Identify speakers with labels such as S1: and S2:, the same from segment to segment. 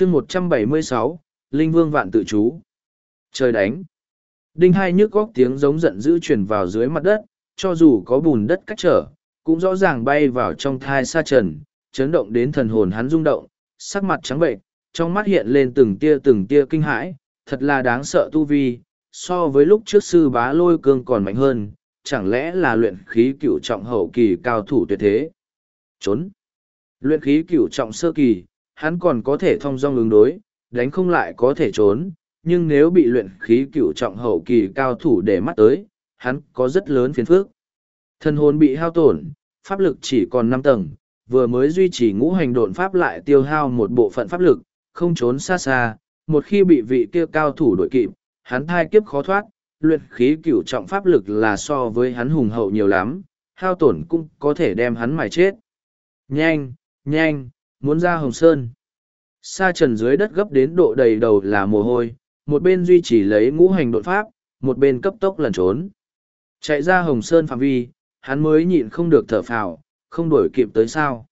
S1: chương một trăm bảy mươi sáu, linh vương vạn tự chú. Trời đánh. Đinh hai nhức góc tiếng giống giận dữ truyền vào dưới mặt đất, cho dù có bùn đất cách trở, cũng rõ ràng bay vào trong thai sa trần, chấn động đến thần hồn hắn rung động, sắc mặt trắng bệnh trong mắt hiện lên từng tia từng tia kinh hãi, thật là đáng sợ tu vi, so với lúc trước sư bá lôi cương còn mạnh hơn, chẳng lẽ là luyện khí cựu trọng hậu kỳ cao thủ tuyệt thế? Trốn. Luyện khí cựu trọng sơ kỳ hắn còn có thể thông dong ứng đối đánh không lại có thể trốn nhưng nếu bị luyện khí cựu trọng hậu kỳ cao thủ để mắt tới hắn có rất lớn phiền phức thân hồn bị hao tổn pháp lực chỉ còn năm tầng vừa mới duy trì ngũ hành độn pháp lại tiêu hao một bộ phận pháp lực không trốn xa xa một khi bị vị kia cao thủ đội kịp hắn thai kiếp khó thoát luyện khí cửu trọng pháp lực là so với hắn hùng hậu nhiều lắm, hao tổn cũng có thể đem hắn mài chết. Nhanh, nhanh, muốn ra Hồng Sơn. Sa trần dưới đất gấp đến độ đầy đầu là mồ hôi, một bên duy trì lấy ngũ hành đột pháp, một bên cấp tốc lẩn trốn. Chạy ra Hồng Sơn phạm vi, hắn mới nhịn không được thở phào, không đuổi kịp tới sao.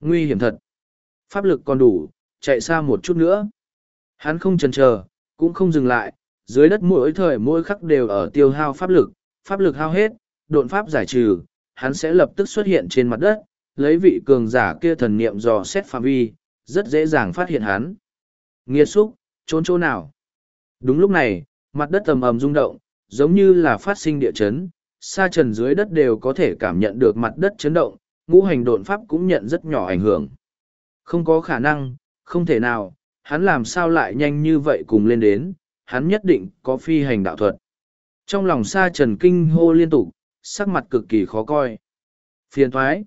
S1: Nguy hiểm thật. Pháp lực còn đủ, chạy xa một chút nữa. Hắn không chần chờ, cũng không dừng lại, dưới đất mỗi thời mỗi khắc đều ở tiêu hao pháp lực, pháp lực hao hết, độn pháp giải trừ, hắn sẽ lập tức xuất hiện trên mặt đất, lấy vị cường giả kia thần niệm dò xét phạm vi, rất dễ dàng phát hiện hắn. Nghiệt xúc, trốn chỗ nào? Đúng lúc này, mặt đất ầm ầm rung động, giống như là phát sinh địa chấn, xa trần dưới đất đều có thể cảm nhận được mặt đất chấn động, ngũ hành độn pháp cũng nhận rất nhỏ ảnh hưởng. Không có khả năng, không thể nào, hắn làm sao lại nhanh như vậy cùng lên đến, hắn nhất định có phi hành đạo thuật. Trong lòng sa trần kinh hô liên tục, sắc mặt cực kỳ khó coi. Phiền thoái.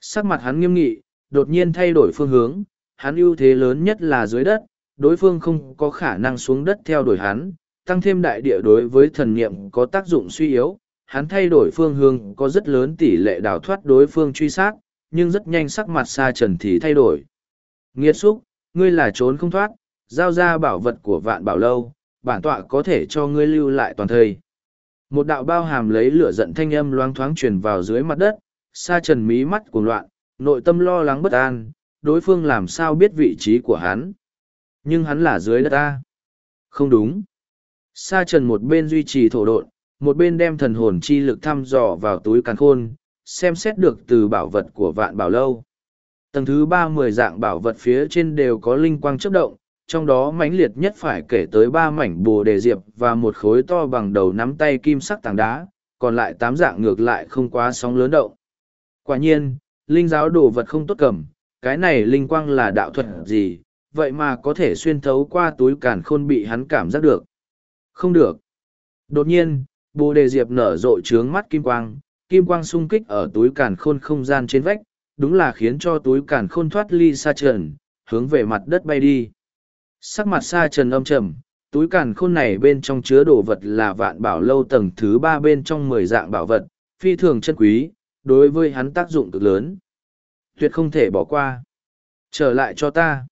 S1: Sắc mặt hắn nghiêm nghị, đột nhiên thay đổi phương hướng, hắn ưu thế lớn nhất là dưới đất, đối phương không có khả năng xuống đất theo đuổi hắn, tăng thêm đại địa đối với thần niệm có tác dụng suy yếu, hắn thay đổi phương hướng có rất lớn tỷ lệ đào thoát đối phương truy sát, nhưng rất nhanh sắc mặt xa trần thì thay đổi. Nghiệt xúc, ngươi là trốn không thoát, giao ra bảo vật của vạn bảo lâu, bản tọa có thể cho ngươi lưu lại toàn thời. Một đạo bao hàm lấy lửa giận thanh âm loáng thoáng truyền vào dưới mặt đất, sa trần mí mắt cuồng loạn, nội tâm lo lắng bất an, đối phương làm sao biết vị trí của hắn. Nhưng hắn là dưới đất ta. Không đúng. Sa trần một bên duy trì thổ độn, một bên đem thần hồn chi lực thăm dò vào túi càn khôn, xem xét được từ bảo vật của vạn bảo lâu. Tầng thứ ba mười dạng bảo vật phía trên đều có linh quang chớp động, trong đó mãnh liệt nhất phải kể tới ba mảnh bồ đề diệp và một khối to bằng đầu nắm tay kim sắc tảng đá, còn lại tám dạng ngược lại không quá sóng lớn động. Quả nhiên, linh giáo đồ vật không tốt cầm, cái này linh quang là đạo thuật gì, vậy mà có thể xuyên thấu qua túi càn khôn bị hắn cảm giác được. Không được. Đột nhiên, bồ đề diệp nở rộ trướng mắt kim quang, kim quang sung kích ở túi càn khôn không gian trên vách, đúng là khiến cho túi càn khôn thoát ly xa trần, hướng về mặt đất bay đi. Sắc mặt xa trần âm trầm, túi càn khôn này bên trong chứa đồ vật là vạn bảo lâu tầng thứ ba bên trong mười dạng bảo vật, phi thường chân quý, đối với hắn tác dụng cực lớn. Tuyệt không thể bỏ qua. Trở lại cho ta.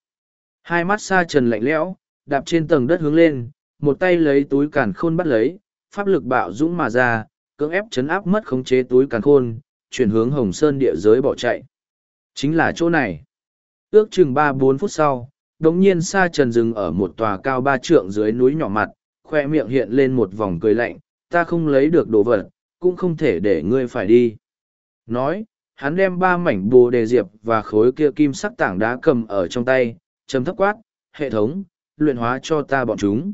S1: Hai mắt xa trần lạnh lẽo, đạp trên tầng đất hướng lên, một tay lấy túi càn khôn bắt lấy, pháp lực bạo dũng mà ra, cưỡng ép chấn áp mất khống chế túi càn khôn, chuyển hướng hồng sơn địa giới bỏ chạy. Chính là chỗ này. Ước chừng ba bốn phút sau, đống nhiên xa trần dừng ở một tòa cao ba trượng dưới núi nhỏ mặt, khoe miệng hiện lên một vòng cười lạnh, ta không lấy được đồ vật, cũng không thể để ngươi phải đi. Nói, hắn đem ba mảnh bồ đề diệp và khối kia kim sắc tảng đá cầm ở trong tay, chấm thấp quát, hệ thống, luyện hóa cho ta bọn chúng.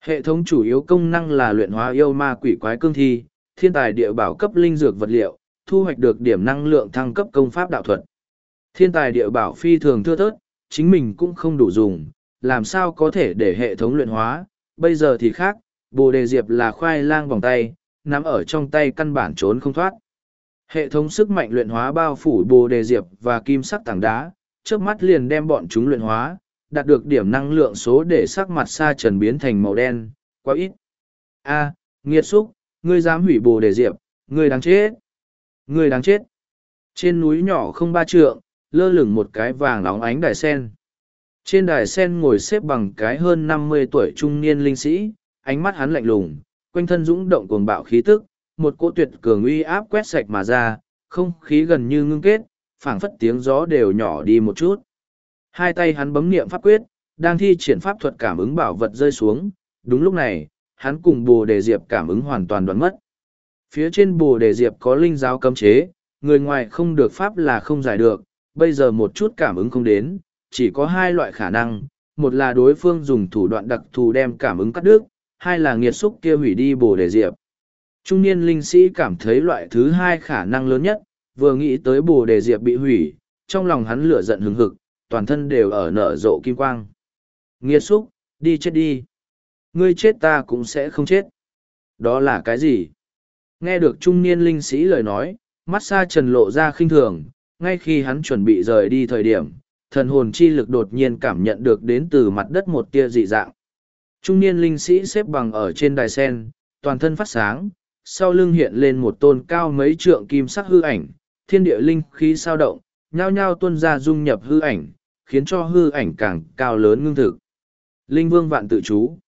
S1: Hệ thống chủ yếu công năng là luyện hóa yêu ma quỷ quái cương thi, thiên tài địa bảo cấp linh dược vật liệu, thu hoạch được điểm năng lượng thăng cấp công pháp đạo thuật. Thiên tài địa bảo phi thường thưa thớt, chính mình cũng không đủ dùng, làm sao có thể để hệ thống luyện hóa, bây giờ thì khác, bồ đề diệp là khoai lang vòng tay, nắm ở trong tay căn bản trốn không thoát. Hệ thống sức mạnh luyện hóa bao phủ bồ đề diệp và kim sắc tảng đá, trước mắt liền đem bọn chúng luyện hóa, đạt được điểm năng lượng số để sắc mặt sa trần biến thành màu đen, quá ít. A, nghiệt xúc, ngươi dám hủy bồ đề diệp, ngươi đáng chết. Ngươi đáng chết. Trên núi nhỏ không ba trượng, lơ lửng một cái vàng nóng ánh đài sen. Trên đài sen ngồi xếp bằng cái hơn năm mươi tuổi trung niên linh sĩ, ánh mắt hắn lạnh lùng, quanh thân dũng động cuồng bạo khí tức, một cỗ tuyệt cường uy áp quét sạch mà ra, không khí gần như ngưng kết, phảng phất tiếng gió đều nhỏ đi một chút. Hai tay hắn bấm niệm pháp quyết, đang thi triển pháp thuật cảm ứng bảo vật rơi xuống. Đúng lúc này, hắn cùng bồ đề diệp cảm ứng hoàn toàn đoán mất. Phía trên bồ đề diệp có linh giáo cấm chế, người ngoài không được pháp là không giải được, bây giờ một chút cảm ứng không đến, chỉ có hai loại khả năng, một là đối phương dùng thủ đoạn đặc thù đem cảm ứng cắt đứt, hai là nghiệt xúc kia hủy đi bồ đề diệp. Trung niên linh sĩ cảm thấy loại thứ hai khả năng lớn nhất, vừa nghĩ tới bồ đề diệp bị hủy, trong lòng hắn lửa giận hừng hực, toàn thân đều ở nở rộ kim quang. Nghiệt xúc, đi chết đi. Ngươi chết ta cũng sẽ không chết. Đó là cái gì? Nghe được trung niên linh sĩ lời nói, mắt xa trần lộ ra khinh thường, ngay khi hắn chuẩn bị rời đi thời điểm, thần hồn chi lực đột nhiên cảm nhận được đến từ mặt đất một tia dị dạng. Trung niên linh sĩ xếp bằng ở trên đài sen, toàn thân phát sáng, sau lưng hiện lên một tôn cao mấy trượng kim sắc hư ảnh, thiên địa linh khí sao động, nhao nhao tuôn ra dung nhập hư ảnh, khiến cho hư ảnh càng cao lớn ngưng thực. Linh vương vạn tự chú.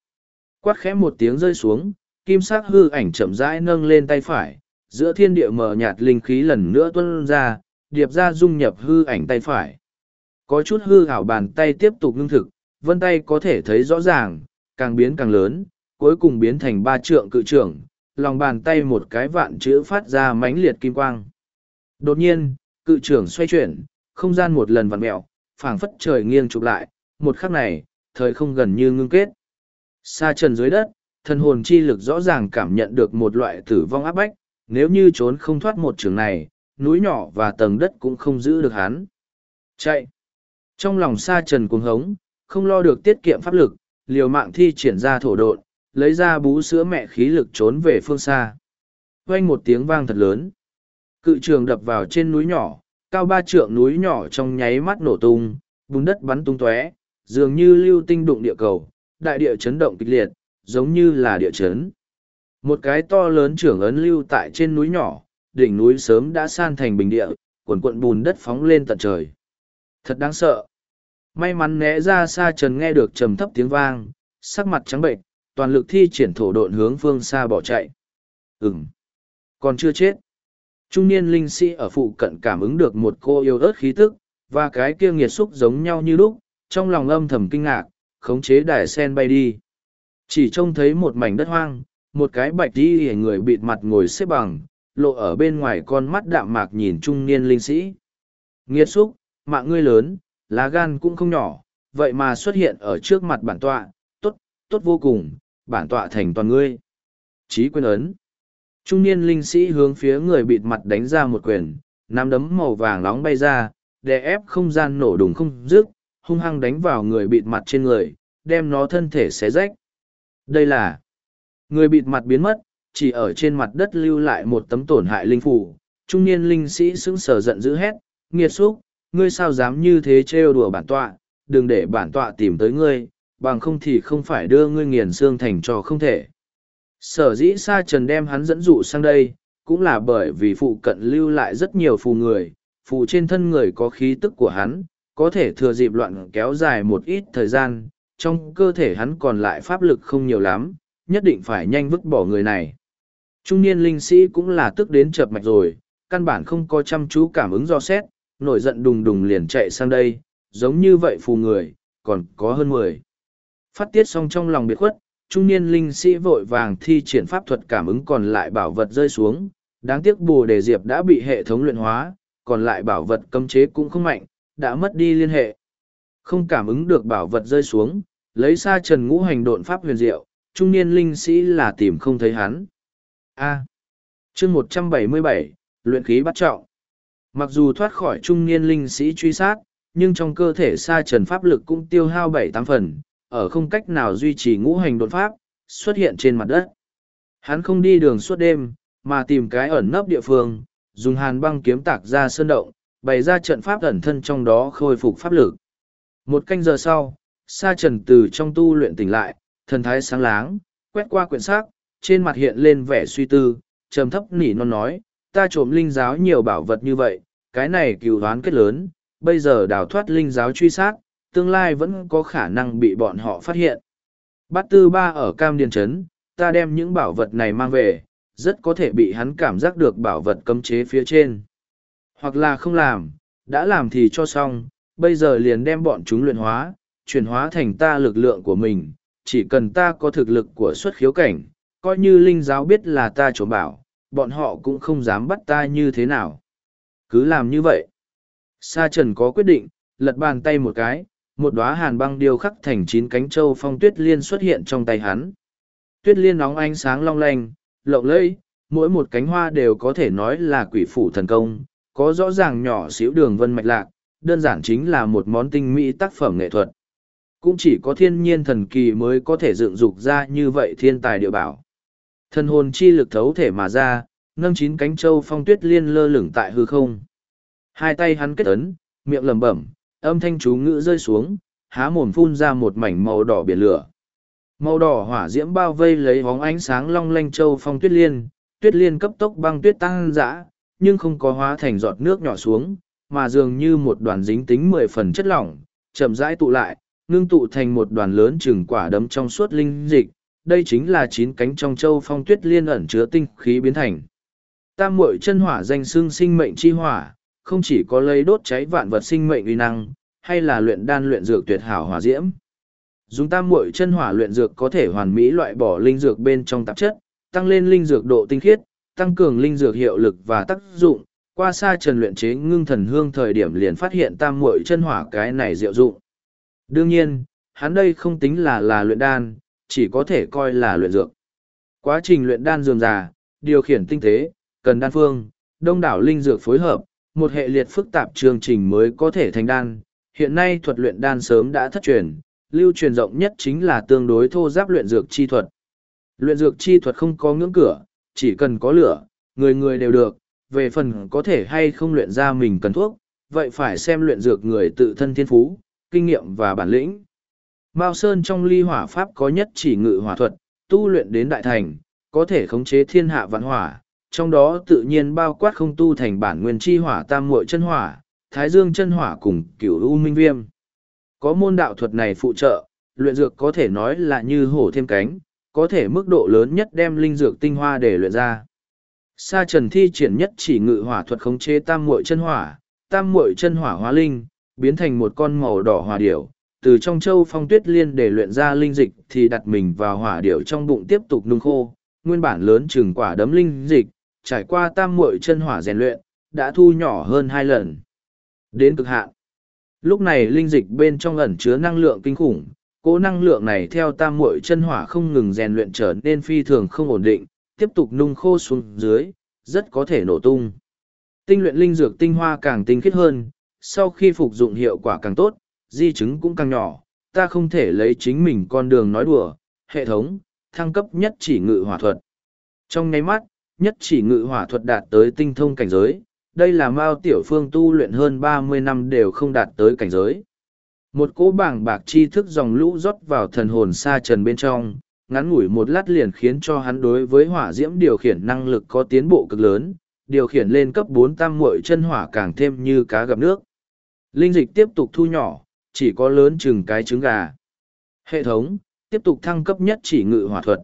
S1: Quát khẽ một tiếng rơi xuống, kim sắc hư ảnh chậm rãi nâng lên tay phải, giữa thiên địa mờ nhạt linh khí lần nữa tuôn ra, điệp ra dung nhập hư ảnh tay phải. Có chút hư ảo bàn tay tiếp tục ngưng thực, vân tay có thể thấy rõ ràng, càng biến càng lớn, cuối cùng biến thành ba trượng cự trưởng, lòng bàn tay một cái vạn chữ phát ra mãnh liệt kim quang. Đột nhiên, cự trưởng xoay chuyển, không gian một lần vặn mẹo, phảng phất trời nghiêng chụp lại, một khắc này, thời không gần như ngưng kết. Xa trần dưới đất, thân hồn chi lực rõ ràng cảm nhận được một loại tử vong áp bách, nếu như trốn không thoát một trường này, núi nhỏ và tầng đất cũng không giữ được hắn. Chạy! Trong lòng sa trần cuồng hống, không lo được tiết kiệm pháp lực, liều mạng thi triển ra thổ độn, lấy ra bú sữa mẹ khí lực trốn về phương xa. Quanh một tiếng vang thật lớn. Cự trường đập vào trên núi nhỏ, cao ba trượng núi nhỏ trong nháy mắt nổ tung, bùn đất bắn tung tóe, dường như lưu tinh đụng địa cầu, đại địa chấn động kịch liệt, giống như là địa chấn. Một cái to lớn trưởng ấn lưu tại trên núi nhỏ, đỉnh núi sớm đã san thành bình địa, cuộn cuộn bùn đất phóng lên tận trời. Thật đáng sợ. May mắn né ra xa trần nghe được trầm thấp tiếng vang, sắc mặt trắng bệnh, toàn lực thi triển thổ độn hướng phương xa bỏ chạy. Ừm. Còn chưa chết. Trung niên linh sĩ ở phụ cận cảm ứng được một cô yêu ớt khí tức, và cái kia nghiệt xúc giống nhau như lúc, trong lòng âm thầm kinh ngạc, khống chế đài sen bay đi. Chỉ trông thấy một mảnh đất hoang, một cái bạch đi người bịt mặt ngồi xếp bằng, lộ ở bên ngoài con mắt đạm mạc nhìn trung niên linh sĩ. Nghiệt xúc, mạng ngươi lớn, lá gan cũng không nhỏ, vậy mà xuất hiện ở trước mặt bản tọa, tốt, tốt vô cùng, bản tọa thành toàn ngươi. Chí quyền ấn. Trung niên linh sĩ hướng phía người bịt mặt đánh ra một quyền, nắm đấm màu vàng nóng bay ra, đè ép không gian nổ đùng không dứt, hung hăng đánh vào người bịt mặt trên người, đem nó thân thể xé rách. Đây là người bịt mặt biến mất, chỉ ở trên mặt đất lưu lại một tấm tổn hại linh phủ. Trung niên linh sĩ sững sờ giận dữ hét, nghiệt xúc, ngươi sao dám như thế trêu đùa bản tọa, đừng để bản tọa tìm tới ngươi, bằng không thì không phải đưa ngươi nghiền xương thành trò không thể. Sở dĩ sa trần đem hắn dẫn dụ sang đây, cũng là bởi vì phụ cận lưu lại rất nhiều phù người, phù trên thân người có khí tức của hắn, có thể thừa dịp loạn kéo dài một ít thời gian, trong cơ thể hắn còn lại pháp lực không nhiều lắm, nhất định phải nhanh vứt bỏ người này. Trung niên linh sĩ cũng là tức đến chập mạch rồi, căn bản không có chăm chú cảm ứng do xét, nổi giận đùng đùng liền chạy sang đây, giống như vậy phù người, còn có hơn mười. Phát tiết xong trong lòng biệt khuất, trung niên linh sĩ vội vàng thi triển pháp thuật cảm ứng còn lại bảo vật rơi xuống, đáng tiếc bồ đề diệp đã bị hệ thống luyện hóa, còn lại bảo vật cấm chế cũng không mạnh, đã mất đi liên hệ. Không cảm ứng được bảo vật rơi xuống, lấy xa trần ngũ hành độn pháp huyền diệu, trung niên linh sĩ là tìm không thấy hắn. A. chương một trăm bảy mươi bảy luyện khí bắt trọng. Mặc dù thoát khỏi trung niên linh sĩ truy sát, nhưng trong cơ thể sa trần pháp lực cũng tiêu hao bảy tám phần, ở không cách nào duy trì ngũ hành đột pháp, xuất hiện trên mặt đất. Hắn không đi đường suốt đêm, mà tìm cái ẩn nấp địa phương, dùng hàn băng kiếm tạc ra sơn động, bày ra trận pháp ẩn thân trong đó khôi phục pháp lực. Một canh giờ sau, sa trần từ trong tu luyện tỉnh lại, thần thái sáng láng, quét qua quyển sách trên mặt hiện lên vẻ suy tư, trầm thấp nỉ non nói, ta trộm linh giáo nhiều bảo vật như vậy, cái này cừu đoán kết lớn, bây giờ đào thoát linh giáo truy sát, tương lai vẫn có khả năng bị bọn họ phát hiện. Bát tư ba ở Cam Điền Trấn, ta đem những bảo vật này mang về, rất có thể bị hắn cảm giác được bảo vật cấm chế phía trên. Hoặc là không làm, đã làm thì cho xong, bây giờ liền đem bọn chúng luyện hóa, chuyển hóa thành ta lực lượng của mình, chỉ cần ta có thực lực của xuất khiếu cảnh, coi như linh giáo biết là ta trốn bảo, bọn họ cũng không dám bắt ta như thế nào. Cứ làm như vậy. Sa trần có quyết định, lật bàn tay một cái, một đóa hàn băng điêu khắc thành chín cánh châu phong tuyết liên xuất hiện trong tay hắn. Tuyết liên nóng ánh sáng long lanh, lộng lẫy, mỗi một cánh hoa đều có thể nói là quỷ phủ thần công, có rõ ràng nhỏ xíu đường vân mạch lạc, đơn giản chính là một món tinh mỹ tác phẩm nghệ thuật. Cũng chỉ có thiên nhiên thần kỳ mới có thể dựng dục ra như vậy thiên tài địa bảo. Thần hồn chi lực thấu thể mà ra, nâng chín cánh châu phong tuyết liên lơ lửng tại hư không. Hai tay hắn kết ấn, miệng lẩm bẩm, âm thanh chú ngữ rơi xuống, há mồm phun ra một mảnh màu đỏ biển lửa. Màu đỏ hỏa diễm bao vây lấy bóng ánh sáng long lanh châu phong tuyết liên, tuyết liên cấp tốc băng tuyết tăng dã, nhưng không có hóa thành giọt nước nhỏ xuống, mà dường như một đoàn dính tính mười phần chất lỏng, chậm rãi tụ lại, ngưng tụ thành một đoàn lớn chừng quả đấm trong suốt linh dịch. Đây chính là chín cánh trong châu phong tuyết liên ẩn chứa tinh khí biến thành. Tam muội chân hỏa danh xương sinh mệnh chi hỏa, không chỉ có lấy đốt cháy vạn vật sinh mệnh uy năng, hay là luyện đan luyện dược tuyệt hảo hỏa diễm. Dùng tam muội chân hỏa luyện dược có thể hoàn mỹ loại bỏ linh dược bên trong tạp chất, tăng lên linh dược độ tinh khiết, tăng cường linh dược hiệu lực và tác dụng. Qua xa trần luyện chế ngưng thần hương thời điểm liền phát hiện tam muội chân hỏa cái này diệu dụng. Đương nhiên, hắn đây không tính là là luyện đan, chỉ có thể coi là luyện dược. Quá trình luyện đan dườm già, điều khiển tinh tế, cần đan phương, đông đảo linh dược phối hợp, một hệ liệt phức tạp chương trình mới có thể thành đan. Hiện nay thuật luyện đan sớm đã thất truyền, lưu truyền rộng nhất chính là tương đối thô giáp luyện dược chi thuật. Luyện dược chi thuật không có ngưỡng cửa, chỉ cần có lửa, người người đều được, về phần có thể hay không luyện ra mình cần thuốc, vậy phải xem luyện dược người tự thân thiên phú, kinh nghiệm và bản lĩnh. Mao Sơn trong ly hỏa pháp có nhất chỉ ngự hỏa thuật, tu luyện đến đại thành, có thể khống chế thiên hạ vạn hỏa, trong đó tự nhiên bao quát không tu thành bản nguyên chi hỏa tam muội chân hỏa, thái dương chân hỏa cùng cửu u minh viêm. Có môn đạo thuật này phụ trợ, luyện dược có thể nói là như hổ thêm cánh, có thể mức độ lớn nhất đem linh dược tinh hoa để luyện ra. Sa trần thi triển nhất chỉ ngự hỏa thuật khống chế tam muội chân hỏa, tam muội chân hỏa hóa linh, biến thành một con màu đỏ hỏa điểu. Từ trong châu phong tuyết liên để luyện ra linh dịch thì đặt mình vào hỏa điểu trong bụng tiếp tục nung khô, nguyên bản lớn chừng quả đấm linh dịch, trải qua tam muội chân hỏa rèn luyện, đã thu nhỏ hơn hai lần. Đến cực hạn. Lúc này linh dịch bên trong ẩn chứa năng lượng kinh khủng, cố năng lượng này theo tam muội chân hỏa không ngừng rèn luyện trở nên phi thường không ổn định, tiếp tục nung khô xuống dưới, rất có thể nổ tung. Tinh luyện linh dược tinh hoa càng tinh khiết hơn, sau khi phục dụng hiệu quả càng tốt, di chứng cũng càng nhỏ, ta không thể lấy chính mình con đường nói đùa, hệ thống, thăng cấp nhất chỉ ngự hỏa thuật. Trong nháy mắt, nhất chỉ ngự hỏa thuật đạt tới tinh thông cảnh giới, đây là Mao Tiểu Phương tu luyện hơn ba mươi năm đều không đạt tới cảnh giới. Một cỗ bảng bạc chi thức dòng lũ rót vào thần hồn sa trần bên trong, ngắn ngủi một lát liền khiến cho hắn đối với hỏa diễm điều khiển năng lực có tiến bộ cực lớn, điều khiển lên cấp bốn tam muội chân hỏa càng thêm như cá gặp nước. Linh dịch tiếp tục thu nhỏ, chỉ có lớn chừng cái trứng gà. Hệ thống, tiếp tục thăng cấp nhất chỉ ngự hỏa thuật.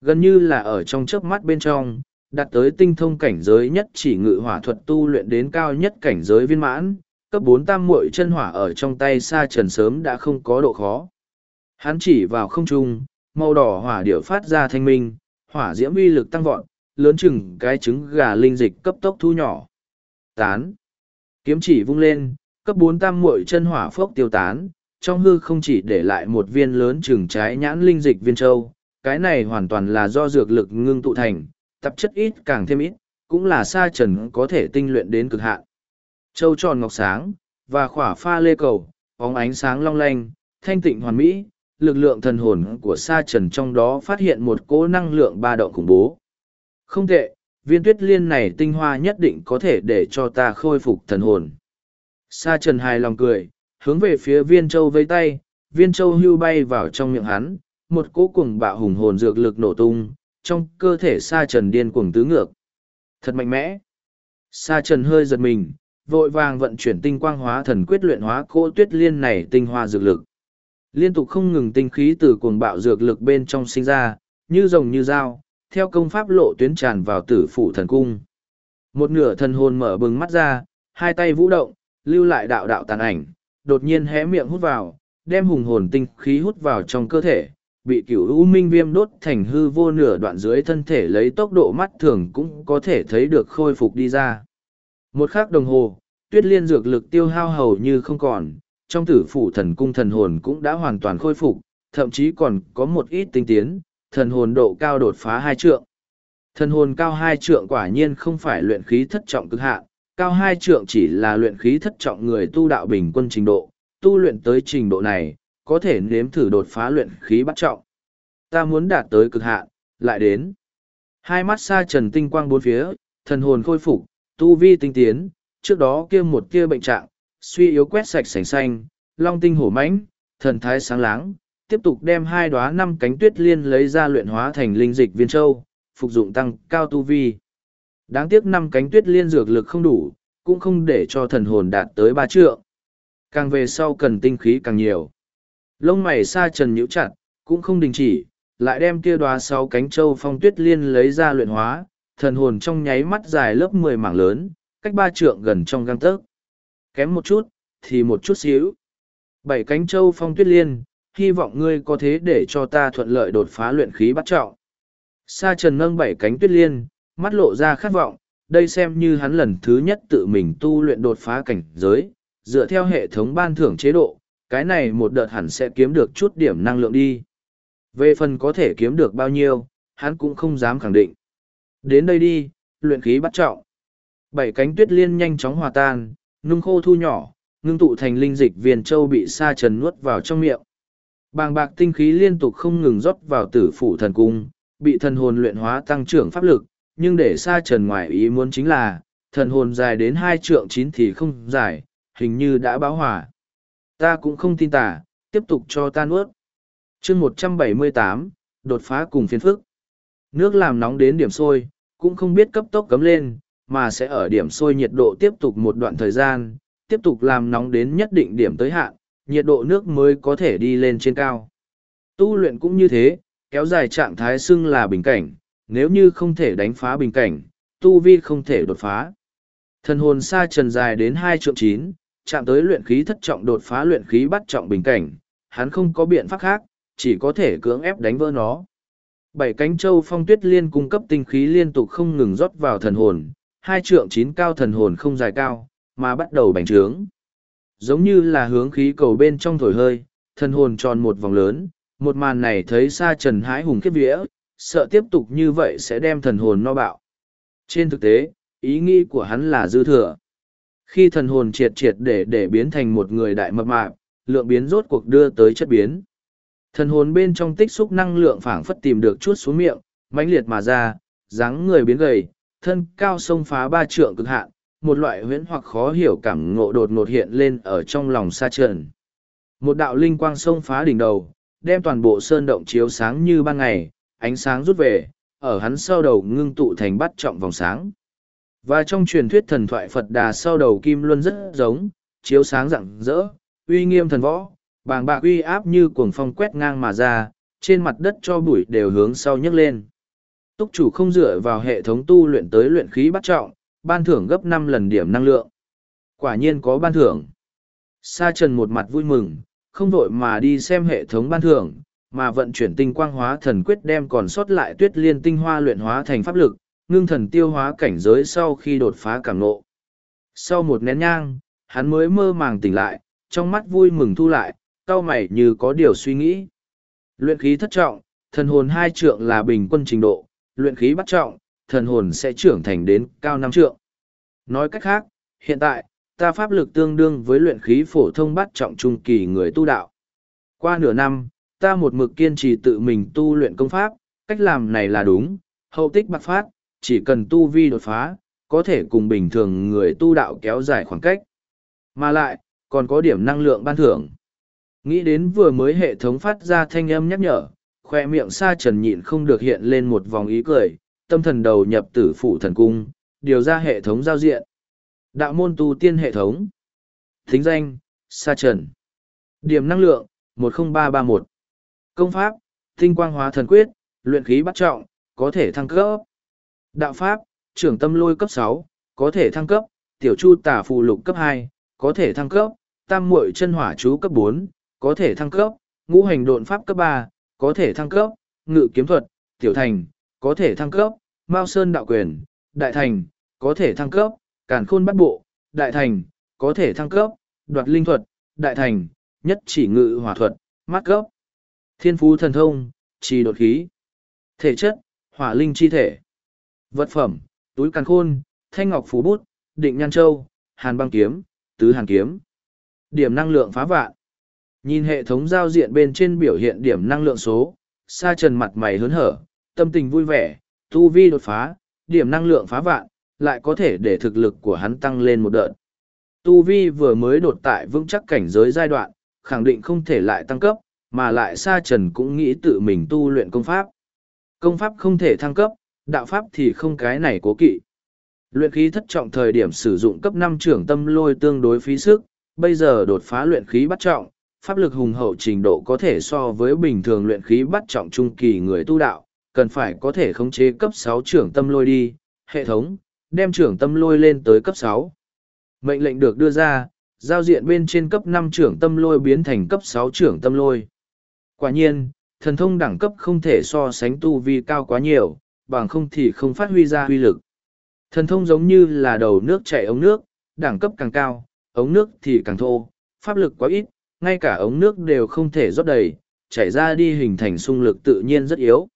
S1: Gần như là ở trong chớp mắt bên trong, đạt tới tinh thông cảnh giới nhất chỉ ngự hỏa thuật tu luyện đến cao nhất cảnh giới viên mãn, cấp bốn tam muội chân hỏa ở trong tay xa trần sớm đã không có độ khó. Hắn chỉ vào không trung, màu đỏ hỏa điệu phát ra thanh minh, hỏa diễm uy lực tăng vọt, lớn chừng cái trứng gà linh dịch cấp tốc thu nhỏ. Tán. Kiếm chỉ vung lên, cấp bốn tam muội chân hỏa phốc tiêu tán, trong hư không chỉ để lại một viên lớn chừng trái nhãn linh dịch viên châu. Cái này hoàn toàn là do dược lực ngưng tụ thành, tập chất ít càng thêm ít, cũng là sa trần có thể tinh luyện đến cực hạn. Châu tròn ngọc sáng, và khỏa pha lê cầu, bóng ánh sáng long lanh, thanh tịnh hoàn mỹ, lực lượng thần hồn của sa trần trong đó phát hiện một cỗ năng lượng ba động khủng bố. Không tệ, viên tuyết liên này tinh hoa nhất định có thể để cho ta khôi phục thần hồn. Sa trần hài lòng cười, hướng về phía viên châu vây tay, viên châu hưu bay vào trong miệng hắn, một cỗ cuồng bạo hùng hồn dược lực nổ tung, trong cơ thể sa trần điên cuồng tứ ngược. Thật mạnh mẽ. Sa trần hơi giật mình, vội vàng vận chuyển tinh quang hóa thần quyết luyện hóa cỗ tuyết liên này tinh hoa dược lực. Liên tục không ngừng tinh khí từ cuồng bạo dược lực bên trong sinh ra, như rồng như dao, theo công pháp lộ tuyến tràn vào tử phủ thần cung. Một nửa thần hồn mở bừng mắt ra, hai tay vũ động, lưu lại đạo đạo tàn ảnh, đột nhiên hé miệng hút vào, đem hùng hồn tinh khí hút vào trong cơ thể, bị cửu u minh viêm đốt thành hư vô nửa đoạn dưới thân thể lấy tốc độ mắt thường cũng có thể thấy được khôi phục đi ra. Một khắc đồng hồ, tuyết liên dược lực tiêu hao hầu như không còn, trong tử phủ thần cung thần hồn cũng đã hoàn toàn khôi phục, thậm chí còn có một ít tinh tiến, thần hồn độ cao đột phá hai trượng. Thần hồn cao hai trượng quả nhiên không phải luyện khí thất trọng cực hạn, cao hai trượng chỉ là luyện khí thất trọng người tu đạo bình quân trình độ, tu luyện tới trình độ này, có thể nếm thử đột phá luyện khí bắt trọng. Ta muốn đạt tới cực hạn, lại đến. Hai mắt xa trần tinh quang bốn phía, thần hồn khôi phục, tu vi tinh tiến, trước đó kia một kia bệnh trạng, suy yếu quét sạch sành xanh, long tinh hổ mãnh, thần thái sáng láng, tiếp tục đem hai đóa năm cánh tuyết liên lấy ra luyện hóa thành linh dịch viên châu, phục dụng tăng cao tu vi. Đáng tiếc năm cánh tuyết liên dược lực không đủ, cũng không để cho thần hồn đạt tới ba trượng. Càng về sau cần tinh khí càng nhiều. Lông mày Sa trần nhíu chặt, cũng không đình chỉ, lại đem kia đoá sáu cánh châu phong tuyết liên lấy ra luyện hóa, thần hồn trong nháy mắt dài lớp mười mảng lớn, cách ba trượng gần trong găng tấc. Kém một chút, thì một chút xíu. Bảy cánh châu phong tuyết liên, hy vọng ngươi có thế để cho ta thuận lợi đột phá luyện khí bắt trọng. Sa trần nâng bảy cánh tuyết liên, mắt lộ ra khát vọng, đây xem như hắn lần thứ nhất tự mình tu luyện đột phá cảnh giới, dựa theo hệ thống ban thưởng chế độ, cái này một đợt hẳn sẽ kiếm được chút điểm năng lượng đi. Về phần có thể kiếm được bao nhiêu, hắn cũng không dám khẳng định. Đến đây đi, luyện khí bắt trọng. Bảy cánh tuyết liên nhanh chóng hòa tan, nung khô thu nhỏ, ngưng tụ thành linh dịch viên châu bị sa trần nuốt vào trong miệng. Bàng bạc tinh khí liên tục không ngừng rót vào tử phủ thần cung, bị thần hồn luyện hóa tăng trưởng pháp lực, nhưng để sa trần ngoài ý muốn chính là, thần hồn dài đến hai trượng chín thì không dài, hình như đã báo hỏa. Ta cũng không tin tả, tiếp tục cho ta nuốt. chương một trăm bảy mươi tám đột phá cùng phiến phức. Nước làm nóng đến điểm sôi, cũng không biết cấp tốc cấm lên, mà sẽ ở điểm sôi nhiệt độ tiếp tục một đoạn thời gian, tiếp tục làm nóng đến nhất định điểm tới hạn, nhiệt độ nước mới có thể đi lên trên cao. Tu luyện cũng như thế, kéo dài trạng thái xưng là bình cảnh, nếu như không thể đánh phá bình cảnh, tu vi không thể đột phá. Thần hồn xa trần dài đến hai triệu chín, chạm tới luyện khí thất trọng đột phá luyện khí bắt trọng bình cảnh, hắn không có biện pháp khác, chỉ có thể cưỡng ép đánh vỡ nó. Bảy cánh châu phong tuyết liên cung cấp tinh khí liên tục không ngừng rót vào thần hồn, hai trượng chín cao thần hồn không dài cao, mà bắt đầu bành trướng. Giống như là hướng khí cầu bên trong thổi hơi, thần hồn tròn một vòng lớn, một màn này thấy xa trần hãi hùng khiếp vía, sợ tiếp tục như vậy sẽ đem thần hồn no bạo. Trên thực tế, ý nghĩ của hắn là dư thừa. Khi thần hồn triệt triệt để để biến thành một người đại mập mạp, lượng biến rốt cuộc đưa tới chất biến. Thần hồn bên trong tích xúc năng lượng phảng phất tìm được chút xuống miệng, mãnh liệt mà ra, dáng người biến gầy, thân cao sông phá ba trượng cực hạn, một loại huyễn hoặc khó hiểu cảm ngộ đột ngột hiện lên ở trong lòng sa trần. Một đạo linh quang sông phá đỉnh đầu, đem toàn bộ sơn động chiếu sáng như ban ngày, ánh sáng rút về, ở hắn sau đầu ngưng tụ thành bắt trọng vòng sáng. Và trong truyền thuyết thần thoại Phật Đà sau đầu kim luân rất giống, chiếu sáng rạng rỡ, uy nghiêm thần võ, bàng bạc uy áp như cuồng phong quét ngang mà ra, trên mặt đất cho bụi đều hướng sau nhấc lên. Túc chủ không dựa vào hệ thống tu luyện tới luyện khí bắt trọng, ban thưởng gấp năm lần điểm năng lượng. Quả nhiên có ban thưởng. Sa trần một mặt vui mừng, không vội mà đi xem hệ thống ban thưởng, mà vận chuyển tinh quang hóa thần quyết đem còn sót lại tuyết liên tinh hoa luyện hóa thành pháp lực, ngưng thần tiêu hóa cảnh giới sau khi đột phá cảm nộ. Sau một nén nhang, hắn mới mơ màng tỉnh lại, trong mắt vui mừng thu lại, cao mày như có điều suy nghĩ. Luyện khí thất trọng, thần hồn hai trượng là bình quân trình độ, luyện khí bắt trọng, thần hồn sẽ trưởng thành đến cao năm trượng. Nói cách khác, hiện tại, ta pháp lực tương đương với luyện khí phổ thông bắt trọng trung kỳ người tu đạo. Qua nửa năm, ta một mực kiên trì tự mình tu luyện công pháp, cách làm này là đúng, hậu tích bạc phát, chỉ cần tu vi đột phá, có thể cùng bình thường người tu đạo kéo dài khoảng cách. Mà lại, còn có điểm năng lượng ban thưởng. Nghĩ đến vừa mới hệ thống phát ra thanh âm nhắc nhở, khoe miệng sa trần nhịn không được hiện lên một vòng ý cười, tâm thần đầu nhập tử phụ thần cung, điều ra hệ thống giao diện. Đạo môn tu tiên hệ thống. Thính danh, sa trần. Điểm năng lượng, 10331. Công pháp, tinh quang hóa thần quyết, luyện khí bắt trọng, có thể thăng cấp. Đạo pháp, trưởng tâm lôi cấp sáu có thể thăng cấp, tiểu chu tả phù lục cấp hai có thể thăng cấp, tam muội chân hỏa chú cấp bốn có thể thăng cấp, ngũ hành độn pháp cấp ba có thể thăng cấp, ngự kiếm thuật, tiểu thành, có thể thăng cấp, mao sơn đạo quyền, đại thành, có thể thăng cấp, cản khôn bắt bộ, đại thành, có thể thăng cấp, đoạt linh thuật, đại thành, nhất chỉ ngự hỏa thuật, mắt cấp, thiên phú thần thông, trì đột khí, thể chất, hỏa linh chi thể, vật phẩm, túi càn khôn, thanh ngọc phú bút, định nhan châu, hàn băng kiếm, tứ hàn kiếm, điểm năng lượng phá vạn. Nhìn hệ thống giao diện bên trên biểu hiện điểm năng lượng số, sa trần mặt mày hớn hở, tâm tình vui vẻ, tu vi đột phá, điểm năng lượng phá vạn, lại có thể để thực lực của hắn tăng lên một đợt. Tu vi vừa mới đột tại vững chắc cảnh giới giai đoạn, khẳng định không thể lại tăng cấp, mà lại sa trần cũng nghĩ tự mình tu luyện công pháp. Công pháp không thể thăng cấp, đạo pháp thì không cái này cố kỵ. Luyện khí thất trọng thời điểm sử dụng cấp năm trưởng tâm lôi tương đối phí sức, bây giờ đột phá luyện khí bắt trọng, pháp lực hùng hậu trình độ có thể so với bình thường luyện khí bắt trọng trung kỳ người tu đạo, cần phải có thể khống chế cấp sáu trưởng tâm lôi đi, hệ thống, đem trưởng tâm lôi lên tới cấp sáu. Mệnh lệnh được đưa ra, giao diện bên trên cấp năm trưởng tâm lôi biến thành cấp sáu trưởng tâm lôi. Quả nhiên, thần thông đẳng cấp không thể so sánh tu vi cao quá nhiều, bằng không thì không phát huy ra huy lực. Thần thông giống như là đầu nước chảy ống nước, đẳng cấp càng cao, ống nước thì càng thô, pháp lực quá ít, ngay cả ống nước đều không thể rót đầy, chảy ra đi hình thành xung lực tự nhiên rất yếu.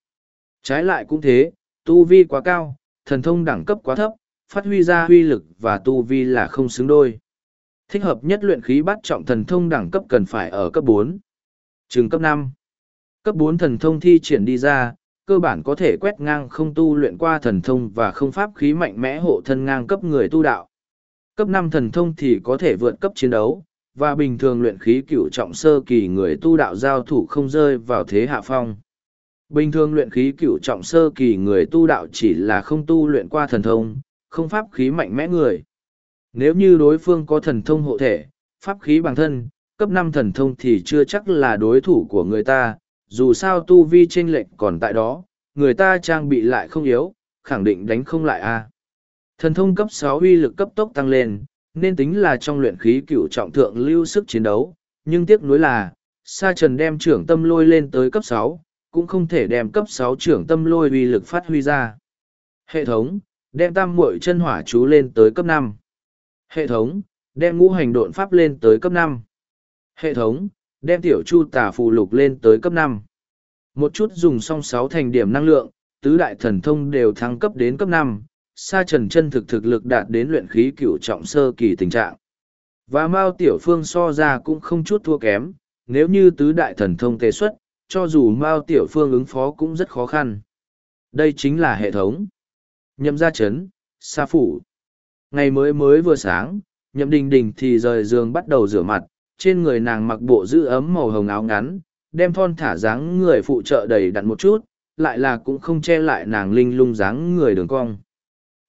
S1: Trái lại cũng thế, tu vi quá cao, thần thông đẳng cấp quá thấp, phát huy ra huy lực và tu vi là không xứng đôi. Thích hợp nhất luyện khí bắt trọng thần thông đẳng cấp cần phải ở cấp bốn, Trường cấp năm, Cấp bốn thần thông thi triển đi ra, cơ bản có thể quét ngang không tu luyện qua thần thông và không pháp khí mạnh mẽ hộ thân ngang cấp người tu đạo. Cấp năm thần thông thì có thể vượt cấp chiến đấu, và bình thường luyện khí cựu trọng sơ kỳ người tu đạo giao thủ không rơi vào thế hạ phong. Bình thường luyện khí cựu trọng sơ kỳ người tu đạo chỉ là không tu luyện qua thần thông, không pháp khí mạnh mẽ người. Nếu như đối phương có thần thông hộ thể, pháp khí bằng thân, cấp năm thần thông thì chưa chắc là đối thủ của người ta, dù sao tu vi chênh lệch còn tại đó, người ta trang bị lại không yếu, khẳng định đánh không lại a. Thần thông cấp sáu uy lực cấp tốc tăng lên, nên tính là trong luyện khí cựu trọng thượng lưu sức chiến đấu, nhưng tiếc nuối là, Sa Trần đem trưởng tâm lôi lên tới cấp sáu, cũng không thể đem cấp sáu trưởng tâm lôi uy lực phát huy ra. Hệ thống, đem tam muội chân hỏa chú lên tới cấp năm. Hệ thống, đem ngũ hành độn pháp lên tới cấp năm. Hệ thống, đem tiểu chu tả phù lục lên tới cấp năm. Một chút dùng xong sáu thành điểm năng lượng, tứ đại thần thông đều thăng cấp đến cấp năm. Sa trần chân thực thực lực đạt đến luyện khí cửu trọng sơ kỳ tình trạng. Và Mao Tiểu Phương so ra cũng không chút thua kém, nếu như tứ đại thần thông tế xuất, cho dù Mao Tiểu Phương ứng phó cũng rất khó khăn. Đây chính là hệ thống. Nhậm gia chấn, sa phủ. Ngày mới mới vừa sáng, nhậm đình đình thì rời giường bắt đầu rửa mặt, trên người nàng mặc bộ giữ ấm màu hồng áo ngắn, đem thon thả dáng người phụ trợ đầy đặn một chút, lại là cũng không che lại nàng linh lung dáng người đường cong.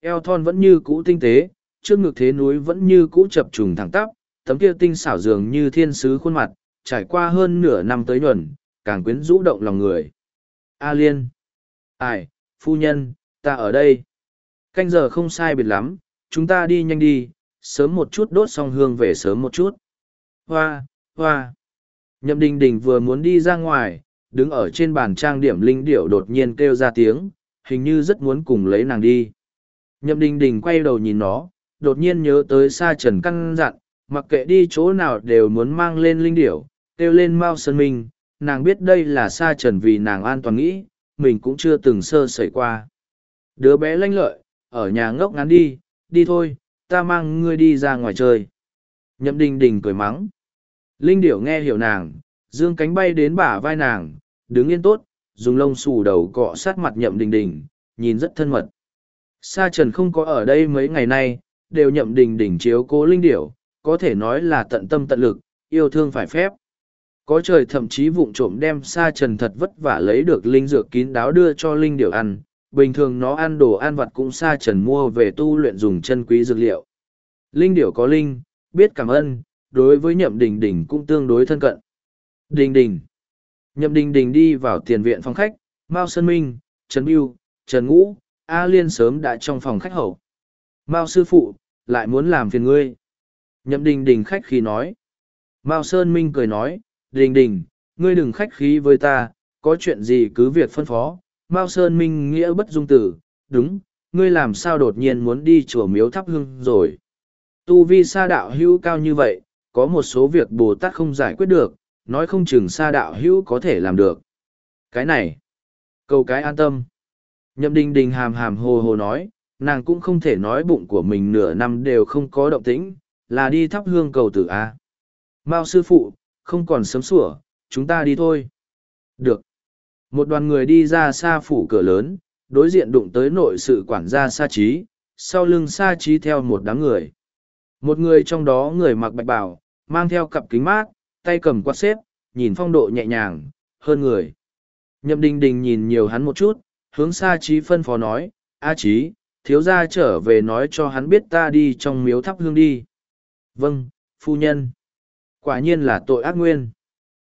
S1: Eo thon vẫn như cũ tinh tế, trước ngực thế núi vẫn như cũ chập trùng thẳng tắp, tấm kia tinh xảo dường như thiên sứ khuôn mặt, trải qua hơn nửa năm tới nhuần, càng quyến rũ động lòng người. A Liên. Ai, phu nhân, ta ở đây. Canh giờ không sai biệt lắm, chúng ta đi nhanh đi, sớm một chút đốt xong hương về sớm một chút. Hoa, hoa. Nhậm đình đình vừa muốn đi ra ngoài, đứng ở trên bàn trang điểm linh điệu đột nhiên kêu ra tiếng, hình như rất muốn cùng lấy nàng đi. Nhậm đình đình quay đầu nhìn nó, đột nhiên nhớ tới sa trần căn dặn, mặc kệ đi chỗ nào đều muốn mang lên linh điểu, kêu lên Mao Sơn Minh, nàng biết đây là sa trần vì nàng an toàn nghĩ, mình cũng chưa từng sơ sẩy qua. Đứa bé lanh lợi, ở nhà ngốc ngắn đi, đi thôi, ta mang ngươi đi ra ngoài chơi. Nhậm đình đình cười mắng. Linh điểu nghe hiểu nàng, dương cánh bay đến bả vai nàng, đứng yên tốt, dùng lông xù đầu cọ sát mặt nhậm đình đình, nhìn rất thân mật. Sa trần không có ở đây mấy ngày nay, đều nhậm đình đình chiếu cố linh điểu, có thể nói là tận tâm tận lực, yêu thương phải phép. Có trời thậm chí vụng trộm đem sa trần thật vất vả lấy được linh dược kín đáo đưa cho linh điểu ăn, bình thường nó ăn đồ ăn vặt cũng sa trần mua về tu luyện dùng chân quý dược liệu. Linh điểu có linh, biết cảm ơn, đối với nhậm đình đình cũng tương đối thân cận. Đình đình. Nhậm đình đình đi vào tiền viện phòng khách, Mao Sơn Minh, Trần Biêu, Trần Ngũ, A Liên sớm đã trong phòng khách hậu. Mao sư phụ, lại muốn làm phiền ngươi. Nhậm đình đình khách khí nói. Mao Sơn Minh cười nói, đình đình, ngươi đừng khách khí với ta, có chuyện gì cứ việc phân phó. Mao Sơn Minh nghĩa bất dung tử, đúng, ngươi làm sao đột nhiên muốn đi chùa miếu thắp hương rồi. Tu vi sa đạo hữu cao như vậy, có một số việc Bồ Tát không giải quyết được, nói không chừng sa đạo hữu có thể làm được. Cái này, câu cái an tâm. Nhậm đình đình hàm hàm hồ hồ nói, nàng cũng không thể nói bụng của mình nửa năm đều không có động tĩnh, là đi thắp hương cầu tử A. Mao sư phụ, không còn sớm sủa, chúng ta đi thôi. Được. Một đoàn người đi ra xa phủ cửa lớn, đối diện đụng tới nội sự quản gia sa trí, sau lưng sa trí theo một đám người. Một người trong đó người mặc bạch bào, mang theo cặp kính mát, tay cầm quạt xếp, nhìn phong độ nhẹ nhàng, hơn người. Nhậm đình đình nhìn nhiều hắn một chút, hướng xa trí phân phó nói, A trí, thiếu gia trở về nói cho hắn biết ta đi trong miếu thắp hương đi. Vâng, phu nhân. Quả nhiên là tội ác nguyên.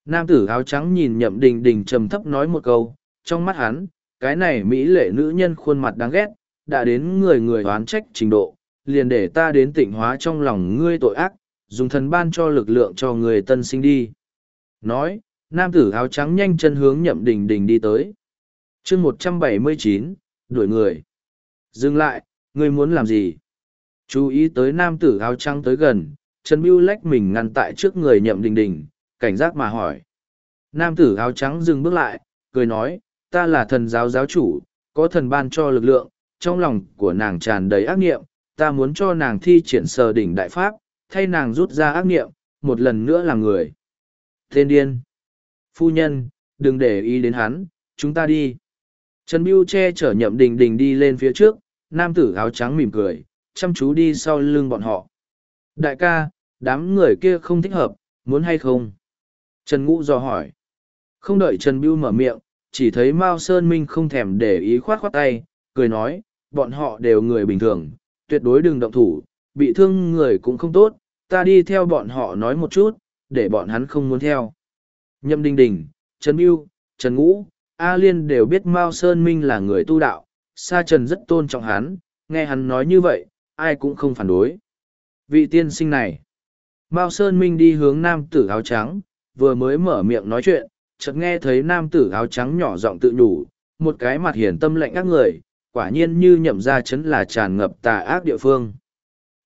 S1: Nam tử áo trắng nhìn nhậm đình đình trầm thấp nói một câu, trong mắt hắn, cái này mỹ lệ nữ nhân khuôn mặt đáng ghét, đã đến người người oán trách trình độ, liền để ta đến tịnh hóa trong lòng ngươi tội ác, dùng thần ban cho lực lượng cho người tân sinh đi. Nói, nam tử áo trắng nhanh chân hướng nhậm đình đình đi tới. chương một trăm bảy mươi chín đuổi người. Dừng lại, ngươi muốn làm gì? Chú ý tới nam tử áo trắng tới gần, Trần Bưu lách mình ngăn tại trước người nhậm đình đình, cảnh giác mà hỏi. Nam tử áo trắng dừng bước lại, cười nói, ta là thần giáo giáo chủ, có thần ban cho lực lượng, trong lòng của nàng tràn đầy ác nghiệm, ta muốn cho nàng thi triển sờ đỉnh đại pháp, thay nàng rút ra ác nghiệm, một lần nữa làm người. Tên điên. Phu nhân, đừng để ý đến hắn, chúng ta đi. Trần Biêu che chở nhậm đình đình đi lên phía trước, nam tử áo trắng mỉm cười, chăm chú đi sau lưng bọn họ. Đại ca, đám người kia không thích hợp, muốn hay không? Trần Ngũ dò hỏi. Không đợi Trần Biêu mở miệng, chỉ thấy Mao Sơn Minh không thèm để ý khoát khoát tay, cười nói, bọn họ đều người bình thường, tuyệt đối đừng động thủ, bị thương người cũng không tốt, ta đi theo bọn họ nói một chút, để bọn hắn không muốn theo. Nhâm Đình Đình, Trần Biêu, Trần Ngũ, A Liên đều biết Mao Sơn Minh là người tu đạo, Sa Trần rất tôn trọng hắn, nghe hắn nói như vậy, ai cũng không phản đối. Vị tiên sinh này, Mao Sơn Minh đi hướng nam tử áo trắng, vừa mới mở miệng nói chuyện, chợt nghe thấy nam tử áo trắng nhỏ giọng tự nhủ, một cái mặt hiền tâm lạnh các người, quả nhiên như nhậm ra chấn là tràn ngập tà ác địa phương.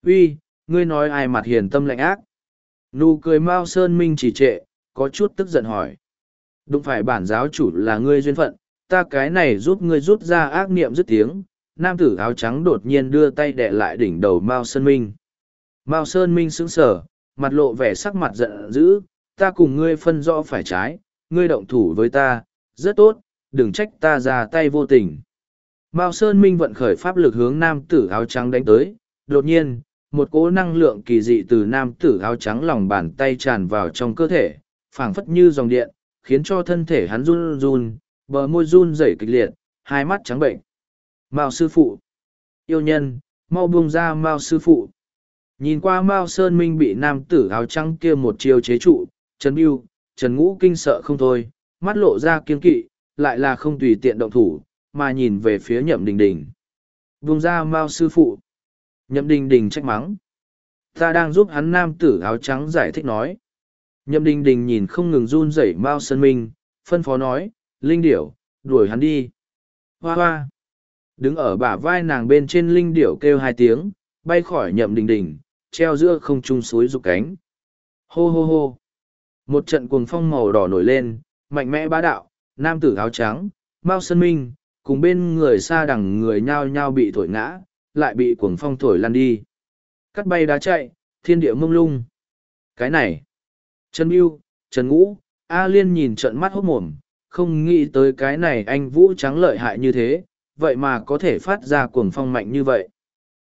S1: Uy, ngươi nói ai mặt hiền tâm lạnh ác? Nụ cười Mao Sơn Minh chỉ trệ, có chút tức giận hỏi. Đúng phải bản giáo chủ là ngươi duyên phận, ta cái này giúp ngươi rút ra ác niệm dứt tiếng. Nam tử áo trắng đột nhiên đưa tay đè lại đỉnh đầu Mao Sơn Minh. Mao Sơn Minh sững sờ, mặt lộ vẻ sắc mặt giận dữ, ta cùng ngươi phân rõ phải trái, ngươi động thủ với ta, rất tốt, đừng trách ta ra tay vô tình. Mao Sơn Minh vận khởi pháp lực hướng nam tử áo trắng đánh tới, đột nhiên, một cỗ năng lượng kỳ dị từ nam tử áo trắng lòng bàn tay tràn vào trong cơ thể, phảng phất như dòng điện, khiến cho thân thể hắn run run, bờ môi run rẩy kịch liệt, hai mắt trắng bệnh. Mao sư phụ, yêu nhân, mau buông ra Mao sư phụ. Nhìn qua Mao Sơn Minh bị nam tử áo trắng kia một chiêu chế trụ, Trần Biêu, Trần Ngũ kinh sợ không thôi, mắt lộ ra kiên kỵ, lại là không tùy tiện động thủ, mà nhìn về phía nhậm đình đình. Buông ra Mao sư phụ. Nhậm đình đình trách mắng. Ta đang giúp hắn nam tử áo trắng giải thích nói. Nhậm đình đình nhìn không ngừng run rẩy Mao Sơn Minh, phân phó nói, Linh Điểu, đuổi hắn đi. Hoa hoa. Đứng ở bả vai nàng bên trên Linh Điểu kêu hai tiếng, bay khỏi nhậm đình đình, treo giữa không trung suối rục cánh. Hô hô hô. Một trận cuồng phong màu đỏ nổi lên, mạnh mẽ bá đạo, nam tử áo trắng, Mao Sơn Minh, cùng bên người xa đằng người nhao nhao bị thổi ngã, lại bị cuồng phong thổi lăn đi. Cắt bay đá chạy, thiên địa mông lung. Cái này. Trần Biêu, Trần Ngũ, A Liên nhìn trận mắt hốt mồm, không nghĩ tới cái này anh Vũ trắng lợi hại như thế, vậy mà có thể phát ra cuồng phong mạnh như vậy.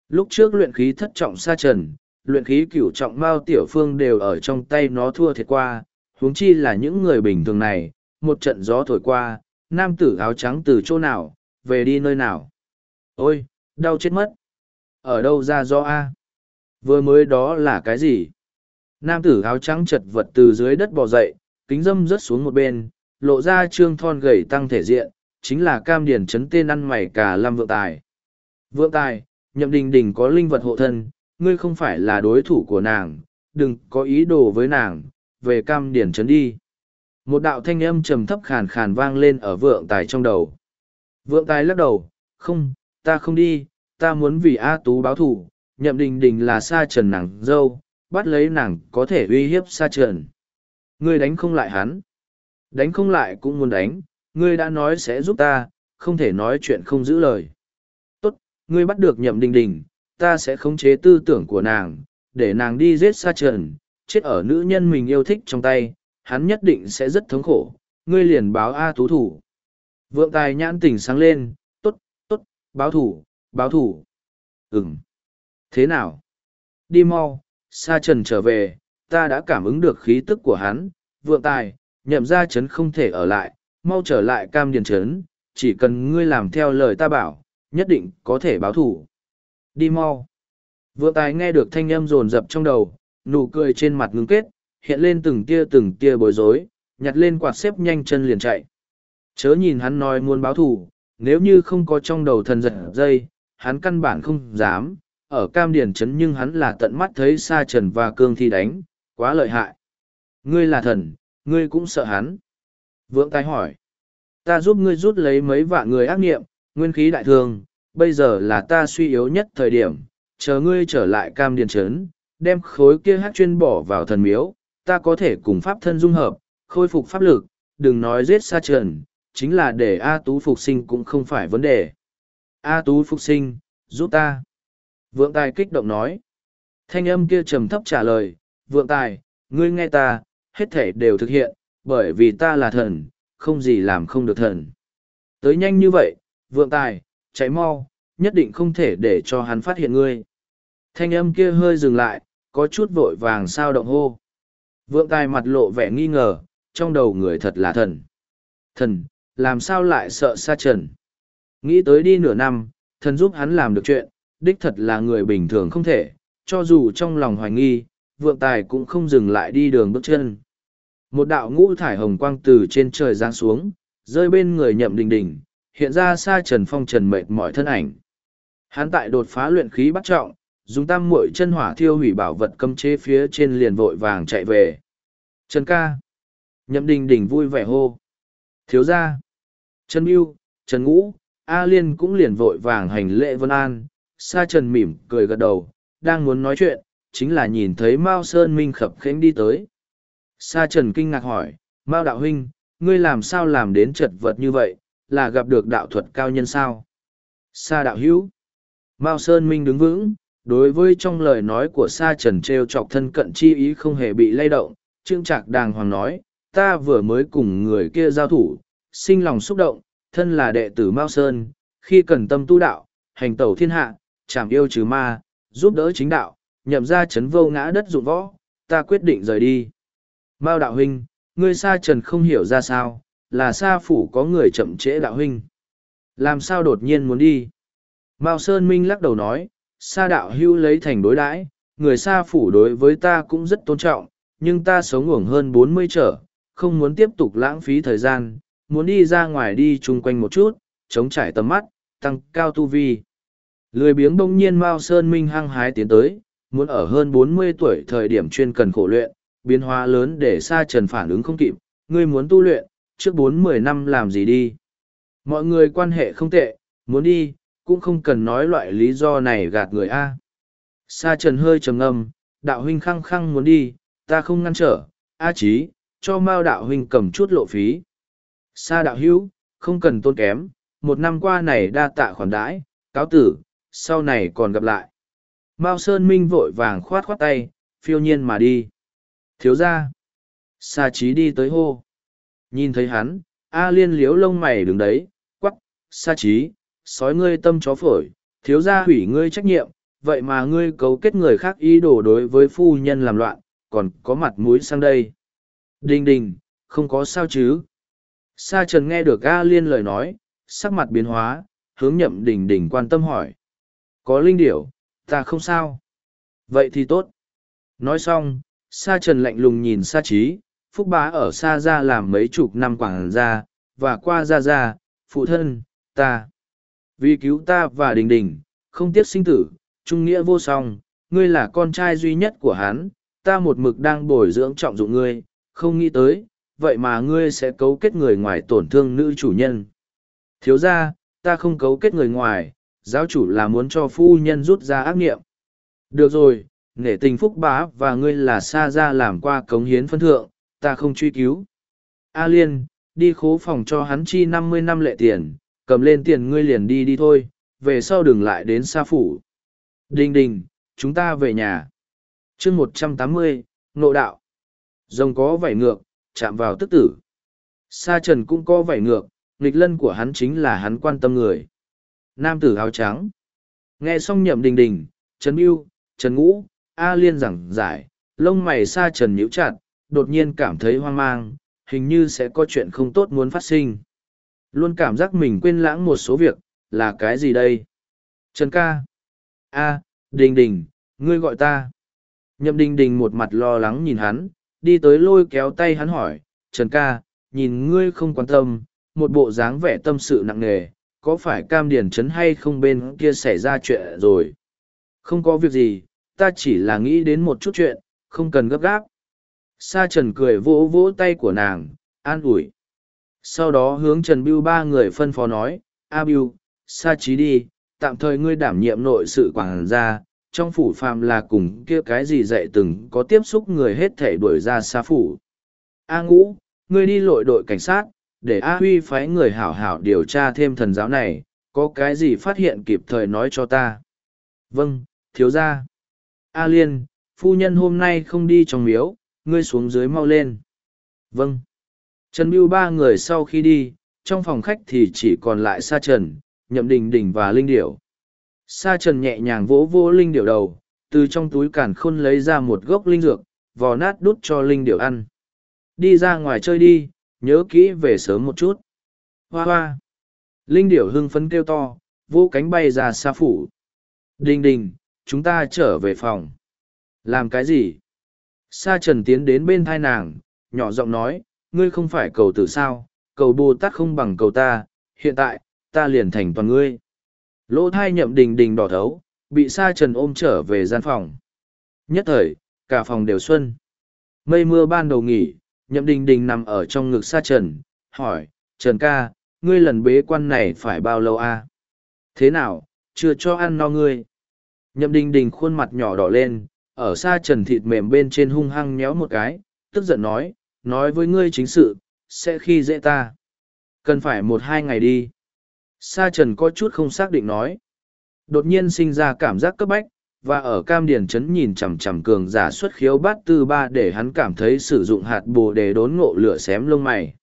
S1: Lúc trước luyện khí thất trọng xa trần, luyện khí cửu trọng mao tiểu phương đều ở trong tay nó thua thiệt qua, huống chi là những người bình thường này, một trận gió thổi qua, nam tử áo trắng từ chỗ nào, về đi nơi nào. Ôi, đau chết mất. Ở đâu ra do A? Vừa mới đó là cái gì? Nam tử áo trắng chật vật từ dưới đất bò dậy, kính dâm rớt xuống một bên, lộ ra trương thon gầy tăng thể diện, chính là cam điển chấn tên ăn mày cả lâm vượng tài. Vượng tài, nhậm đình đình có linh vật hộ thân, ngươi không phải là đối thủ của nàng, đừng có ý đồ với nàng, về cam điển trấn đi. Một đạo thanh âm trầm thấp khàn khàn vang lên ở vượng tài trong đầu. Vượng tài lắc đầu, không, ta không đi, ta muốn vì A Tú báo thù, nhậm đình đình là sa trần nàng dâu, bắt lấy nàng có thể uy hiếp sa trần. Ngươi đánh không lại hắn. Đánh không lại cũng muốn đánh, ngươi đã nói sẽ giúp ta, không thể nói chuyện không giữ lời. Tốt, ngươi bắt được nhậm đình đình, ta sẽ khống chế tư tưởng của nàng, để nàng đi giết sa trần, chết ở nữ nhân mình yêu thích trong tay, hắn nhất định sẽ rất thống khổ, ngươi liền báo A tú thủ. Vượng tài nhãn tỉnh sáng lên, tốt, tốt, báo thủ, báo thủ. Ừm. Thế nào? Đi mau, sa trần trở về, ta đã cảm ứng được khí tức của hắn, vượng tài, nhậm ra chấn không thể ở lại, mau trở lại cam điền chấn, chỉ cần ngươi làm theo lời ta bảo, nhất định có thể báo thủ. Đi mau. Vượng tài nghe được thanh âm rồn rập trong đầu, nụ cười trên mặt ngưng kết, hiện lên từng tia từng tia bối rối, nhặt lên quạt xếp nhanh chân liền chạy. Chớ nhìn hắn nói muốn báo thù, nếu như không có trong đầu thần giật dây, hắn căn bản không dám, ở cam điển chấn nhưng hắn là tận mắt thấy sa trần và cương thi đánh, quá lợi hại. Ngươi là thần, ngươi cũng sợ hắn. Vượng tài hỏi, ta giúp ngươi rút lấy mấy vạn người ác nghiệm, nguyên khí đại thương, bây giờ là ta suy yếu nhất thời điểm, chờ ngươi trở lại cam điển chấn, đem khối kia hát chuyên bỏ vào thần miếu, ta có thể cùng pháp thân dung hợp, khôi phục pháp lực, đừng nói giết sa trần, chính là để A Tú phục sinh cũng không phải vấn đề. A Tú phục sinh, giúp ta. Vượng Tài kích động nói. Thanh âm kia trầm thấp trả lời, Vượng Tài, ngươi nghe ta, hết thể đều thực hiện, bởi vì ta là thần, không gì làm không được thần. Tới nhanh như vậy, Vượng Tài, cháy mau, nhất định không thể để cho hắn phát hiện ngươi. Thanh âm kia hơi dừng lại, có chút vội vàng sao động hô. Vượng Tài mặt lộ vẻ nghi ngờ, trong đầu người thật là thần. Thần, làm sao lại sợ sa trần? Nghĩ tới đi nửa năm, thần giúp hắn làm được chuyện, đích thật là người bình thường không thể, cho dù trong lòng hoài nghi, vượng tài cũng không dừng lại đi đường bước chân. Một đạo ngũ thải hồng quang từ trên trời giáng xuống, rơi bên người nhậm đình đình, hiện ra Sa trần phong trần mệt mỏi thân ảnh. Hắn tại đột phá luyện khí bắt trọng, dùng tam muội chân hỏa thiêu hủy bảo vật cấm chế phía trên liền vội vàng chạy về. Trần ca. Nhậm đình đình vui vẻ hô. Thiếu gia. Trần Biêu, Trần Ngũ, A Liên cũng liền vội vàng hành lễ vân an, Sa Trần mỉm cười gật đầu, đang muốn nói chuyện, chính là nhìn thấy Mao Sơn Minh khập khẽnh đi tới. Sa Trần kinh ngạc hỏi, Mao Đạo Huynh, ngươi làm sao làm đến chật vật như vậy, là gặp được đạo thuật cao nhân sao? Sa Đạo Hữu Mao Sơn Minh đứng vững, đối với trong lời nói của Sa Trần treo chọc thân cận chi ý không hề bị lay động, Trương Trạc đàng hoàng nói, ta vừa mới cùng người kia giao thủ, sinh lòng xúc động, thân là đệ tử Mao Sơn, khi cần tâm tu đạo, hành tẩu thiên hạ, chảm yêu trừ ma, giúp đỡ chính đạo, nhậm ra chấn vô ngã đất dụng võ, ta quyết định rời đi. Mao đạo huynh, ngươi sa trần không hiểu ra sao, là sa phủ có người chậm trễ đạo huynh. Làm sao đột nhiên muốn đi? Mao Sơn Minh lắc đầu nói, sa đạo hưu lấy thành đối đãi, người sa phủ đối với ta cũng rất tôn trọng, nhưng ta sống uổng hơn bốn mươi trở, không muốn tiếp tục lãng phí thời gian, muốn đi ra ngoài đi chung quanh một chút, chống trải tầm mắt, tăng cao tu vi. Lười biếng bỗng nhiên Mao Sơn Minh hăng hái tiến tới, muốn ở hơn bốn mươi tuổi thời điểm chuyên cần khổ luyện, biến hóa lớn để xa trần phản ứng không kịp, ngươi muốn tu luyện, trước bốn mươi năm làm gì đi. Mọi người quan hệ không tệ, muốn đi, cũng không cần nói loại lý do này gạt người A. Sa trần hơi trầm ngâm, đạo huynh khăng khăng muốn đi, ta không ngăn trở, A chí, cho Mao đạo huynh cầm chút lộ phí. Sa đạo hữu, không cần tôn kém, một năm qua này đa tạ khoản đãi, cáo tử, sau này còn gặp lại. Mao Sơn Minh vội vàng khoát khoát tay, phiêu nhiên mà đi. Thiếu ra. Sa trí đi tới hô. Nhìn thấy hắn, A liên liếu lông mày đứng đấy, quắc, sa trí, sói ngươi tâm chó phổi, thiếu gia hủy ngươi trách nhiệm, vậy mà ngươi cấu kết người khác ý đồ đối với phu nhân làm loạn, còn có mặt mũi sang đây. Đình đình, không có sao chứ. Sa trần nghe được A liên lời nói, sắc mặt biến hóa, hướng nhậm đình đình quan tâm hỏi. Có linh điểu, ta không sao. Vậy thì tốt. Nói xong, Sa Trần lạnh lùng nhìn Sa Trí, Phúc Bá ở Sa Gia làm mấy chục năm quảng gia, và qua Gia Gia, phụ thân, ta. Vì cứu ta và Đình Đình, không tiếc sinh tử, trung nghĩa vô song, ngươi là con trai duy nhất của hắn, ta một mực đang bồi dưỡng trọng dụng ngươi, không nghĩ tới, vậy mà ngươi sẽ cấu kết người ngoài tổn thương nữ chủ nhân. Thiếu ra, ta không cấu kết người ngoài, giáo chủ là muốn cho phu nhân rút ra ác nghiệm. Được rồi, nể tình phúc bá và ngươi là xa ra làm qua cống hiến phân thượng, ta không truy cứu. A Liên, đi khố phòng cho hắn chi năm mươi năm lệ tiền, cầm lên tiền ngươi liền đi đi thôi, về sau đừng lại đến xa phủ. Đình đình, chúng ta về nhà. chương một trăm tám mươi, nộ đạo. Rồng có vảy ngược, chạm vào tức tử. Sa trần cũng có vảy ngược, nghịch lân của hắn chính là hắn quan tâm người. Nam tử áo trắng. Nghe xong nhậm đình đình, Trần Biêu, Trần Ngũ, A Liên giảng giải, lông mày sa trần nhíu chặt, đột nhiên cảm thấy hoang mang, hình như sẽ có chuyện không tốt muốn phát sinh. Luôn cảm giác mình quên lãng một số việc, là cái gì đây? Trần ca. A, đình đình, ngươi gọi ta. Nhậm đình đình một mặt lo lắng nhìn hắn, đi tới lôi kéo tay hắn hỏi, Trần ca, nhìn ngươi không quan tâm, một bộ dáng vẻ tâm sự nặng nề, có phải cam điển chấn hay không bên kia xảy ra chuyện rồi? Không có việc gì, ta chỉ là nghĩ đến một chút chuyện, không cần gấp gáp. Sa Trần cười vỗ vỗ tay của nàng, an ủi. Sau đó hướng Trần Biêu ba người phân phó nói, A Biêu, Sa Chí đi, tạm thời ngươi đảm nhiệm nội sự quảng gia, trong phủ phàm là cùng kia cái gì dạy từng có tiếp xúc người hết thể đuổi ra xa phủ. A Ngũ, ngươi đi lội đội cảnh sát, để A Huy phái người hảo hảo điều tra thêm thần giáo này, có cái gì phát hiện kịp thời nói cho ta. Vâng, thiếu gia. A Liên, phu nhân hôm nay không đi trong miếu, ngươi xuống dưới mau lên. Vâng. Trần Biêu ba người sau khi đi, trong phòng khách thì chỉ còn lại Sa Trần, Nhậm Đình Đình và Linh Điểu. Sa Trần nhẹ nhàng vỗ vỗ Linh Điểu đầu, từ trong túi càn khôn lấy ra một gốc linh dược, vò nát đút cho Linh Điểu ăn. Đi ra ngoài chơi đi, nhớ kỹ về sớm một chút. Hoa hoa. Linh Điểu hưng phấn kêu to, vỗ cánh bay ra xa phủ. Đình đình, chúng ta trở về phòng. Làm cái gì? Sa trần tiến đến bên thai nàng, nhỏ giọng nói, ngươi không phải cầu tử sao, cầu Bồ Tát không bằng cầu ta, hiện tại, ta liền thành toàn ngươi. Lỗ thai nhậm đình đình đỏ thấu, bị sa trần ôm trở về gian phòng. Nhất thời, cả phòng đều xuân. Mây mưa ban đầu nghỉ, nhậm đình đình nằm ở trong ngực sa trần, hỏi, Trần ca, ngươi lần bế quan này phải bao lâu a? Thế nào, chưa cho ăn no ngươi? Nhậm đình đình khuôn mặt nhỏ đỏ lên, ở Sa trần thịt mềm bên trên hung hăng nhéo một cái, tức giận nói, nói với ngươi chính sự, sẽ khi dễ ta. Cần phải một hai ngày đi. Sa trần có chút không xác định nói. Đột nhiên sinh ra cảm giác cấp bách, và ở cam điển chấn nhìn chằm chằm cường giả xuất khiếu bát tư ba để hắn cảm thấy sử dụng hạt bồ để đốn ngộ lửa xém lông mày.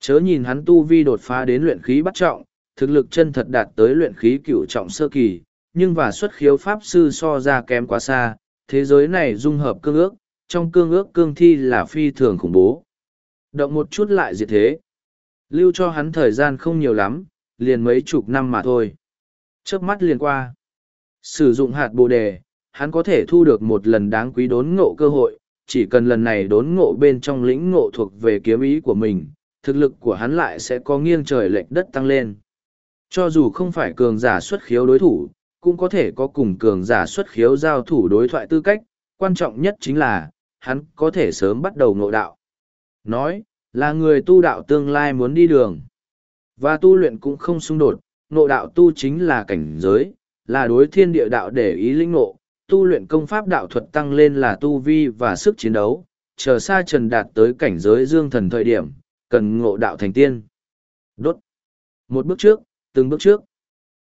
S1: Chớ nhìn hắn tu vi đột phá đến luyện khí bắt trọng, thực lực chân thật đạt tới luyện khí cửu trọng sơ kỳ, nhưng và xuất khiếu pháp sư so ra kém quá xa, thế giới này dung hợp cương ước, trong cương ước cương thi là phi thường khủng bố. Động một chút lại diệt thế. Lưu cho hắn thời gian không nhiều lắm, liền mấy chục năm mà thôi. Chớp mắt liền qua. Sử dụng hạt bồ đề, hắn có thể thu được một lần đáng quý đốn ngộ cơ hội, chỉ cần lần này đốn ngộ bên trong lĩnh ngộ thuộc về kiếm ý của mình, thực lực của hắn lại sẽ có nghiêng trời lệch đất tăng lên. Cho dù không phải cường giả xuất khiếu đối thủ, cũng có thể có cùng cường giả xuất khiếu giao thủ đối thoại tư cách, quan trọng nhất chính là, hắn có thể sớm bắt đầu ngộ đạo. Nói, là người tu đạo tương lai muốn đi đường. Và tu luyện cũng không xung đột, ngộ đạo tu chính là cảnh giới, là đối thiên địa đạo để ý linh ngộ, tu luyện công pháp đạo thuật tăng lên là tu vi và sức chiến đấu, chờ xa trần đạt tới cảnh giới dương thần thời điểm, cần ngộ đạo thành tiên. Đốt. Một bước trước, từng bước trước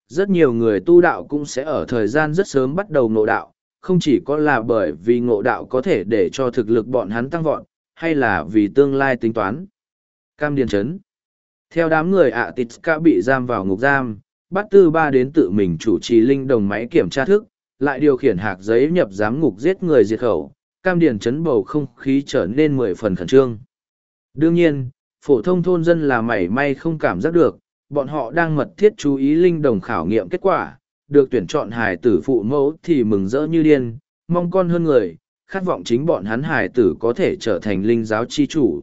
S1: rất nhiều người tu đạo cũng sẽ ở thời gian rất sớm bắt đầu ngộ đạo, không chỉ có là bởi vì ngộ đạo có thể để cho thực lực bọn hắn tăng vọt, hay là vì tương lai tính toán. Cam Điền Trấn Theo đám người ạ tịt ca bị giam vào ngục giam, bắt tư ba đến tự mình chủ trì linh đồng máy kiểm tra thức, lại điều khiển hạc giấy nhập giám ngục giết người diệt khẩu, Cam Điền Trấn bầu không khí trở nên mười phần khẩn trương. Đương nhiên, phổ thông thôn dân là mảy may không cảm giác được, bọn họ đang mật thiết chú ý linh đồng khảo nghiệm kết quả, được tuyển chọn hài tử phụ mẫu thì mừng rỡ như điên, mong con hơn người, khát vọng chính bọn hắn hài tử có thể trở thành linh giáo chi chủ.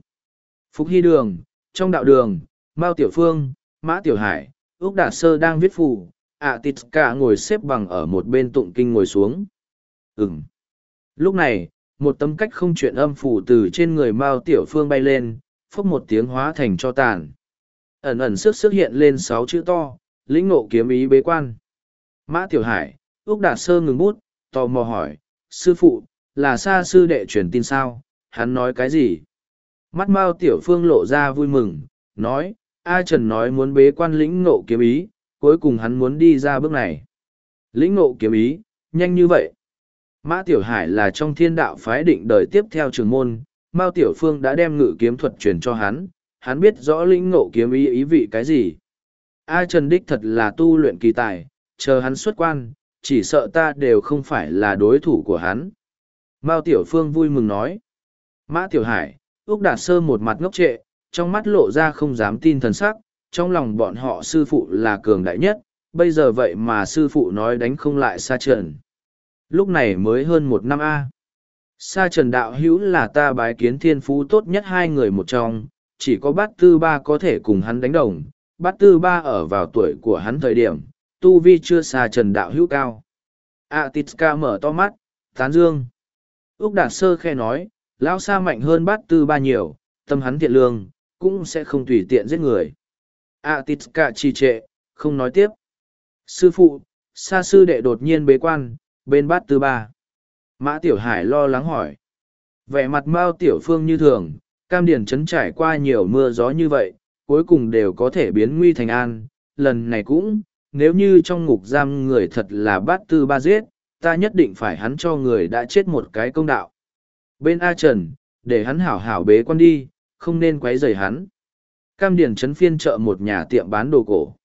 S1: Phúc Hy Đường, trong đạo đường, Mao Tiểu Phương, Mã Tiểu Hải, Úc Đạt Sơ đang viết phù, ạ tịt cả ngồi xếp bằng ở một bên tụng kinh ngồi xuống. Ừm. Lúc này, một tấm cách không chuyện âm phủ từ trên người mao tiểu phương bay lên phốc một tiếng hóa thành cho tàn ẩn ẩn sức sức hiện lên sáu chữ to lĩnh ngộ kiếm ý bế quan mã tiểu hải, úc đạt sơ ngừng bút, tò mò hỏi, sư phụ, là xa sư đệ truyền tin sao? Hắn nói cái gì? Mắt mao tiểu phương lộ ra vui mừng, nói, a trần nói muốn bế quan lĩnh ngộ kiếm ý, cuối cùng hắn muốn đi ra bước này. Lĩnh ngộ kiếm ý? Nhanh như vậy? Mã tiểu hải là trong thiên đạo phái định đời tiếp theo trường môn, mao tiểu phương đã đem ngự kiếm thuật truyền cho hắn hắn biết rõ lĩnh ngộ kiếm ý ý vị cái gì. A trần đích thật là tu luyện kỳ tài chờ hắn xuất quan, chỉ sợ ta đều không phải là đối thủ của hắn. Mao tiểu phương vui mừng nói. Mã tiểu hải, úc đạt sơ một mặt ngốc trệ, trong mắt lộ ra không dám tin thần sắc, trong lòng bọn họ sư phụ là cường đại nhất, bây giờ vậy mà sư phụ nói đánh không lại sa trần. Lúc này mới hơn một năm a. Sa trần đạo hữu là ta bái kiến thiên phú tốt nhất hai người một trong, chỉ có bát tư ba có thể cùng hắn đánh đồng. Bát tư ba ở vào tuổi của hắn thời điểm tu vi chưa xa trần đạo hữu cao. A titska mở to mắt, tán dương. Úc đạt sơ khe nói, lão sa mạnh hơn bát tư ba nhiều, tâm hắn thiện lương, cũng sẽ không tùy tiện giết người. A titska trì trệ, không nói tiếp. Sư phụ, sa sư đệ đột nhiên bế quan, bên bát tư ba. Mã tiểu hải lo lắng hỏi. Vẻ mặt mao tiểu phương như thường, cam điền trấn trải qua nhiều mưa gió như vậy, cuối cùng đều có thể biến nguy thành an, lần này cũng nếu như trong ngục giam người thật là bát tư ba giết ta nhất định phải hắn cho người đã chết một cái công đạo. Bên a trần để hắn hảo hảo bế quan đi không nên quấy rầy hắn. Cam điền trấn phiên chợ một nhà tiệm bán đồ cổ.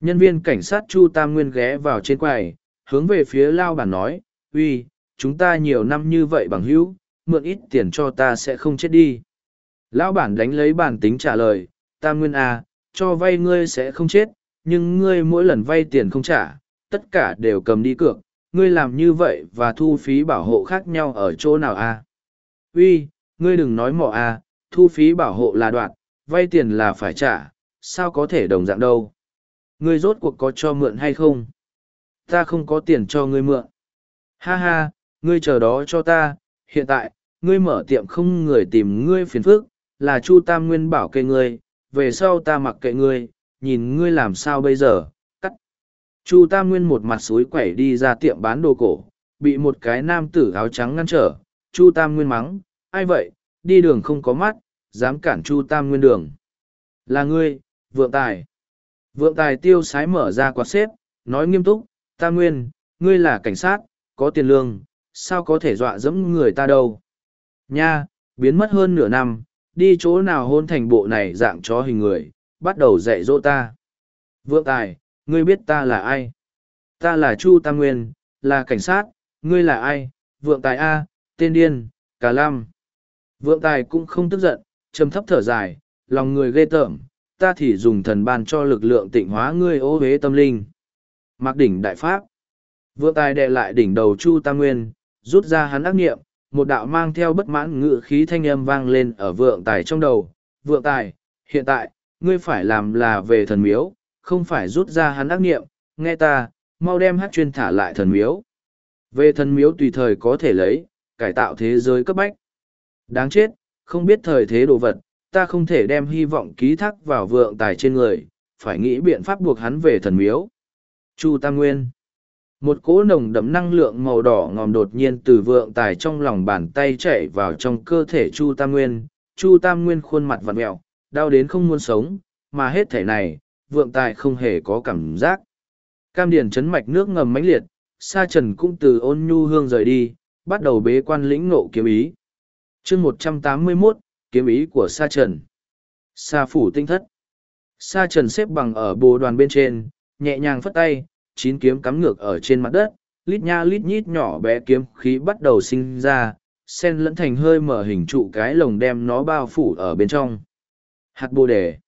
S1: Nhân viên cảnh sát chu tam nguyên ghé vào trên quầy hướng về phía lao bản nói uy chúng ta nhiều năm như vậy bằng hữu mượn ít tiền cho ta sẽ không chết đi. Lão bản đánh lấy bản tính trả lời tam nguyên à, cho vay ngươi sẽ không chết nhưng ngươi mỗi lần vay tiền không trả, tất cả đều cầm đi cược, ngươi làm như vậy và thu phí bảo hộ khác nhau ở chỗ nào a uy, ngươi đừng nói mỏ a thu phí bảo hộ là đoạn, vay tiền là phải trả, sao có thể đồng dạng đâu? Ngươi rốt cuộc có cho mượn hay không? Ta không có tiền cho ngươi mượn. Ha ha, ngươi chờ đó cho ta, hiện tại, ngươi mở tiệm không người tìm ngươi phiền phức, là chu tam nguyên bảo kê ngươi, về sau ta mặc kệ ngươi nhìn ngươi làm sao bây giờ, cắt. Chu tam nguyên một mặt suối quẩy đi ra tiệm bán đồ cổ, bị một cái nam tử áo trắng ngăn trở. Chu tam nguyên mắng, ai vậy? Đi đường không có mắt, dám cản chu tam nguyên đường. Là ngươi, vượng tài. Vượng tài tiêu sái mở ra quạt xếp, nói nghiêm túc tam nguyên, ngươi là cảnh sát, có tiền lương, sao có thể dọa dẫm người ta đâu? Nha, biến mất hơn nửa năm, đi chỗ nào hôn thành bộ này dạng chó hình người? Bắt đầu dạy dỗ ta. Vượng tài, ngươi biết ta là ai? Ta là chu tam nguyên, là cảnh sát, ngươi là ai? Vượng tài a, tên điên, cà lam. Vượng tài cũng không tức giận, trầm thấp thở dài, lòng người ghê tởm, ta thì dùng thần ban cho lực lượng tịnh hóa ngươi ô hế tâm linh. Mặc đỉnh đại pháp. Vượng tài đè lại đỉnh đầu chu tam nguyên, rút ra hắn ác nghiệm một đạo mang theo bất mãn ngự khí thanh âm vang lên ở vượng tài trong đầu. Vượng tài, hiện tại ngươi phải làm là về thần miếu, không phải rút ra hắn ác nghiệm nghe ta, mau đem hát chuyên thả lại thần miếu. Về thần miếu tùy thời có thể lấy, cải tạo thế giới cấp bách. Đáng chết, không biết thời thế đồ vật, ta không thể đem hy vọng ký thác vào vượng tài trên người, phải nghĩ biện pháp buộc hắn về thần miếu. Chu tam nguyên. Một cỗ nồng đậm năng lượng màu đỏ ngòm đột nhiên từ vượng tài trong lòng bàn tay chạy vào trong cơ thể chu tam nguyên. Chu tam nguyên khuôn mặt vặn mẹo đau đến không muốn sống mà hết thể này vượng tài không hề có cảm giác. Cam điền chấn mạch nước ngầm mãnh liệt sa trần cũng từ ôn nhu hương rời đi bắt đầu bế quan lĩnh ngộ kiếm ý. Chương một trăm tám mươi kiếm ý của sa trần. Sa phủ tinh thất. Sa trần xếp bằng ở bồ đoàn bên trên nhẹ nhàng phất tay chín kiếm cắm ngược ở trên mặt đất, lít nha lít nhít nhỏ bé kiếm khí bắt đầu sinh ra, sen lẫn thành hơi mở hình trụ cái lồng đem nó bao phủ ở bên trong. Hạt bồ đề.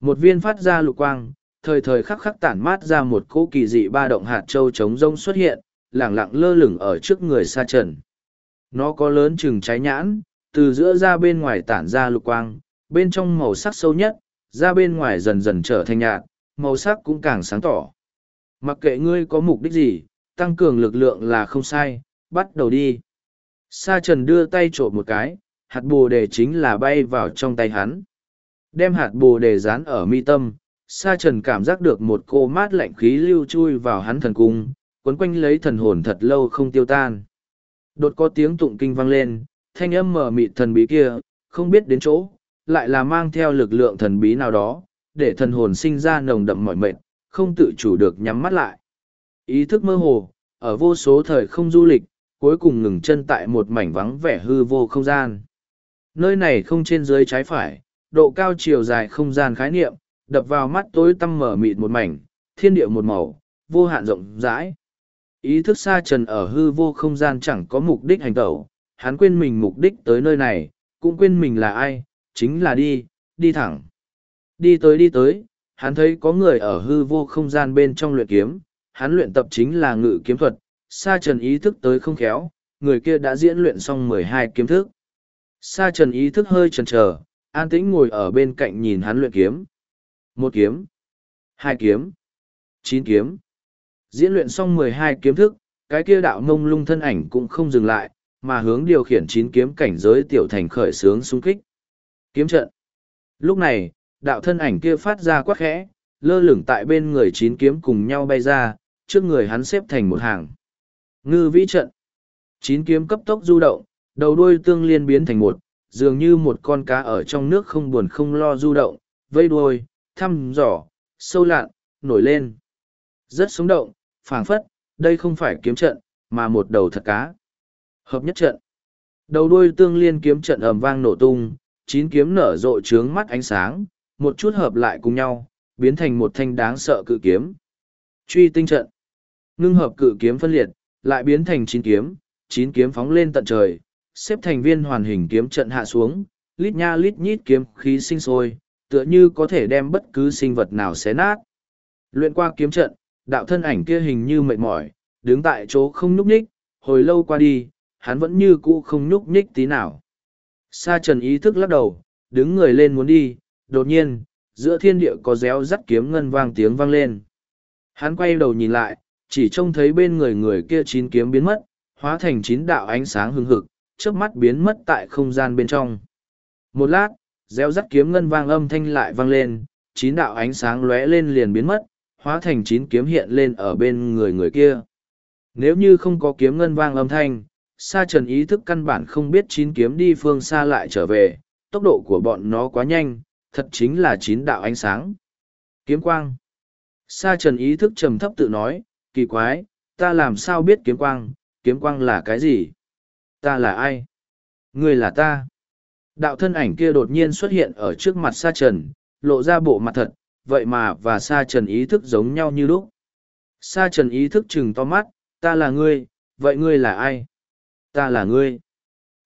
S1: Một viên phát ra lục quang, thời thời khắc khắc tản mát ra một cỗ kỳ dị ba động hạt châu trống rông xuất hiện, lẳng lặng lơ lửng ở trước người sa trần. Nó có lớn chừng trái nhãn, từ giữa ra bên ngoài tản ra lục quang, bên trong màu sắc sâu nhất, ra bên ngoài dần dần trở thành nhạt, màu sắc cũng càng sáng tỏ. Mặc kệ ngươi có mục đích gì, tăng cường lực lượng là không sai, bắt đầu đi. Sa trần đưa tay trộm một cái, hạt bồ đề chính là bay vào trong tay hắn. Đem hạt bồ đề dán ở mi tâm, sa trần cảm giác được một cô mát lạnh khí lưu chui vào hắn thần cung, quấn quanh lấy thần hồn thật lâu không tiêu tan. Đột có tiếng tụng kinh vang lên, thanh âm mở mịt thần bí kia, không biết đến chỗ, lại là mang theo lực lượng thần bí nào đó, để thần hồn sinh ra nồng đậm mỏi mệt, không tự chủ được nhắm mắt lại. Ý thức mơ hồ, ở vô số thời không du lịch, cuối cùng ngừng chân tại một mảnh vắng vẻ hư vô không gian. Nơi này không trên dưới trái phải, độ cao chiều dài không gian khái niệm, đập vào mắt tối tăm mở mịt một mảnh, thiên địa một màu, vô hạn rộng rãi. Ý thức xa trần ở hư vô không gian chẳng có mục đích hành tẩu, hắn quên mình mục đích tới nơi này, cũng quên mình là ai, chính là đi, đi thẳng. Đi tới đi tới, hắn thấy có người ở hư vô không gian bên trong luyện kiếm, hắn luyện tập chính là ngự kiếm thuật, xa trần ý thức tới không khéo, người kia đã diễn luyện xong mười hai kiếm thức. Sa trần ý thức hơi chần chờ, an tĩnh ngồi ở bên cạnh nhìn hắn luyện kiếm. Một kiếm, hai kiếm, chín kiếm. Diễn luyện xong mười hai kiếm thức, cái kia đạo mông lung thân ảnh cũng không dừng lại, mà hướng điều khiển chín kiếm cảnh giới tiểu thành khởi sướng xung kích. Kiếm trận. Lúc này, đạo thân ảnh kia phát ra quát khẽ, lơ lửng tại bên người chín kiếm cùng nhau bay ra, trước người hắn xếp thành một hàng. Ngư vĩ trận. Chín kiếm cấp tốc du động, đầu đuôi tương liên biến thành một, dường như một con cá ở trong nước không buồn không lo du động, vây đuôi, thăm dò, sâu lạn, nổi lên. Rất sống động, phảng phất, đây không phải kiếm trận, mà một đầu thật cá. Hợp nhất trận. Đầu đuôi tương liên kiếm trận ầm vang nổ tung, chín kiếm nở rộ trướng mắt ánh sáng, một chút hợp lại cùng nhau, biến thành một thanh đáng sợ cự kiếm. Truy tinh trận. Ngưng hợp cự kiếm phân liệt, lại biến thành chín kiếm, chín kiếm phóng lên tận trời, xếp thành viên hoàn hình kiếm trận hạ xuống, lít nha lít nhít kiếm khí sinh sôi, tựa như có thể đem bất cứ sinh vật nào xé nát. Luyện qua kiếm trận, đạo thân ảnh kia hình như mệt mỏi, đứng tại chỗ không nhúc nhích, hồi lâu qua đi, hắn vẫn như cũ không nhúc nhích tí nào. Sa trần ý thức lắc đầu, đứng người lên muốn đi, đột nhiên, giữa thiên địa có réo rắt kiếm ngân vang tiếng vang lên. Hắn quay đầu nhìn lại, chỉ trông thấy bên người người kia chín kiếm biến mất, hóa thành chín đạo ánh sáng hừng hực, chớp mắt biến mất tại không gian bên trong. Một lát, réo rắt kiếm ngân vang âm thanh lại vang lên, chín đạo ánh sáng lóe lên liền biến mất, hóa thành chín kiếm hiện lên ở bên người người kia. Nếu như không có kiếm ngân vang âm thanh, Sa Trần ý thức căn bản không biết chín kiếm đi phương xa lại trở về, tốc độ của bọn nó quá nhanh, thật chính là chín đạo ánh sáng. Kiếm quang. Sa Trần ý thức trầm thấp tự nói, kỳ quái, ta làm sao biết kiếm quang, kiếm quang là cái gì? Ta là ai? Ngươi là ta. Đạo thân ảnh kia đột nhiên xuất hiện ở trước mặt Sa Trần, lộ ra bộ mặt thật, vậy mà và Sa Trần ý thức giống nhau như lúc. Sa Trần ý thức chừng to mắt, ta là ngươi, vậy ngươi là ai? Ta là ngươi.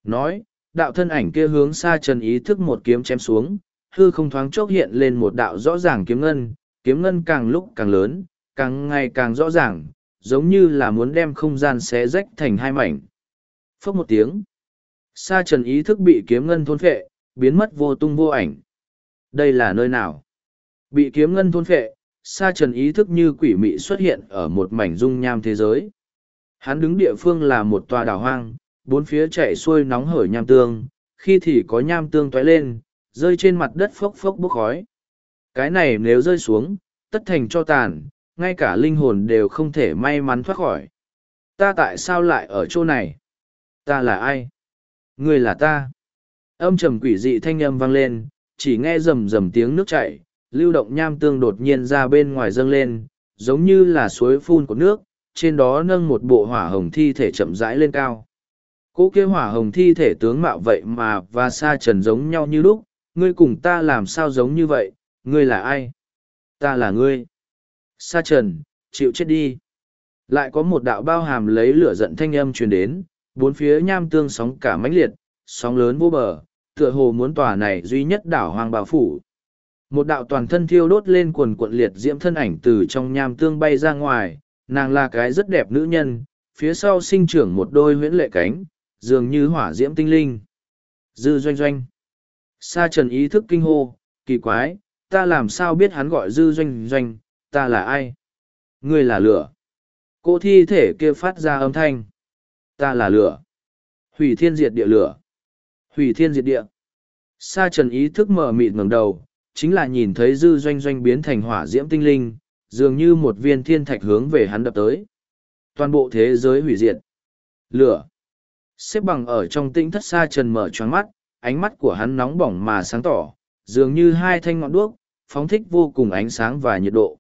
S1: Nói, đạo thân ảnh kia hướng Sa Trần ý thức một kiếm chém xuống, hư không thoáng chốc hiện lên một đạo rõ ràng kiếm ngân, kiếm ngân càng lúc càng lớn, càng ngày càng rõ ràng, giống như là muốn đem không gian xé rách thành hai mảnh. Phốc một tiếng. Sa trần ý thức bị kiếm ngân thôn phệ, biến mất vô tung vô ảnh. Đây là nơi nào? Bị kiếm ngân thôn phệ, sa trần ý thức như quỷ mị xuất hiện ở một mảnh dung nham thế giới. Hắn đứng địa phương là một tòa đảo hoang, bốn phía chạy xuôi nóng hởi nham tương, khi thì có nham tương tóe lên, rơi trên mặt đất phốc phốc bốc khói. Cái này nếu rơi xuống, tất thành cho tàn, ngay cả linh hồn đều không thể may mắn thoát khỏi. Ta tại sao lại ở chỗ này? Ta là ai? Ngươi là ta. Âm trầm quỷ dị thanh âm vang lên, chỉ nghe rầm rầm tiếng nước chảy, lưu động nham tương đột nhiên ra bên ngoài dâng lên, giống như là suối phun của nước, trên đó nâng một bộ hỏa hồng thi thể chậm rãi lên cao. Cố kia hỏa hồng thi thể tướng mạo vậy mà và sa trần giống nhau như lúc, ngươi cùng ta làm sao giống như vậy, ngươi là ai? Ta là ngươi. Sa trần, chịu chết đi. Lại có một đạo bao hàm lấy lửa giận thanh âm truyền đến, bốn phía nham tương sóng cả mãnh liệt, sóng lớn vô bờ, tựa hồ muốn tòa này duy nhất đảo hoàng bảo phủ. Một đạo toàn thân thiêu đốt lên quần cuộn liệt diễm thân ảnh từ trong nham tương bay ra ngoài, nàng là cái rất đẹp nữ nhân, phía sau sinh trưởng một đôi huyễn lệ cánh, dường như hỏa diễm tinh linh. Dư doanh doanh. Sa trần ý thức kinh hô, kỳ quái, ta làm sao biết hắn gọi dư doanh doanh, ta là ai? Ngươi là lửa. Cô thi thể kia phát ra âm thanh. Ta là lửa. Hủy thiên diệt địa lửa. Hủy thiên diệt địa. Sa trần ý thức mở mịt ngẩng đầu, chính là nhìn thấy dư doanh doanh biến thành hỏa diễm tinh linh, dường như một viên thiên thạch hướng về hắn đập tới. Toàn bộ thế giới hủy diệt. Lửa. Xếp bằng ở trong tĩnh thất sa trần mở choáng mắt, ánh mắt của hắn nóng bỏng mà sáng tỏ, dường như hai thanh ngọn đuốc, phóng thích vô cùng ánh sáng và nhiệt độ.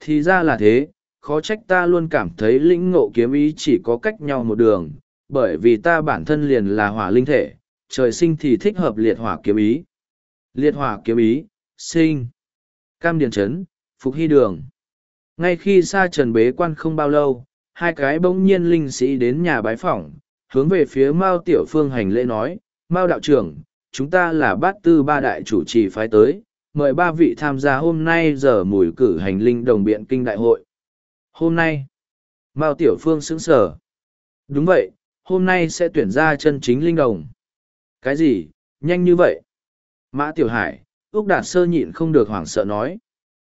S1: Thì ra là thế, khó trách ta luôn cảm thấy lĩnh ngộ kiếm ý chỉ có cách nhau một đường, bởi vì ta bản thân liền là hỏa linh thể, trời sinh thì thích hợp liệt hỏa kiếm ý. Liệt hỏa kiếm ý, sinh. Cam Điền chấn Phục Hy Đường. Ngay khi xa trần bế quan không bao lâu, hai cái bỗng nhiên linh sĩ đến nhà bái phỏng, hướng về phía Mao Tiểu Phương hành lễ nói, Mao đạo trưởng, chúng ta là bát tư ba đại chủ trì phái tới, mời ba vị tham gia hôm nay giờ mùi cử hành linh đồng biện kinh đại hội. Hôm nay, Mao Tiểu Phương sững sở. Đúng vậy, hôm nay sẽ tuyển ra chân chính linh đồng. Cái gì, nhanh như vậy? Mã Tiểu Hải, Úc Đạt Sơ nhịn không được hoảng sợ nói.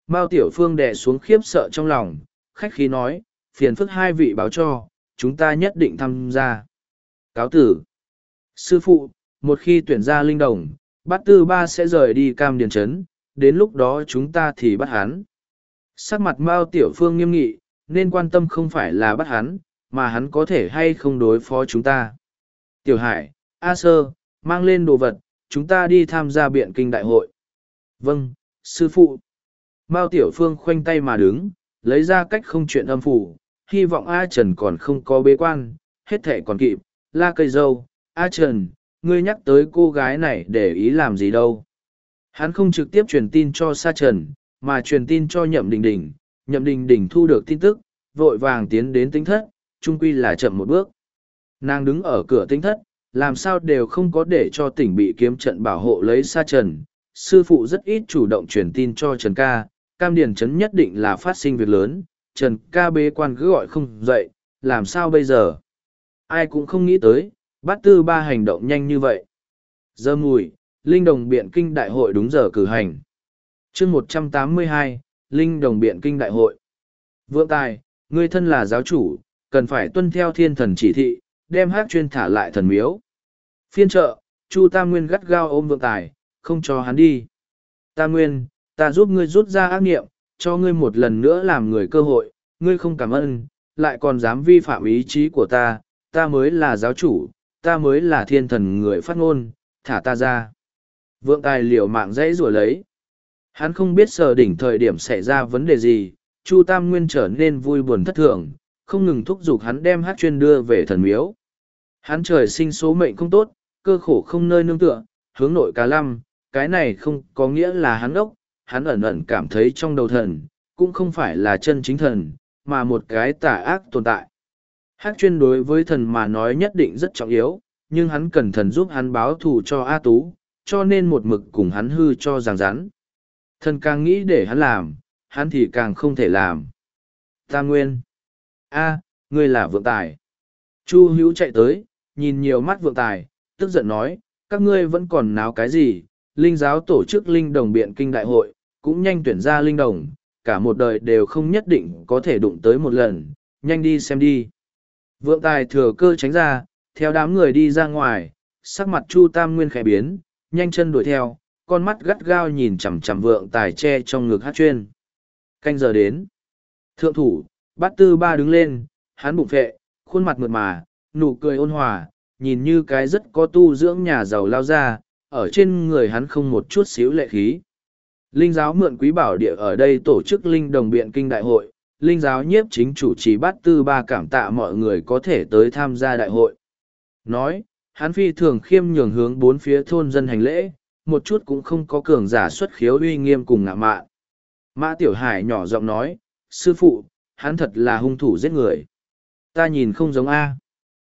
S1: Mao Tiểu Phương đè xuống khiếp sợ trong lòng, khách khí nói, phiền phức hai vị báo cho, chúng ta nhất định tham gia. Cáo tử. Sư phụ, một khi tuyển ra linh đồng, bát tư ba sẽ rời đi cam điền trấn, đến lúc đó chúng ta thì bắt hắn. Sắc mặt Mao Tiểu Phương nghiêm nghị, nên quan tâm không phải là bắt hắn, mà hắn có thể hay không đối phó chúng ta. Tiểu Hải, A Sơ, mang lên đồ vật, chúng ta đi tham gia biện kinh đại hội. Vâng, sư phụ. Mao Tiểu Phương khoanh tay mà đứng, lấy ra cách không chuyện âm phủ, hy vọng A Trần còn không có bế quan, hết thể còn kịp, la cây dâu, A Trần, ngươi nhắc tới cô gái này để ý làm gì đâu. Hắn không trực tiếp truyền tin cho Sa Trần, mà truyền tin cho Nhậm Đình Đình, Nhậm Đình Đình thu được tin tức, vội vàng tiến đến tính thất, trung quy là chậm một bước. Nàng đứng ở cửa tính thất, làm sao đều không có để cho tỉnh bị kiếm trận bảo hộ lấy xa Trần. Sư phụ rất ít chủ động truyền tin cho Trần Ca, cam điền Trấn nhất định là phát sinh việc lớn, Trần Ca bế quan cứ gọi không dậy, làm sao bây giờ? Ai cũng không nghĩ tới, bát tư ba hành động nhanh như vậy. Giờ mùi, Linh Đồng Biện Kinh Đại hội đúng giờ cử hành. chương một trăm tám mươi hai, Linh Đồng Biện Kinh Đại hội. Vượng tài, ngươi thân là giáo chủ, cần phải tuân theo thiên thần chỉ thị, đem hát chuyên thả lại thần miếu. Phiên trợ, Chu Tam Nguyên gắt gao ôm vượng tài, không cho hắn đi. Tam Nguyên, ta giúp ngươi rút ra ác nghiệm, cho ngươi một lần nữa làm người cơ hội, ngươi không cảm ơn, lại còn dám vi phạm ý chí của ta, ta mới là giáo chủ, ta mới là thiên thần người phát ngôn, thả ta ra. Vượng tài liều mạng dãy rủa lấy. Hắn không biết sở đỉnh thời điểm xảy ra vấn đề gì, Chu Tam Nguyên trở nên vui buồn thất thường, không ngừng thúc giục hắn đem hát chuyên đưa về thần miếu. Hắn trời sinh số mệnh không tốt, cơ khổ không nơi nương tựa, hướng nội cá lăm, cái này không có nghĩa là hắn ốc, hắn ẩn ẩn cảm thấy trong đầu thần, cũng không phải là chân chính thần, mà một cái tà ác tồn tại. Hát chuyên đối với thần mà nói nhất định rất trọng yếu, nhưng hắn cần thần giúp hắn báo thù cho A Tú, cho nên một mực cùng hắn hư cho ràng rắn. Thần càng nghĩ để hắn làm, hắn thì càng không thể làm. Ta nguyên. A, ngươi là vượng tài. Chu hữu chạy tới, nhìn nhiều mắt vượng tài, tức giận nói, các ngươi vẫn còn náo cái gì, linh giáo tổ chức linh đồng biện kinh đại hội, cũng nhanh tuyển ra linh đồng, cả một đời đều không nhất định có thể đụng tới một lần, nhanh đi xem đi. Vượng tài thừa cơ tránh ra, theo đám người đi ra ngoài, sắc mặt Chu Tam Nguyên khẽ biến, nhanh chân đuổi theo, con mắt gắt gao nhìn chằm chằm vượng tài che trong ngực hát chuyên. Canh giờ đến. Thượng thủ, bát tư ba đứng lên, hắn bụng phệ, khuôn mặt mượt mà, nụ cười ôn hòa, nhìn như cái rất có tu dưỡng nhà giàu lao ra, ở trên người hắn không một chút xíu lệ khí. Linh giáo mượn quý bảo địa ở đây tổ chức linh đồng biện kinh đại hội, linh giáo nhiếp chính chủ trì bát tư ba cảm tạ mọi người có thể tới tham gia đại hội. Nói, hắn phi thường khiêm nhường hướng bốn phía thôn dân hành lễ, một chút cũng không có cường giả xuất khiếu uy nghiêm cùng ngạ mạ. Mã Tiểu Hải nhỏ giọng nói, sư phụ, hắn thật là hung thủ giết người. Ta nhìn không giống A.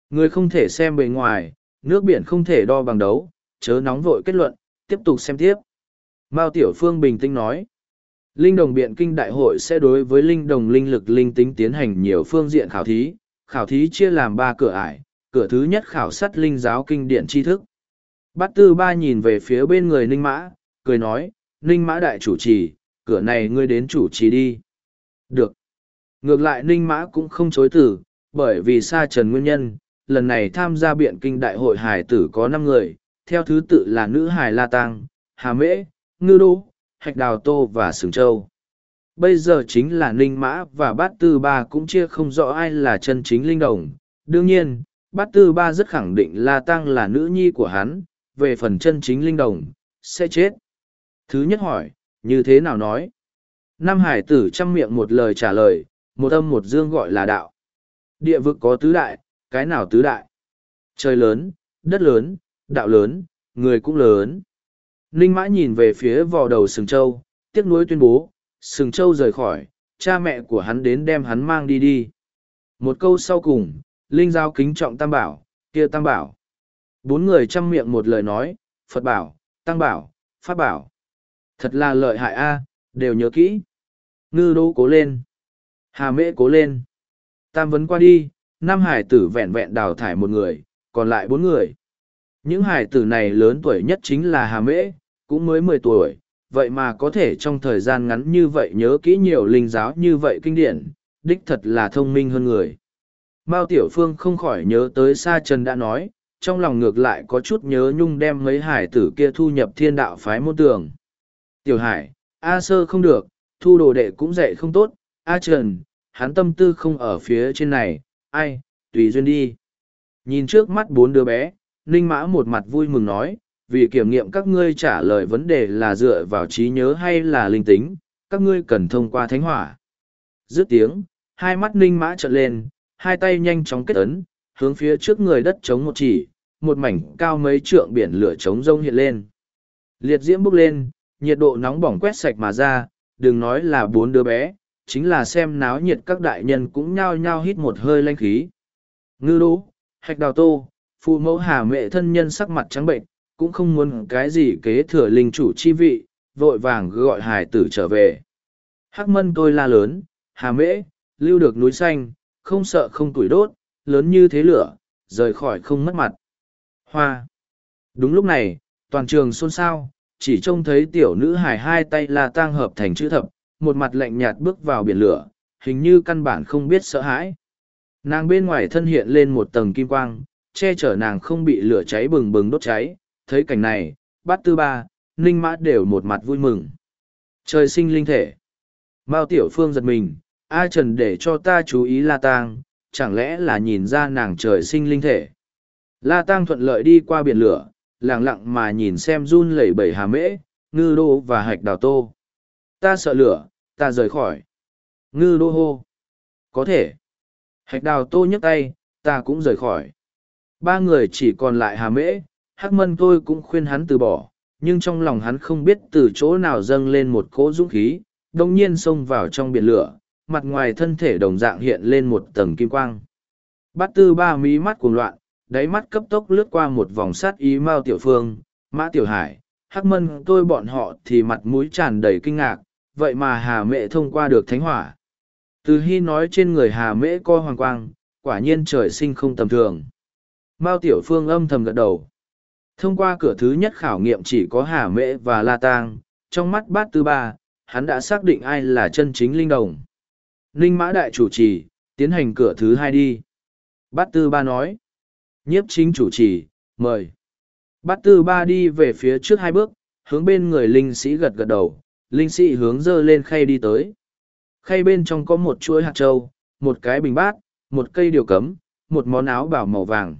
S1: Người không thể xem bề ngoài, nước biển không thể đo bằng đấu, chớ nóng vội kết luận, tiếp tục xem tiếp. Mao Tiểu Phương bình tĩnh nói, Linh đồng biện kinh đại hội sẽ đối với linh đồng linh lực linh tính tiến hành nhiều phương diện khảo thí, khảo thí chia làm ba cửa ải, cửa thứ nhất khảo sát linh giáo kinh điển tri thức. Bát tư ba nhìn về phía bên người ninh mã, cười nói, ninh mã đại chủ trì, cửa này ngươi đến chủ trì đi. Được. Ngược lại ninh mã cũng không chối từ, bởi vì xa trần nguyên nhân, lần này tham gia biện kinh đại hội hải tử có năm người, theo thứ tự là nữ hải La Tăng, Hà Mễ, Ngư Đô, Hạch Đào Tô và Sừng Châu. Bây giờ chính là Ninh Mã và Bát Tư Ba cũng chia không rõ ai là chân chính linh đồng. Đương nhiên, Bát Tư Ba rất khẳng định La Tăng là nữ nhi của hắn, về phần chân chính linh đồng, sẽ chết. Thứ nhất hỏi, như thế nào nói? Nam Hải tử chăm miệng một lời trả lời, một âm một dương gọi là đạo. Địa vực có tứ đại, cái nào tứ đại? Trời lớn, đất lớn, đạo lớn, người cũng lớn. Ninh mã nhìn về phía vò đầu sừng châu, tiếc nuối tuyên bố, sừng châu rời khỏi, cha mẹ của hắn đến đem hắn mang đi đi. Một câu sau cùng, Linh giao kính trọng tam bảo, kia tam bảo. Bốn người chăm miệng một lời nói, Phật bảo, Tăng bảo, Pháp bảo. Thật là lợi hại a, đều nhớ kỹ. Ngư đô cố lên. Hà mễ cố lên. Tam vấn qua đi, năm hải tử vẹn vẹn đào thải một người, còn lại bốn người. Những hải tử này lớn tuổi nhất chính là Hà mễ, cũng mới mười tuổi, vậy mà có thể trong thời gian ngắn như vậy nhớ kỹ nhiều linh giáo như vậy kinh điển, đích thật là thông minh hơn người. Mao Tiểu Phương không khỏi nhớ tới Sa Trần đã nói, trong lòng ngược lại có chút nhớ nhung đem mấy hải tử kia thu nhập thiên đạo phái môn tường. Tiểu Hải, A Sơ không được, thu đồ đệ cũng dạy không tốt, A Trần, hắn tâm tư không ở phía trên này, ai, tùy duyên đi. Nhìn trước mắt bốn đứa bé, Ninh Mã một mặt vui mừng nói, vì kiểm nghiệm các ngươi trả lời vấn đề là dựa vào trí nhớ hay là linh tính, các ngươi cần thông qua thánh hỏa. Dứt tiếng, hai mắt Ninh Mã trợn lên, hai tay nhanh chóng kết ấn, hướng phía trước người đất chống một chỉ, một mảnh cao mấy trượng biển lửa chống rông hiện lên. Liệt diễm bốc lên, nhiệt độ nóng bỏng quét sạch mà ra, đừng nói là bốn đứa bé, chính là xem náo nhiệt các đại nhân cũng nhao nhao hít một hơi lanh khí. Ngư đố, hạch đào tô, phụ mẫu hà mẹ thân nhân sắc mặt trắng bệnh, cũng không muốn cái gì kế thừa linh chủ chi vị, vội vàng gọi hải tử trở về. Hắc mân tôi la lớn, hà mễ, lưu được núi xanh, không sợ không tuổi đốt, lớn như thế lửa, rời khỏi không mất mặt. Hoa. Đúng lúc này, toàn trường xôn xao, chỉ trông thấy tiểu nữ hài hai tay la tang hợp thành chữ thập, một mặt lạnh nhạt bước vào biển lửa, hình như căn bản không biết sợ hãi. Nàng bên ngoài thân hiện lên một tầng kim quang, che chở nàng không bị lửa cháy bừng bừng đốt cháy, thấy cảnh này, bát tư ba, ninh mã đều một mặt vui mừng. Trời sinh linh thể. Mao Tiểu Phương giật mình, A Trần để cho ta chú ý La Tang, chẳng lẽ là nhìn ra nàng trời sinh linh thể. La Tang thuận lợi đi qua biển lửa, lặng lặng mà nhìn xem run lẩy bẩy hà mễ, ngư đô và hạch đào tô. Ta sợ lửa, ta rời khỏi. Ngư đô hô. Có thể. Hạch đào tô nhấc tay, ta cũng rời khỏi. Ba người chỉ còn lại hà mễ, hắc mân tôi cũng khuyên hắn từ bỏ, nhưng trong lòng hắn không biết từ chỗ nào dâng lên một cỗ dũng khí, đồng nhiên xông vào trong biển lửa, mặt ngoài thân thể đồng dạng hiện lên một tầng kim quang. Bát tư ba mí mắt cuồng loạn, đáy mắt cấp tốc lướt qua một vòng sát ý mao tiểu phương, mã tiểu hải, hắc mân tôi bọn họ thì mặt mũi tràn đầy kinh ngạc, vậy mà hà mẹ thông qua được thánh hỏa. Từ hy nói trên người hà mễ co hoàng quang, quả nhiên trời sinh không tầm thường. Mao tiểu phương âm thầm gật đầu. Thông qua cửa thứ nhất khảo nghiệm chỉ có hà mễ và la tang, trong mắt bát tư ba, hắn đã xác định ai là chân chính linh đồng. Ninh mã đại chủ trì, tiến hành cửa thứ hai đi. Bát tư ba nói. Nhiếp chính chủ trì, mời. Bát tư ba đi về phía trước hai bước, hướng bên người linh sĩ gật gật đầu, linh sĩ hướng dơ lên khay đi tới. Khay bên trong có một chuỗi hạt trâu, một cái bình bát, một cây điều cấm, một món áo bảo màu vàng.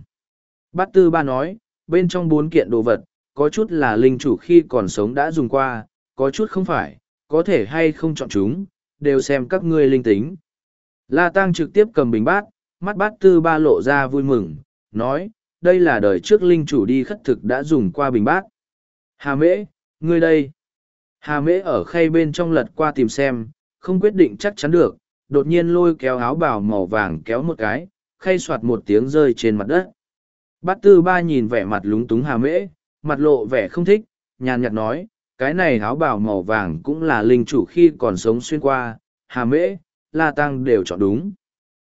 S1: Bát tư ba nói, bên trong bốn kiện đồ vật, có chút là linh chủ khi còn sống đã dùng qua, có chút không phải, có thể hay không chọn chúng, đều xem các ngươi linh tính. La Tăng trực tiếp cầm bình bát, mắt bát tư ba lộ ra vui mừng, nói, đây là đời trước linh chủ đi khất thực đã dùng qua bình bát. Hà mễ, ngươi đây. Hà mễ ở khay bên trong lật qua tìm xem, không quyết định chắc chắn được, đột nhiên lôi kéo áo bào màu vàng kéo một cái, khay soạt một tiếng rơi trên mặt đất. Bát tư ba nhìn vẻ mặt lúng túng hà mễ, mặt lộ vẻ không thích, nhàn nhạt nói, cái này áo bào màu vàng cũng là linh chủ khi còn sống xuyên qua, hà mễ, la tăng đều chọn đúng.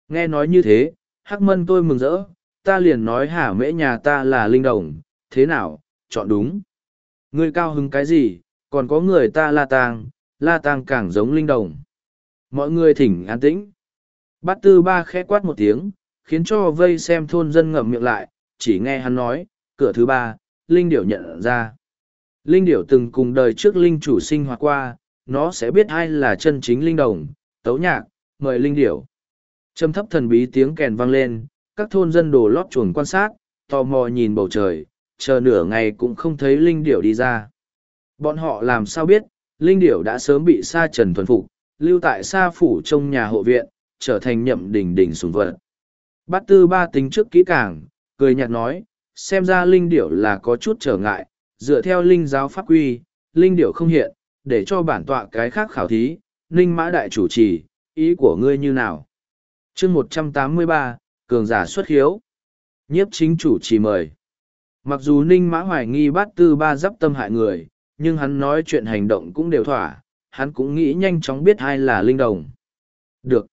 S1: Nghe nói như thế, hắc mân tôi mừng rỡ, ta liền nói hà mễ nhà ta là linh đồng, thế nào, chọn đúng. Ngươi cao hứng cái gì, còn có người ta la tang, la tang càng giống linh đồng. Mọi người thỉnh an tĩnh. Bát tư ba khẽ quát một tiếng, khiến cho vây xem thôn dân ngậm miệng lại, chỉ nghe hắn nói, cửa thứ ba, Linh Điểu nhận ra. Linh Điểu từng cùng đời trước Linh chủ sinh hoạt qua, nó sẽ biết ai là chân chính Linh Đồng, tấu nhạc, mời Linh Điểu. Trầm thấp thần bí tiếng kèn vang lên, các thôn dân đổ lót chuồng quan sát, tò mò nhìn bầu trời, chờ nửa ngày cũng không thấy Linh Điểu đi ra. Bọn họ làm sao biết, Linh Điểu đã sớm bị sa trần thuần phục, lưu tại sa phủ trong nhà hộ viện, trở thành nhậm đỉnh đỉnh sùng vật. Bát tư ba tính trước kỹ càng, cười nhạt nói, xem ra Linh Điểu là có chút trở ngại, dựa theo Linh giáo pháp quy, Linh Điểu không hiện, để cho bản tọa cái khác khảo thí, Ninh Mã Đại chủ trì, ý của ngươi như nào? chương một trăm tám mươi ba cường giả xuất hiếu nhiếp chính chủ chỉ mời. Mặc dù ninh mã hoài nghi bát tư ba d tâm hại người nhưng hắn nói chuyện hành động cũng đều thỏa hắn cũng nghĩ nhanh chóng biết ai là linh đồng. Được.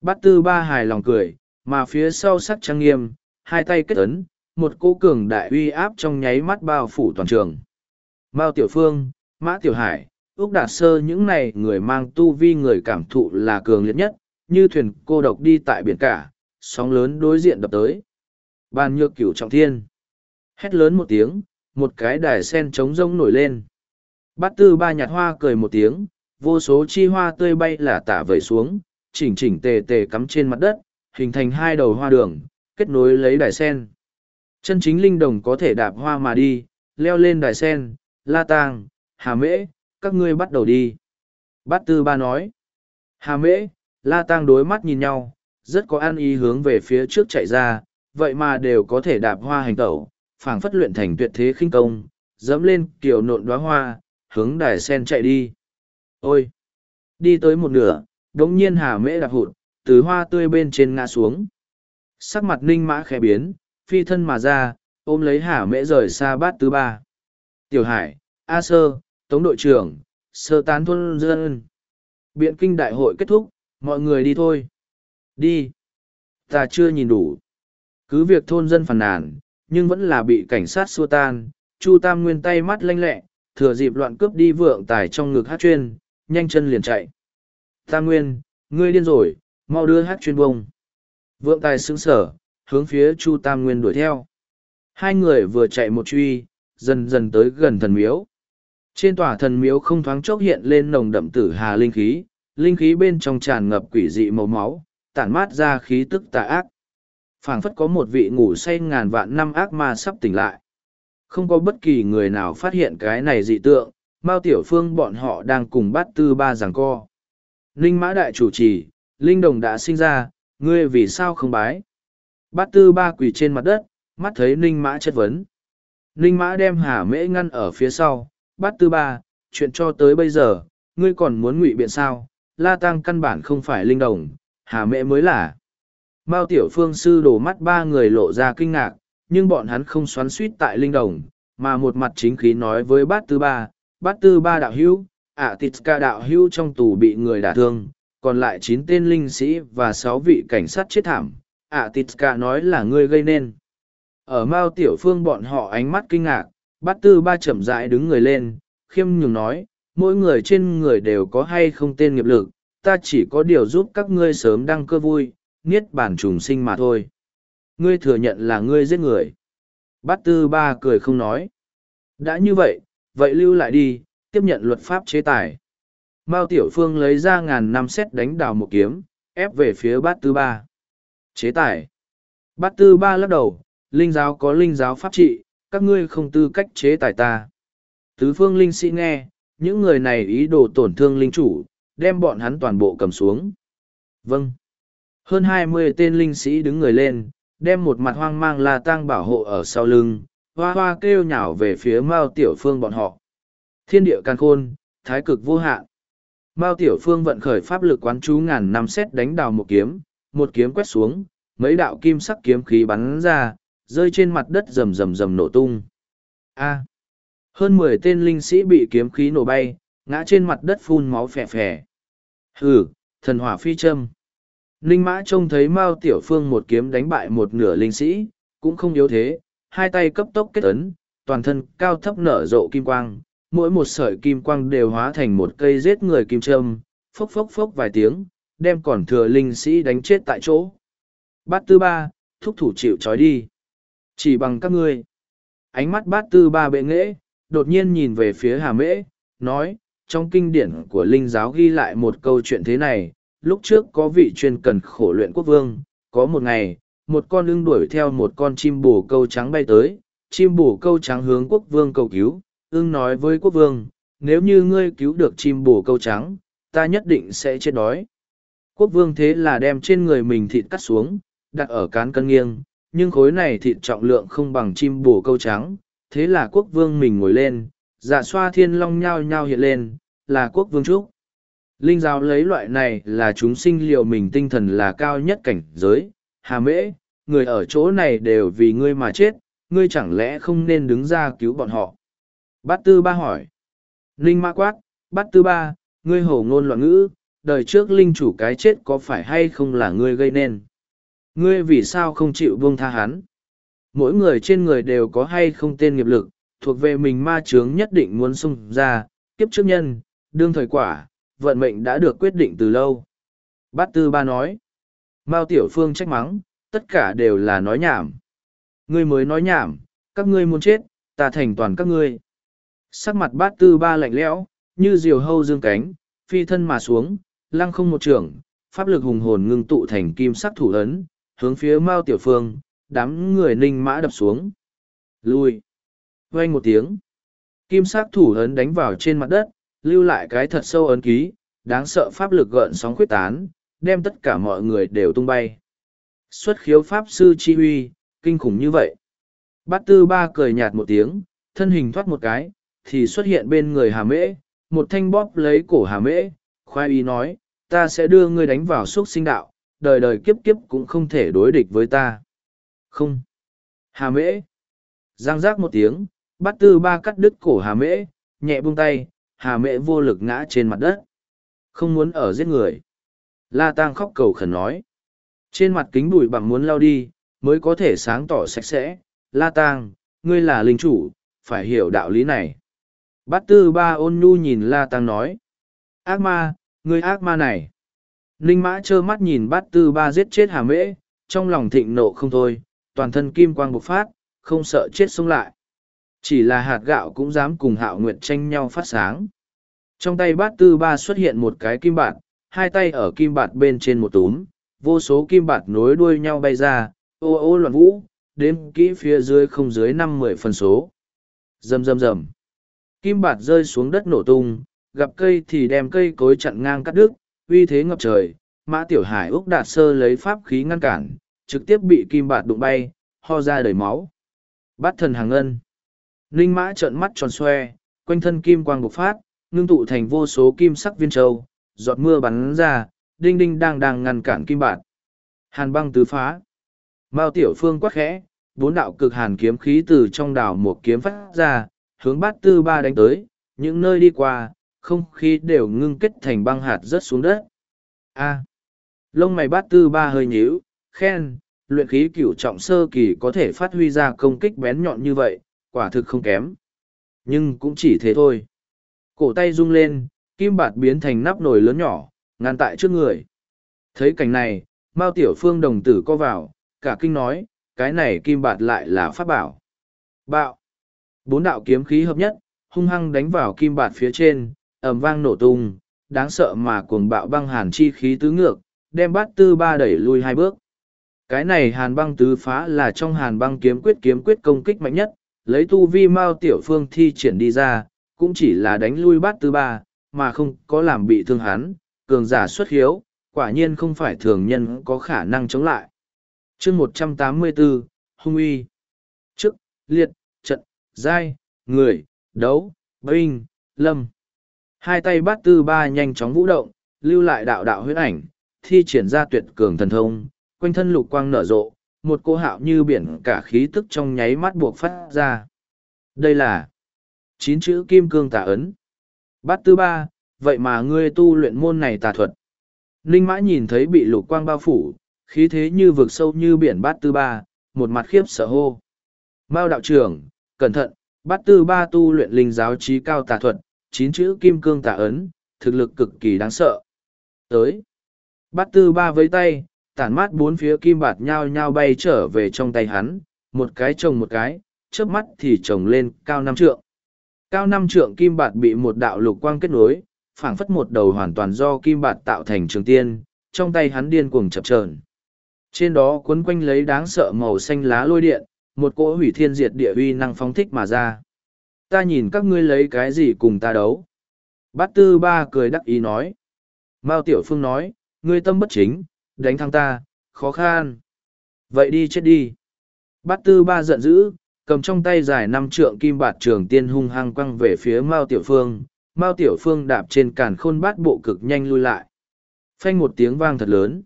S1: Bát tư ba hài lòng cười mà phía sau sắc trang nghiêm hai tay kết ấn một cô cường đại uy áp trong nháy mắt bao phủ toàn trường. Mao tiểu phương mã tiểu hải ước đạt sơ những này người mang tu vi người cảm thụ là cường liệt nhất như thuyền cô độc đi tại biển cả, sóng lớn đối diện đập tới. Bàn nhược cửu trọng thiên. Hét lớn một tiếng, một cái đài sen trống rông nổi lên. Bát tư ba nhạt hoa cười một tiếng, vô số chi hoa tươi bay là tả vẩy xuống, chỉnh chỉnh tề tề cắm trên mặt đất, hình thành hai đầu hoa đường, kết nối lấy đài sen. Chân chính linh đồng có thể đạp hoa mà đi, leo lên đài sen, la tang, hà mễ, các ngươi bắt đầu đi. Bát tư ba nói. Hà mễ, La Tàng đối mắt nhìn nhau, rất có an ý hướng về phía trước chạy ra, vậy mà đều có thể đạp hoa hành tẩu, phảng phất luyện thành tuyệt thế khinh công, dẫm lên kiểu nộn đóa hoa, hướng đài sen chạy đi. Ôi! Đi tới một nửa, đống nhiên hà mễ đạp hụt, từ hoa tươi bên trên ngã xuống. Sắc mặt ninh mã khẽ biến, phi thân mà ra, ôm lấy hà mễ rời xa bát thứ ba. Tiểu Hải, A Sơ, Tống đội trưởng, sơ tán thôn dân. Biện kinh đại hội kết thúc, mọi người đi thôi đi. Ta chưa nhìn đủ. Cứ việc thôn dân phàn nàn nhưng vẫn là bị cảnh sát xua tan. Chu tam nguyên tay mắt lanh lẹ thừa dịp loạn cướp đi vượng tài trong ngực hát chuyên nhanh chân liền chạy. Tam nguyên ngươi điên rồi mau đưa hát chuyên bông. Vượng tài xứng sở hướng phía chu tam nguyên đuổi theo. Hai người vừa chạy một truy dần dần tới gần thần miếu. Trên tòa thần miếu không thoáng chốc hiện lên nồng đậm tử hà linh khí linh khí bên trong tràn ngập quỷ dị màu máu, tản mát ra khí tức tà ác. phảng phất có một vị ngủ say ngàn vạn năm ác ma sắp tỉnh lại. Không có bất kỳ người nào phát hiện cái này dị tượng, Mao Tiểu Phương bọn họ đang cùng bắt tư ba giằng co. Linh mã đại chủ trì, Linh đồng đã sinh ra, ngươi vì sao không bái? Bát tư ba quỳ trên mặt đất, mắt thấy Ninh mã chất vấn. Ninh mã đem hà mễ ngăn ở phía sau, bát tư ba, chuyện cho tới bây giờ, ngươi còn muốn ngụy biện sao, La Tăng căn bản không phải linh đồng, Hà Mẹ mới là. Mao Tiểu Phương sư đổ mắt ba người lộ ra kinh ngạc, nhưng bọn hắn không xoắn suýt tại linh đồng, mà một mặt chính khí nói với bát tư ba, bát tư ba đạo hữu, ạ tịt ca đạo hữu trong tù bị người đả thương, còn lại chín tên linh sĩ và sáu vị cảnh sát chết thảm, ạ tịt ca nói là ngươi gây nên. Ở Mao Tiểu Phương bọn họ ánh mắt kinh ngạc, bát tư ba chậm rãi đứng người lên, khiêm nhường nói, mỗi người trên người đều có hay không tên nghiệp lực, ta chỉ có điều giúp các ngươi sớm đăng cơ vui, niết bản trùng sinh mà thôi. Ngươi thừa nhận là ngươi giết người. Bát tư ba cười không nói. Đã như vậy, vậy lưu lại đi, tiếp nhận luật pháp chế tài. Mao Tiểu Phương lấy ra ngàn năm xét đánh đào một kiếm, ép về phía bát tư ba. Chế tài. Bát tư ba lắc đầu, linh giáo có linh giáo pháp trị, các ngươi không tư cách chế tài ta. Tứ phương linh sĩ nghe, những người này ý đồ tổn thương linh chủ, đem bọn hắn toàn bộ cầm xuống. Vâng. Hơn hai mươi tên linh sĩ đứng người lên, đem một mặt hoang mang la tang bảo hộ ở sau lưng, hoa hoa kêu nhào về phía Mao Tiểu Phương bọn họ. Thiên địa can khôn, thái cực vô hạn. Mao Tiểu Phương vận khởi pháp lực quán chú ngàn năm xét đánh đào một kiếm, một kiếm quét xuống, mấy đạo kim sắc kiếm khí bắn ra, rơi trên mặt đất rầm rầm rầm nổ tung. A. Hơn mười tên linh sĩ bị kiếm khí nổ bay, ngã trên mặt đất phun máu phè phè. Hừ, thần hỏa phi châm. Ninh mã trông thấy Mao Tiểu Phương một kiếm đánh bại một nửa linh sĩ, cũng không yếu thế, hai tay cấp tốc kết ấn, toàn thân cao thấp nở rộ kim quang, mỗi một sợi kim quang đều hóa thành một cây giết người kim châm, phốc phốc phốc vài tiếng, đem còn thừa linh sĩ đánh chết tại chỗ. Bát tư ba, thúc thủ chịu trói đi. Chỉ bằng các ngươi. Ánh mắt bát tư ba bệ nghễ, đột nhiên nhìn về phía hà mễ, nói, trong kinh điển của linh giáo ghi lại một câu chuyện thế này, lúc trước có vị chuyên cần khổ luyện quốc vương, có một ngày, một con ưng đuổi theo một con chim bồ câu trắng bay tới, chim bồ câu trắng hướng quốc vương cầu cứu, ưng nói với quốc vương, nếu như ngươi cứu được chim bồ câu trắng, ta nhất định sẽ chết đói. Quốc vương thế là đem trên người mình thịt cắt xuống, đặt ở cán cân nghiêng, nhưng khối này thịt trọng lượng không bằng chim bồ câu trắng, thế là quốc vương mình ngồi lên, dạ xoa thiên long nhao nhao hiện lên, là quốc vương trúc. Linh giáo lấy loại này là chúng sinh liệu mình tinh thần là cao nhất cảnh giới, hà mễ, người ở chỗ này đều vì ngươi mà chết, ngươi chẳng lẽ không nên đứng ra cứu bọn họ. Bát tư ba hỏi. Linh ma quát, bát tư ba, ngươi hổ ngôn loạn ngữ, đời trước linh chủ cái chết có phải hay không là ngươi gây nên. Ngươi vì sao không chịu buông tha hắn? Mỗi người trên người đều có hay không tên nghiệp lực, thuộc về mình ma chướng nhất định muốn xung ra, kiếp trước nhân, đương thời quả, vận mệnh đã được quyết định từ lâu. Bát Tư Ba nói, Mao Tiểu Phương trách mắng, tất cả đều là nói nhảm. Ngươi mới nói nhảm, các ngươi muốn chết, ta thành toàn các ngươi. Sắc mặt Bát Tư Ba lạnh lẽo, như diều hâu dương cánh, phi thân mà xuống, lăng không một trường, pháp lực hùng hồn ngưng tụ thành kim sắc thủ ấn, hướng phía Mao Tiểu Phương, đám người ninh mã đập xuống. Lui. Vang một tiếng. Kim sắc thủ ấn đánh vào trên mặt đất, lưu lại cái thật sâu ấn ký, đáng sợ pháp lực gợn sóng khuyết tán, đem tất cả mọi người đều tung bay. Xuất khiếu pháp sư chi huy, kinh khủng như vậy. Bát tư ba cười nhạt một tiếng, thân hình thoát một cái, thì xuất hiện bên người hà mễ, một thanh bóp lấy cổ hà mễ, khoai y nói, ta sẽ đưa ngươi đánh vào suốt sinh đạo, đời đời kiếp kiếp cũng không thể đối địch với ta. Không. Hà mễ. Giang giác một tiếng, bát tư ba cắt đứt cổ hà mễ, nhẹ buông tay, hà mễ vô lực ngã trên mặt đất. Không muốn ở giết người. La Tang khóc cầu khẩn nói. Trên mặt kính bụi bằng muốn lao đi, mới có thể sáng tỏ sạch sẽ. La Tang, ngươi là linh chủ, phải hiểu đạo lý này. Bát tư ba ôn nhu nhìn La Tang nói. Ác ma, ngươi ác ma này. Ninh mã trơ mắt nhìn bát tư ba giết chết hà mễ, trong lòng thịnh nộ không thôi, toàn thân kim quang bộc phát, không sợ chết sống lại. Chỉ là hạt gạo cũng dám cùng hạo nguyệt tranh nhau phát sáng. Trong tay bát tư ba xuất hiện một cái kim bạt, hai tay ở kim bạt bên trên một túm, vô số kim bạt nối đuôi nhau bay ra, ô ô loạn vũ, đếm kỹ phía dưới không dưới năm mười phần số. Rầm rầm rầm. Kim bạt rơi xuống đất nổ tung, gặp cây thì đem cây cối chặn ngang cắt đứt, uy thế ngập trời. Mã Tiểu Hải Úc Đạt Sơ lấy pháp khí ngăn cản, trực tiếp bị kim bạt đụng bay, ho ra đầy máu. Bát thần hàng ngân. Ninh mã trợn mắt tròn xoe, quanh thân kim quang bộc phát, ngưng tụ thành vô số kim sắc viên châu, giọt mưa bắn ra, đinh đinh đang đang ngăn cản kim bạt. Hàn băng tứ phá. Mao tiểu phương quắc khẽ, bốn đạo cực hàn kiếm khí từ trong đảo một kiếm phát ra, hướng bát tư ba đánh tới, những nơi đi qua, không khí đều ngưng kết thành băng hạt rớt xuống đất. A. Lông mày bát tư ba hơi nhíu, khen, luyện khí cửu trọng sơ kỳ có thể phát huy ra công kích bén nhọn như vậy, quả thực không kém. Nhưng cũng chỉ thế thôi. Cổ tay rung lên, kim bạt biến thành nắp nồi lớn nhỏ, ngăn tại trước người. Thấy cảnh này, Mao Tiểu Phương đồng tử co vào, cả kinh nói, cái này kim bạt lại là pháp bảo. Bạo! Bốn đạo kiếm khí hợp nhất, hung hăng đánh vào kim bạt phía trên, ầm vang nổ tung, đáng sợ mà cuồng bạo băng hàn chi khí tứ ngược, đem bát tư ba đẩy lui hai bước. Cái này hàn băng tứ phá là trong hàn băng kiếm quyết kiếm quyết công kích mạnh nhất, lấy tu vi mao tiểu phương thi triển đi ra, cũng chỉ là đánh lui bát tư ba, mà không có làm bị thương hắn, cường giả xuất hiếu, quả nhiên không phải thường nhân có khả năng chống lại. chương một trăm tám mươi bốn Hung uy. Trước, liệt, trận, giai, người, đấu, binh, lâm. Hai tay bát tư ba nhanh chóng vũ động, lưu lại đạo đạo huyết ảnh, thi triển ra tuyệt cường thần thông, quanh thân lục quang nở rộ, một cô hạo như biển cả khí tức trong nháy mắt buộc phát ra. Đây là chín chữ kim cương tà ấn. Bát tư ba, vậy mà ngươi tu luyện môn này tà thuật. Ninh mã nhìn thấy bị lục quang bao phủ, khí thế như vực sâu như biển bát tư ba, một mặt khiếp sợ hô. Mao đạo trưởng, cẩn thận, bát tư ba tu luyện linh giáo trí cao tà thuật, chín chữ kim cương tà ấn, thực lực cực kỳ đáng sợ. Tới. Bát tư ba với tay, tản mát bốn phía kim bạt nhao nhao bay trở về trong tay hắn, một cái chồng một cái, chớp mắt thì chồng lên cao năm trượng. Cao năm trượng kim bạt bị một đạo lục quang kết nối, phảng phất một đầu hoàn toàn do kim bạt tạo thành trường tiên, trong tay hắn điên cuồng chập chờn. Trên đó cuốn quanh lấy đáng sợ màu xanh lá lôi điện, một cỗ hủy thiên diệt địa uy năng phóng thích mà ra. Ta nhìn các ngươi lấy cái gì cùng ta đấu. Bát tư ba cười đắc ý nói. Mao Tiểu Phương nói, ngươi tâm bất chính, đánh thắng ta, khó khăn. Vậy đi chết đi. Bát tư ba giận dữ, cầm trong tay dài năm trượng kim bạt trường tiên hung hăng quăng về phía Mao Tiểu Phương. Mao Tiểu Phương đạp trên càn khôn bát bộ cực nhanh lui lại. Phanh một tiếng vang thật lớn.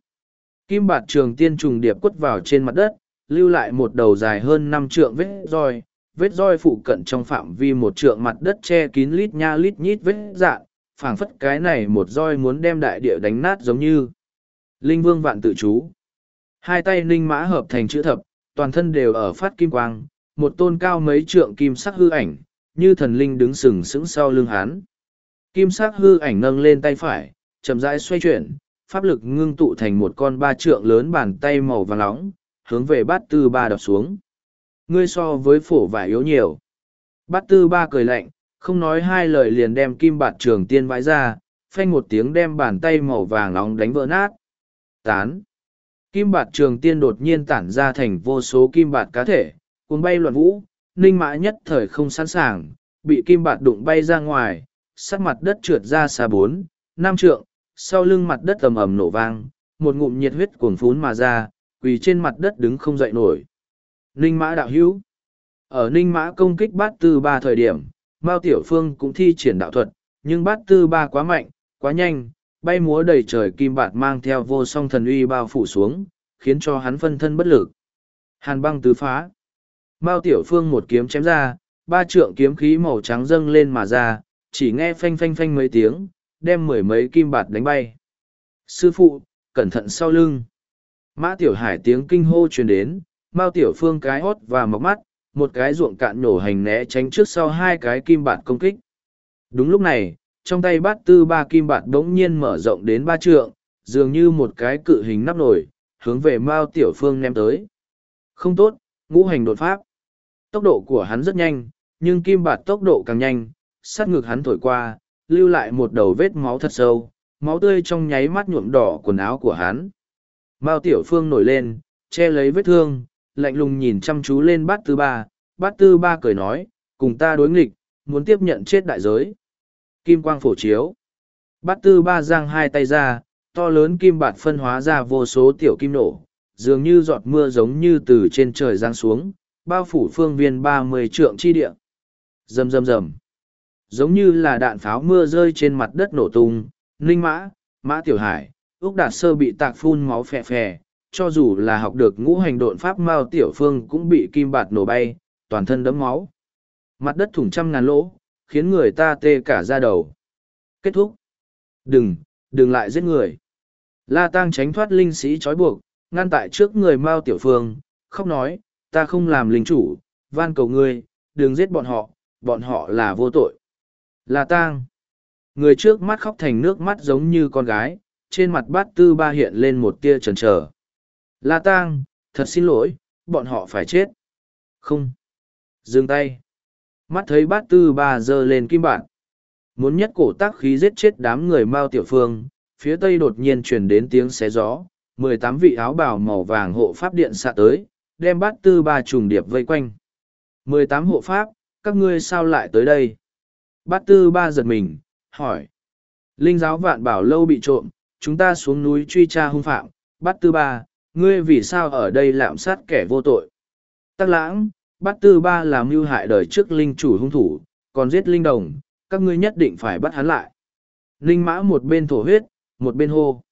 S1: Kim bạt trường tiên trùng điệp quất vào trên mặt đất, lưu lại một đầu dài hơn năm trượng vết roi, vết roi phụ cận trong phạm vi một trượng mặt đất che kín lít nha lít nhít vết dạn, phảng phất cái này một roi muốn đem đại địa đánh nát giống như. Linh vương vạn tự chú. Hai tay ninh mã hợp thành chữ thập, toàn thân đều ở phát kim quang, một tôn cao mấy trượng kim sắc hư ảnh, như thần linh đứng sừng sững sau lưng hán. Kim sắc hư ảnh nâng lên tay phải, chậm rãi xoay chuyển, pháp lực ngưng tụ thành một con ba trượng lớn bàn tay màu vàng nóng, hướng về bát tư ba đập xuống. Ngươi so với phổ vải yếu nhiều. Bát tư ba cười lạnh, không nói hai lời liền đem kim bạt trường tiên vãi ra, phanh một tiếng đem bàn tay màu vàng nóng đánh vỡ nát. Tán. Kim bạt trường tiên đột nhiên tản ra thành vô số kim bạt cá thể, cuốn bay loạn vũ, ninh mã nhất thời không sẵn sàng, bị kim bạt đụng bay ra ngoài, sắc mặt đất trượt ra xa bốn, năm trượng, sau lưng mặt đất ầm ầm nổ vang, một ngụm nhiệt huyết cuồng phún mà ra, quỳ trên mặt đất đứng không dậy nổi. Ninh mã đạo hữu. Ở ninh mã công kích bát tư ba thời điểm, Mao Tiểu Phương cũng thi triển đạo thuật, nhưng bát tư ba quá mạnh, quá nhanh, bay múa đầy trời kim bạt mang theo vô song thần uy bao phủ xuống, khiến cho hắn phân thân bất lực. Hàn băng tứ phá. Mao Tiểu Phương một kiếm chém ra, ba trượng kiếm khí màu trắng dâng lên mà ra, chỉ nghe phanh phanh phanh mấy tiếng, đem mười mấy kim bạt đánh bay. Sư phụ, cẩn thận sau lưng. Mã Tiểu Hải tiếng kinh hô truyền đến, Mao Tiểu Phương cái hót và mọc mắt, một cái ruộng cạn nổ hành né tránh trước sau hai cái kim bạt công kích. Đúng lúc này, trong tay bát tư ba kim bạt đống nhiên mở rộng đến ba trượng, dường như một cái cự hình nắp nổi, hướng về Mao Tiểu Phương ném tới. Không tốt, ngũ hành đột pháp. Tốc độ của hắn rất nhanh, nhưng kim bạt tốc độ càng nhanh, sát ngực hắn thổi qua, lưu lại một đầu vết máu thật sâu, máu tươi trong nháy mắt nhuộm đỏ quần áo của hắn. Mao Tiểu Phương nổi lên, che lấy vết thương, lạnh lùng nhìn chăm chú lên bát tư ba, bát tư ba cười nói, cùng ta đối nghịch, muốn tiếp nhận chết đại giới. Kim quang phổ chiếu. Bát tư ba giang hai tay ra, to lớn kim bạt phân hóa ra vô số tiểu kim nổ, dường như giọt mưa giống như từ trên trời giang xuống, bao phủ phương viên ba mươi trượng chi địa. Rầm rầm rầm. Giống như là đạn pháo mưa rơi trên mặt đất nổ tung, ninh mã, mã tiểu hải, Úc Đạt Sơ bị tạc phun máu phè phè, cho dù là học được ngũ hành độn pháp Mao Tiểu Phương cũng bị kim bạt nổ bay, toàn thân đẫm máu. Mặt đất thủng trăm ngàn lỗ, khiến người ta tê cả da đầu. Kết thúc. Đừng, đừng lại giết người. La Tăng tránh thoát linh sĩ trói buộc, ngăn tại trước người Mao Tiểu Phương, khóc nói, ta không làm linh chủ, van cầu ngươi, đừng giết bọn họ, bọn họ là vô tội. La Tăng. Người trước mắt khóc thành nước mắt giống như con gái, trên mặt bát tư ba hiện lên một tia trần trở. La Tăng, thật xin lỗi, bọn họ phải chết. Không. Dừng tay. Mắt thấy bát tư ba giơ lên kim bản. Muốn nhất cổ tác khí giết chết đám người Mao Tiểu Phương, phía tây đột nhiên truyền đến tiếng xé gió, mười tám vị áo bào màu vàng hộ pháp điện xạ tới, đem bát tư ba trùng điệp vây quanh. mười tám hộ pháp, các ngươi sao lại tới đây? Bát tư ba giật mình, hỏi. Linh giáo vạn bảo lâu bị trộm, chúng ta xuống núi truy tra hung phạm, bát tư ba, ngươi vì sao ở đây lạm sát kẻ vô tội? Tắc lãng, bát tư ba là mưu hại đời trước linh chủ hung thủ, còn giết linh đồng, các ngươi nhất định phải bắt hắn lại. Linh mã một bên thổ huyết, một bên hô.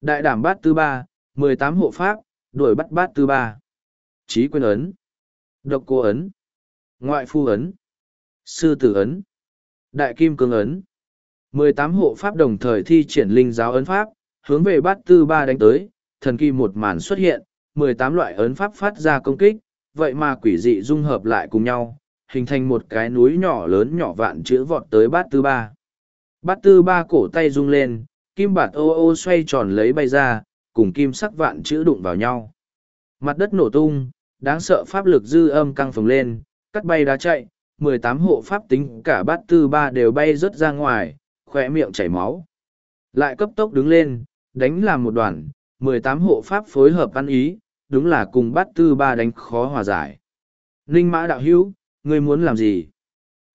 S1: Đại đảm bát tư ba, mười tám hộ pháp, đuổi bắt bát tư ba. Chí quyền ấn. Độc cô ấn. Ngoại phu ấn. Sư tử ấn. Đại kim cương ấn. mười tám hộ pháp đồng thời thi triển linh giáo ấn pháp, hướng về bát tư ba đánh tới, thần kỳ một màn xuất hiện, mười tám loại ấn pháp phát ra công kích, vậy mà quỷ dị dung hợp lại cùng nhau, hình thành một cái núi nhỏ lớn nhỏ vạn chữ vọt tới bát tư ba. Bát tư ba cổ tay rung lên, kim bạt ô ô xoay tròn lấy bay ra, cùng kim sắc vạn chữ đụng vào nhau. Mặt đất nổ tung, đáng sợ pháp lực dư âm căng phồng lên, cắt bay đá chạy, mười tám hộ pháp tính cả bát tư ba đều bay rớt ra ngoài, khỏe miệng chảy máu. Lại cấp tốc đứng lên, đánh làm một đoàn, mười tám hộ pháp phối hợp ăn ý, đúng là cùng bát tư ba đánh khó hòa giải. Ninh mã đạo hữu, ngươi muốn làm gì?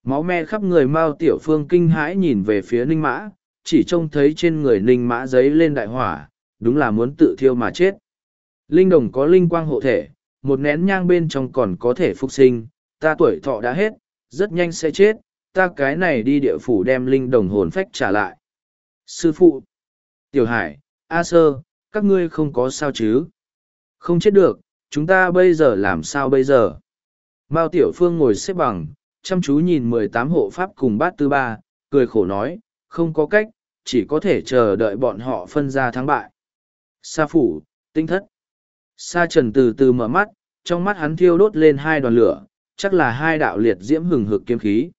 S1: Máu me khắp người Mao Tiểu Phương kinh hãi nhìn về phía Ninh Mã, chỉ trông thấy trên người Ninh Mã giấy lên đại hỏa, đúng là muốn tự thiêu mà chết. Linh đồng có linh quang hộ thể, một nén nhang bên trong còn có thể phục sinh, ta tuổi thọ đã hết, rất nhanh sẽ chết, ta cái này đi địa phủ đem linh đồng hồn phách trả lại. Sư phụ, Tiểu Hải, A Sơ, các ngươi không có sao chứ? Không chết được, chúng ta bây giờ làm sao bây giờ? Mao Tiểu Phương ngồi xếp bằng, chăm chú nhìn mười tám hộ pháp cùng bát tư ba, cười khổ nói, không có cách, chỉ có thể chờ đợi bọn họ phân ra thắng bại. Sa phủ, tinh thất. Sa trần từ từ mở mắt, trong mắt hắn thiêu đốt lên hai đoàn lửa, chắc là hai đạo liệt diễm hừng hực kiếm khí.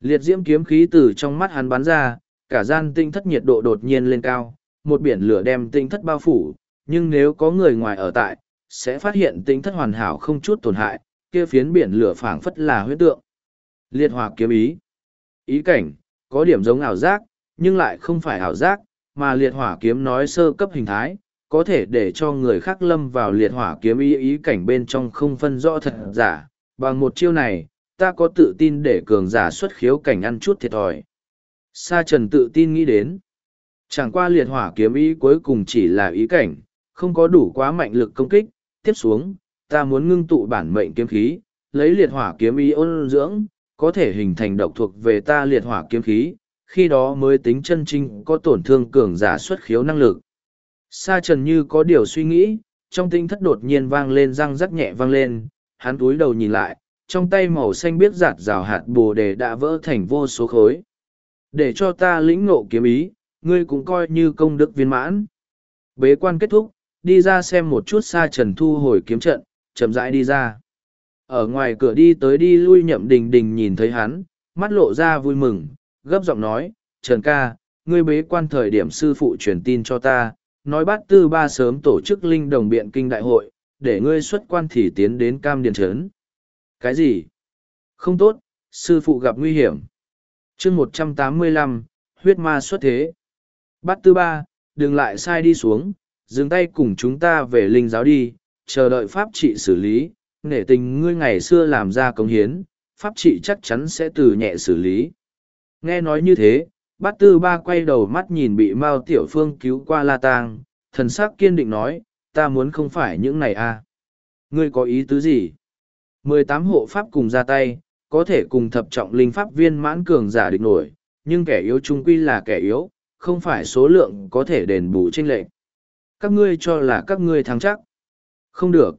S1: Liệt diễm kiếm khí từ trong mắt hắn bắn ra, cả gian tinh thất nhiệt độ đột nhiên lên cao, một biển lửa đem tinh thất bao phủ, nhưng nếu có người ngoài ở tại, sẽ phát hiện tính thất hoàn hảo không chút tổn hại, kia phiến biển lửa phảng phất là huyết tượng. Liệt hỏa kiếm ý. Ý cảnh, có điểm giống ảo giác, nhưng lại không phải ảo giác, mà liệt hỏa kiếm nói sơ cấp hình thái, có thể để cho người khác lâm vào liệt hỏa kiếm ý ý cảnh bên trong không phân rõ thật giả. Bằng một chiêu này, ta có tự tin để cường giả xuất khiếu cảnh ăn chút thiệt thòi. Sa trần tự tin nghĩ đến. Chẳng qua liệt hỏa kiếm ý cuối cùng chỉ là ý cảnh, không có đủ quá mạnh lực công kích. Tiếp xuống, ta muốn ngưng tụ bản mệnh kiếm khí, lấy liệt hỏa kiếm ý ôn dưỡng, có thể hình thành độc thuộc về ta liệt hỏa kiếm khí, khi đó mới tính chân trinh có tổn thương cường giả xuất khiếu năng lực. Sa trần như có điều suy nghĩ, trong tinh thất đột nhiên vang lên răng rắc nhẹ vang lên, hắn túi đầu nhìn lại, trong tay màu xanh biết giạt rào hạt bồ đề đã vỡ thành vô số khối. Để cho ta lĩnh ngộ kiếm ý, ngươi cũng coi như công đức viên mãn. Bế quan kết thúc, đi ra xem một chút xa trần thu hồi kiếm trận, chậm rãi đi ra. Ở ngoài cửa đi tới đi lui nhậm đình đình nhìn thấy hắn, mắt lộ ra vui mừng, gấp giọng nói, Trần ca, ngươi bế quan thời điểm sư phụ truyền tin cho ta, nói bát tư ba sớm tổ chức linh đồng biện kinh đại hội, để ngươi xuất quan thì tiến đến cam điền trấn. Cái gì? Không tốt, sư phụ gặp nguy hiểm. chương một trăm tám mươi lăm huyết ma xuất thế. Bát tư ba, đừng lại sai đi xuống, dừng tay cùng chúng ta về linh giáo đi, chờ đợi pháp trị xử lý, nể tình ngươi ngày xưa làm ra công hiến, pháp trị chắc chắn sẽ từ nhẹ xử lý. Nghe nói như thế, bát tư ba quay đầu mắt nhìn bị Mao Tiểu Phương cứu qua la tang, thần sắc kiên định nói, ta muốn không phải những này à. Ngươi có ý tứ gì? mười tám hộ pháp cùng ra tay, có thể cùng thập trọng linh pháp viên mãn cường giả địch nổi, nhưng kẻ yếu trung quy là kẻ yếu, không phải số lượng có thể đền bù tranh lệch. Các ngươi cho là các ngươi thắng chắc. Không được.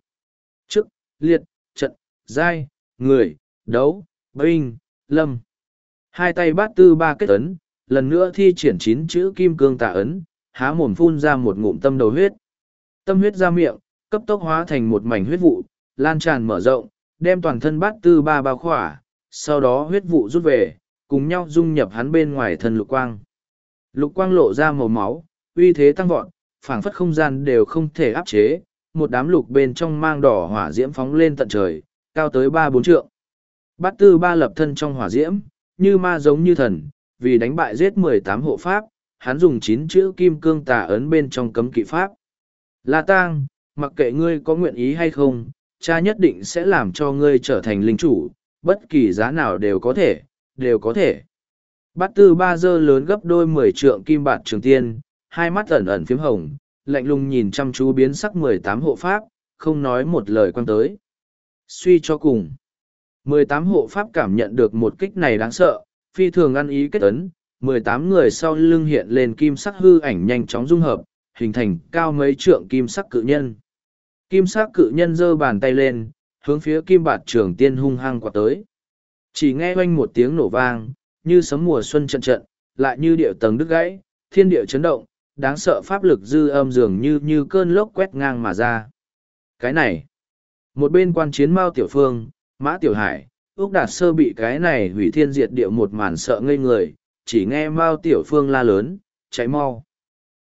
S1: Trước, liệt, trận, giai, người, đấu, binh, lâm. Hai tay bát tư ba kết ấn, lần nữa thi triển chín chữ kim cương tà ấn, há mồm phun ra một ngụm tâm đầu huyết. Tâm huyết ra miệng, cấp tốc hóa thành một mảnh huyết vụ, lan tràn mở rộng, đem toàn thân bát tư ba bao khỏa, sau đó huyết vụ rút về, cùng nhau dung nhập hắn bên ngoài thân lục quang. Lục quang lộ ra màu máu, uy thế tăng vọt, phảng phất không gian đều không thể áp chế, một đám lục bên trong mang đỏ hỏa diễm phóng lên tận trời, cao tới ba bốn trượng. Bát tư ba lập thân trong hỏa diễm, như ma giống như thần, vì đánh bại giết mười tám hộ pháp, hắn dùng chín chữ kim cương tà ấn bên trong cấm kỵ pháp. La tang, mặc kệ ngươi có nguyện ý hay không, cha nhất định sẽ làm cho ngươi trở thành linh chủ, bất kỳ giá nào đều có thể, đều có thể. Bát tư ba dơ lớn gấp đôi mười trượng kim bạt trường tiên, hai mắt ẩn ẩn phím hồng, lạnh lùng nhìn chăm chú biến sắc mười tám hộ pháp, không nói một lời quan tới. Suy cho cùng. mười tám hộ pháp cảm nhận được một kích này đáng sợ, phi thường ăn ý kết ấn, mười tám người sau lưng hiện lên kim sắc hư ảnh nhanh chóng dung hợp, hình thành cao mấy trượng kim sắc cự nhân. Kim sắc cự nhân giơ bàn tay lên, hướng phía kim bạt trường tiên hung hăng quạt tới. Chỉ nghe oanh một tiếng nổ vang, như sấm mùa xuân trận trận, lại như điệu tầng đứt gãy, thiên địa chấn động, đáng sợ pháp lực dư âm dường như như cơn lốc quét ngang mà ra. Cái này, một bên quan chiến Mao Tiểu Phương, Mã Tiểu Hải, Úc Đạt Sơ bị cái này hủy thiên diệt địa một màn sợ ngây người, chỉ nghe Mao Tiểu Phương la lớn, cháy mau.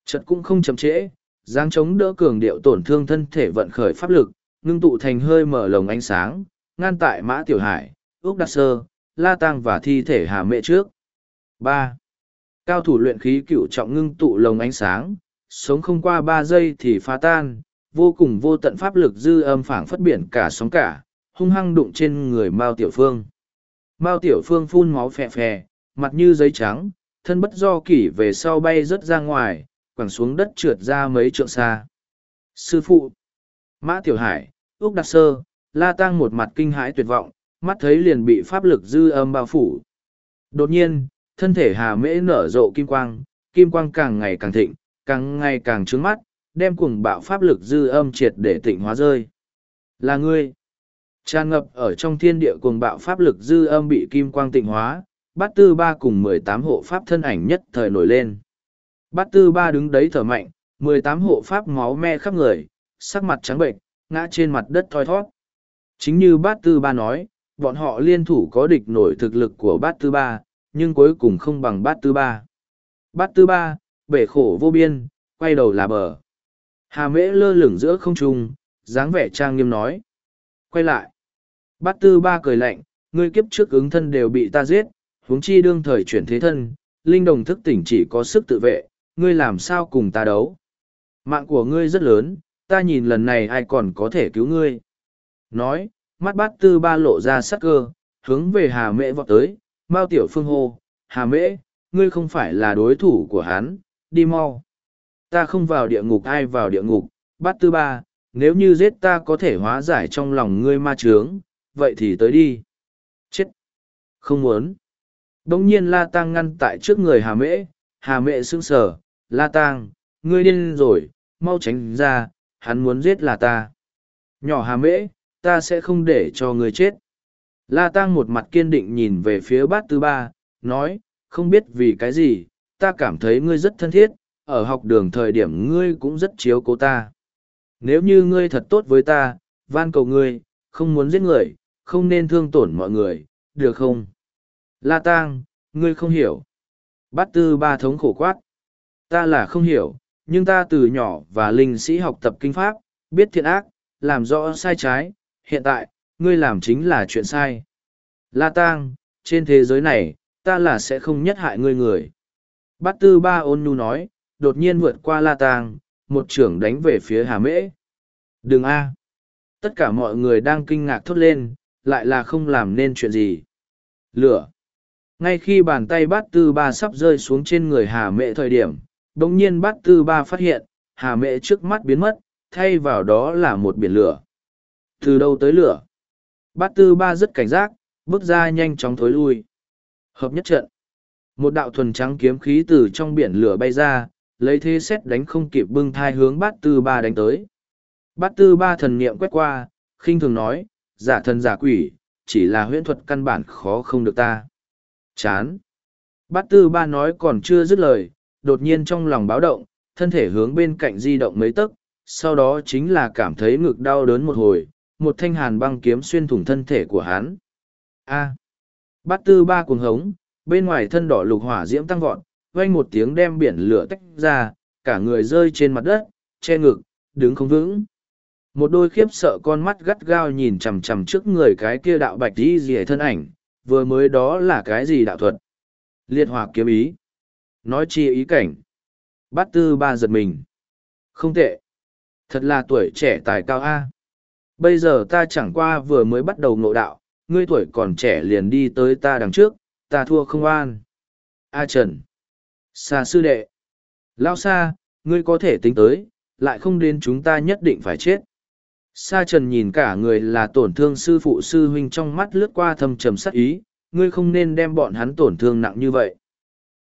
S1: Chật cũng không chậm trễ, giáng chống đỡ cường điệu tổn thương thân thể vận khởi pháp lực, ngưng tụ thành hơi mở lồng ánh sáng, ngăn tại Mã Tiểu Hải, Úc đạt Sơ, La Tăng và thi thể Hà Mệ trước. ba Cao thủ luyện khí cựu trọng ngưng tụ lồng ánh sáng, sống không qua ba giây thì phá tan, vô cùng vô tận pháp lực dư âm phảng phất biển cả sóng cả, hung hăng đụng trên người Mao Tiểu Phương. Mao Tiểu Phương phun máu phè phè, mặt như giấy trắng, thân bất do kỷ về sau bay rớt ra ngoài, quẳng xuống đất trượt ra mấy trượng xa. Sư phụ, Mã Tiểu Hải, Úc Đặc Sơ, La Tăng một mặt kinh hãi tuyệt vọng, mắt thấy liền bị pháp lực dư âm bao phủ. Đột nhiên, thân thể Hà Mễ nở rộ kim quang, kim quang càng ngày càng thịnh, càng ngày càng trướng mắt, đem cuồng bạo pháp lực dư âm triệt để tịnh hóa rơi. Là ngươi. Tràn ngập ở trong thiên địa cuồng bạo pháp lực dư âm bị kim quang tịnh hóa, bát tư ba cùng mười tám hộ pháp thân ảnh nhất thời nổi lên. Bát tư ba đứng đấy thở mạnh, mười tám hộ pháp máu me khắp người, sắc mặt trắng bệnh, ngã trên mặt đất thoi thoát. Chính như bát tư ba nói, bọn họ liên thủ có địch nổi thực lực của bát tư ba, nhưng cuối cùng không bằng bát tư ba. Bát tư ba, bể khổ vô biên, quay đầu là bờ. Hà mễ lơ lửng giữa không trung, dáng vẻ trang nghiêm nói. Quay lại. Bát tư ba cười lạnh, ngươi kiếp trước ứng thân đều bị ta giết, huống chi đương thời chuyển thế thân, linh đồng thức tỉnh chỉ có sức tự vệ, ngươi làm sao cùng ta đấu. Mạng của ngươi rất lớn, ta nhìn lần này ai còn có thể cứu ngươi. Nói, mắt bát tư ba lộ ra sắc cơ, hướng về hà mễ vọt tới, Mao Tiểu Phương hô, Hà Mễ, ngươi không phải là đối thủ của hắn, đi mau. Ta không vào địa ngục ai vào địa ngục, bát tư ba, nếu như giết ta có thể hóa giải trong lòng ngươi ma trướng, vậy thì tới đi. Chết! Không muốn. Đông nhiên La Tăng ngăn tại trước người Hà Mễ, Hà Mễ sững sờ, La Tăng, ngươi điên rồi, mau tránh ra, hắn muốn giết là ta. Nhỏ Hà Mễ, ta sẽ không để cho ngươi chết. La Tăng một mặt kiên định nhìn về phía bát tư ba, nói, không biết vì cái gì, ta cảm thấy ngươi rất thân thiết, ở học đường thời điểm ngươi cũng rất chiếu cố ta. Nếu như ngươi thật tốt với ta, van cầu ngươi, không muốn giết người, không nên thương tổn mọi người, được không? La Tăng, ngươi không hiểu. Bát tư ba thống khổ quát. Ta là không hiểu, nhưng ta từ nhỏ và linh sĩ học tập kinh pháp, biết thiện ác, làm rõ sai trái, hiện tại, ngươi làm chính là chuyện sai. La Tang, trên thế giới này, ta là sẽ không nhất hại ngươi người. Bát tư ba ôn nhu nói, đột nhiên vượt qua La Tang, một trưởng đánh về phía Hà Mễ. Đừng a! Tất cả mọi người đang kinh ngạc thốt lên, lại là không làm nên chuyện gì. Lửa! Ngay khi bàn tay bát tư ba sắp rơi xuống trên người Hà Mễ thời điểm, đồng nhiên bát tư ba phát hiện, Hà Mễ trước mắt biến mất, thay vào đó là một biển lửa. Từ đâu tới lửa? Bát tư ba rất cảnh giác, bước ra nhanh chóng thối lui. Hợp nhất trận. Một đạo thuần trắng kiếm khí từ trong biển lửa bay ra, lấy thế xét đánh không kịp bưng thai hướng bát tư ba đánh tới. Bát tư ba thần niệm quét qua, khinh thường nói, giả thần giả quỷ, chỉ là huyễn thuật căn bản khó không được ta. Chán. Bát tư ba nói còn chưa dứt lời, đột nhiên trong lòng báo động, thân thể hướng bên cạnh di động mấy tấc, sau đó chính là cảm thấy ngực đau đớn một hồi, một thanh hàn băng kiếm xuyên thủng thân thể của hắn. A. Bát tư ba cuồng hống, bên ngoài thân đỏ lục hỏa diễm tăng vọt, vang một tiếng đem biển lửa tách ra, cả người rơi trên mặt đất, che ngực, đứng không vững. Một đôi khiếp sợ con mắt gắt gao nhìn chằm chằm trước người cái kia đạo bạch đi rìa thân ảnh, vừa mới đó là cái gì đạo thuật? Liệt hỏa kiếm ý. Nói chi ý cảnh. Bát tư ba giật mình. Không tệ. Thật là tuổi trẻ tài cao A. Bây giờ ta chẳng qua vừa mới bắt đầu ngộ đạo, ngươi tuổi còn trẻ liền đi tới ta đằng trước, ta thua không an. A Trần. Xa sư đệ. Lao xa, ngươi có thể tính tới, lại không đến chúng ta nhất định phải chết. Sa Trần nhìn cả người là tổn thương sư phụ sư huynh trong mắt lướt qua thâm trầm sắc ý, ngươi không nên đem bọn hắn tổn thương nặng như vậy.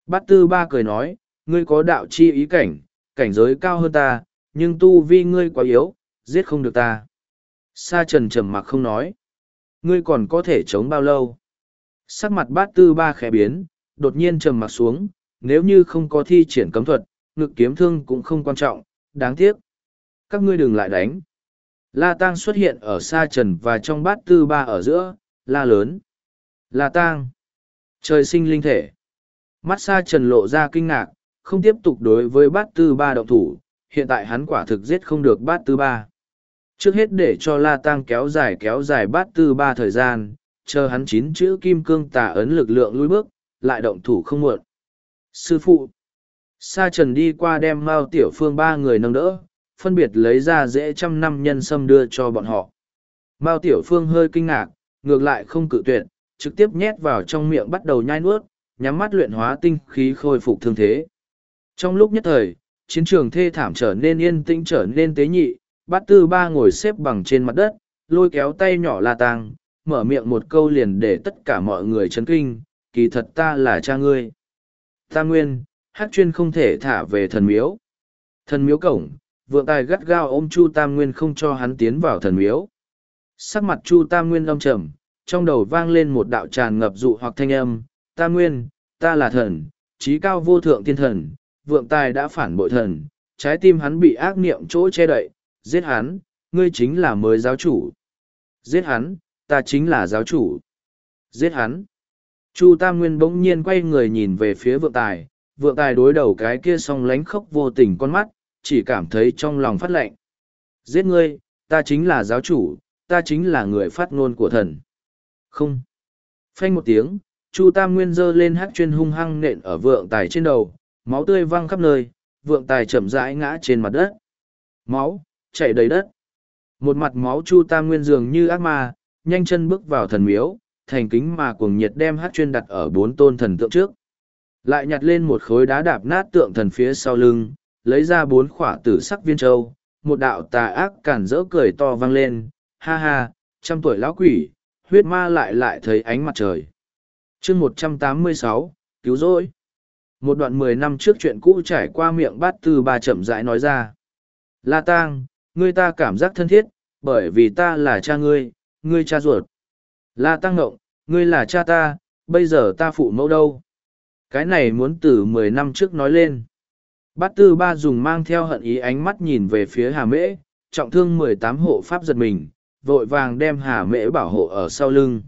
S1: Bát tư ba cười nói, ngươi có đạo chi ý cảnh, cảnh giới cao hơn ta, nhưng tu vi ngươi quá yếu, giết không được ta. Sa trần trầm mặc không nói. Ngươi còn có thể chống bao lâu? Sắc mặt bát tư ba khẽ biến, đột nhiên trầm mặc xuống, nếu như không có thi triển cấm thuật, ngực kiếm thương cũng không quan trọng, đáng tiếc. Các ngươi đừng lại đánh. La Tang xuất hiện ở Sa trần và trong bát tư ba ở giữa, la lớn. La Tang. Trời sinh linh thể. Mắt Sa trần lộ ra kinh ngạc, không tiếp tục đối với bát tư ba động thủ, hiện tại hắn quả thực giết không được bát tư ba. Trước hết để cho La Tăng kéo dài kéo dài bát tư ba thời gian, chờ hắn chín chữ kim cương tà ấn lực lượng lui bước, lại động thủ không muộn. Sư phụ, Sa Trần đi qua đem Mao Tiểu Phương ba người nâng đỡ, phân biệt lấy ra dễ trăm năm nhân sâm đưa cho bọn họ. Mao Tiểu Phương hơi kinh ngạc, ngược lại không cự tuyệt, trực tiếp nhét vào trong miệng bắt đầu nhai nuốt, nhắm mắt luyện hóa tinh khí khôi phục thương thế. Trong lúc nhất thời, chiến trường thê thảm trở nên yên tĩnh trở nên tế nhị, bát tư ba ngồi xếp bằng trên mặt đất, lôi kéo tay nhỏ la tang, mở miệng một câu liền để tất cả mọi người chấn kinh, kỳ thật ta là cha ngươi. Ta nguyên, hát chuyên không thể thả về thần miếu. Thần miếu cổng, vượng tài gắt gao ôm Chu Tam Nguyên không cho hắn tiến vào thần miếu. Sắc mặt Chu Tam Nguyên âm trầm, trong đầu vang lên một đạo tràn ngập dụ hoặc thanh âm, Tam Nguyên, ta là thần, trí cao vô thượng thiên thần, vượng tài đã phản bội thần, trái tim hắn bị ác niệm chỗ che đậy, giết hắn, ngươi chính là mới giáo chủ. Giết hắn, ta chính là giáo chủ. Giết hắn. Chu Tam Nguyên bỗng nhiên quay người nhìn về phía vượng tài, vượng tài đối đầu cái kia song lánh khóc vô tình con mắt, chỉ cảm thấy trong lòng phát lạnh. Giết ngươi, ta chính là giáo chủ, ta chính là người phát ngôn của thần. Không. Phanh một tiếng, Chu Tam Nguyên giơ lên hát chuyên hung hăng nện ở vượng tài trên đầu, máu tươi văng khắp nơi, vượng tài chậm rãi ngã trên mặt đất. Máu, chảy đầy đất. Một mặt máu Chu Tam Nguyên dường như ác ma, nhanh chân bước vào thần miếu, thành kính mà cuồng nhiệt đem hát chuyên đặt ở bốn tôn thần tượng trước. Lại nhặt lên một khối đá đạp nát tượng thần phía sau lưng, lấy ra bốn khỏa tử sắc viên châu, một đạo tà ác cản rỡ cười to vang lên, ha ha, trăm tuổi lão quỷ, huyết ma lại lại thấy ánh mặt trời. chương một trăm tám mươi sáu cứu rỗi. Một đoạn mười năm trước chuyện cũ trải qua miệng bát tư ba chậm rãi nói ra. La tang, ngươi ta cảm giác thân thiết, bởi vì ta là cha ngươi, ngươi cha ruột. La tăng ngộng, ngươi là cha ta, bây giờ ta phụ mẫu đâu? Cái này muốn từ mười năm trước nói lên. Bát tư ba dùng mang theo hận ý ánh mắt nhìn về phía hà mễ, trọng thương mười tám hộ pháp giật mình, vội vàng đem hà mễ bảo hộ ở sau lưng.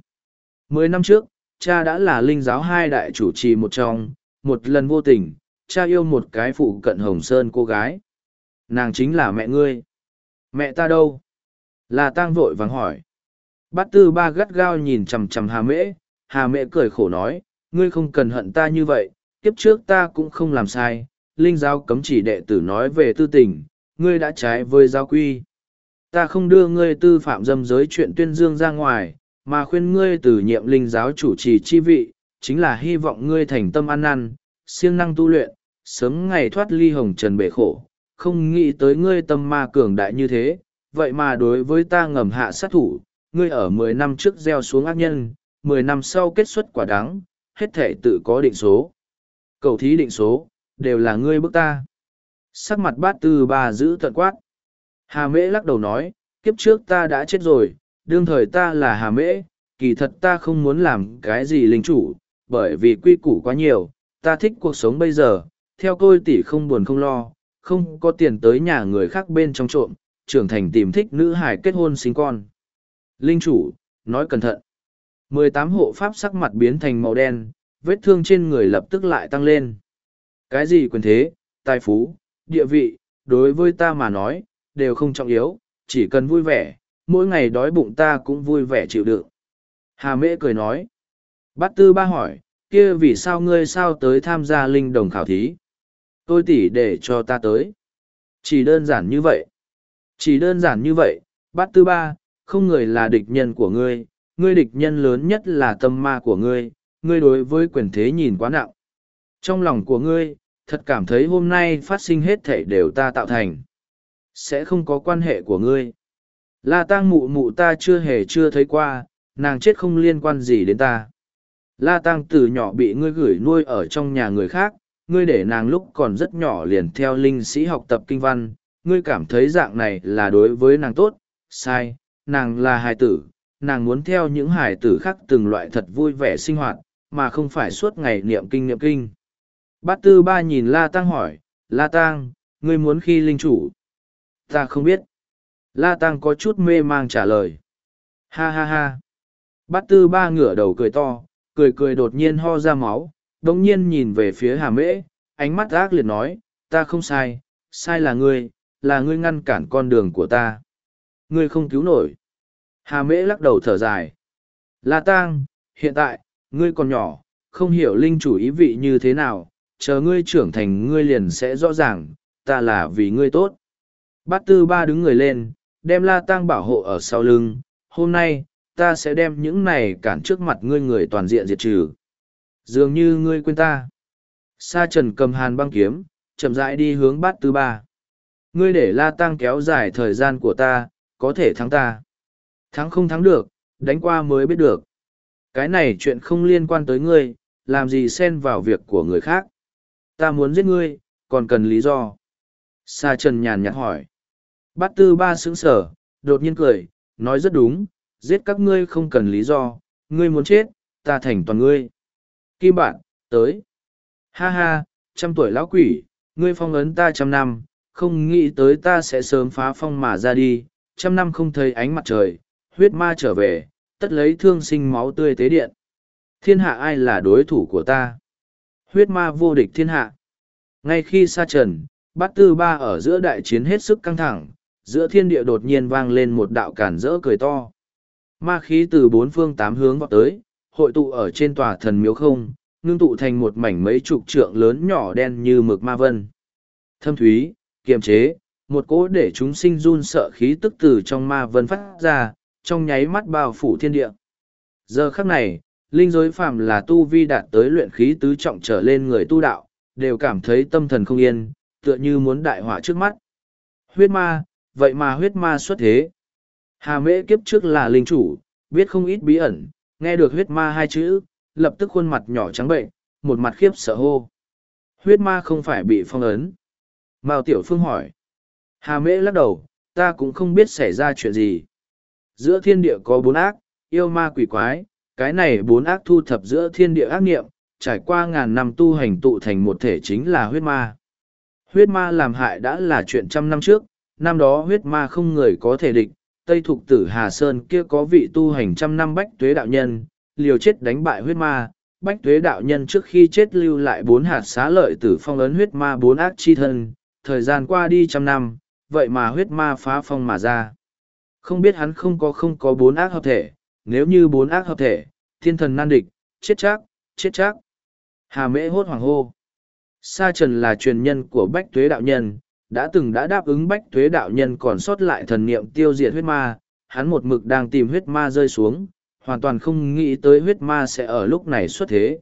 S1: Mười năm trước, cha đã là linh giáo hai đại chủ trì một trong, một lần vô tình, cha yêu một cái phụ cận hồng sơn cô gái. Nàng chính là mẹ ngươi. Mẹ ta đâu? Là tang vội vàng hỏi. Bát tư ba gắt gao nhìn chằm chằm hà mễ, hà mễ cười khổ nói, ngươi không cần hận ta như vậy, kiếp trước ta cũng không làm sai, linh giáo cấm chỉ đệ tử nói về tư tình, ngươi đã trái với giáo quy. Ta không đưa ngươi tư phạm dâm giới chuyện tuyên dương ra ngoài, mà khuyên ngươi từ nhiệm linh giáo chủ trì chi vị, chính là hy vọng ngươi thành tâm ăn năn, siêng năng tu luyện, sớm ngày thoát ly hồng trần bể khổ, không nghĩ tới ngươi tâm ma cường đại như thế, vậy mà đối với ta ngầm hạ sát thủ, ngươi ở mười năm trước gieo xuống ác nhân, mười năm sau kết xuất quả đáng, hết thể tự có định số. Cầu thí định số, đều là ngươi bức ta. Sắc mặt bát tư ba giữ tận quát. Hà mễ lắc đầu nói, kiếp trước ta đã chết rồi, đương thời ta là hà mễ, kỳ thật ta không muốn làm cái gì linh chủ, bởi vì quy củ quá nhiều, ta thích cuộc sống bây giờ, theo tôi tỷ không buồn không lo, không có tiền tới nhà người khác bên trong trộm, trưởng thành tìm thích nữ hải kết hôn sinh con. Linh chủ, nói cẩn thận. mười tám hộ pháp sắc mặt biến thành màu đen, vết thương trên người lập tức lại tăng lên. Cái gì quyền thế, tài phú, địa vị, đối với ta mà nói, đều không trọng yếu, chỉ cần vui vẻ, mỗi ngày đói bụng ta cũng vui vẻ chịu đựng. Hà mễ cười nói. Bát tư ba hỏi, kia vì sao ngươi sao tới tham gia linh đồng khảo thí? Tôi tỉ để cho ta tới. Chỉ đơn giản như vậy. Chỉ đơn giản như vậy, bát tư ba, không người là địch nhân của ngươi, ngươi địch nhân lớn nhất là tâm ma của ngươi, ngươi đối với quyền thế nhìn quá nặng. Trong lòng của ngươi, thật cảm thấy hôm nay phát sinh hết thể đều ta tạo thành. Sẽ không có quan hệ của ngươi. La tang mụ mụ ta chưa hề chưa thấy qua, nàng chết không liên quan gì đến ta. La tang từ nhỏ bị ngươi gửi nuôi ở trong nhà người khác, ngươi để nàng lúc còn rất nhỏ liền theo linh sĩ học tập kinh văn, ngươi cảm thấy dạng này là đối với nàng tốt, sai, nàng là hài tử, nàng muốn theo những hài tử khác từng loại thật vui vẻ sinh hoạt, mà không phải suốt ngày niệm kinh niệm kinh. Bát tư ba nhìn La Tăng hỏi, La Tăng, ngươi muốn khi linh chủ? Ta không biết. La Tăng có chút mê mang trả lời. Ha ha ha. Bát tư ba ngửa đầu cười to, cười cười đột nhiên ho ra máu, đồng nhiên nhìn về phía hà mễ, ánh mắt ác liệt nói, ta không sai, sai là ngươi, là ngươi ngăn cản con đường của ta. Ngươi không cứu nổi. Hà mễ lắc đầu thở dài. La tang, hiện tại, ngươi còn nhỏ, không hiểu linh chủ ý vị như thế nào, chờ ngươi trưởng thành ngươi liền sẽ rõ ràng, ta là vì ngươi tốt. Bát tư ba đứng người lên, đem la tang bảo hộ ở sau lưng, hôm nay, ta sẽ đem những này cản trước mặt ngươi người toàn diện diệt trừ. Dường như ngươi quên ta. Sa trần cầm hàn băng kiếm, chậm rãi đi hướng bát tư ba. Ngươi để la tăng kéo dài thời gian của ta, có thể thắng ta. Thắng không thắng được, đánh qua mới biết được. Cái này chuyện không liên quan tới ngươi, làm gì xen vào việc của người khác. Ta muốn giết ngươi, còn cần lý do. Sa trần nhàn nhạt hỏi. Bát tư ba sững sở, đột nhiên cười, nói rất đúng, giết các ngươi không cần lý do, ngươi muốn chết, ta thành toàn ngươi. Kim bạn, tới. Ha ha, trăm tuổi lão quỷ, ngươi phong ấn ta trăm năm, không nghĩ tới ta sẽ sớm phá phong mà ra đi, trăm năm không thấy ánh mặt trời, huyết ma trở về, tất lấy thương sinh máu tươi tế điện. Thiên hạ ai là đối thủ của ta? Huyết ma vô địch thiên hạ. Ngay khi sa trần, bát tư ba ở giữa đại chiến hết sức căng thẳng, giữa thiên địa đột nhiên vang lên một đạo cản rỡ cười to. Ma khí từ bốn phương tám hướng vọt tới, hội tụ ở trên tòa thần miếu không, ngưng tụ thành một mảnh mấy chục trượng lớn nhỏ đen như mực ma vân. Thâm thúy, kiềm chế, một cỗ để chúng sinh run sợ khí tức từ trong ma vân phát ra, trong nháy mắt bao phủ thiên địa. Giờ khắc này, linh giới phàm là tu vi đạt tới luyện khí tứ trọng trở lên người tu đạo, đều cảm thấy tâm thần không yên, tựa như muốn đại hỏa trước mắt. Huyết ma, vậy mà huyết ma xuất thế. Hà mễ kiếp trước là linh chủ, biết không ít bí ẩn, nghe được huyết ma hai chữ, lập tức khuôn mặt nhỏ trắng bệnh, một mặt khiếp sợ hô. Huyết ma không phải bị phong ấn. Mao Tiểu Phương hỏi. Hà mễ lắc đầu, ta cũng không biết xảy ra chuyện gì. Giữa thiên địa có bốn ác, yêu ma quỷ quái, cái này bốn ác thu thập giữa thiên địa ác nghiệm, trải qua ngàn năm tu hành tụ thành một thể chính là huyết ma. Huyết ma làm hại đã là chuyện trăm năm trước, năm đó huyết ma không người có thể địch, Tây Thục Tử Hà Sơn kia có vị tu hành trăm năm bách tuế đạo nhân, liều chết đánh bại huyết ma. Bách tuế đạo nhân trước khi chết lưu lại bốn hạt xá lợi tử phong ấn huyết ma bốn ác chi thân, thời gian qua đi trăm năm, vậy mà huyết ma phá phong mà ra. Không biết hắn không có không có bốn ác hợp thể, nếu như bốn ác hợp thể, thiên thần nan địch, chết chắc, chết chắc. Hà mễ hốt hoàng hô. Sa trần là truyền nhân của bách tuế đạo nhân, đã từng đã đáp ứng bách thuế đạo nhân còn sót lại thần niệm tiêu diệt huyết ma, hắn một mực đang tìm huyết ma rơi xuống, hoàn toàn không nghĩ tới huyết ma sẽ ở lúc này xuất thế.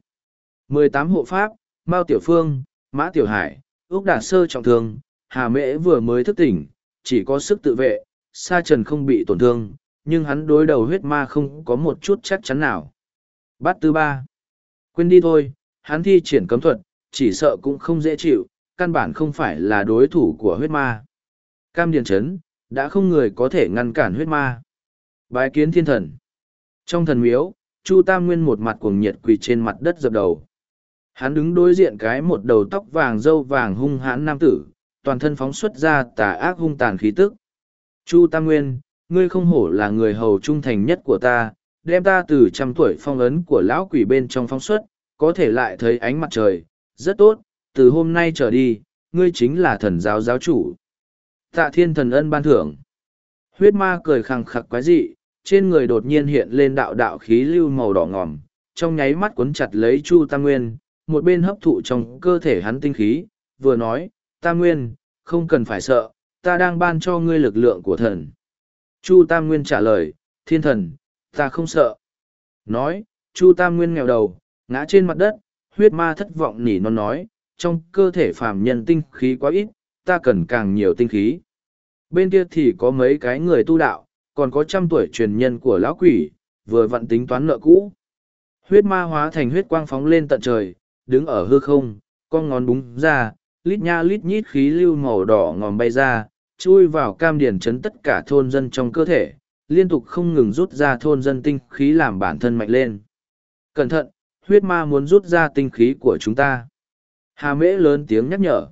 S1: 18 hộ pháp, Mao Tiểu Phương, Mã Tiểu Hải, Úc Đạt Sơ trọng thương, Hà Mễ vừa mới thức tỉnh, chỉ có sức tự vệ, Sa Trần không bị tổn thương, nhưng hắn đối đầu huyết ma không có một chút chắc chắn nào. Bát thứ ba. Quên đi thôi, hắn thi triển cấm thuật, chỉ sợ cũng không dễ chịu, căn bản không phải là đối thủ của huyết ma. Cam Điền Trấn, đã không người có thể ngăn cản huyết ma. Bái kiến thiên thần. Trong thần miếu, Chu Tam Nguyên một mặt cuồng nhiệt quỳ trên mặt đất dập đầu. Hắn đứng đối diện cái một đầu tóc vàng dâu vàng hung hãn nam tử, toàn thân phóng xuất ra tà ác hung tàn khí tức. Chu Tam Nguyên, ngươi không hổ là người hầu trung thành nhất của ta, đem ta từ trăm tuổi phong ấn của lão quỷ bên trong phóng xuất, có thể lại thấy ánh mặt trời, rất tốt, từ hôm nay trở đi, ngươi chính là thần giáo giáo chủ. Tạ thiên thần ân ban thưởng. Huyết ma cười khẳng khặc quái dị, trên người đột nhiên hiện lên đạo đạo khí lưu màu đỏ ngòm, trong nháy mắt cuốn chặt lấy Chu Tam Nguyên, một bên hấp thụ trong cơ thể hắn tinh khí, vừa nói, Tam Nguyên, không cần phải sợ, ta đang ban cho ngươi lực lượng của thần. Chu Tam Nguyên trả lời, thiên thần, ta không sợ. Nói, Chu Tam Nguyên nghèo đầu, ngã trên mặt đất, huyết ma thất vọng nỉ non nói, trong cơ thể phàm nhân tinh khí quá ít, ta cần càng nhiều tinh khí. Bên kia thì có mấy cái người tu đạo, còn có trăm tuổi truyền nhân của lão quỷ, vừa vận tính toán nợ cũ. Huyết ma hóa thành huyết quang phóng lên tận trời, đứng ở hư không, con ngón búng ra, lít nha lít nhít khí lưu màu đỏ ngòm bay ra, chui vào cam điển chấn tất cả thôn dân trong cơ thể, liên tục không ngừng rút ra thôn dân tinh khí làm bản thân mạnh lên. Cẩn thận, huyết ma muốn rút ra tinh khí của chúng ta. Hà mễ lớn tiếng nhắc nhở.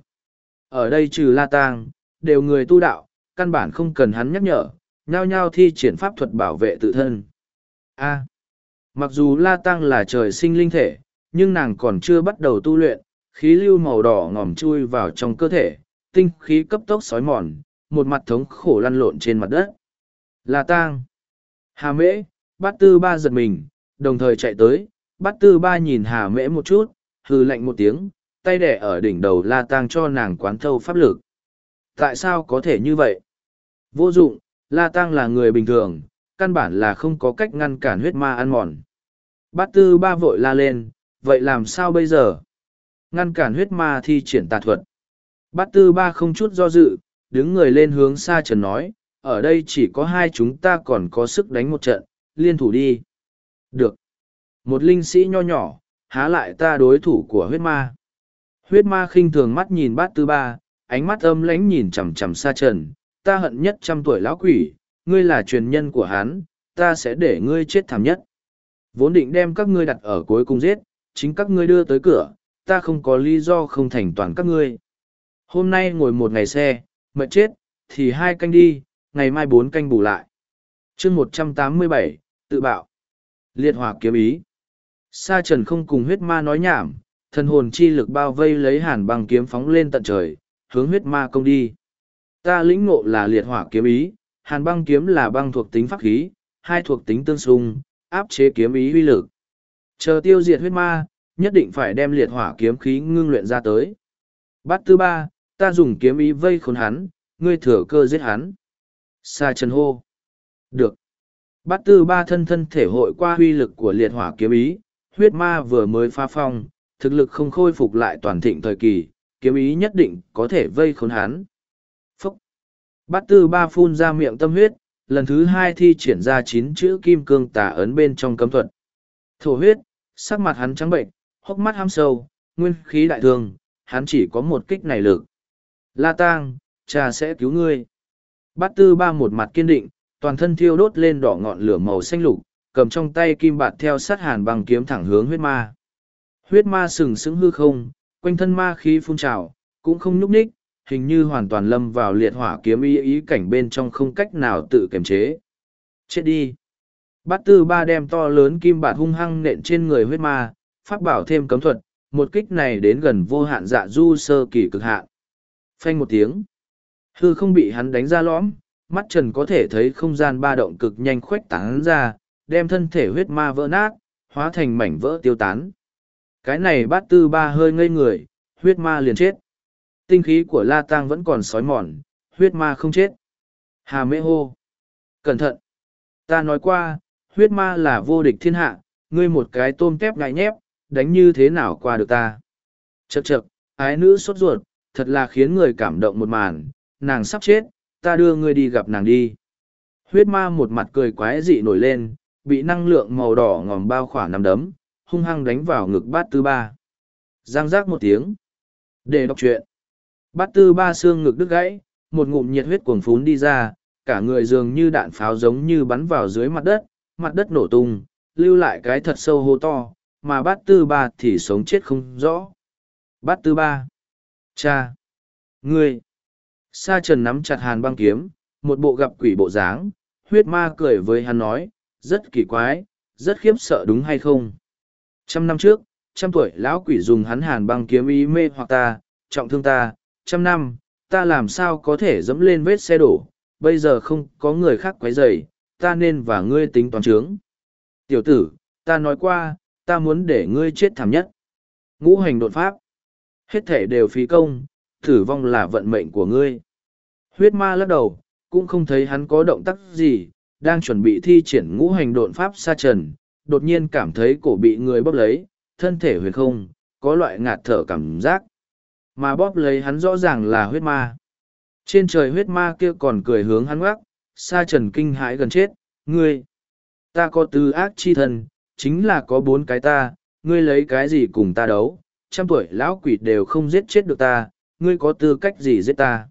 S1: Ở đây trừ La Tang, đều người tu đạo, căn bản không cần hắn nhắc nhở, nhao nhao thi triển pháp thuật bảo vệ tự thân. A. mặc dù La Tăng là trời sinh linh thể, nhưng nàng còn chưa bắt đầu tu luyện, khí lưu màu đỏ ngòm chui vào trong cơ thể, tinh khí cấp tốc sói mòn, một mặt thống khổ lăn lộn trên mặt đất. La tang. Hà mễ, bát tư ba giật mình, đồng thời chạy tới, bát tư ba nhìn hà mễ một chút, hừ lạnh một tiếng, tay đẻ ở đỉnh đầu la tang cho nàng quán thâu pháp lực. Tại sao có thể như vậy? Vô dụng, la tang là người bình thường, căn bản là không có cách ngăn cản huyết ma ăn mòn. Bát tư ba vội la lên, vậy làm sao bây giờ? Ngăn cản huyết ma thi triển tà thuật. Bát tư ba không chút do dự, đứng người lên hướng xa trần nói, ở đây chỉ có hai chúng ta còn có sức đánh một trận, liên thủ đi. Được. Một linh sĩ nho nhỏ, há lại ta đối thủ của huyết ma. Huyết ma khinh thường mắt nhìn bát tư ba, ánh mắt âm lãnh nhìn chằm chằm xa trần, ta hận nhất trăm tuổi lão quỷ, ngươi là truyền nhân của hắn, ta sẽ để ngươi chết thảm nhất. Vốn định đem các ngươi đặt ở cuối cùng giết, chính các ngươi đưa tới cửa, ta không có lý do không thành toàn các ngươi. Hôm nay ngồi một ngày xe, mệt chết, thì hai canh đi, ngày mai bốn canh bù lại. chương một trăm tám mươi bảy tự bạo. Liệt hỏa kiếm ý. Sa trần không cùng huyết ma nói nhảm, thần hồn chi lực bao vây lấy hàn băng kiếm phóng lên tận trời, hướng huyết ma công đi. Ta lĩnh ngộ là liệt hỏa kiếm ý, hàn băng kiếm là băng thuộc tính pháp khí, hai thuộc tính tương xung, áp chế kiếm ý uy lực. Chờ tiêu diệt huyết ma, nhất định phải đem liệt hỏa kiếm khí ngưng luyện ra tới. bát thứ ba, ta dùng kiếm ý vây khốn hắn, ngươi thừa cơ giết hắn. Sa trần hô. Được. bát tư ba thân thân thể hội qua huy lực của liệt hỏa kiếm ý, huyết ma vừa mới phá phong, thực lực không khôi phục lại toàn thịnh thời kỳ, kiếm ý nhất định có thể vây khốn hắn. Phúc! Bát tư ba phun ra miệng tâm huyết, lần thứ hai thi triển ra chín chữ kim cương tà ấn bên trong cấm thuật. Thổ huyết, sắc mặt hắn trắng bệnh, hốc mắt ham sâu, nguyên khí đại thương, hắn chỉ có một kích này lực. La tang, cha sẽ cứu ngươi. Bát tư ba một mặt kiên định, toàn thân thiêu đốt lên đỏ ngọn lửa màu xanh lục, cầm trong tay kim bạt theo sát hàn bằng kiếm thẳng hướng huyết ma. Huyết ma sừng sững hư không, quanh thân ma khí phun trào, cũng không nhúc ních, hình như hoàn toàn lâm vào liệt hỏa kiếm ý ý cảnh bên trong không cách nào tự kiềm chế. Chết đi! Bát tư ba đem to lớn kim bạt hung hăng nện trên người huyết ma, phát bảo thêm cấm thuật, một kích này đến gần vô hạn dạ du sơ kỳ cực hạn. Phanh một tiếng. Hư không bị hắn đánh ra lõm, mắt trần có thể thấy không gian ba động cực nhanh khuếch tán ra, đem thân thể huyết ma vỡ nát, hóa thành mảnh vỡ tiêu tán. Cái này bát tư ba hơi ngây người, huyết ma liền chết. Tinh khí của La Tang vẫn còn sói mòn, huyết ma không chết. Hà mê hô. Cẩn thận. Ta nói qua, huyết ma là vô địch thiên hạ, ngươi một cái tôm tép ngại nhép, đánh như thế nào qua được ta. Chậc chậc, ái nữ sốt ruột, thật là khiến người cảm động một màn, nàng sắp chết, ta đưa ngươi đi gặp nàng đi. Huyết ma một mặt cười quái dị nổi lên, bị năng lượng màu đỏ ngòm bao khỏa nằm đấm, hung hăng đánh vào ngực bát tư ba. Giang giác một tiếng. Để đọc chuyện. Bát tư ba xương ngực đứt gãy, một ngụm nhiệt huyết cuồng phún đi ra, cả người dường như đạn pháo giống như bắn vào dưới mặt đất, mặt đất nổ tung, lưu lại cái thật sâu hô to, mà bát tư ba thì sống chết không rõ. Bát tư ba. Cha. Ngươi. Sa trần nắm chặt hàn băng kiếm, một bộ gặp quỷ bộ dáng, huyết ma cười với hắn nói, rất kỳ quái, rất khiếp sợ đúng hay không? Trăm năm trước, trăm tuổi lão quỷ dùng hắn hàn băng kiếm ý mê hoặc ta, trọng thương ta, trăm năm, ta làm sao có thể dẫm lên vết xe đổ, bây giờ không có người khác quấy rầy, ta nên và ngươi tính toán trướng. Tiểu tử, ta nói qua, ta muốn để ngươi chết thảm nhất. Ngũ hành đột pháp. Hết thể đều phí công, tử vong là vận mệnh của ngươi. Huyết ma lắc đầu, cũng không thấy hắn có động tác gì, đang chuẩn bị thi triển ngũ hành độn pháp xa trần, đột nhiên cảm thấy cổ bị người bóp lấy, thân thể huyền không, có loại ngạt thở cảm giác. Mà bóp lấy hắn rõ ràng là huyết ma. Trên trời huyết ma kia còn cười hướng hắn ngoắc, sa trần kinh hãi gần chết, ngươi. Ta có tư ác chi thân, chính là có bốn cái ta, ngươi lấy cái gì cùng ta đấu, trăm tuổi lão quỷ đều không giết chết được ta, ngươi có tư cách gì giết ta.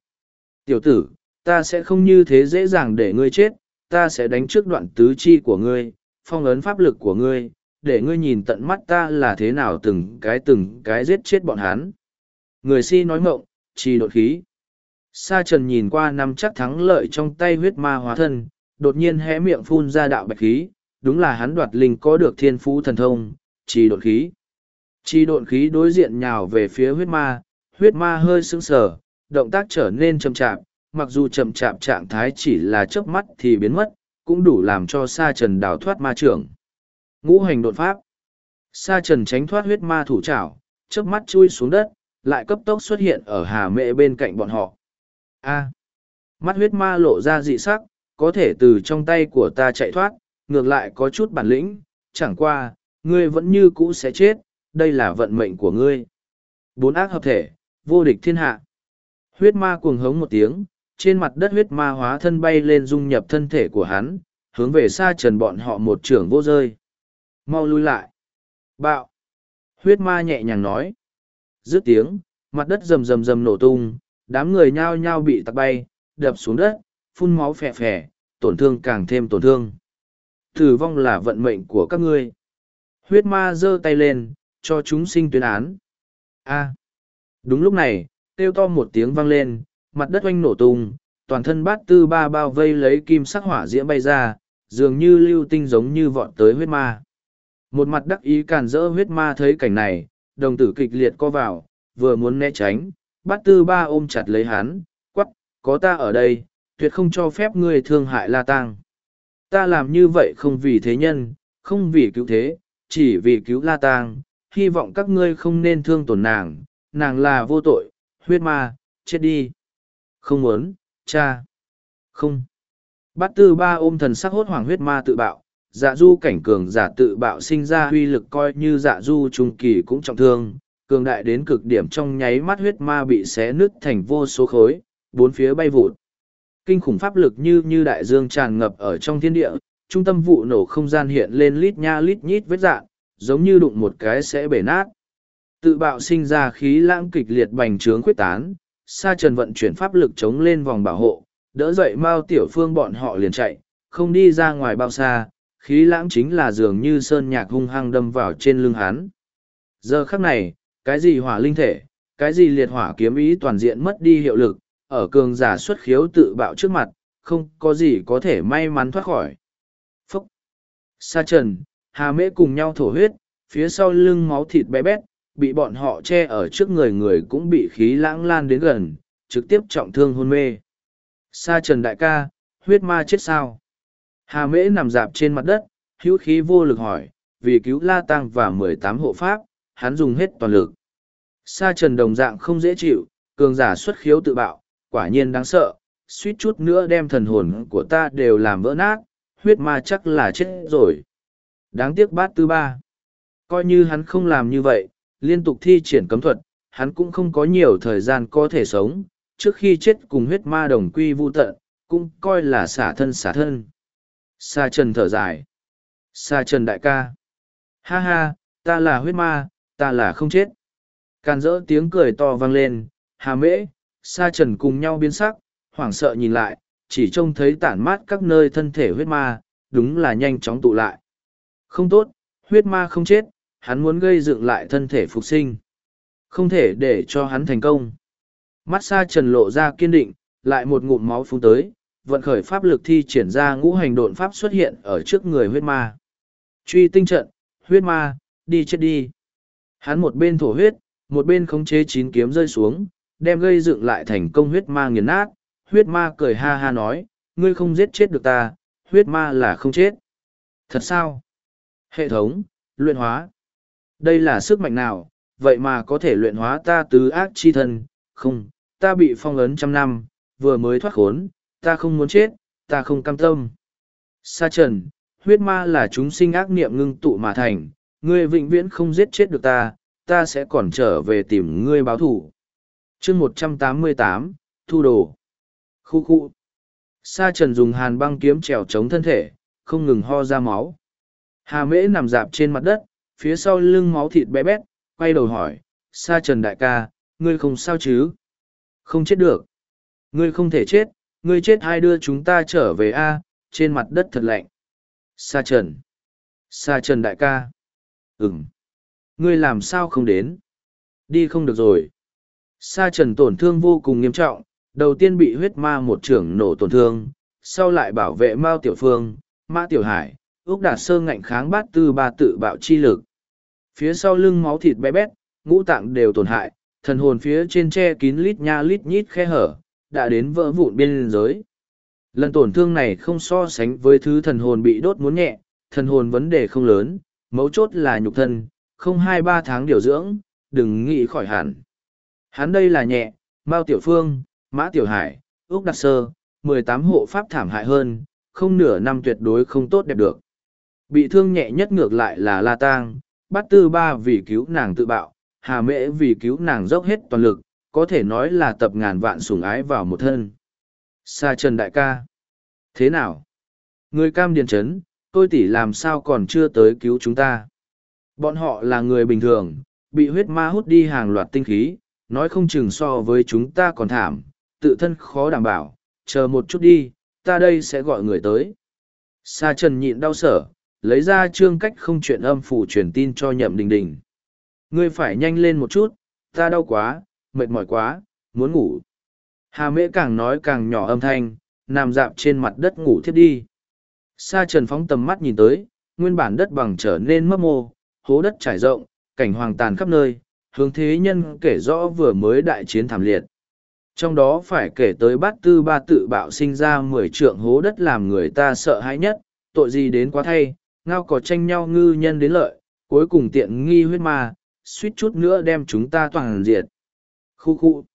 S1: Tiểu tử, ta sẽ không như thế dễ dàng để ngươi chết, ta sẽ đánh trước đoạn tứ chi của ngươi, phong ấn pháp lực của ngươi, để ngươi nhìn tận mắt ta là thế nào từng cái từng cái giết chết bọn hắn. Người si nói mộng, chi đột khí. Sa trần nhìn qua năm chắc thắng lợi trong tay huyết ma hóa thân, đột nhiên hé miệng phun ra đạo bạch khí, đúng là hắn đoạt linh có được thiên phú thần thông, chi đột khí. Chi đột khí đối diện nhào về phía huyết ma, huyết ma hơi sững sờ, động tác trở nên chậm chạp, mặc dù chậm chạp trạng thái chỉ là chớp mắt thì biến mất, cũng đủ làm cho sa trần đào thoát ma trưởng. Ngũ hành đột pháp. Sa trần tránh thoát huyết ma thủ trảo, chớp mắt chui xuống đất, lại cấp tốc xuất hiện ở hà mệ bên cạnh bọn họ. A. mắt huyết ma lộ ra dị sắc, có thể từ trong tay của ta chạy thoát, ngược lại có chút bản lĩnh, chẳng qua, ngươi vẫn như cũ sẽ chết, đây là vận mệnh của ngươi. Bốn ác hợp thể, vô địch thiên hạ. Huyết ma cuồng hống một tiếng, trên mặt đất huyết ma hóa thân bay lên dung nhập thân thể của hắn, hướng về xa trần bọn họ một trưởng vô rơi. Mau lui lại. Bạo. Huyết ma nhẹ nhàng nói. Dứt tiếng, mặt đất rầm rầm rầm nổ tung, đám người nhao nhao bị tạc bay, đập xuống đất, phun máu phè phè, tổn thương càng thêm tổn thương. Tử vong là vận mệnh của các ngươi. Huyết ma giơ tay lên, cho chúng sinh tuyên án. A. Đúng lúc này, kêu to một tiếng vang lên, mặt đất oanh nổ tung, toàn thân bát tư ba bao vây lấy kim sắc hỏa diễm bay ra, dường như lưu tinh giống như vọt tới huyết ma. Một mặt đắc ý càn rỡ huyết ma thấy cảnh này, đồng tử kịch liệt co vào, vừa muốn né tránh, bát tư ba ôm chặt lấy hắn, quắc, có ta ở đây, tuyệt không cho phép ngươi thương hại la tang. Ta làm như vậy không vì thế nhân, không vì cứu thế, chỉ vì cứu la tang, hy vọng các ngươi không nên thương tổn nàng, nàng là vô tội, huyết ma, chết đi. Không muốn, cha. Không. Bát tư ba ôm thần sắc hốt hoảng huyết ma tự bạo, dạ du cảnh cường giả tự bạo sinh ra huy lực coi như dạ du trung kỳ cũng trọng thương, cường đại đến cực điểm trong nháy mắt huyết ma bị xé nứt thành vô số khối, bốn phía bay vụt. Kinh khủng pháp lực như như đại dương tràn ngập ở trong thiên địa, trung tâm vụ nổ không gian hiện lên lít nha lít nhít vết dạn, giống như đụng một cái sẽ bể nát. Tự bạo sinh ra khí lãng kịch liệt bành trướng khuyết tán, sa trần vận chuyển pháp lực chống lên vòng bảo hộ, đỡ dậy Mao Tiểu Phương bọn họ liền chạy, không đi ra ngoài bao xa, khí lãng chính là dường như sơn nhạc hung hăng đâm vào trên lưng hắn. Giờ khắc này, cái gì hỏa linh thể, cái gì liệt hỏa kiếm ý toàn diện mất đi hiệu lực, ở cường giả xuất khiếu tự bạo trước mặt, không có gì có thể may mắn thoát khỏi. Phúc! Sa trần, hà mễ cùng nhau thổ huyết, phía sau lưng máu thịt bé bét, bị bọn họ che ở trước người người cũng bị khí lãng lan đến gần, trực tiếp trọng thương hôn mê. Sa trần đại ca, huyết ma chết sao? Hà mễ nằm dạp trên mặt đất, hữu khí vô lực hỏi, vì cứu La Tăng và mười tám hộ pháp, hắn dùng hết toàn lực. Sa trần đồng dạng không dễ chịu, cường giả xuất khiếu tự bạo, quả nhiên đáng sợ, suýt chút nữa đem thần hồn của ta đều làm vỡ nát, huyết ma chắc là chết rồi. Đáng tiếc bát tư ba. Coi như hắn không làm như vậy, liên tục thi triển cấm thuật, hắn cũng không có nhiều thời gian có thể sống, trước khi chết cùng huyết ma đồng quy vu tận, cũng coi là xả thân xả thân. Sa trần thở dài. Sa trần đại ca. Ha ha, ta là huyết ma, ta là không chết. Càn rỡ tiếng cười to vang lên, hà mễ, sa trần cùng nhau biến sắc, hoảng sợ nhìn lại, chỉ trông thấy tản mát các nơi thân thể huyết ma, đúng là nhanh chóng tụ lại. Không tốt, huyết ma không chết, hắn muốn gây dựng lại thân thể phục sinh. Không thể để cho hắn thành công. Mắt xa trần lộ ra kiên định, lại một ngụm máu phun tới, vận khởi pháp lực thi triển ra ngũ hành độn pháp xuất hiện ở trước người huyết ma. Truy tinh trận, huyết ma, đi chết đi. Hắn một bên thổ huyết, một bên khống chế chín kiếm rơi xuống, đem gây dựng lại thành công huyết ma nghiền nát. Huyết ma cười ha ha nói, ngươi không giết chết được ta, huyết ma là không chết. Thật sao? Hệ thống, luyện hóa. Đây là sức mạnh nào, vậy mà có thể luyện hóa ta tứ ác chi thân, không, ta bị phong ấn trăm năm, vừa mới thoát khốn, ta không muốn chết, ta không cam tâm. Sa trần, huyết ma là chúng sinh ác niệm ngưng tụ mà thành, ngươi vĩnh viễn không giết chết được ta, ta sẽ còn trở về tìm ngươi báo thủ. chương một trăm tám mươi tám, thu đồ. Khu khu. Sa trần dùng hàn băng kiếm trèo chống thân thể, không ngừng ho ra máu. Hà mễ nằm dạp trên mặt đất, phía sau lưng máu thịt bé bét, quay đầu hỏi, Sa trần đại ca, ngươi không sao chứ? Không chết được. Ngươi không thể chết, ngươi chết hai đưa chúng ta trở về A, trên mặt đất thật lạnh. Sa trần. Sa trần đại ca. Ừm. Ngươi làm sao không đến? Đi không được rồi. Sa trần tổn thương vô cùng nghiêm trọng, đầu tiên bị huyết ma một trưởng nổ tổn thương, sau lại bảo vệ Mao Tiểu Phương, Mã Tiểu Hải, Úc Đạt Sơ ngạnh kháng bát tư ba tự bạo chi lực. Phía sau lưng máu thịt bé bét, ngũ tạng đều tổn hại, thần hồn phía trên che kín lít nha lít nhít khe hở, đã đến vỡ vụn biên giới. Lần tổn thương này không so sánh với thứ thần hồn bị đốt muốn nhẹ, thần hồn vấn đề không lớn, mấu chốt là nhục thân, không hai ba tháng điều dưỡng, đừng nghĩ khỏi hẳn. Hắn đây là nhẹ, Mao Tiểu Phương, Mã Tiểu Hải, Úc Đặc Sơ, mười tám hộ pháp thảm hại hơn, không nửa năm tuyệt đối không tốt đẹp được. Bị thương nhẹ nhất ngược lại là La Tang, Bát tư ba vì cứu nàng tự bạo, Hà Mễ vì cứu nàng dốc hết toàn lực, có thể nói là tập ngàn vạn sủng ái vào một thân. Sa Trần Đại ca. Thế nào? Người cam điền chấn, tôi tỷ làm sao còn chưa tới cứu chúng ta? Bọn họ là người bình thường, bị huyết ma hút đi hàng loạt tinh khí, nói không chừng so với chúng ta còn thảm, tự thân khó đảm bảo, chờ một chút đi, ta đây sẽ gọi người tới. Sa trần nhịn đau sở, lấy ra trương cách không chuyện âm phủ truyền tin cho nhậm đình đình. Ngươi phải nhanh lên một chút, ta đau quá, mệt mỏi quá, muốn ngủ. Hà mễ càng nói càng nhỏ âm thanh, nằm dạp trên mặt đất ngủ thiếp đi. Sa trần phóng tầm mắt nhìn tới, nguyên bản đất bằng trở nên mấp mô, hố đất trải rộng, cảnh hoàng tàn khắp nơi, hướng thế nhân kể rõ vừa mới đại chiến thảm liệt. Trong đó phải kể tới bát tư ba tự bạo sinh ra mười trượng hố đất làm người ta sợ hãi nhất, tội gì đến quá thay, ngao có tranh nhau ngư nhân đến lợi, cuối cùng tiện nghi huyết ma, suýt chút nữa đem chúng ta toàn diệt. Khu khu.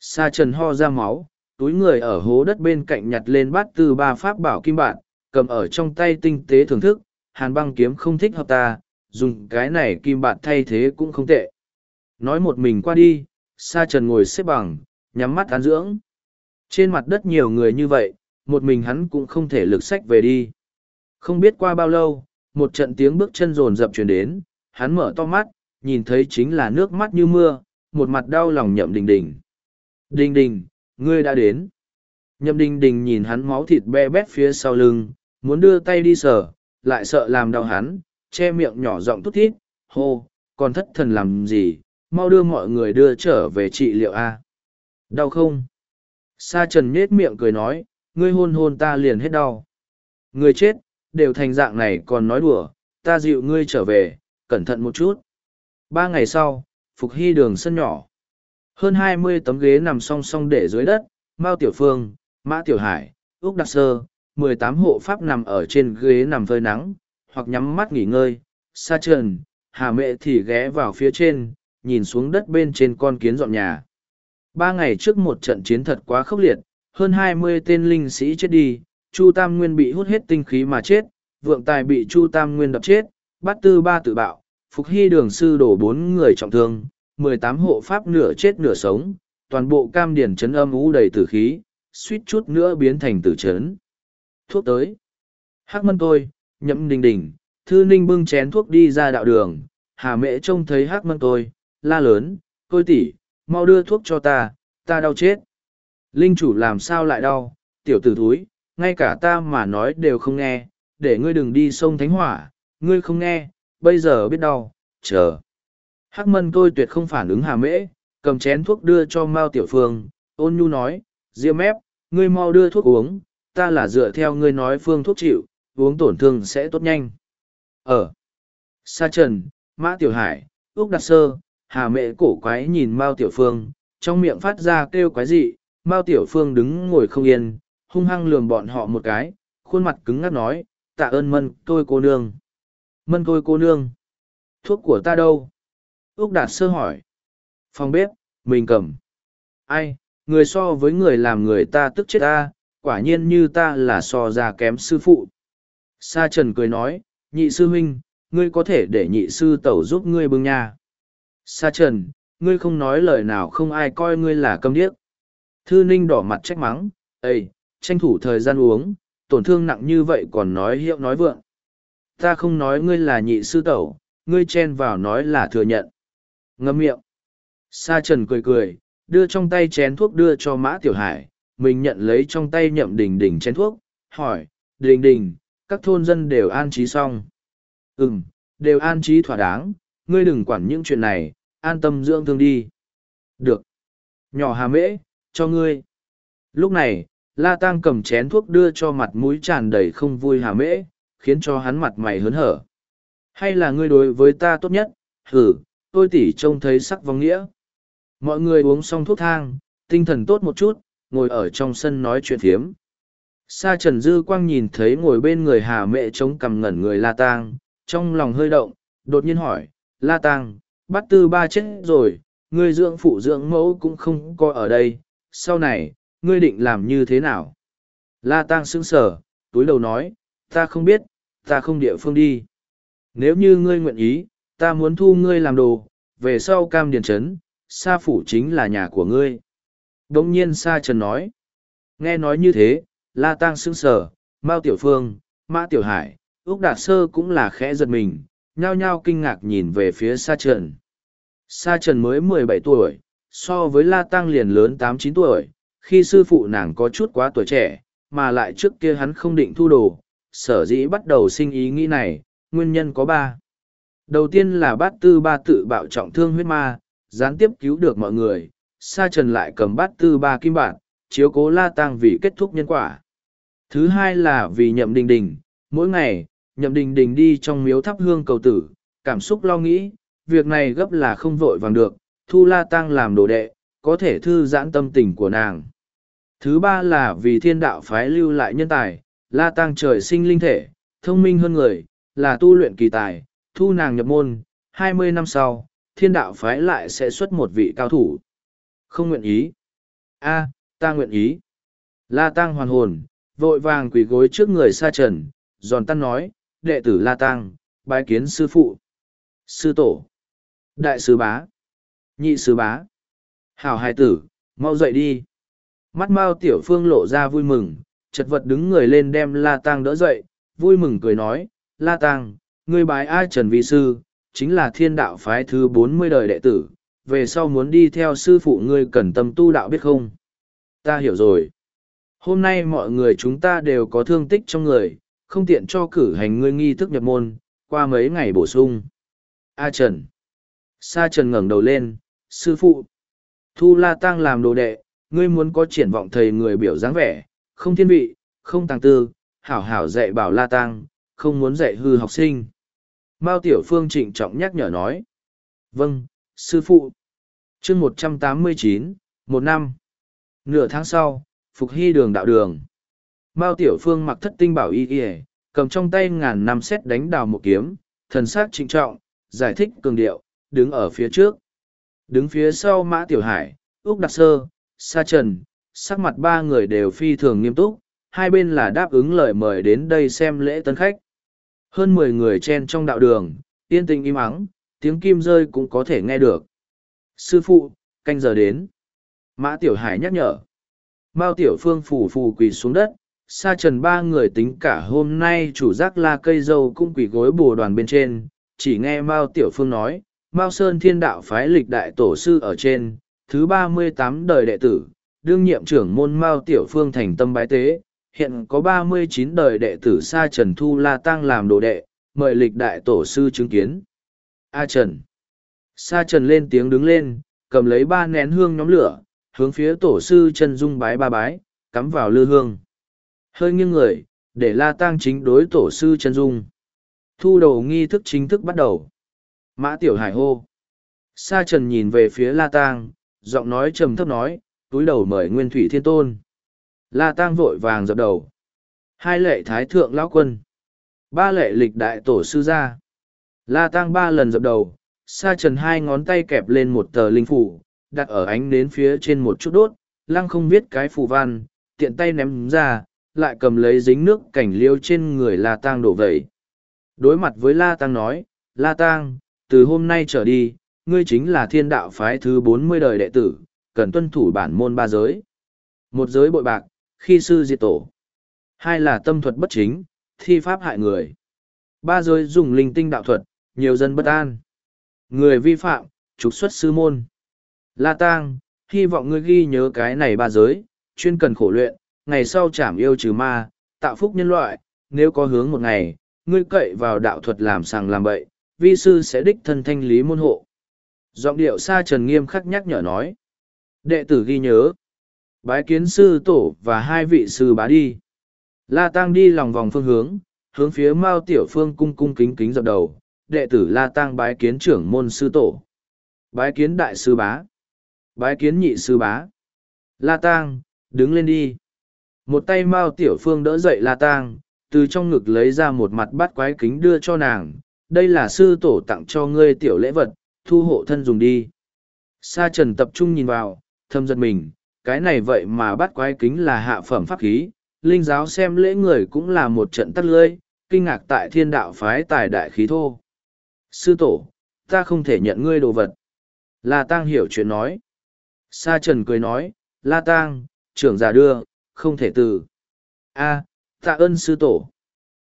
S1: Sa trần ho ra máu, túi người ở hố đất bên cạnh nhặt lên bát từ ba pháp bảo kim bạn, cầm ở trong tay tinh tế thưởng thức, hàn băng kiếm không thích hợp ta, dùng cái này kim bạn thay thế cũng không tệ. Nói một mình qua đi, sa trần ngồi xếp bằng, nhắm mắt tán dưỡng. Trên mặt đất nhiều người như vậy, một mình hắn cũng không thể lực sách về đi. Không biết qua bao lâu, một trận tiếng bước chân rồn rập truyền đến, hắn mở to mắt, nhìn thấy chính là nước mắt như mưa, một mặt đau lòng nhậm đình đình. Đình đình, ngươi đã đến. Nhậm đình đình nhìn hắn máu thịt be bét phía sau lưng, muốn đưa tay đi sờ, lại sợ làm đau hắn, che miệng nhỏ giọng thút thít, hô, còn thất thần làm gì, mau đưa mọi người đưa trở về trị liệu a đau không sa trần nhết miệng cười nói ngươi hôn hôn ta liền hết đau Ngươi chết đều thành dạng này còn nói đùa ta dịu ngươi trở về cẩn thận một chút. Ba ngày sau phục hy đường sân nhỏ. Hơn hai mươi tấm ghế nằm song song để dưới đất mao tiểu phương mã tiểu hải úc đặc sơ mười tám hộ pháp nằm ở trên ghế nằm phơi nắng hoặc nhắm mắt nghỉ ngơi. Sa trần hà mẹ thì ghé vào phía trên nhìn xuống đất bên trên con kiến dọn nhà. Ba ngày trước một trận chiến thật quá khốc liệt, hơn hai mươi tên linh sĩ chết đi, Chu Tam Nguyên bị hút hết tinh khí mà chết, vượng tài bị Chu Tam Nguyên đập chết, bát tư ba tự bạo, Phục Hy đường sư đổ bốn người trọng thương, mười tám hộ pháp nửa chết nửa sống, toàn bộ cam điển chấn âm ú đầy tử khí, suýt chút nữa biến thành tử chấn. Thuốc tới. Hắc mân tôi, nhậm đình đình, thư ninh bưng chén thuốc đi ra đạo đường, hà mẹ trông thấy hắc mân tôi, la lớn, tôi tỉ, mau đưa thuốc cho ta, ta đau chết. Linh chủ làm sao lại đau, tiểu tử thúi, ngay cả ta mà nói đều không nghe, để ngươi đừng đi sông Thánh Hỏa, ngươi không nghe, bây giờ biết đau, chờ. Hắc mân tôi tuyệt không phản ứng hà mễ, cầm chén thuốc đưa cho Mao Tiểu Phương, ôn nhu nói, diêm mép, ngươi mau đưa thuốc uống, ta là dựa theo ngươi nói phương thuốc chịu, uống tổn thương sẽ tốt nhanh. Ở Sa Trần, Mã Tiểu Hải, Úc Đạt Sơ, hà mẹ cổ quái nhìn mao tiểu phương trong miệng phát ra kêu quái dị mao tiểu phương đứng ngồi không yên hung hăng lườm bọn họ một cái khuôn mặt cứng ngắc nói tạ ơn mân tôi cô nương. Mân tôi cô nương? Thuốc của ta đâu? Úc đạt sơ hỏi. Phòng bếp mình cầm. Ai người so với người làm người ta tức chết ta quả nhiên như ta là so ra kém sư phụ. Sa trần cười nói nhị sư huynh ngươi có thể để nhị sư tẩu giúp ngươi bưng nha. Sa trần, ngươi không nói lời nào không ai coi ngươi là câm điếc. Thư ninh đỏ mặt trách mắng, Ê, tranh thủ thời gian uống, tổn thương nặng như vậy còn nói hiệu nói vượng. Ta không nói ngươi là nhị sư tẩu, ngươi chen vào nói là thừa nhận. Ngâm miệng. Sa trần cười cười, đưa trong tay chén thuốc đưa cho mã tiểu hải, mình nhận lấy trong tay nhậm đình đình chén thuốc, hỏi, đình đình, các thôn dân đều an trí xong. Ừm, đều an trí thỏa đáng, ngươi đừng quản những chuyện này, an tâm dưỡng thương đi. Được. Nhỏ hà mễ, cho ngươi. Lúc này, La Tăng cầm chén thuốc đưa cho mặt mũi tràn đầy không vui hà mễ, khiến cho hắn mặt mày hớn hở. Hay là ngươi đối với ta tốt nhất, hử, tôi tỉ trông thấy sắc vong nghĩa. Mọi người uống xong thuốc thang, tinh thần tốt một chút, ngồi ở trong sân nói chuyện thiếm. Sa Trần Dư Quang nhìn thấy ngồi bên người Hà Mẹ chống cằm ngẩn người La Tang, trong lòng hơi động, đột nhiên hỏi, La Tang, bắt tư ba chết rồi, người dưỡng phụ dưỡng mẫu cũng không có ở đây, sau này, ngươi định làm như thế nào? La Tăng sững sờ, túi đầu nói, ta không biết, ta không địa phương đi. Nếu như ngươi nguyện ý, ta muốn thu ngươi làm đồ, về sau cam điền trấn, sa phủ chính là nhà của ngươi. Đông nhiên sa trần nói. Nghe nói như thế, la Tăng sững sờ, mao tiểu phương, mã tiểu hải, úc đạt sơ cũng là khẽ giật mình, nhao nhao kinh ngạc nhìn về phía sa trần. Sa trần mới mười bảy tuổi, so với la tăng liền lớn tám chín tuổi, khi sư phụ nàng có chút quá tuổi trẻ, mà lại trước kia hắn không định thu đồ, sở dĩ bắt đầu sinh ý nghĩ này, nguyên nhân có ba. Đầu tiên là bát tư ba tự bạo trọng thương huyết ma, gián tiếp cứu được mọi người, sa trần lại cầm bát tư ba kim bản, chiếu cố la tăng vì kết thúc nhân quả. Thứ hai là vì nhậm đình đình, mỗi ngày, nhậm đình đình đi trong miếu thắp hương cầu tử, cảm xúc lo nghĩ, việc này gấp là không vội vàng được, thu la tăng làm đồ đệ, có thể thư giãn tâm tình của nàng. Thứ ba là vì thiên đạo phái lưu lại nhân tài, la tăng trời sinh linh thể, thông minh hơn người, là tu luyện kỳ tài, thu nàng nhập môn, hai mươi năm sau, thiên đạo phái lại sẽ xuất một vị cao thủ. Không nguyện ý. a ta nguyện ý. La tăng hoàn hồn, vội vàng quỳ gối trước người sa trần, giòn tăng nói, đệ tử La tăng, bái kiến sư phụ. Sư tổ. Đại sứ bá. Nhị sứ bá. Hảo hài tử, mau dậy đi. Mắt Mao Tiểu Phương lộ ra vui mừng, chật vật đứng người lên đem La Tăng đỡ dậy, vui mừng cười nói, La Tăng, ngươi bái ai Trần Vi Sư, chính là thiên đạo phái thứ bốn mươi đời đệ tử, về sau muốn đi theo sư phụ ngươi cần tâm tu đạo biết không? Ta hiểu rồi. Hôm nay mọi người chúng ta đều có thương tích trong người, không tiện cho cử hành ngươi nghi thức nhập môn, qua mấy ngày bổ sung. A Trần. Sa Trần ngẩng đầu lên, sư phụ. Thu La Tăng làm đồ đệ, ngươi muốn có triển vọng thầy người biểu dáng vẻ, không thiên vị, không tàng tư, hảo hảo dạy bảo La Tăng, không muốn dạy hư học sinh. Mao Tiểu Phương trịnh trọng nhắc nhở nói. Vâng, sư phụ. chương một trăm tám mươi chín, một năm. Nửa tháng sau, Phục Hy đường đạo đường. Mao Tiểu Phương mặc thất tinh bảo y y, cầm trong tay ngàn năm xét đánh đào một kiếm, thần sắc trịnh trọng, giải thích cường điệu, đứng ở phía trước. Đứng phía sau Mã Tiểu Hải, Úc Đặc Sơ, Sa Trần, sắc mặt ba người đều phi thường nghiêm túc, hai bên là đáp ứng lời mời đến đây xem lễ tân khách. Hơn mười người chen trong đạo đường, yên tĩnh im ắng, tiếng kim rơi cũng có thể nghe được. Sư phụ, canh giờ đến. Mã Tiểu Hải nhắc nhở. Mao Tiểu Phương phủ phù quỳ xuống đất, sa trần ba người tính cả hôm nay chủ giác la cây dâu cũng quỳ gối bồ đoàn bên trên, chỉ nghe Mao Tiểu Phương nói, Mao Sơn thiên đạo phái lịch đại tổ sư ở trên, thứ ba mươi tám đời đệ tử, đương nhiệm trưởng môn Mao Tiểu Phương thành tâm bái tế, hiện có ba mươi chín đời đệ tử Sa Trần Thu La Tăng làm đồ đệ, mời lịch đại tổ sư chứng kiến. A Trần. Sa Trần lên tiếng đứng lên, cầm lấy ba nén hương nhóm lửa, hướng phía tổ sư Trần Dung bái ba bái, cắm vào lư hương. Hơi nghiêng người, để La Tăng chính đối tổ sư Trần Dung. Thu đầu nghi thức chính thức bắt đầu. Mã Tiểu Hải hô. Sa Trần nhìn về phía La tang giọng nói trầm thấp nói, túi đầu mời Nguyên Thủy Thiên Tôn. La tang vội vàng dập đầu. Hai lệ thái thượng lão quân. Ba lệ lịch đại tổ sư gia. La tang ba lần dập đầu, sa trần hai ngón tay kẹp lên một tờ linh phủ, đặt ở ánh nến phía trên một chút đốt, lăng không biết cái phù văn, tiện tay ném ra, lại cầm lấy dính nước cảnh liêu trên người La tang đổ vẩy. Đối mặt với La tang nói, La tang từ hôm nay trở đi, ngươi chính là thiên đạo phái thứ bốn mươi đời đệ tử, cần tuân thủ bản môn ba giới. Một giới bội bạc, khi sư diệt tổ. Hai là tâm thuật bất chính, thi pháp hại người. Ba giới dùng linh tinh đạo thuật, nhiều dân bất an. Người vi phạm, trục xuất sư môn. La Tang, hy vọng ngươi ghi nhớ cái này ba giới, chuyên cần khổ luyện, ngày sau chảm yêu trừ ma, tạo phúc nhân loại, nếu có hướng một ngày, ngươi cậy vào đạo thuật làm sàng làm bậy, vi sư sẽ đích thân thanh lý môn hộ. Giọng điệu xa trần nghiêm khắc nhắc nhở nói. Đệ tử ghi nhớ. Bái kiến sư tổ và hai vị sư bá đi. La Tăng đi lòng vòng phương hướng, hướng phía Mao Tiểu Phương cung cung kính kính dập đầu. Đệ tử La Tăng bái kiến trưởng môn sư tổ. Bái kiến đại sư bá. Bái kiến nhị sư bá. La Tăng, đứng lên đi. Một tay Mao Tiểu Phương đỡ dậy La tăng, từ trong ngực lấy ra một mặt bát quái kính đưa cho nàng. Đây là sư tổ tặng cho ngươi tiểu lễ vật, thu hộ thân dùng đi. Sa trần tập trung nhìn vào, thâm giật mình, cái này vậy mà bắt quái kính là hạ phẩm pháp khí, linh giáo xem lễ người cũng là một trận tắt lưỡi, kinh ngạc tại thiên đạo phái tài đại khí thô. Sư tổ, ta không thể nhận ngươi đồ vật. La Tang hiểu chuyện nói. Sa Trần cười nói, La Tang, trưởng giả đưa, không thể từ. A, tạ ơn sư tổ.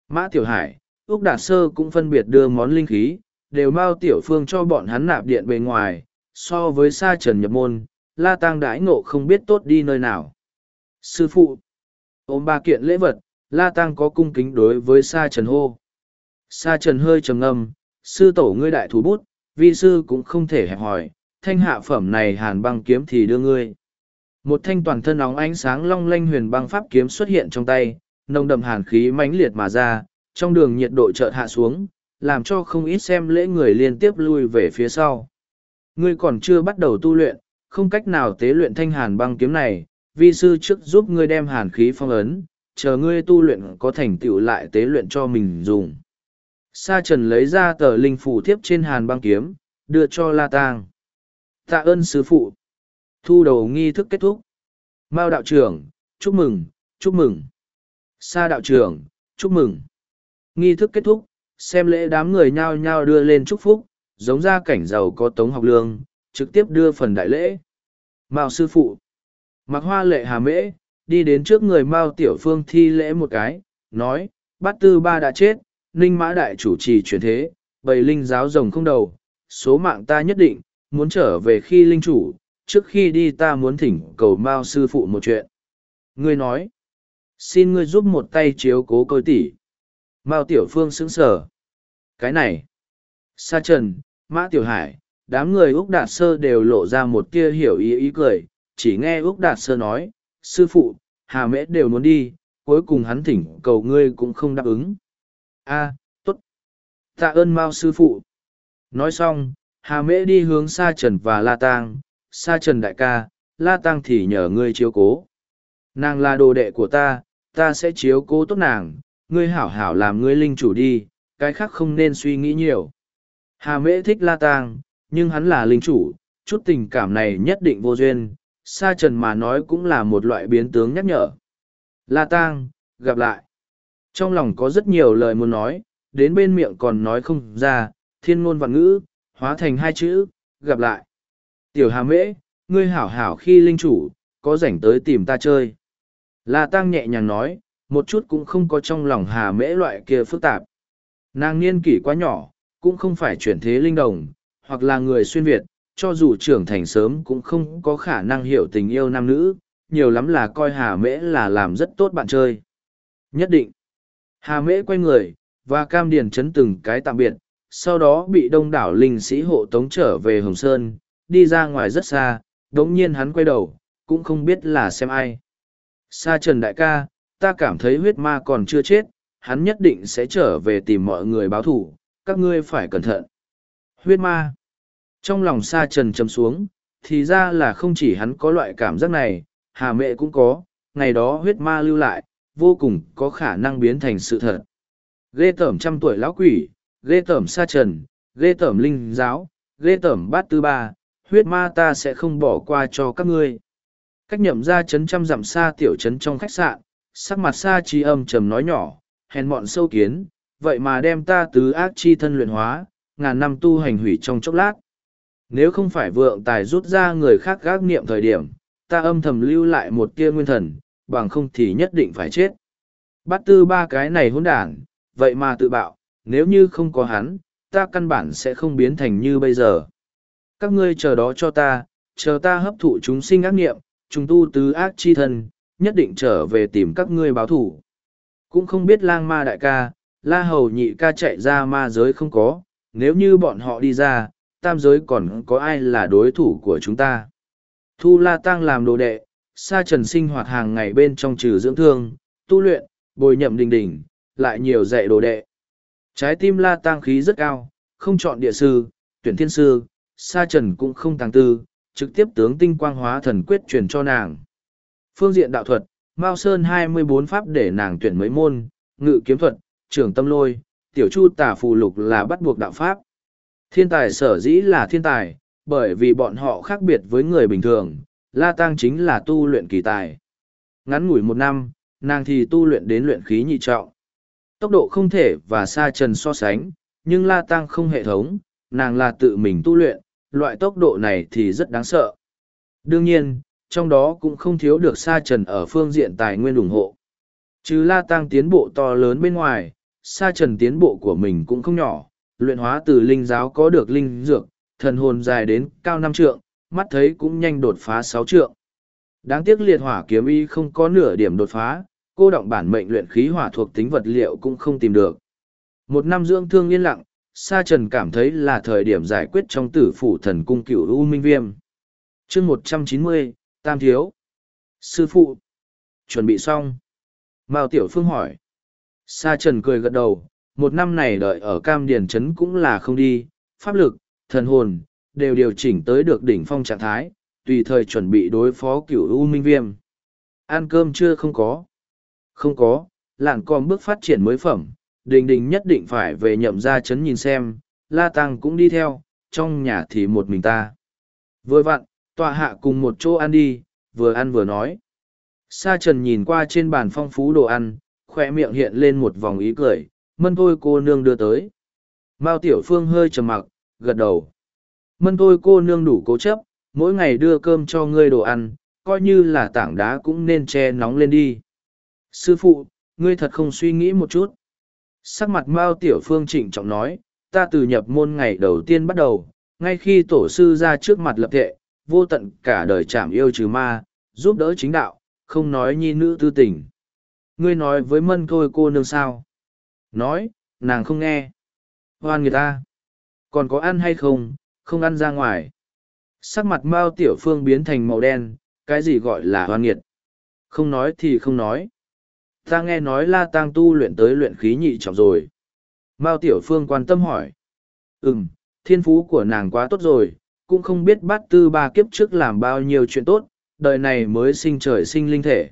S1: Mã Tiểu Hải, Úc Đạt Sơ cũng phân biệt đưa món linh khí, đều bao Tiểu Phương cho bọn hắn nạp điện bề ngoài, so với Sa Trần nhập môn, La Tang đãi ngộ không biết tốt đi nơi nào. Sư phụ, ôm ba kiện lễ vật, La Tang có cung kính đối với Sa Trần hô. Sa Trần hơi trầm ngâm, sư tổ ngươi đại thủ bút, vi sư cũng không thể hẹp hỏi, thanh hạ phẩm này hàn băng kiếm thì đưa ngươi. Một thanh toàn thân óng ánh sáng long lanh huyền băng pháp kiếm xuất hiện trong tay, nồng đậm hàn khí mãnh liệt mà ra, trong đường nhiệt độ chợt hạ xuống, làm cho không ít xem lễ người liên tiếp lui về phía sau. Ngươi còn chưa bắt đầu tu luyện, không cách nào tế luyện thanh hàn băng kiếm này, vi sư trước giúp ngươi đem hàn khí phong ấn, chờ ngươi tu luyện có thành tựu lại tế luyện cho mình dùng. Sa trần lấy ra tờ linh phủ thiếp trên hàn băng kiếm, đưa cho La Tang. Tạ ơn sư phụ. Thu đầu nghi thức kết thúc. Mao đạo trưởng, chúc mừng, chúc mừng. Sa đạo trưởng, chúc mừng. Nghi thức kết thúc, xem lễ đám người nhao nhao đưa lên chúc phúc, giống ra cảnh giàu có tống học lương, trực tiếp đưa phần đại lễ. Mao sư phụ. Mặc hoa lệ hà mễ, đi đến trước người Mao tiểu phương thi lễ một cái, nói, bát tư ba đã chết, ninh mã đại chủ trì chuyển thế, bầy linh giáo rồng không đầu, số mạng ta nhất định, muốn trở về khi linh chủ, trước khi đi ta muốn thỉnh cầu Mao sư phụ một chuyện. Ngươi nói, xin ngươi giúp một tay chiếu cố côi tỷ. Mao tiểu phương sững sờ. Cái này, Sa Trần, Mã Tiểu Hải, đám người Úc Đạt Sơ đều lộ ra một tia hiểu ý ý cười, chỉ nghe Úc Đạt Sơ nói, sư phụ, Hà Mễ đều muốn đi, cuối cùng hắn thỉnh cầu ngươi cũng không đáp ứng. a tốt. Tạ ơn Mao sư phụ. Nói xong, Hà Mễ đi hướng Sa Trần và La Tang, Sa Trần đại ca, La Tang thì nhờ ngươi chiếu cố. Nàng là đồ đệ của ta, ta sẽ chiếu cố tốt nàng, ngươi hảo hảo làm ngươi linh chủ đi, cái khác không nên suy nghĩ nhiều. Hà Mễ thích La Tang, nhưng hắn là linh chủ, chút tình cảm này nhất định vô duyên, Sa Trần mà nói cũng là một loại biến tướng nhắc nhở. La Tang, gặp lại. Trong lòng có rất nhiều lời muốn nói, đến bên miệng còn nói không ra, thiên ngôn vạn ngữ, hóa thành hai chữ, gặp lại. Tiểu Hà Mễ, ngươi hảo hảo khi linh chủ, có rảnh tới tìm ta chơi. La Tăng nhẹ nhàng nói, một chút cũng không có trong lòng Hà Mễ loại kia phức tạp. Nàng niên kỷ quá nhỏ, cũng không phải chuyển thế linh đồng, hoặc là người xuyên Việt, cho dù trưởng thành sớm cũng không có khả năng hiểu tình yêu nam nữ, nhiều lắm là coi Hà Mễ là làm rất tốt bạn chơi. Nhất định, Hà Mễ quay người, và cam điền chấn từng cái tạm biệt, sau đó bị đông đảo linh sĩ hộ tống trở về Hồng Sơn, đi ra ngoài rất xa, đống nhiên hắn quay đầu, cũng không biết là xem ai. Sa Trần Đại ca, ta cảm thấy huyết ma còn chưa chết, hắn nhất định sẽ trở về tìm mọi người báo thủ, các ngươi phải cẩn thận. Huyết ma. Trong lòng Sa Trần chấm xuống, thì ra là không chỉ hắn có loại cảm giác này, Hà Mẹ cũng có, ngày đó huyết ma lưu lại, vô cùng có khả năng biến thành sự thật. Ghê tởm trăm tuổi lão quỷ, ghê tởm sa trần, ghê tởm linh giáo, ghê tởm bát tư ba, huyết ma ta sẽ không bỏ qua cho các ngươi. Cách nhậm ra chấn trăm dặm xa tiểu trấn trong khách sạn, sắc mặt xa chi âm trầm nói nhỏ, hèn mọn sâu kiến, vậy mà đem ta tứ ác chi thân luyện hóa, ngàn năm tu hành hủy trong chốc lát. Nếu không phải vượng tài rút ra người khác gác niệm thời điểm, ta âm thầm lưu lại một tia nguyên thần, bằng không thì nhất định phải chết. Bát tư ba cái này hỗn đản, vậy mà tự bạo, nếu như không có hắn, ta căn bản sẽ không biến thành như bây giờ. Các ngươi chờ đó cho ta, chờ ta hấp thụ chúng sinh ác nghiệm, chúng tu tứ ác chi thân, nhất định trở về tìm các ngươi báo thủ. Cũng không biết lang ma đại ca, la hầu nhị ca chạy ra ma giới không có, nếu như bọn họ đi ra, tam giới còn có ai là đối thủ của chúng ta. Thu la tăng làm đồ đệ, sa trần sinh hoạt hàng ngày bên trong trừ dưỡng thương, tu luyện, bồi nhậm đình đình, lại nhiều dạy đồ đệ. Trái tim la Tăng khí rất cao, không chọn địa sư, tuyển thiên sư, sa trần cũng không tàng tư, trực tiếp tướng tinh quang hóa thần quyết truyền cho nàng. Phương diện đạo thuật, Mao Sơn hai mươi bốn pháp để nàng tuyển mấy môn, ngự kiếm thuật, trưởng tâm lôi, tiểu chu tả phù lục là bắt buộc đạo pháp. Thiên tài sở dĩ là thiên tài, bởi vì bọn họ khác biệt với người bình thường, La Tăng chính là tu luyện kỳ tài. Ngắn ngủi một năm, nàng thì tu luyện đến luyện khí nhị trọng. Tốc độ không thể và xa trần so sánh, nhưng La Tăng không hệ thống, nàng là tự mình tu luyện, loại tốc độ này thì rất đáng sợ. Đương nhiên, trong đó cũng không thiếu được sa trần ở phương diện tài nguyên ủng hộ. Chứ La Tăng tiến bộ to lớn bên ngoài, sa trần tiến bộ của mình cũng không nhỏ, luyện hóa từ linh giáo có được linh dược, thần hồn dài đến cao năm trượng, mắt thấy cũng nhanh đột phá sáu trượng. Đáng tiếc liệt hỏa kiếm y không có nửa điểm đột phá, cô động bản mệnh luyện khí hỏa thuộc tính vật liệu cũng không tìm được. Một năm dưỡng thương yên lặng, Sa Trần cảm thấy là thời điểm giải quyết trong tử phủ thần cung cửu U Minh Viêm. chương một trăm chín mươi Tam Thiếu. Sư phụ. Chuẩn bị xong. Mao Tiểu Phương hỏi. Sa Trần cười gật đầu, một năm này đợi ở Cam Điền Trấn cũng là không đi, pháp lực, thần hồn, đều điều chỉnh tới được đỉnh phong trạng thái, tùy thời chuẩn bị đối phó cửu U Minh Viêm. Ăn cơm chưa không có? Không có, lạng con bước phát triển mới phẩm, đình đình nhất định phải về nhậm ra chấn nhìn xem, La Tăng cũng đi theo, trong nhà thì một mình ta. Vừa vặn, tọa hạ cùng một chỗ ăn đi, vừa ăn vừa nói. Sa trần nhìn qua trên bàn phong phú đồ ăn, khoe miệng hiện lên một vòng ý cười, mân thôi cô nương đưa tới. Mao Tiểu Phương hơi trầm mặc, gật đầu. Mân thôi cô nương đủ cố chấp, mỗi ngày đưa cơm cho ngươi đồ ăn, coi như là tảng đá cũng nên che nóng lên đi. Sư phụ, ngươi thật không suy nghĩ một chút. Sắc mặt Mao Tiểu Phương trịnh trọng nói, ta từ nhập môn ngày đầu tiên bắt đầu, ngay khi tổ sư ra trước mặt lập thệ, vô tận cả đời chảm yêu trừ ma, giúp đỡ chính đạo, không nói nhi nữ tư tình. Ngươi nói với mân thôi cô nương sao? Nói, nàng không nghe. Hoan người ta. Còn có ăn hay không, không ăn ra ngoài. Sắc mặt Mao Tiểu Phương biến thành màu đen, cái gì gọi là hoan nghiệt. Không nói thì không nói. Ta nghe nói La tang tu luyện tới luyện khí nhị trọng rồi. Mao Tiểu Phương quan tâm hỏi. Ừm, thiên phú của nàng quá tốt rồi, cũng không biết bát tư ba kiếp trước làm bao nhiêu chuyện tốt, đời này mới sinh trời sinh linh thể.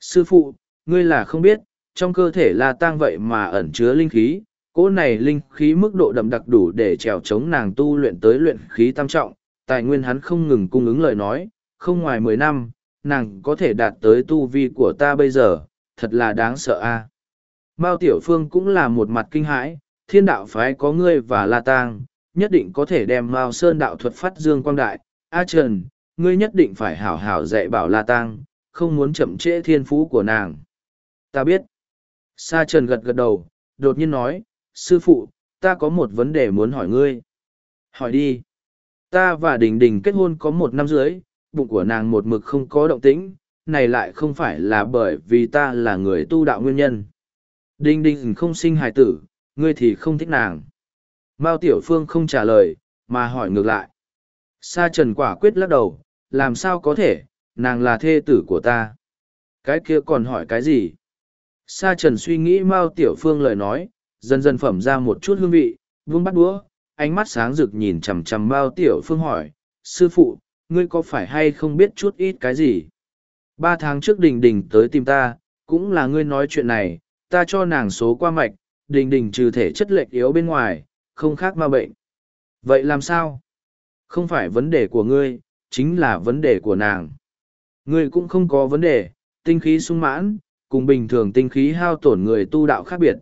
S1: Sư phụ, ngươi là không biết, trong cơ thể La tang vậy mà ẩn chứa linh khí, cỗ này linh khí mức độ đậm đặc đủ để trèo chống nàng tu luyện tới luyện khí tam trọng, tài nguyên hắn không ngừng cung ứng lời nói, không ngoài mười năm, nàng có thể đạt tới tu vi của ta bây giờ, thật là đáng sợ a. Mao Tiểu Phương cũng là một mặt kinh hãi, thiên đạo phái có ngươi và La Tang, nhất định có thể đem Mao Sơn đạo thuật phát dương quang đại. A Trần, ngươi nhất định phải hảo hảo dạy bảo La Tang, không muốn chậm trễ thiên phú của nàng. Ta biết. Sa Trần gật gật đầu, đột nhiên nói, sư phụ, ta có một vấn đề muốn hỏi ngươi. Hỏi đi. Ta và Đình Đình kết hôn có một năm dưới, bụng của nàng một mực không có động tĩnh, này lại không phải là bởi vì ta là người tu đạo nguyên nhân. Đình Đình không sinh hài tử, ngươi thì không thích nàng. Mao Tiểu Phương không trả lời, mà hỏi ngược lại. Sa Trần quả quyết lắc đầu, làm sao có thể, nàng là thê tử của ta. Cái kia còn hỏi cái gì? Sa Trần suy nghĩ Mao Tiểu Phương lời nói, dần dần phẩm ra một chút hương vị, Vương bắt đũa, ánh mắt sáng rực nhìn chằm chằm Mao Tiểu Phương hỏi, sư phụ, ngươi có phải hay không biết chút ít cái gì? Ba tháng trước Đình Đình tới tìm ta, cũng là ngươi nói chuyện này, ta cho nàng số qua mạch, Đình Đình trừ thể chất lệch yếu bên ngoài, không khác ma bệnh. Vậy làm sao? Không phải vấn đề của ngươi, chính là vấn đề của nàng. Ngươi cũng không có vấn đề, tinh khí sung mãn, cùng bình thường tinh khí hao tổn người tu đạo khác biệt.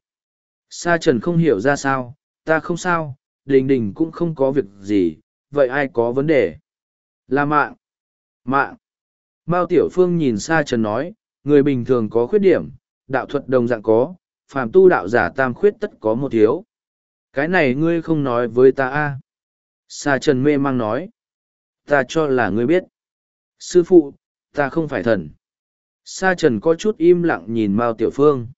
S1: Sa trần không hiểu ra sao, ta không sao, đình đình cũng không có việc gì, vậy ai có vấn đề? Là mạng. Mạng. Mao Tiểu Phương nhìn Sa trần nói, người bình thường có khuyết điểm, đạo thuật đồng dạng có, phàm tu đạo giả tam khuyết tất có một thiếu. Cái này ngươi không nói với ta a Sa trần mê mang nói. Ta cho là ngươi biết. Sư phụ, ta không phải thần. Sa trần có chút im lặng nhìn Mao Tiểu Phương.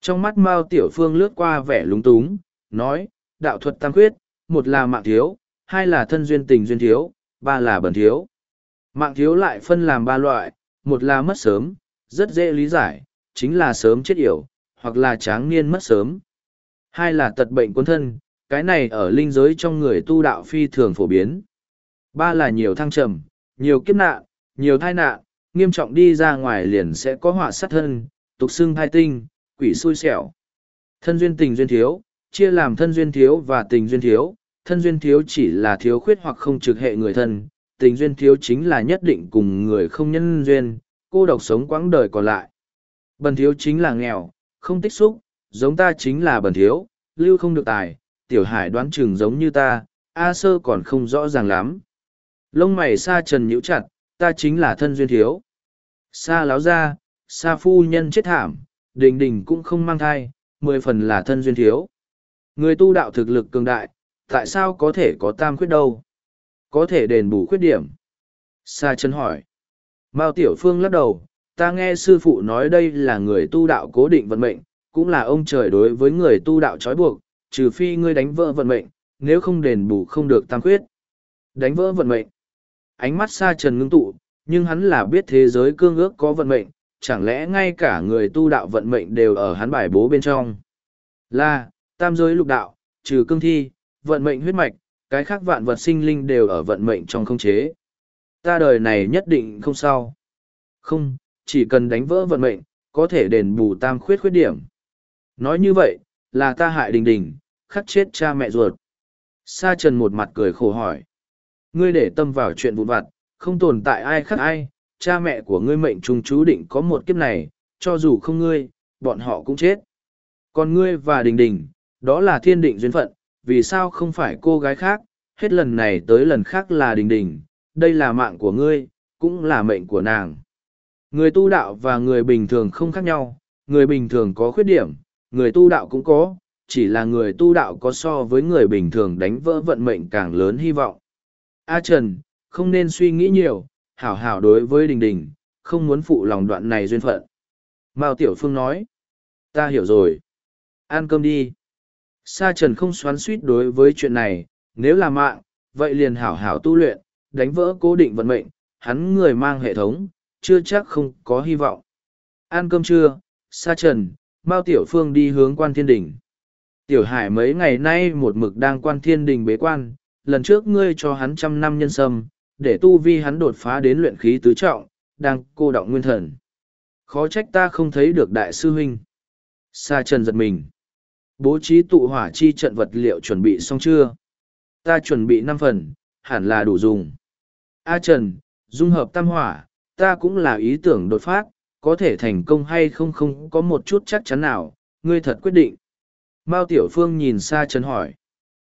S1: Trong mắt Mao Tiểu Phương lướt qua vẻ lúng túng, nói, đạo thuật tam khuyết, một là mạng thiếu, hai là thân duyên tình duyên thiếu, ba là bẩn thiếu. Mạng thiếu lại phân làm ba loại, một là mất sớm, rất dễ lý giải, chính là sớm chết yểu, hoặc là tráng niên mất sớm. Hai là tật bệnh quân thân, cái này ở linh giới trong người tu đạo phi thường phổ biến. Ba là nhiều thăng trầm, nhiều kiếp nạn, nhiều thai nạn, nghiêm trọng đi ra ngoài liền sẽ có họa sát thân, tục xưng thai tinh, quỷ xui xẻo. Thân duyên tình duyên thiếu, chia làm thân duyên thiếu và tình duyên thiếu, thân duyên thiếu chỉ là thiếu khuyết hoặc không trực hệ người thân, tình duyên thiếu chính là nhất định cùng người không nhân duyên, cô độc sống quãng đời còn lại. Bần thiếu chính là nghèo, không tích xúc, giống ta chính là bần thiếu, lưu không được tài, tiểu hải đoán chừng giống như ta, A sơ còn không rõ ràng lắm. Lông mày sa trần nhíu chặt, ta chính là thân duyên thiếu. Sa láo ra, sa phu nhân chết thảm, đình đình cũng không mang thai, mười phần là thân duyên thiếu. Người tu đạo thực lực cường đại, tại sao có thể có tam khuyết đâu? Có thể đền bù khuyết điểm. Sa chân hỏi. Mao Tiểu Phương lắc đầu, ta nghe sư phụ nói đây là người tu đạo cố định vận mệnh, cũng là ông trời đối với người tu đạo trói buộc, trừ phi ngươi đánh vỡ vận mệnh, nếu không đền bù không được tam khuyết. Đánh vỡ vận mệnh. Ánh mắt xa trần ngưng tụ, nhưng hắn là biết thế giới cương ước có vận mệnh, chẳng lẽ ngay cả người tu đạo vận mệnh đều ở hắn bài bố bên trong. Là, tam giới lục đạo, trừ cương thi, vận mệnh huyết mạch, cái khác vạn vật sinh linh đều ở vận mệnh trong không chế. Ta đời này nhất định không sao. Không, chỉ cần đánh vỡ vận mệnh, có thể đền bù tam khuyết khuyết điểm. Nói như vậy, là ta hại đình đình, khắc chết cha mẹ ruột. Sa trần một mặt cười khổ hỏi. Ngươi để tâm vào chuyện vụn vặt, không tồn tại ai khác ai, cha mẹ của ngươi mệnh trùng chú định có một kiếp này, cho dù không ngươi, bọn họ cũng chết. Còn ngươi và đình đình, đó là thiên định duyên phận, vì sao không phải cô gái khác, hết lần này tới lần khác là đình đình, đây là mạng của ngươi, cũng là mệnh của nàng. Người tu đạo và người bình thường không khác nhau, người bình thường có khuyết điểm, người tu đạo cũng có, chỉ là người tu đạo có so với người bình thường đánh vỡ vận mệnh càng lớn hy vọng. A Trần, không nên suy nghĩ nhiều, hảo hảo đối với đình đình, không muốn phụ lòng đoạn này duyên phận. Mao Tiểu Phương nói, ta hiểu rồi. Ăn cơm đi. Sa Trần không xoắn suýt đối với chuyện này, nếu là mạng, vậy liền hảo hảo tu luyện, đánh vỡ cố định vận mệnh, hắn người mang hệ thống, chưa chắc không có hy vọng. Ăn cơm trưa, Sa Trần, Mao Tiểu Phương đi hướng quan thiên đỉnh. Tiểu Hải mấy ngày nay một mực đang quan thiên đình bế quan, lần trước ngươi cho hắn trăm năm nhân sâm, để tu vi hắn đột phá đến luyện khí tứ trọng, đang cô động nguyên thần. Khó trách ta không thấy được đại sư huynh. Sa Trần giật mình. Bố trí tụ hỏa chi trận vật liệu chuẩn bị xong chưa? Ta chuẩn bị năm phần, hẳn là đủ dùng. A Trần, dung hợp tam hỏa, ta cũng là ý tưởng đột phát, có thể thành công hay không không có một chút chắc chắn nào, ngươi thật quyết định. Mao Tiểu Phương nhìn xa chấn hỏi.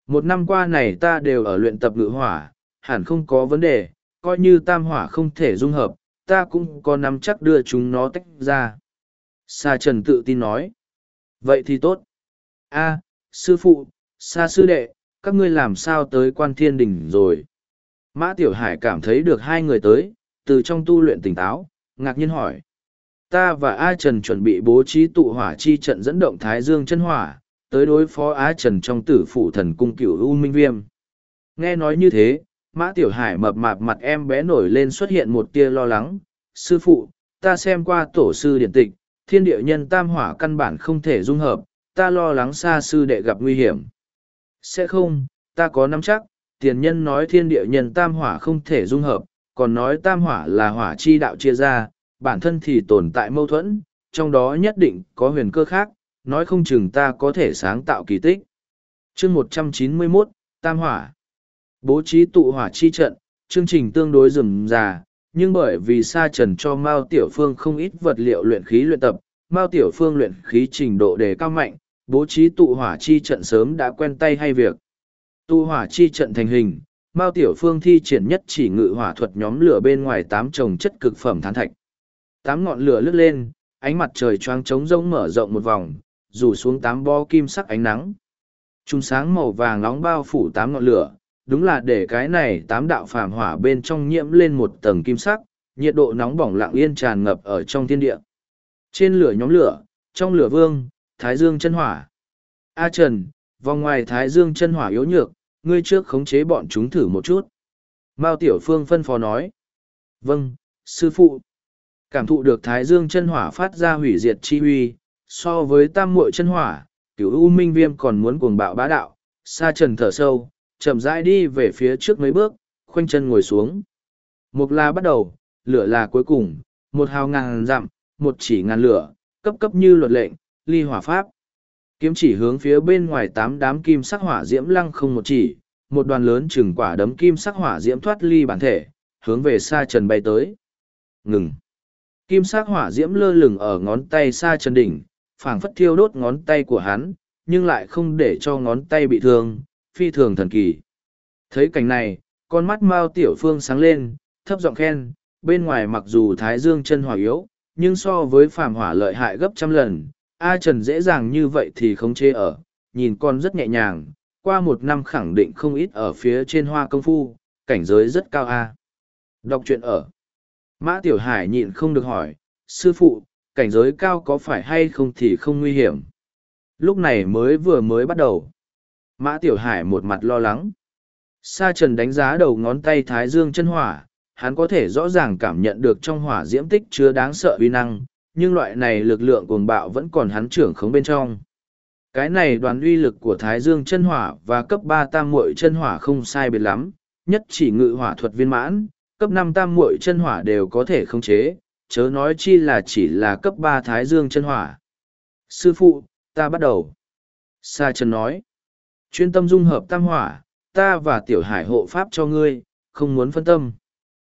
S1: Một năm qua này ta đều ở luyện tập ngự hỏa, hẳn không có vấn đề, coi như tam hỏa không thể dung hợp, ta cũng có nắm chắc đưa chúng nó tách ra. Sa Trần tự tin nói. Vậy thì tốt. A, sư phụ, Sa sư đệ, các ngươi làm sao tới quan thiên đỉnh rồi? Mã Tiểu Hải cảm thấy được hai người tới, từ trong tu luyện tỉnh táo, ngạc nhiên hỏi. Ta và A Trần chuẩn bị bố trí tụ hỏa chi trận dẫn động Thái Dương chân hỏa, tới đối phó Á Trần trong tử phụ thần cung cửu U Minh Viêm. Nghe nói như thế, Mã Tiểu Hải mập mạp mặt em bé nổi lên xuất hiện một tia lo lắng. Sư phụ, ta xem qua tổ sư điện tịch, thiên địa nhân tam hỏa căn bản không thể dung hợp, ta lo lắng xa sư đệ gặp nguy hiểm. Sẽ không, ta có nắm chắc, tiền nhân nói thiên địa nhân tam hỏa không thể dung hợp, còn nói tam hỏa là hỏa chi đạo chia ra, bản thân thì tồn tại mâu thuẫn, trong đó nhất định có huyền cơ khác, nói không chừng ta có thể sáng tạo kỳ tích. chương một trăm chín mươi 191, Tam Hỏa Bố trí tụ hỏa chi trận, chương trình tương đối rườm rà, nhưng bởi vì Sa Trần cho Mao Tiểu Phương không ít vật liệu luyện khí luyện tập, Mao Tiểu Phương luyện khí trình độ đề cao mạnh, bố trí tụ hỏa chi trận sớm đã quen tay hay việc. Tụ hỏa chi trận thành hình, Mao Tiểu Phương thi triển nhất chỉ ngự hỏa thuật nhóm lửa bên ngoài tám trồng chất cực phẩm than thạch. Tám ngọn lửa lướt lên, ánh mặt trời choáng trống rông mở rộng một vòng, rủ xuống tám bo kim sắc ánh nắng. Trung sáng màu vàng nóng bao phủ tám ngọn lửa, đúng là để cái này tám đạo phàm hỏa bên trong nhiễm lên một tầng kim sắc, nhiệt độ nóng bỏng lặng yên tràn ngập ở trong thiên địa. Trên lửa nhóm lửa, trong lửa vương, thái dương chân hỏa. A Trần, vòng ngoài thái dương chân hỏa yếu nhược, ngươi trước khống chế bọn chúng thử một chút. Mao Tiểu Phương phân phó nói. Vâng, sư phụ. Cảm thụ được thái dương chân hỏa phát ra hủy diệt chi huy, so với tam muội chân hỏa, cửu U Minh Viêm còn muốn cuồng bạo bá đạo, sa trần thở sâu, chậm rãi đi về phía trước mấy bước, khoanh chân ngồi xuống. Mục là bắt đầu, lửa là cuối cùng, một hào ngàn dặm, một chỉ ngàn lửa, cấp cấp như luật lệnh, ly hỏa pháp. Kiếm chỉ hướng phía bên ngoài tám đám kim sắc hỏa diễm lăng không một chỉ, một đoàn lớn chừng quả đấm kim sắc hỏa diễm thoát ly bản thể, hướng về xa trần bay tới. Ngừng. Kim sắc hỏa diễm lơ lửng ở ngón tay xa chân đỉnh, phảng phất thiêu đốt ngón tay của hắn, nhưng lại không để cho ngón tay bị thương, phi thường thần kỳ. Thấy cảnh này, con mắt Mao Tiểu Phương sáng lên, thấp giọng khen, bên ngoài mặc dù Thái Dương chân hỏa yếu, nhưng so với phàm hỏa lợi hại gấp trăm lần, A Trần dễ dàng như vậy thì không chê ở, nhìn con rất nhẹ nhàng, qua một năm khẳng định không ít ở phía trên hoa công phu, cảnh giới rất cao A. Đọc truyện ở. Mã Tiểu Hải nhịn không được hỏi, sư phụ, cảnh giới cao có phải hay không thì không nguy hiểm. Lúc này mới vừa mới bắt đầu. Mã Tiểu Hải một mặt lo lắng. Sa Trần đánh giá đầu ngón tay Thái Dương chân hỏa, hắn có thể rõ ràng cảm nhận được trong hỏa diễm tích chứa đáng sợ uy năng, nhưng loại này lực lượng cuồng bạo vẫn còn hắn trưởng khống bên trong. Cái này đoàn uy lực của Thái Dương chân hỏa và cấp ba tam muội chân hỏa không sai biệt lắm, nhất chỉ ngự hỏa thuật viên mãn, cấp năm tam muội chân hỏa đều có thể khống chế, chớ nói chi là chỉ là cấp ba Thái Dương chân hỏa. Sư phụ, ta bắt đầu. Sa Trần nói, chuyên tâm dung hợp tam hỏa, ta và tiểu hải hộ pháp cho ngươi, không muốn phân tâm.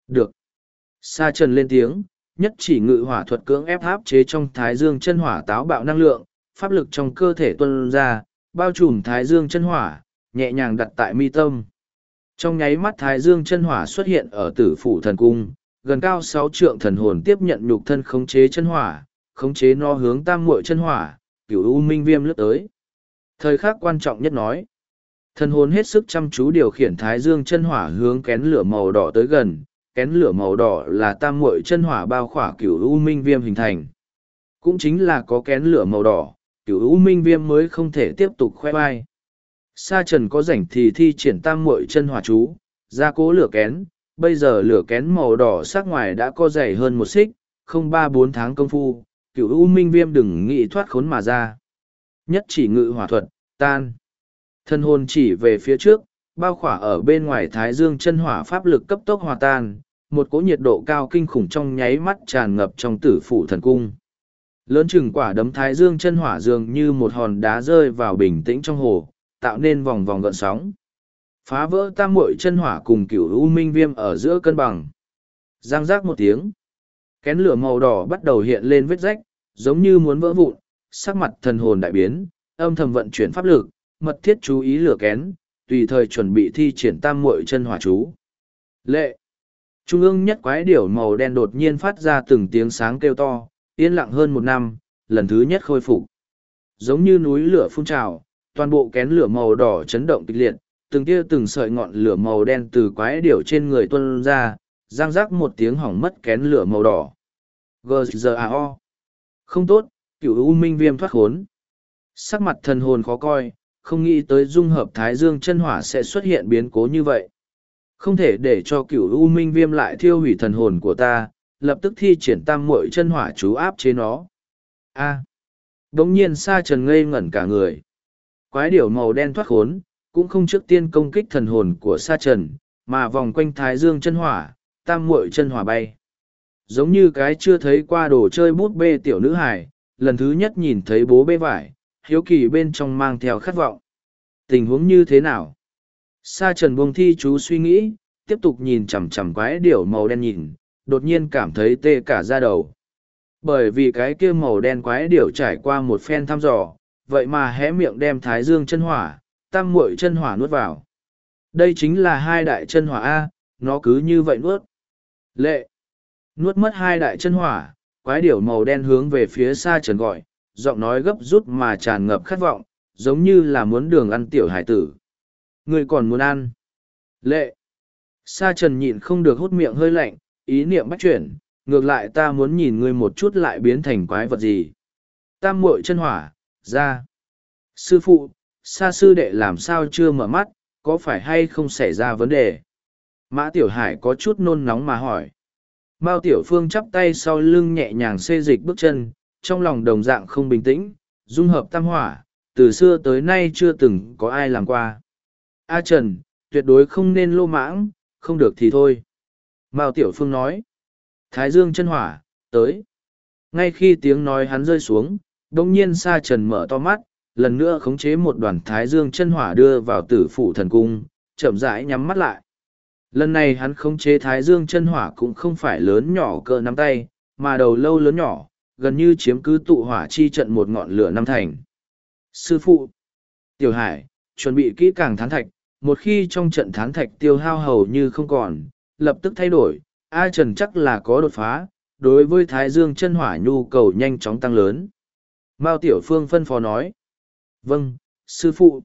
S1: Được. Sa Trần lên tiếng, nhất chỉ ngự hỏa thuật cưỡng ép áp chế trong thái dương chân hỏa táo bạo năng lượng, pháp lực trong cơ thể tuân ra, bao trùm thái dương chân hỏa, nhẹ nhàng đặt tại mi tâm. Trong nháy mắt thái dương chân hỏa xuất hiện ở tử phủ thần cung, gần cao sáu trượng thần hồn tiếp nhận nhục thân khống chế chân hỏa, khống chế no hướng tam muội chân hỏa, cửu u minh viêm lướt tới. Thời khắc quan trọng nhất nói, thần hồn hết sức chăm chú điều khiển thái dương chân hỏa hướng kén lửa màu đỏ tới gần, kén lửa màu đỏ là tam muội chân hỏa bao khỏa cửu u minh viêm hình thành. Cũng chính là có kén lửa màu đỏ, cửu u minh viêm mới không thể tiếp tục khoe vai. Sa trần có rảnh thì thi triển tam muội chân hỏa chú, ra cố lửa kén, bây giờ lửa kén màu đỏ sắc ngoài đã có dày hơn một xích, không ba bốn tháng công phu, cửu u minh viêm đừng nghĩ thoát khốn mà ra. Nhất chỉ ngự hỏa thuật, tan. Thân hồn chỉ về phía trước, bao khỏa ở bên ngoài thái dương chân hỏa pháp lực cấp tốc hòa tan, một cỗ nhiệt độ cao kinh khủng trong nháy mắt tràn ngập trong tử phủ thần cung. Lớn chừng quả đấm thái dương chân hỏa dường như một hòn đá rơi vào bình tĩnh trong hồ, tạo nên vòng vòng gợn sóng. Phá vỡ tam muội chân hỏa cùng cửu u minh viêm ở giữa cân bằng. Giang giác một tiếng. Kén lửa màu đỏ bắt đầu hiện lên vết rách, giống như muốn vỡ vụn, sắc mặt thần hồn đại biến, âm thầm vận chuyển pháp lực, mật thiết chú ý lửa kén, tùy thời chuẩn bị thi triển tam muội chân hỏa chú. Lệ! Trung ương nhất quái điểu màu đen đột nhiên phát ra từng tiếng sáng kêu to, yên lặng hơn một năm, lần thứ nhất khôi phục. Giống như núi lửa phun trào, toàn bộ kén lửa màu đỏ chấn động kịch liệt, từng tia từng sợi ngọn lửa màu đen từ quái điểu trên người tuân ra, giang rác một tiếng hỏng mất kén lửa màu đỏ. G.G.A.O. Không tốt, cửu u minh viêm thoát khốn. Sắc mặt thần hồn khó coi, không nghĩ tới dung hợp thái dương chân hỏa sẽ xuất hiện biến cố như vậy. Không thể để cho cửu u minh viêm lại thiêu hủy thần hồn của ta, lập tức thi triển tam muội chân hỏa chú áp chế nó. A. À. Đống nhiên sa trần ngây ngẩn cả người. Quái điểu màu đen thoát khốn, cũng không trước tiên công kích thần hồn của sa trần, mà vòng quanh thái dương chân hỏa, tam muội chân hỏa bay. Giống như cái chưa thấy qua đồ chơi bút bê tiểu nữ hải, lần thứ nhất nhìn thấy bố bê vải, hiếu kỳ bên trong mang theo khát vọng. Tình huống như thế nào? Sa trần buông thi chú suy nghĩ, tiếp tục nhìn chằm chằm quái điểu màu đen nhìn, đột nhiên cảm thấy tê cả da đầu. Bởi vì cái kia màu đen quái điểu trải qua một phen thăm dò, vậy mà hé miệng đem thái dương chân hỏa, tam muội chân hỏa nuốt vào. Đây chính là hai đại chân hỏa A, nó cứ như vậy nuốt. Lệ! Nuốt mất hai đại chân hỏa, quái điểu màu đen hướng về phía xa trần gọi, giọng nói gấp rút mà tràn ngập khát vọng, giống như là muốn đường ăn tiểu hải tử. Người còn muốn ăn. Lệ. Sa trần nhịn không được hút miệng hơi lạnh, ý niệm bắt chuyển, ngược lại ta muốn nhìn ngươi một chút lại biến thành quái vật gì. Tam muội chân hỏa, ra. Sư phụ, sa sư đệ làm sao chưa mở mắt, có phải hay không xảy ra vấn đề? Mã Tiểu Hải có chút nôn nóng mà hỏi. Mao Tiểu Phương chắp tay sau lưng nhẹ nhàng xê dịch bước chân, trong lòng đồng dạng không bình tĩnh, dung hợp tam hỏa, từ xưa tới nay chưa từng có ai làm qua. A Trần, tuyệt đối không nên lô mãng, không được thì thôi. Mao Tiểu Phương nói. Thái dương chân hỏa, tới. Ngay khi tiếng nói hắn rơi xuống, đông nhiên sa trần mở to mắt, lần nữa khống chế một đoàn thái dương chân hỏa đưa vào tử phủ thần cung, chậm rãi nhắm mắt lại. Lần này hắn khống chế thái dương chân hỏa cũng không phải lớn nhỏ cỡ nắm tay, mà đầu lâu lớn nhỏ, gần như chiếm cứ tụ hỏa chi trận một ngọn lửa năm thành. Sư phụ, Tiểu Hải, chuẩn bị kỹ càng thán thạch, một khi trong trận thán thạch tiêu hao hầu như không còn, lập tức thay đổi, A Trần chắc là có đột phá, đối với Thái Dương chân hỏa nhu cầu nhanh chóng tăng lớn. Mao Tiểu Phương phân phó nói. Vâng, sư phụ.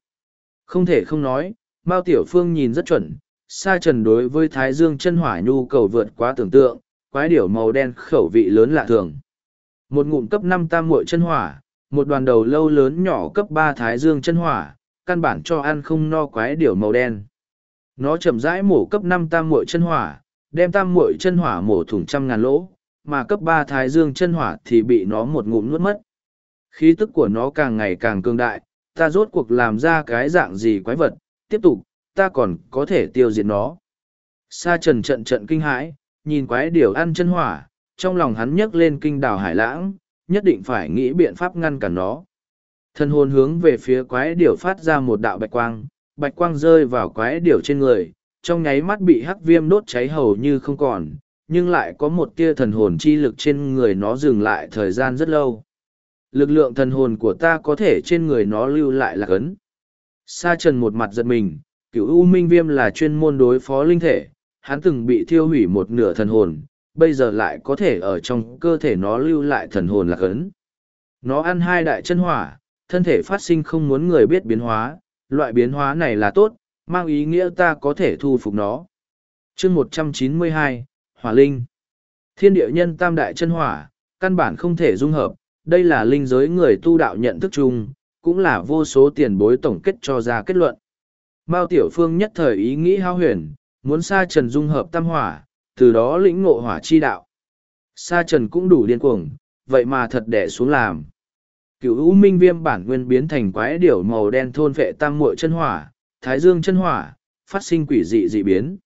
S1: Không thể không nói, Mao Tiểu Phương nhìn rất chuẩn, Sa Trần đối với Thái Dương chân hỏa nhu cầu vượt quá tưởng tượng, quái điểu màu đen khẩu vị lớn lạ thường. Một ngụm cấp năm tam muội chân hỏa, một đoàn đầu lâu lớn nhỏ cấp ba Thái Dương chân hỏa, căn bản cho ăn không no quái điểu màu đen. Nó chậm rãi mổ cấp năm tam muội chân hỏa, đem tam muội chân hỏa mổ thủng trăm ngàn lỗ, mà cấp ba Thái Dương chân hỏa thì bị nó một ngụm nuốt mất. Khí tức của nó càng ngày càng cường đại, ta rốt cuộc làm ra cái dạng gì quái vật, tiếp tục, ta còn có thể tiêu diệt nó. Sa trần trận trận kinh hãi, nhìn quái điểu ăn chân hỏa, trong lòng hắn nhấc lên kinh đảo hải lãng, nhất định phải nghĩ biện pháp ngăn cản nó. Thân hồn hướng về phía quái điểu phát ra một đạo bạch quang, bạch quang rơi vào quái điểu trên người, trong nháy mắt bị hắc viêm đốt cháy hầu như không còn, nhưng lại có một tia thần hồn chi lực trên người nó dừng lại thời gian rất lâu. Lực lượng thần hồn của ta có thể trên người nó lưu lại là cấn. Sa trần một mặt giật mình, cựu U Minh Viêm là chuyên môn đối phó linh thể, hắn từng bị thiêu hủy một nửa thần hồn, bây giờ lại có thể ở trong cơ thể nó lưu lại thần hồn là cấn. Nó ăn hai đại chân hỏa, thân thể phát sinh không muốn người biết biến hóa, loại biến hóa này là tốt, mang ý nghĩa ta có thể thu phục nó. chương một trăm chín mươi hai Hỏa Linh Thiên địa nhân tam đại chân hỏa, căn bản không thể dung hợp, đây là linh giới người tu đạo nhận thức chung, cũng là vô số tiền bối tổng kết cho ra kết luận. Mao Tiểu Phương nhất thời ý nghĩ hao huyền, muốn sa trần dung hợp tam hỏa, từ đó lĩnh ngộ hỏa chi đạo. Sa trần cũng đủ điên cuồng, vậy mà thật đẻ xuống làm. Cựu U Minh Viêm bản nguyên biến thành quái điểu màu đen thôn vệ tam muội chân hỏa, thái dương chân hỏa, phát sinh quỷ dị dị biến.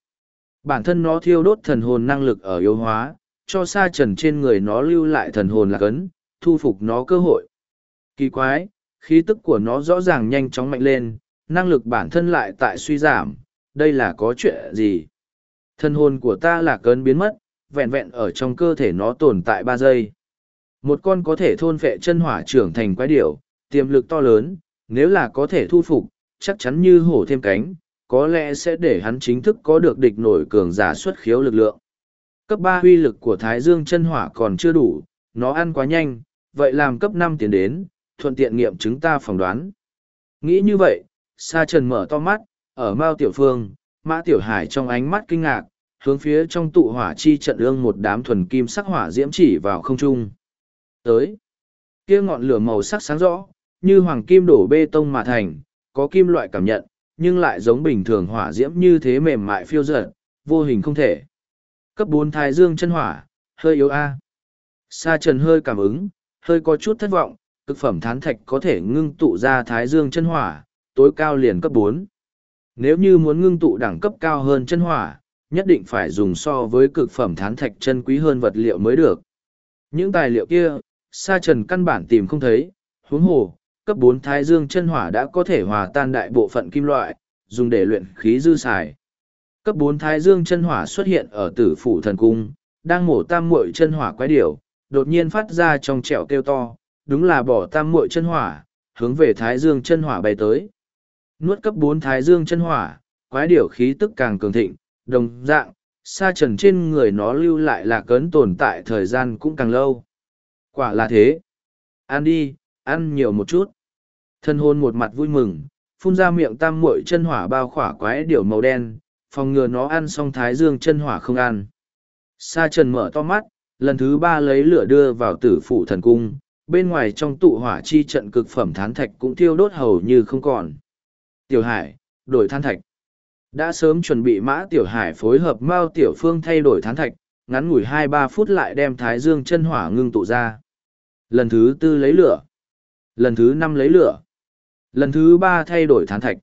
S1: Bản thân nó thiêu đốt thần hồn năng lực ở yếu hóa, cho sa trần trên người nó lưu lại thần hồn là cấn thu phục nó cơ hội. Kỳ quái, khí tức của nó rõ ràng nhanh chóng mạnh lên, năng lực bản thân lại tại suy giảm, đây là có chuyện gì? thân hồn của ta là cơn biến mất, vẹn vẹn ở trong cơ thể nó tồn tại ba giây. Một con có thể thôn vệ chân hỏa trưởng thành quái điểu, tiềm lực to lớn, nếu là có thể thu phục, chắc chắn như hổ thêm cánh, có lẽ sẽ để hắn chính thức có được địch nổi cường giả xuất khiếu lực lượng. Cấp ba huy lực của Thái Dương chân hỏa còn chưa đủ, nó ăn quá nhanh, vậy làm cấp năm tiến đến, thuận tiện nghiệm chứng ta phỏng đoán. Nghĩ như vậy, Sa Trần mở to mắt, ở Mao Tiểu Phương, Mã Tiểu Hải trong ánh mắt kinh ngạc, hướng phía trong tụ hỏa chi trận ương một đám thuần kim sắc hỏa diễm chỉ vào không trung. Tới, kia ngọn lửa màu sắc sáng rõ, như hoàng kim đổ bê tông mà thành, có kim loại cảm nhận, nhưng lại giống bình thường hỏa diễm như thế mềm mại phiêu dở, vô hình không thể. Cấp bốn thái dương chân hỏa, hơi yếu A. Sa trần hơi cảm ứng, hơi có chút thất vọng, cực phẩm thán thạch có thể ngưng tụ ra thái dương chân hỏa, tối cao liền cấp bốn. Nếu như muốn ngưng tụ đẳng cấp cao hơn chân hỏa, nhất định phải dùng so với cực phẩm thán thạch chân quý hơn vật liệu mới được. Những tài liệu kia, sa trần căn bản tìm không thấy, huống hồ, cấp bốn thái dương chân hỏa đã có thể hòa tan đại bộ phận kim loại, dùng để luyện khí dư xài. Cấp bốn thái dương chân hỏa xuất hiện ở tử phủ thần cung, đang mổ tam muội chân hỏa quái điểu, đột nhiên phát ra trong trẻo kêu to, đúng là bỏ tam muội chân hỏa, hướng về thái dương chân hỏa bay tới. Nuốt cấp bốn thái dương chân hỏa, quái điểu khí tức càng cường thịnh, đồng dạng, sa trần trên người nó lưu lại là cấn tồn tại thời gian cũng càng lâu. Quả là thế. Ăn đi, ăn nhiều một chút. Thân hôn một mặt vui mừng, phun ra miệng tam muội chân hỏa bao khỏa quái điểu màu đen, phòng ngừa nó ăn xong thái dương chân hỏa không ăn. Sa trần mở to mắt, lần thứ ba lấy lửa đưa vào tử phủ thần cung, bên ngoài trong tụ hỏa chi trận cực phẩm thán thạch cũng thiêu đốt hầu như không còn. Tiểu Hải, đổi than thạch. Đã sớm chuẩn bị mã Tiểu Hải phối hợp Mao Tiểu Phương thay đổi thán thạch, ngắn ngủi hai ba phút lại đem thái dương chân hỏa ngưng tụ ra. Lần thứ tư lấy lửa. Lần thứ năm lấy lửa. Lần thứ ba thay đổi thán thạch.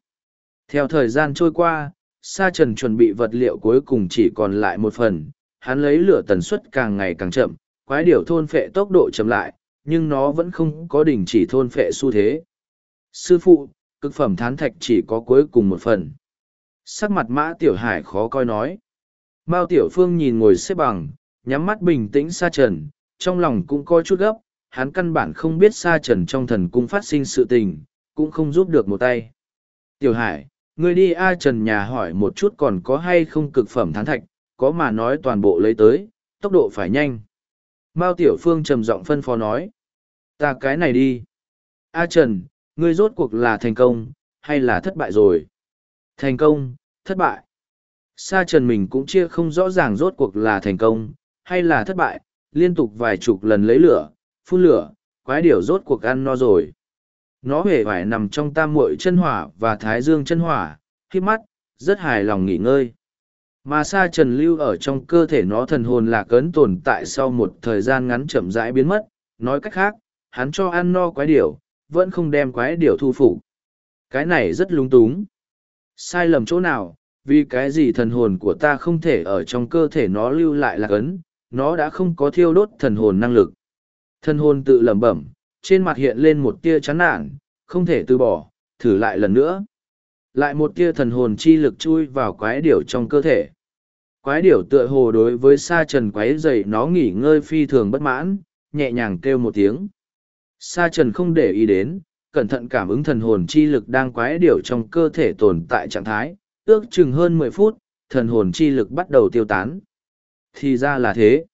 S1: Theo thời gian trôi qua, Sa Trần chuẩn bị vật liệu cuối cùng chỉ còn lại một phần, hắn lấy lửa tần suất càng ngày càng chậm, quái điểu thôn phệ tốc độ chậm lại, nhưng nó vẫn không có đình chỉ thôn phệ xu thế. Sư phụ, cực phẩm thán thạch chỉ có cuối cùng một phần. Sắc mặt mã tiểu hải khó coi nói. Mao tiểu phương nhìn ngồi xếp bằng, nhắm mắt bình tĩnh xa trần, trong lòng cũng coi chút gấp, hắn căn bản không biết xa trần trong thần cung phát sinh sự tình, cũng không giúp được một tay. Tiểu hải, ngươi đi A trần nhà hỏi một chút còn có hay không cực phẩm thán thạch, có mà nói toàn bộ lấy tới, tốc độ phải nhanh. Mao tiểu phương trầm giọng phân phó nói. Ta cái này đi. A trần, ngươi rốt cuộc là thành công, hay là thất bại rồi? Thành công, thất bại. Sa trần mình cũng chia không rõ ràng rốt cuộc là thành công, hay là thất bại, liên tục vài chục lần lấy lửa, phun lửa, quái điểu rốt cuộc ăn no rồi. Nó hề phải nằm trong tam muội chân hỏa và thái dương chân hỏa, khi mắt, rất hài lòng nghỉ ngơi. Mà sa trần lưu ở trong cơ thể nó thần hồn là cấn tồn tại sau một thời gian ngắn chậm rãi biến mất, nói cách khác, hắn cho ăn no quái điểu, vẫn không đem quái điểu thu phục. Cái này rất lung túng. Sai lầm chỗ nào, vì cái gì thần hồn của ta không thể ở trong cơ thể nó lưu lại là cấn, nó đã không có thiêu đốt thần hồn năng lực. Thần hồn tự lẩm bẩm, trên mặt hiện lên một tia chán nản, không thể từ bỏ, thử lại lần nữa. Lại một tia thần hồn chi lực chui vào quái điểu trong cơ thể. Quái điểu tựa hồ đối với sa trần quái dậy nó nghỉ ngơi phi thường bất mãn, nhẹ nhàng kêu một tiếng. Sa trần không để ý đến, cẩn thận cảm ứng thần hồn chi lực đang quái điểu trong cơ thể tồn tại trạng thái, ước chừng hơn mười phút, thần hồn chi lực bắt đầu tiêu tán. Thì ra là thế.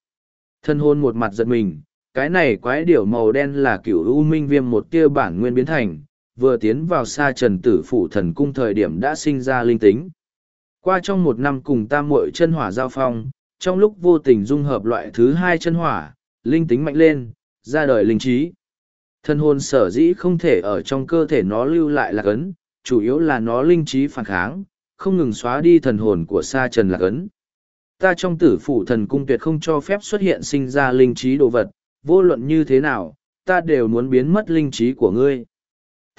S1: Thần hồn một mặt giật mình, cái này quái điểu màu đen là cửu u minh viêm một tia bản nguyên biến thành, vừa tiến vào xa trần tử phủ thần cung thời điểm đã sinh ra linh tính. Qua trong một năm cùng tam muội chân hỏa giao phong, trong lúc vô tình dung hợp loại thứ hai chân hỏa, linh tính mạnh lên, ra đời linh trí. Thân hồn sở dĩ không thể ở trong cơ thể nó lưu lại lạc ấn, chủ yếu là nó linh trí phản kháng, không ngừng xóa đi thần hồn của sa trần lạc ấn. Ta trong tử phủ thần cung tuyệt không cho phép xuất hiện sinh ra linh trí đồ vật, vô luận như thế nào, ta đều muốn biến mất linh trí của ngươi.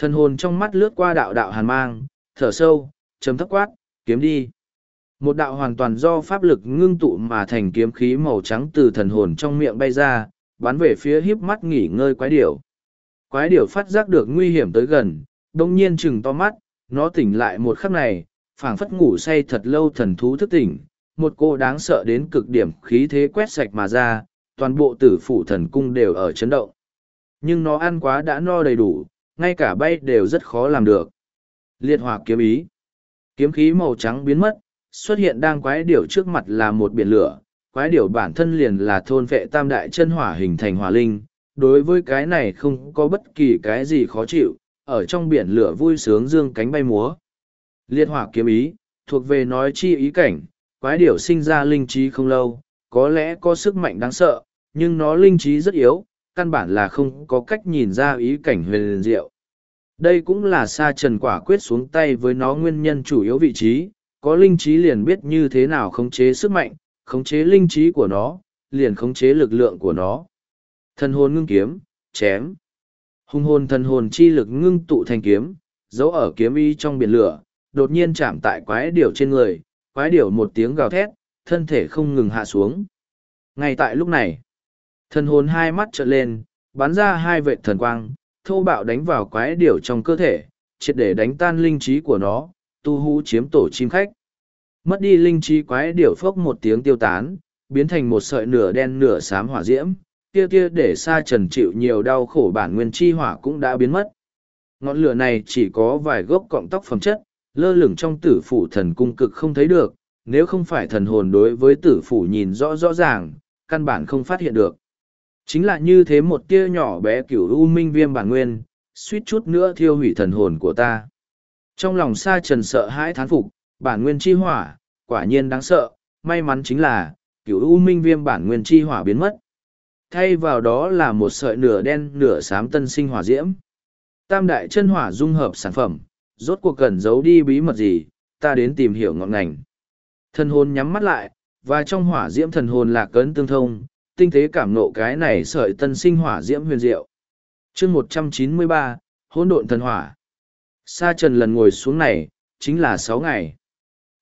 S1: Thần hồn trong mắt lướt qua đạo đạo hàn mang, thở sâu, chấm thấp quát, kiếm đi. Một đạo hoàn toàn do pháp lực ngưng tụ mà thành kiếm khí màu trắng từ thần hồn trong miệng bay ra, bắn về phía híp mắt nghỉ ngơi quái điểu. Quái điểu phát giác được nguy hiểm tới gần, đông nhiên chừng to mắt, nó tỉnh lại một khắc này, phảng phất ngủ say thật lâu thần thú thức tỉnh, một cô đáng sợ đến cực điểm khí thế quét sạch mà ra, toàn bộ tử phủ thần cung đều ở chấn động. Nhưng nó ăn quá đã no đầy đủ, ngay cả bay đều rất khó làm được. Liệt hỏa kiếm ý. Kiếm khí màu trắng biến mất, xuất hiện đang quái điểu trước mặt là một biển lửa. Quái điểu bản thân liền là thôn vệ tam đại chân hỏa hình thành hỏa linh. Đối với cái này không có bất kỳ cái gì khó chịu, ở trong biển lửa vui sướng dương cánh bay múa. Liệt hỏa kiếm ý, thuộc về nói chi ý cảnh, quái điểu sinh ra linh trí không lâu, có lẽ có sức mạnh đáng sợ, nhưng nó linh trí rất yếu, căn bản là không có cách nhìn ra ý cảnh huyền diệu. Đây cũng là sa trần quả quyết xuống tay với nó nguyên nhân chủ yếu vị trí, có linh trí liền biết như thế nào khống chế sức mạnh, khống chế linh trí của nó, liền khống chế lực lượng của nó. Thần hồn ngưng kiếm, chém. Hùng hồn thần hồn chi lực ngưng tụ thành kiếm, giấu ở kiếm y trong biển lửa, đột nhiên chạm tại quái điểu trên người, quái điểu một tiếng gào thét, thân thể không ngừng hạ xuống. Ngay tại lúc này, thần hồn hai mắt trợn lên, bắn ra hai vệ thần quang, thô bạo đánh vào quái điểu trong cơ thể, triệt để đánh tan linh trí của nó, tu hú chiếm tổ chim khách. Mất đi linh trí quái điểu phốc một tiếng tiêu tán, biến thành một sợi nửa đen nửa xám hỏa diễm, kia kia để xa trần chịu nhiều đau khổ bản nguyên chi hỏa cũng đã biến mất. Ngọn lửa này chỉ có vài gốc cọng tóc phẩm chất, lơ lửng trong tử phủ thần cung cực không thấy được, nếu không phải thần hồn đối với tử phủ nhìn rõ rõ ràng, căn bản không phát hiện được. Chính là như thế một tia nhỏ bé cửu u minh viêm bản nguyên, suýt chút nữa thiêu hủy thần hồn của ta. Trong lòng sa trần sợ hãi thán phục, bản nguyên chi hỏa, quả nhiên đáng sợ, may mắn chính là, cửu u minh viêm bản nguyên chi hỏa biến mất. Thay vào đó là một sợi nửa đen nửa xám tân sinh hỏa diễm. Tam đại chân hỏa dung hợp sản phẩm, rốt cuộc cần giấu đi bí mật gì, ta đến tìm hiểu ngọn ngành. Thần hồn nhắm mắt lại, và trong hỏa diễm thần hồn lạc cấn tương thông, tinh tế cảm nộ cái này sợi tân sinh hỏa diễm huyền diệu. chương một trăm chín mươi ba hỗn độn thần hỏa. Sa trần lần ngồi xuống này, chính là sáu ngày.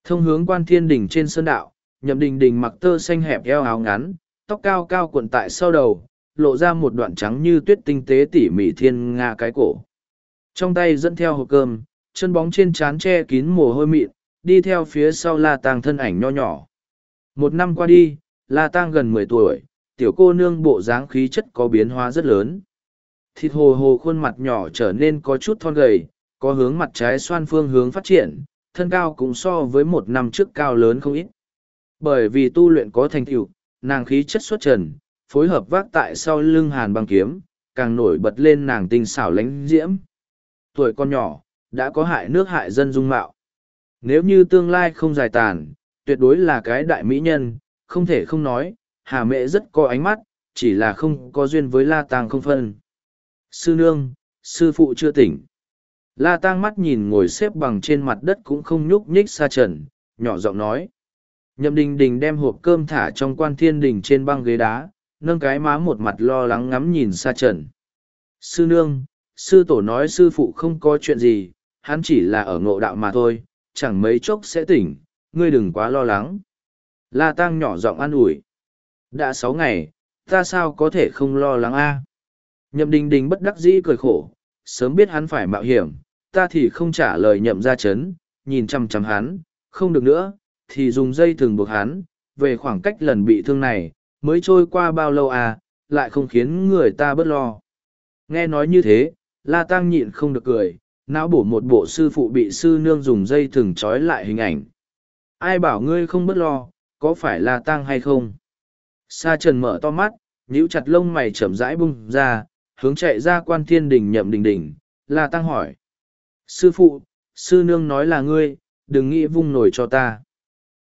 S1: Thông hướng quan thiên đỉnh trên sơn đạo, nhậm đình đình mặc tơ xanh hẹp eo áo ngắn, tóc cao cao cuộn tại sau đầu, lộ ra một đoạn trắng như tuyết tinh tế tỉ mỉ thiên nga cái cổ. Trong tay dẫn theo hộp cơm, chân bóng trên trán che kín mồ hôi mịn, đi theo phía sau La Tang thân ảnh nho nhỏ. Một năm qua đi, La Tang gần mười tuổi, tiểu cô nương bộ dáng khí chất có biến hóa rất lớn. Thịt hồ hồ khuôn mặt nhỏ trở nên có chút thon gầy, có hướng mặt trái xoan phương hướng phát triển, thân cao cũng so với một năm trước cao lớn không ít. Bởi vì tu luyện có thành tựu, nàng khí chất xuất trần, phối hợp vác tại sau lưng hàn băng kiếm, càng nổi bật lên nàng tinh xảo lánh diễm. Tuổi con nhỏ, đã có hại nước hại dân dung mạo. Nếu như tương lai không dài tàn, tuyệt đối là cái đại mỹ nhân, không thể không nói, hà mẹ rất có ánh mắt, chỉ là không có duyên với la tàng không phân. Sư nương, sư phụ chưa tỉnh. La tang mắt nhìn ngồi xếp bằng trên mặt đất cũng không nhúc nhích xa trần, nhỏ giọng nói. Nhậm đình đình đem hộp cơm thả trong quan thiên đình trên băng ghế đá, nâng cái má một mặt lo lắng ngắm nhìn xa trần. Sư nương, sư tổ nói sư phụ không có chuyện gì, hắn chỉ là ở ngộ đạo mà thôi, chẳng mấy chốc sẽ tỉnh, ngươi đừng quá lo lắng. La Tăng nhỏ giọng an ủi. Đã sáu ngày, ta sao có thể không lo lắng a? Nhậm đình đình bất đắc dĩ cười khổ, sớm biết hắn phải mạo hiểm, ta thì không trả lời nhậm ra chấn, nhìn chăm chăm hắn, không được nữa, thì dùng dây thừng buộc hắn, về khoảng cách lần bị thương này, mới trôi qua bao lâu à, lại không khiến người ta bớt lo. Nghe nói như thế, La Tăng nhịn không được cười, não bổ một bộ sư phụ bị sư nương dùng dây thừng trói lại hình ảnh. Ai bảo ngươi không bớt lo, có phải La Tăng hay không? Sa trần mở to mắt, nhíu chặt lông mày chậm rãi bung ra, hướng chạy ra quan thiên đình nhậm đình đình, La Tăng hỏi. Sư phụ, sư nương nói là ngươi, đừng nghĩ vung nổi cho ta.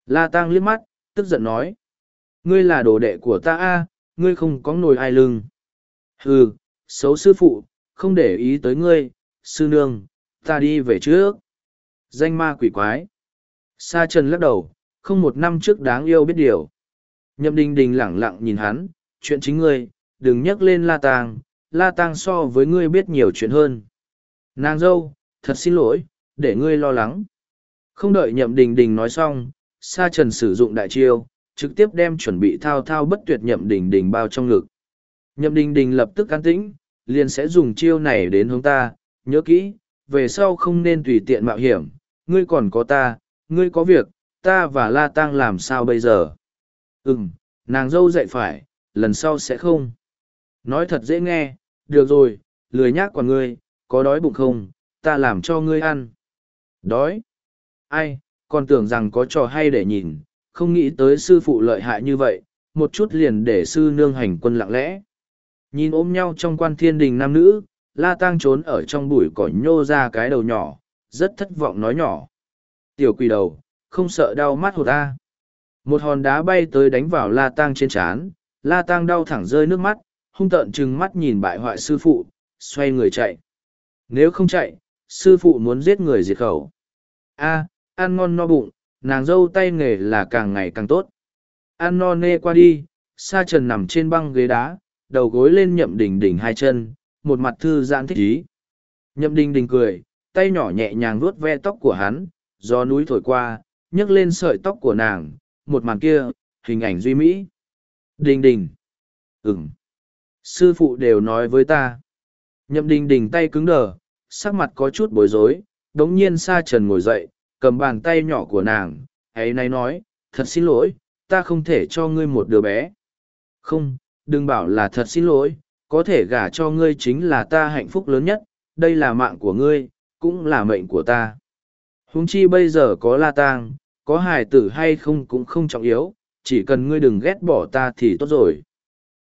S1: La Tăng liếc mắt, tức giận nói. Ngươi là đồ đệ của ta a, ngươi không có nồi ai lưng. Hừ, xấu sư phụ, không để ý tới ngươi, sư nương, ta đi về trước. Danh ma quỷ quái. Sa trần lắc đầu, không một năm trước đáng yêu biết điều. Nhậm đình đình lẳng lặng nhìn hắn, chuyện chính ngươi, đừng nhắc lên la tàng, la tàng so với ngươi biết nhiều chuyện hơn. Nàng dâu, thật xin lỗi, để ngươi lo lắng. Không đợi nhậm đình đình nói xong, sa trần sử dụng đại chiêu, trực tiếp đem chuẩn bị thao thao bất tuyệt nhậm đình đình bao trong ngực. Nhậm đình đình lập tức can tĩnh, liền sẽ dùng chiêu này đến hướng ta, nhớ kỹ, về sau không nên tùy tiện mạo hiểm, ngươi còn có ta, ngươi có việc, ta và La Tăng làm sao bây giờ? Ừm, nàng dâu dạy phải, lần sau sẽ không. Nói thật dễ nghe, được rồi, lười nhác quả ngươi, có đói bụng không, ta làm cho ngươi ăn. Đói? Ai, còn tưởng rằng có trò hay để nhìn, không nghĩ tới sư phụ lợi hại như vậy, một chút liền để sư nương hành quân lặng lẽ. Nhìn ôm nhau trong quan thiên đình nam nữ, la tang trốn ở trong bụi cỏ nhô ra cái đầu nhỏ, rất thất vọng nói nhỏ. Tiểu quỳ đầu, không sợ đau mắt hột ta. Một hòn đá bay tới đánh vào la tang trên trán, la tang đau thẳng rơi nước mắt, hung tợn trừng mắt nhìn bại hoại sư phụ, xoay người chạy. Nếu không chạy, sư phụ muốn giết người diệt khẩu. A, ăn ngon no bụng, nàng dâu tay nghề là càng ngày càng tốt. Ăn no nê qua đi, sa trần nằm trên băng ghế đá, đầu gối lên nhậm đình đình hai chân, một mặt thư giãn thích ý. Nhậm đình đình cười, tay nhỏ nhẹ nhàng vuốt ve tóc của hắn, gió núi thổi qua, nhấc lên sợi tóc của nàng, một màn kia, hình ảnh duy mỹ. Đình đình. Ừm. Sư phụ đều nói với ta. Nhậm đình đình tay cứng đờ, sắc mặt có chút bối rối, đống nhiên sa trần ngồi dậy, cầm bàn tay nhỏ của nàng, ấy nay nói, thật xin lỗi, ta không thể cho ngươi một đứa bé. Không, đừng bảo là thật xin lỗi, có thể gả cho ngươi chính là ta hạnh phúc lớn nhất, đây là mạng của ngươi, cũng là mệnh của ta. Húng chi bây giờ có la tang, có hài tử hay không cũng không trọng yếu, chỉ cần ngươi đừng ghét bỏ ta thì tốt rồi.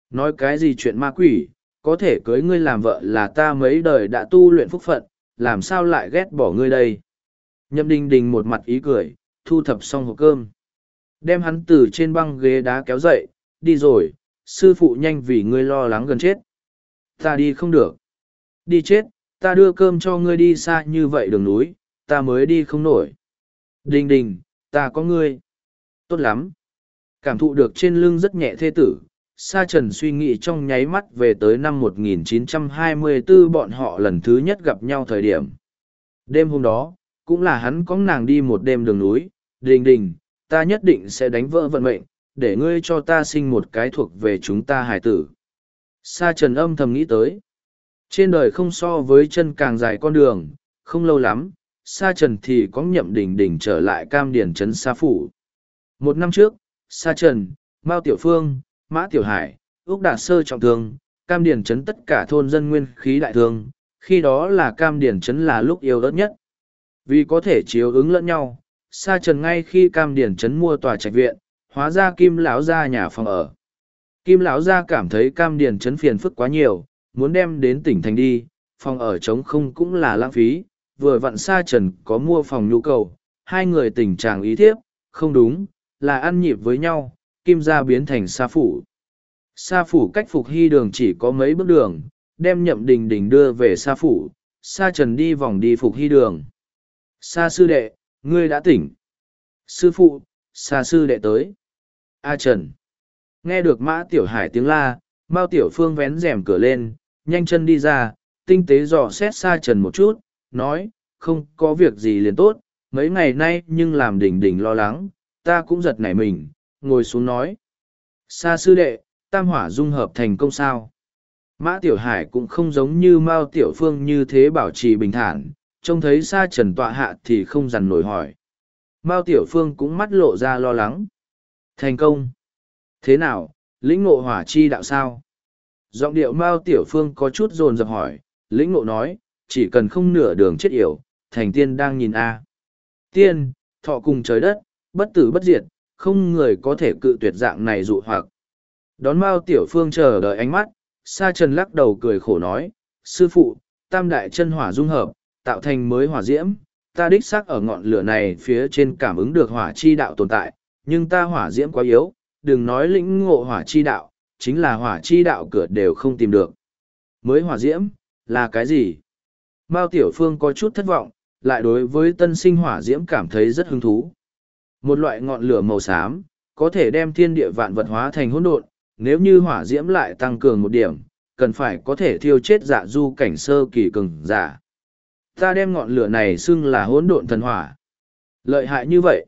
S1: Nói cái gì chuyện ma quỷ, có thể cưới ngươi làm vợ là ta mấy đời đã tu luyện phúc phận, làm sao lại ghét bỏ ngươi đây. Nhậm đình đình một mặt ý cười, thu thập xong hộp cơm. Đem hắn từ trên băng ghế đá kéo dậy, đi rồi, sư phụ nhanh vì ngươi lo lắng gần chết. Ta đi không được. Đi chết, ta đưa cơm cho ngươi đi xa như vậy đường núi, ta mới đi không nổi. Đình đình, ta có ngươi. Tốt lắm. Cảm thụ được trên lưng rất nhẹ thê tử, Sa Trần suy nghĩ trong nháy mắt về tới năm 1924 bọn họ lần thứ nhất gặp nhau thời điểm. Đêm hôm đó, cũng là hắn có nàng đi một đêm đường núi, đình đình, ta nhất định sẽ đánh vỡ vận mệnh, để ngươi cho ta sinh một cái thuộc về chúng ta hải tử. Sa trần âm thầm nghĩ tới. Trên đời không so với chân càng dài con đường, không lâu lắm, Sa trần thì có nhậm đỉnh đỉnh trở lại cam điển trấn Sa Phủ. Một năm trước, Sa trần, Mao Tiểu Phương, Mã Tiểu Hải, Úc Đạt Sơ trọng thương, cam điển trấn tất cả thôn dân nguyên khí đại thương, khi đó là cam điển trấn là lúc yêu đất nhất. Vì có thể chiếu ứng lẫn nhau, Sa trần ngay khi cam điển trấn mua tòa trạch viện, hóa ra kim lão ra nhà phòng ở kim lão gia cảm thấy cam điền chấn phiền phức quá nhiều muốn đem đến tỉnh thành đi phòng ở trống không cũng là lãng phí vừa vặn sa trần có mua phòng nhu cầu hai người tình trạng ý thiếp không đúng là ăn nhịp với nhau kim gia biến thành sa phủ. Sa phủ cách phục hy đường chỉ có mấy bước đường đem nhậm đình đình đưa về sa phủ sa trần đi vòng đi phục hy đường. Sa sư đệ ngươi đã tỉnh. Sư phụ sa sư đệ tới. A trần. Nghe được mã tiểu hải tiếng la, Mao tiểu phương vén rèm cửa lên, nhanh chân đi ra, tinh tế dò xét xa trần một chút, nói, không có việc gì liền tốt, mấy ngày nay nhưng làm đỉnh đỉnh lo lắng, ta cũng giật nảy mình, ngồi xuống nói. Sa sư đệ, tam hỏa dung hợp thành công sao. Mã Tiểu Hải cũng không giống như Mao Tiểu Phương như thế bảo trì bình thản, trông thấy Sa Trần tọa hạ thì không dằn nổi hỏi. Mao Tiểu Phương cũng mắt lộ ra lo lắng. Thành công. Thế nào, lĩnh ngộ hỏa chi đạo sao? Giọng điệu Mao Tiểu Phương có chút dồn dập hỏi, lĩnh ngộ nói, chỉ cần không nửa đường chết yểu, thành tiên đang nhìn a. Tiên, thọ cùng trời đất, bất tử bất diệt, không người có thể cự tuyệt dạng này dụ hoặc. Đón Mao Tiểu Phương chờ đợi ánh mắt, Sa Trần lắc đầu cười khổ nói, sư phụ, tam đại chân hỏa dung hợp, tạo thành mới hỏa diễm, ta đích xác ở ngọn lửa này phía trên cảm ứng được hỏa chi đạo tồn tại, nhưng ta hỏa diễm quá yếu, đừng nói lĩnh ngộ hỏa chi đạo, chính là hỏa chi đạo cửa đều không tìm được. Mới hỏa diễm, là cái gì? Mao Tiểu Phương có chút thất vọng, lại đối với tân sinh hỏa diễm cảm thấy rất hứng thú. Một loại ngọn lửa màu xám, có thể đem thiên địa vạn vật hóa thành hỗn độn, nếu như hỏa diễm lại tăng cường một điểm, cần phải có thể thiêu chết dạ du cảnh sơ kỳ cường giả. Ta đem ngọn lửa này xưng là hỗn độn thần hỏa. Lợi hại như vậy.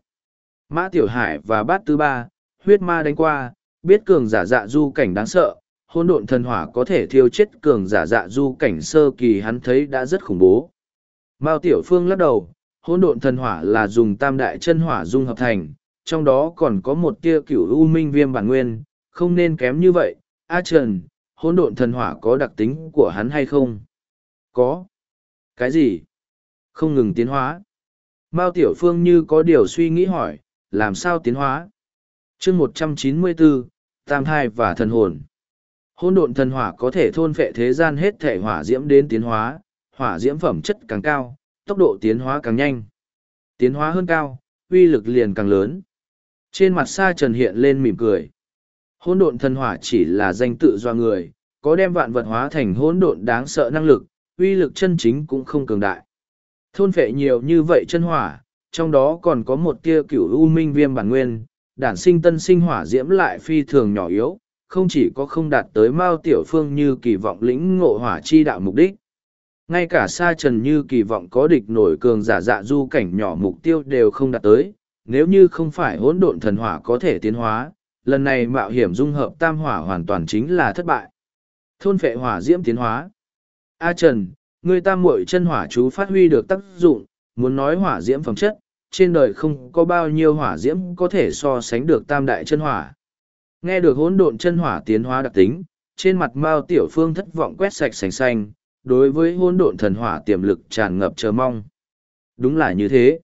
S1: Mã Tiểu Hải và Bát Tư Ba, huyết ma đánh qua, biết cường giả dạ du cảnh đáng sợ, hôn độn thần hỏa có thể thiêu chết cường giả dạ du cảnh sơ kỳ hắn thấy đã rất khủng bố. Mao Tiểu Phương lắc đầu, hôn độn thần hỏa là dùng tam đại chân hỏa dung hợp thành, trong đó còn có một tia cửu u minh viêm bản nguyên, không nên kém như vậy. A Trần, hôn độn thần hỏa có đặc tính của hắn hay không? Có. Cái gì? Không ngừng tiến hóa. Mao Tiểu Phương như có điều suy nghĩ hỏi, làm sao tiến hóa? chương một trăm chín mươi bốn tam thai và thần hồn hôn độn thần hỏa có thể thôn phệ thế gian hết thể hỏa diễm đến tiến hóa hỏa diễm phẩm chất càng cao tốc độ tiến hóa càng nhanh. Tiến hóa hơn cao uy lực liền càng lớn. Trên mặt sa trần hiện lên mỉm cười. Hôn độn thần hỏa chỉ là danh tự do người có đem vạn vật hóa thành hỗn độn đáng sợ năng lực uy lực chân chính cũng không cường đại. Thôn phệ nhiều như vậy chân hỏa trong đó còn có một tia cửu u minh viêm bản nguyên đản sinh tân sinh hỏa diễm lại phi thường nhỏ yếu, không chỉ có không đạt tới Mao Tiểu Phương như kỳ vọng lĩnh ngộ hỏa chi đạo mục đích. Ngay cả sa trần như kỳ vọng có địch nổi cường giả dạ du cảnh nhỏ mục tiêu đều không đạt tới, nếu như không phải hỗn độn thần hỏa có thể tiến hóa, lần này mạo hiểm dung hợp tam hỏa hoàn toàn chính là thất bại. Thôn phệ hỏa diễm tiến hóa. A Trần, người tam muội chân hỏa chú phát huy được tác dụng, muốn nói hỏa diễm phẩm chất, trên đời không có bao nhiêu hỏa diễm có thể so sánh được tam đại chân hỏa. Nghe được hỗn độn chân hỏa tiến hóa đặc tính, trên mặt Mao Tiểu Phương thất vọng quét sạch sành xanh, đối với hỗn độn thần hỏa tiềm lực tràn ngập chờ mong. Đúng là như thế.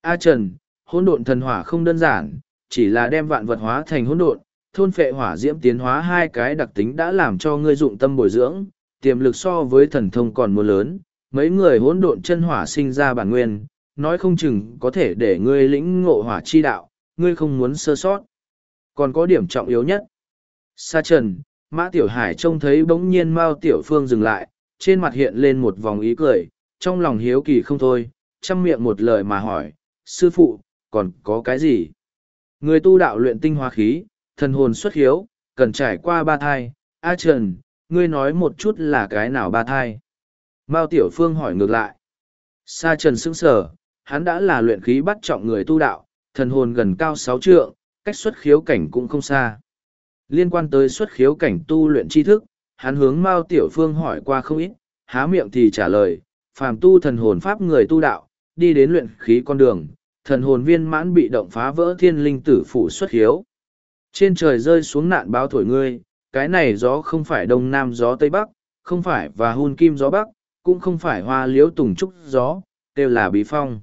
S1: A Trần, hỗn độn thần hỏa không đơn giản, chỉ là đem vạn vật hóa thành hỗn độn, thôn phệ hỏa diễm tiến hóa hai cái đặc tính đã làm cho ngươi dụng tâm bồi dưỡng, tiềm lực so với thần thông còn mua lớn, mấy người hỗn độn chân hỏa sinh ra bản nguyên, nói không chừng có thể để ngươi lĩnh ngộ hỏa chi đạo, ngươi không muốn sơ sót. Còn có điểm trọng yếu nhất. Sa trần, Mã Tiểu Hải trông thấy bỗng nhiên Mao Tiểu Phương dừng lại, trên mặt hiện lên một vòng ý cười, trong lòng hiếu kỳ không thôi, chăm miệng một lời mà hỏi, sư phụ, còn có cái gì? Người tu đạo luyện tinh hoa khí, thần hồn xuất hiếu, cần trải qua ba thai, A Trần, ngươi nói một chút là cái nào ba thai? Mao Tiểu Phương hỏi ngược lại. Sa Trần sững sờ, hắn đã là luyện khí bắt trọng người tu đạo, thần hồn gần cao sáu trượng, cách xuất khiếu cảnh cũng không xa. Liên quan tới xuất khiếu cảnh tu luyện tri thức, hắn hướng Mao Tiểu Phương hỏi qua không ít, há miệng thì trả lời, phàm tu thần hồn pháp người tu đạo, đi đến luyện khí con đường, thần hồn viên mãn bị động phá vỡ thiên linh tử phủ xuất khiếu. Trên trời rơi xuống nạn báo thổi ngươi, cái này gió không phải đông nam gió tây bắc, không phải và hun kim gió bắc, cũng không phải hoa liễu tùng trúc gió, đều là bí phong.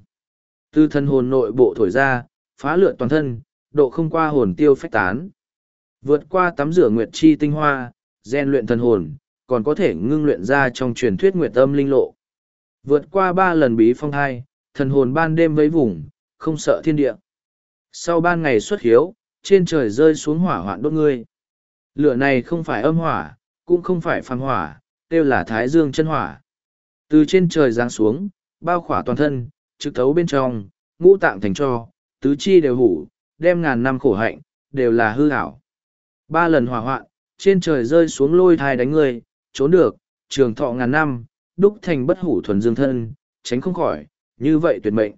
S1: Từ thần hồn nội bộ thổi ra, phá lượn toàn thân, độ không qua hồn tiêu phách tán. Vượt qua tắm rửa nguyệt chi tinh hoa, gen luyện thần hồn, còn có thể ngưng luyện ra trong truyền thuyết nguyệt âm linh lộ. Vượt qua ba lần bí phong hai, thần hồn ban đêm với vùng, không sợ thiên địa. Sau ban ngày xuất hiếu, trên trời rơi xuống hỏa hoạn đốt ngươi. Lửa này không phải âm hỏa, cũng không phải phàm hỏa, đều là thái dương chân hỏa. Từ trên trời giáng xuống, bao khỏa toàn thân, trực thấu bên trong, ngũ tạng thành cho, tứ chi đều hủ, đem ngàn năm khổ hạnh, đều là hư hảo. Ba lần hỏa hoạn, trên trời rơi xuống lôi thai đánh người, trốn được, trường thọ ngàn năm, đúc thành bất hủ thuần dương thân, tránh không khỏi, như vậy tuyệt mệnh.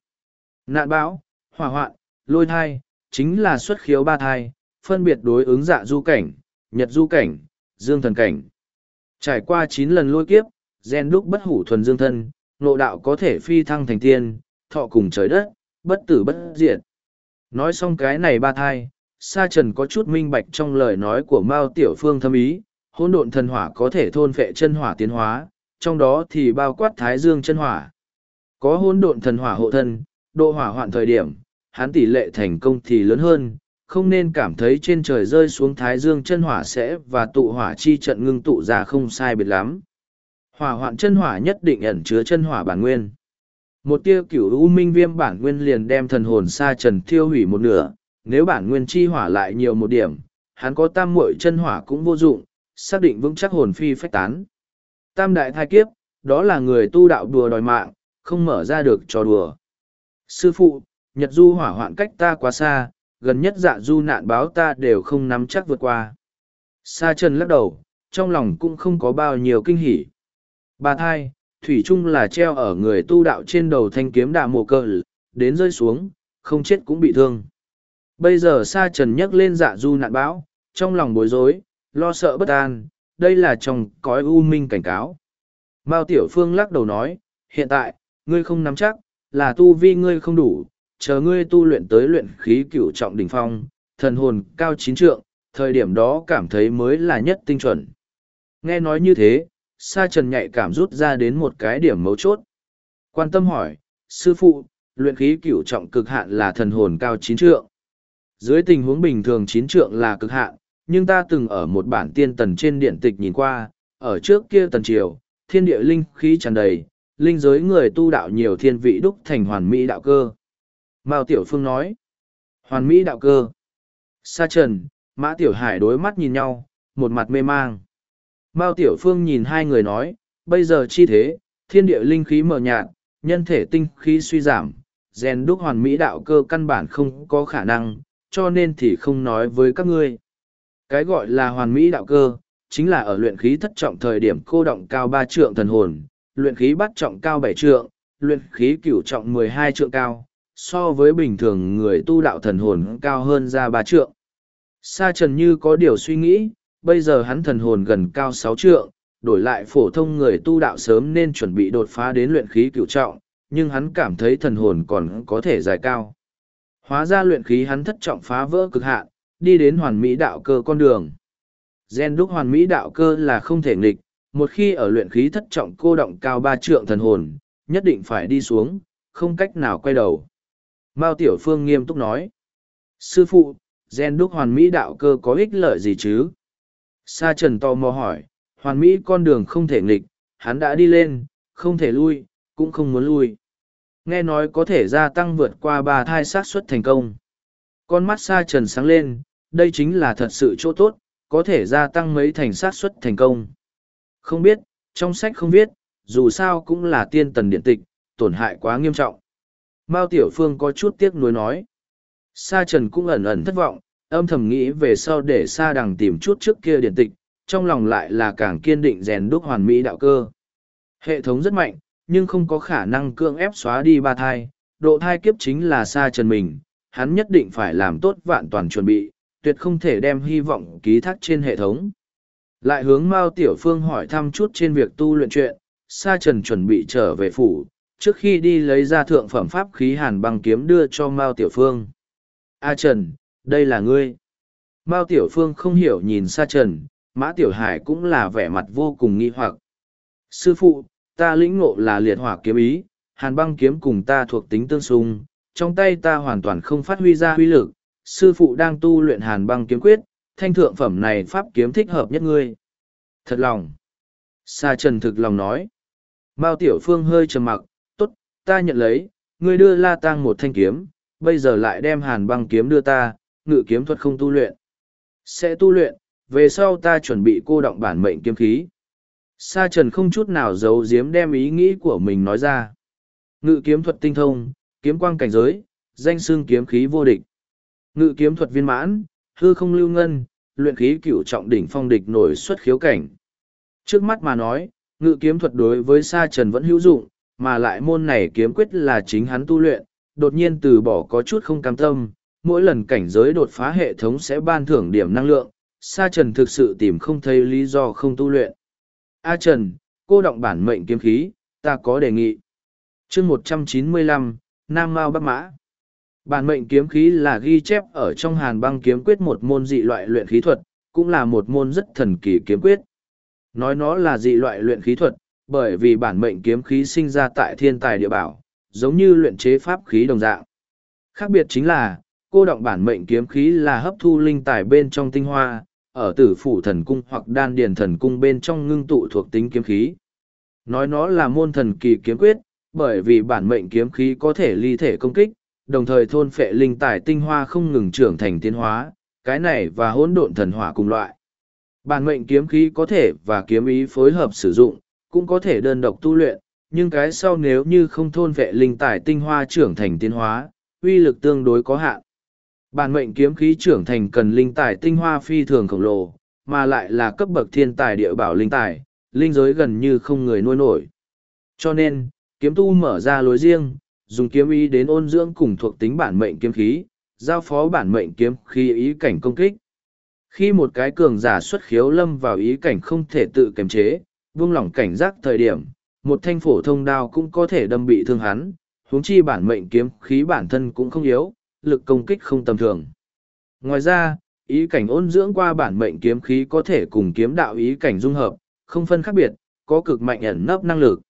S1: Nạn bão, hỏa hoạn, lôi thai, chính là xuất khiếu ba thai, phân biệt đối ứng dạ du cảnh, nhật du cảnh, dương thần cảnh. Trải qua chín lần lôi kiếp, gen đúc bất hủ thuần dương thân, nộ đạo có thể phi thăng thành tiên, thọ cùng trời đất, bất tử bất diệt. Nói xong cái này ba thai, Sa Trần có chút minh bạch trong lời nói của Mao Tiểu Phương thâm ý, hỗn độn thần hỏa có thể thôn phệ chân hỏa tiến hóa, trong đó thì bao quát thái dương chân hỏa. Có hỗn độn thần hỏa hộ thân, độ hỏa hoạn thời điểm, hắn tỷ lệ thành công thì lớn hơn, không nên cảm thấy trên trời rơi xuống thái dương chân hỏa sẽ và tụ hỏa chi trận ngưng tụ ra không sai biệt lắm. Hỏa hoạn chân hỏa nhất định ẩn chứa chân hỏa bản nguyên. Một tia cửu u minh viêm bản nguyên liền đem thần hồn sa trần thiêu hủy một nửa, nếu bản nguyên chi hỏa lại nhiều một điểm, hắn có tam muội chân hỏa cũng vô dụng, xác định vững chắc hồn phi phách tán. Tam đại thai kiếp, đó là người tu đạo đùa đòi mạng, không mở ra được trò đùa. Sư phụ, Nhật du hỏa hoạn cách ta quá xa, gần nhất dạ du nạn báo ta đều không nắm chắc vượt qua. Sa trần lắc đầu, trong lòng cũng không có bao nhiêu kinh hỉ. Bà thai, thủy chung là treo ở người tu đạo trên đầu thanh kiếm đạ mồ cờ, đến rơi xuống, không chết cũng bị thương. Bây giờ sa trần nhấc lên dạ du nạn bão, trong lòng bối rối, lo sợ bất an, đây là trong cõi u minh cảnh cáo. Mao Tiểu Phương lắc đầu nói, hiện tại, ngươi không nắm chắc, là tu vi ngươi không đủ, chờ ngươi tu luyện tới luyện khí cửu trọng đỉnh phong, thần hồn cao chín trượng, thời điểm đó cảm thấy mới là nhất tinh chuẩn. Nghe nói như thế, Sa Trần nhạy cảm rút ra đến một cái điểm mấu chốt. Quan tâm hỏi, sư phụ, luyện khí cửu trọng cực hạn là thần hồn cao chín trượng. Dưới tình huống bình thường chín trượng là cực hạn, nhưng ta từng ở một bản tiên tần trên điện tịch nhìn qua, ở trước kia tần triều, thiên địa linh khí tràn đầy, linh giới người tu đạo nhiều thiên vị đúc thành hoàn mỹ đạo cơ. Mao Tiểu Phương nói, hoàn mỹ đạo cơ. Sa trần, Mã Tiểu Hải đối mắt nhìn nhau, một mặt mê mang. Mao Tiểu Phương nhìn hai người nói, bây giờ chi thế, thiên địa linh khí mờ nhạt, nhân thể tinh khí suy giảm, rèn đúc hoàn mỹ đạo cơ căn bản không có khả năng, cho nên thì không nói với các ngươi. Cái gọi là hoàn mỹ đạo cơ, chính là ở luyện khí thất trọng thời điểm cô động cao ba trượng thần hồn, luyện khí bắt trọng cao bảy trượng, luyện khí cửu trọng mười hai trượng cao, so với bình thường người tu đạo thần hồn cao hơn ra ba trượng. Sa trần như có điều suy nghĩ, bây giờ hắn thần hồn gần cao sáu trượng, đổi lại phổ thông người tu đạo sớm nên chuẩn bị đột phá đến luyện khí cửu trọng, nhưng hắn cảm thấy thần hồn còn có thể dài cao. Hóa ra luyện khí hắn thất trọng phá vỡ cực hạn, đi đến hoàn mỹ đạo cơ con đường. Gen đúc hoàn mỹ đạo cơ là không thể nghịch, một khi ở luyện khí thất trọng cô động cao ba trượng thần hồn, nhất định phải đi xuống, không cách nào quay đầu. Mao Tiểu Phương nghiêm túc nói. Sư phụ, gen đúc hoàn mỹ đạo cơ có ích lợi gì chứ? Sa Trần tò mò hỏi, hoàn mỹ con đường không thể nghịch, hắn đã đi lên, không thể lui, cũng không muốn lui. Nghe nói có thể gia tăng vượt qua ba thai sát suất thành công. Con mắt Sa Trần sáng lên, đây chính là thật sự chỗ tốt, có thể gia tăng mấy thành sát suất thành công. Không biết, trong sách không viết, dù sao cũng là tiên tần điện tịch, tổn hại quá nghiêm trọng. Mao Tiểu Phương có chút tiếc nuối nói. Sa Trần cũng ẩn ẩn thất vọng, âm thầm nghĩ về sau để Sa Đằng tìm chút trước kia điện tịch, trong lòng lại là càng kiên định rèn đúc hoàn mỹ đạo cơ. Hệ thống rất mạnh, nhưng không có khả năng cưỡng ép xóa đi ba thai, độ thai kiếp chính là Sa Trần mình, hắn nhất định phải làm tốt vạn toàn chuẩn bị, tuyệt không thể đem hy vọng ký thác trên hệ thống. Lại hướng Mao Tiểu Phương hỏi thăm chút trên việc tu luyện chuyện, Sa Trần chuẩn bị trở về phủ, trước khi đi lấy ra thượng phẩm pháp khí hàn băng kiếm đưa cho Mao Tiểu Phương. A Trần, đây là ngươi. Mao Tiểu Phương không hiểu nhìn xa Trần, Mã Tiểu Hải cũng là vẻ mặt vô cùng nghi hoặc. Sư phụ, ta lĩnh ngộ là liệt hỏa kiếm ý, hàn băng kiếm cùng ta thuộc tính tương xung, trong tay ta hoàn toàn không phát huy ra huy lực. Sư phụ đang tu luyện hàn băng kiếm quyết, thanh thượng phẩm này pháp kiếm thích hợp nhất ngươi. Thật lòng. Sa Trần thực lòng nói. Mao Tiểu Phương hơi trầm mặc, tốt, ta nhận lấy, ngươi đưa La Tăng một thanh kiếm, bây giờ lại đem hàn băng kiếm đưa ta, ngự kiếm thuật không tu luyện. Sẽ tu luyện, về sau ta chuẩn bị cô động bản mệnh kiếm khí. Sa Trần không chút nào giấu giếm đem ý nghĩ của mình nói ra. Ngự kiếm thuật tinh thông, kiếm quang cảnh giới, danh xương kiếm khí vô địch. Ngự kiếm thuật viên mãn, hư không lưu ngân, luyện khí cửu trọng đỉnh phong địch nổi xuất khiếu cảnh. Trước mắt mà nói, ngự kiếm thuật đối với Sa Trần vẫn hữu dụng, mà lại môn này kiếm quyết là chính hắn tu luyện, đột nhiên từ bỏ có chút không cam tâm, mỗi lần cảnh giới đột phá hệ thống sẽ ban thưởng điểm năng lượng, Sa Trần thực sự tìm không thấy lý do không tu luyện. A Trần, cô động bản mệnh kiếm khí, ta có đề nghị. chương một trăm chín mươi lăm Nam Mao Bắc Mã. Bản mệnh kiếm khí là ghi chép ở trong hàn băng kiếm quyết một môn dị loại luyện khí thuật, cũng là một môn rất thần kỳ kiếm quyết. Nói nó là dị loại luyện khí thuật, bởi vì bản mệnh kiếm khí sinh ra tại thiên tài địa bảo, giống như luyện chế pháp khí đồng dạng. Khác biệt chính là, cô động bản mệnh kiếm khí là hấp thu linh tài bên trong tinh hoa, ở tử phủ thần cung hoặc đan điền thần cung bên trong ngưng tụ thuộc tính kiếm khí. Nói nó là môn thần kỳ kiếm quyết, bởi vì bản mệnh kiếm khí có thể ly thể công kích, đồng thời thôn phệ linh tài tinh hoa không ngừng trưởng thành tiến hóa, cái này và hỗn độn thần hỏa cùng loại. Bản mệnh kiếm khí có thể và kiếm ý phối hợp sử dụng, cũng có thể đơn độc tu luyện, nhưng cái sau nếu như không thôn vệ linh tài tinh hoa trưởng thành tiến hóa, uy lực tương đối có hạn. Bản mệnh kiếm khí trưởng thành cần linh tài tinh hoa phi thường khổng lồ, mà lại là cấp bậc thiên tài địa bảo linh tài, linh giới gần như không người nuôi nổi. Cho nên, kiếm tu mở ra lối riêng, dùng kiếm ý đến ôn dưỡng cùng thuộc tính bản mệnh kiếm khí, giao phó bản mệnh kiếm khí ý cảnh công kích. Khi một cái cường giả xuất khiếu lâm vào ý cảnh không thể tự kiềm chế, buông lỏng cảnh giác thời điểm, một thanh phổ thông đao cũng có thể đâm bị thương hắn, huống chi bản mệnh kiếm khí bản thân cũng không yếu, lực công kích không tầm thường. Ngoài ra, ý cảnh ôn dưỡng qua bản mệnh kiếm khí có thể cùng kiếm đạo ý cảnh dung hợp, không phân khác biệt, có cực mạnh ẩn nấp năng lực.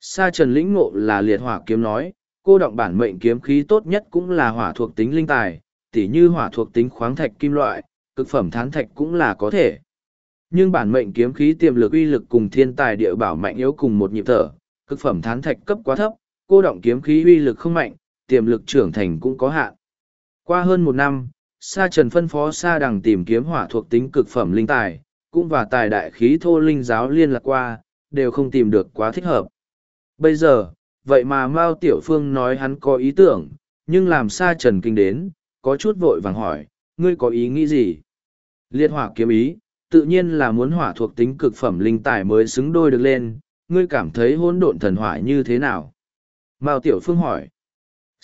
S1: Sa Trần lĩnh ngộ là liệt hỏa kiếm nói, cô động bản mệnh kiếm khí tốt nhất cũng là hỏa thuộc tính linh tài, tỉ như hỏa thuộc tính khoáng thạch kim loại, cực phẩm thán thạch cũng là có thể. Nhưng bản mệnh kiếm khí tiềm lực uy lực cùng thiên tài địa bảo mạnh yếu cùng một nhịp thở, cực phẩm thán thạch cấp quá thấp, cô động kiếm khí uy lực không mạnh, tiềm lực trưởng thành cũng có hạn. Qua hơn một năm, Sa Trần phân phó Sa Đằng tìm kiếm hỏa thuộc tính cực phẩm linh tài, cũng và tài đại khí thô linh giáo liên lạc qua, đều không tìm được quá thích hợp. Bây giờ, vậy mà Mao Tiểu Phương nói hắn có ý tưởng, nhưng làm Sa Trần kinh đến, có chút vội vàng hỏi, ngươi có ý nghĩ gì? Liệt hỏa kiếm ý, tự nhiên là muốn hỏa thuộc tính cực phẩm linh tài mới xứng đôi được lên, ngươi cảm thấy hỗn độn thần hỏa như thế nào? Mao Tiểu Phương hỏi.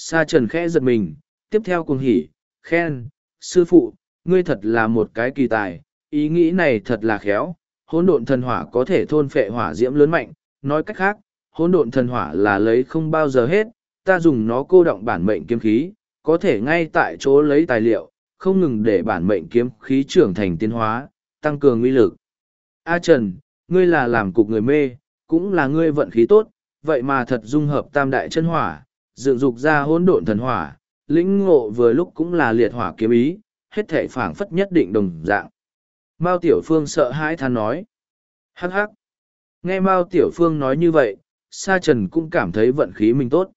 S1: Sa Trần khẽ giật mình, tiếp theo cùng hỉ, khen, sư phụ, ngươi thật là một cái kỳ tài, ý nghĩ này thật là khéo, hỗn độn thần hỏa có thể thôn phệ hỏa diễm lớn mạnh, nói cách khác, hỗn độn thần hỏa là lấy không bao giờ hết, ta dùng nó cô động bản mệnh kiếm khí, có thể ngay tại chỗ lấy tài liệu, không ngừng để bản mệnh kiếm khí trưởng thành tiến hóa, tăng cường uy lực. A Trần, ngươi là làm cục người mê, cũng là ngươi vận khí tốt, vậy mà thật dung hợp tam đại chân hỏa, dựng dục ra hỗn độn thần hỏa, lĩnh ngộ vừa lúc cũng là liệt hỏa kiếm ý, hết thể phảng phất nhất định đồng dạng. Mao Tiểu Phương sợ hãi than nói. Hắc hắc. Nghe Mao Tiểu Phương nói như vậy, Sa Trần cũng cảm thấy vận khí mình tốt.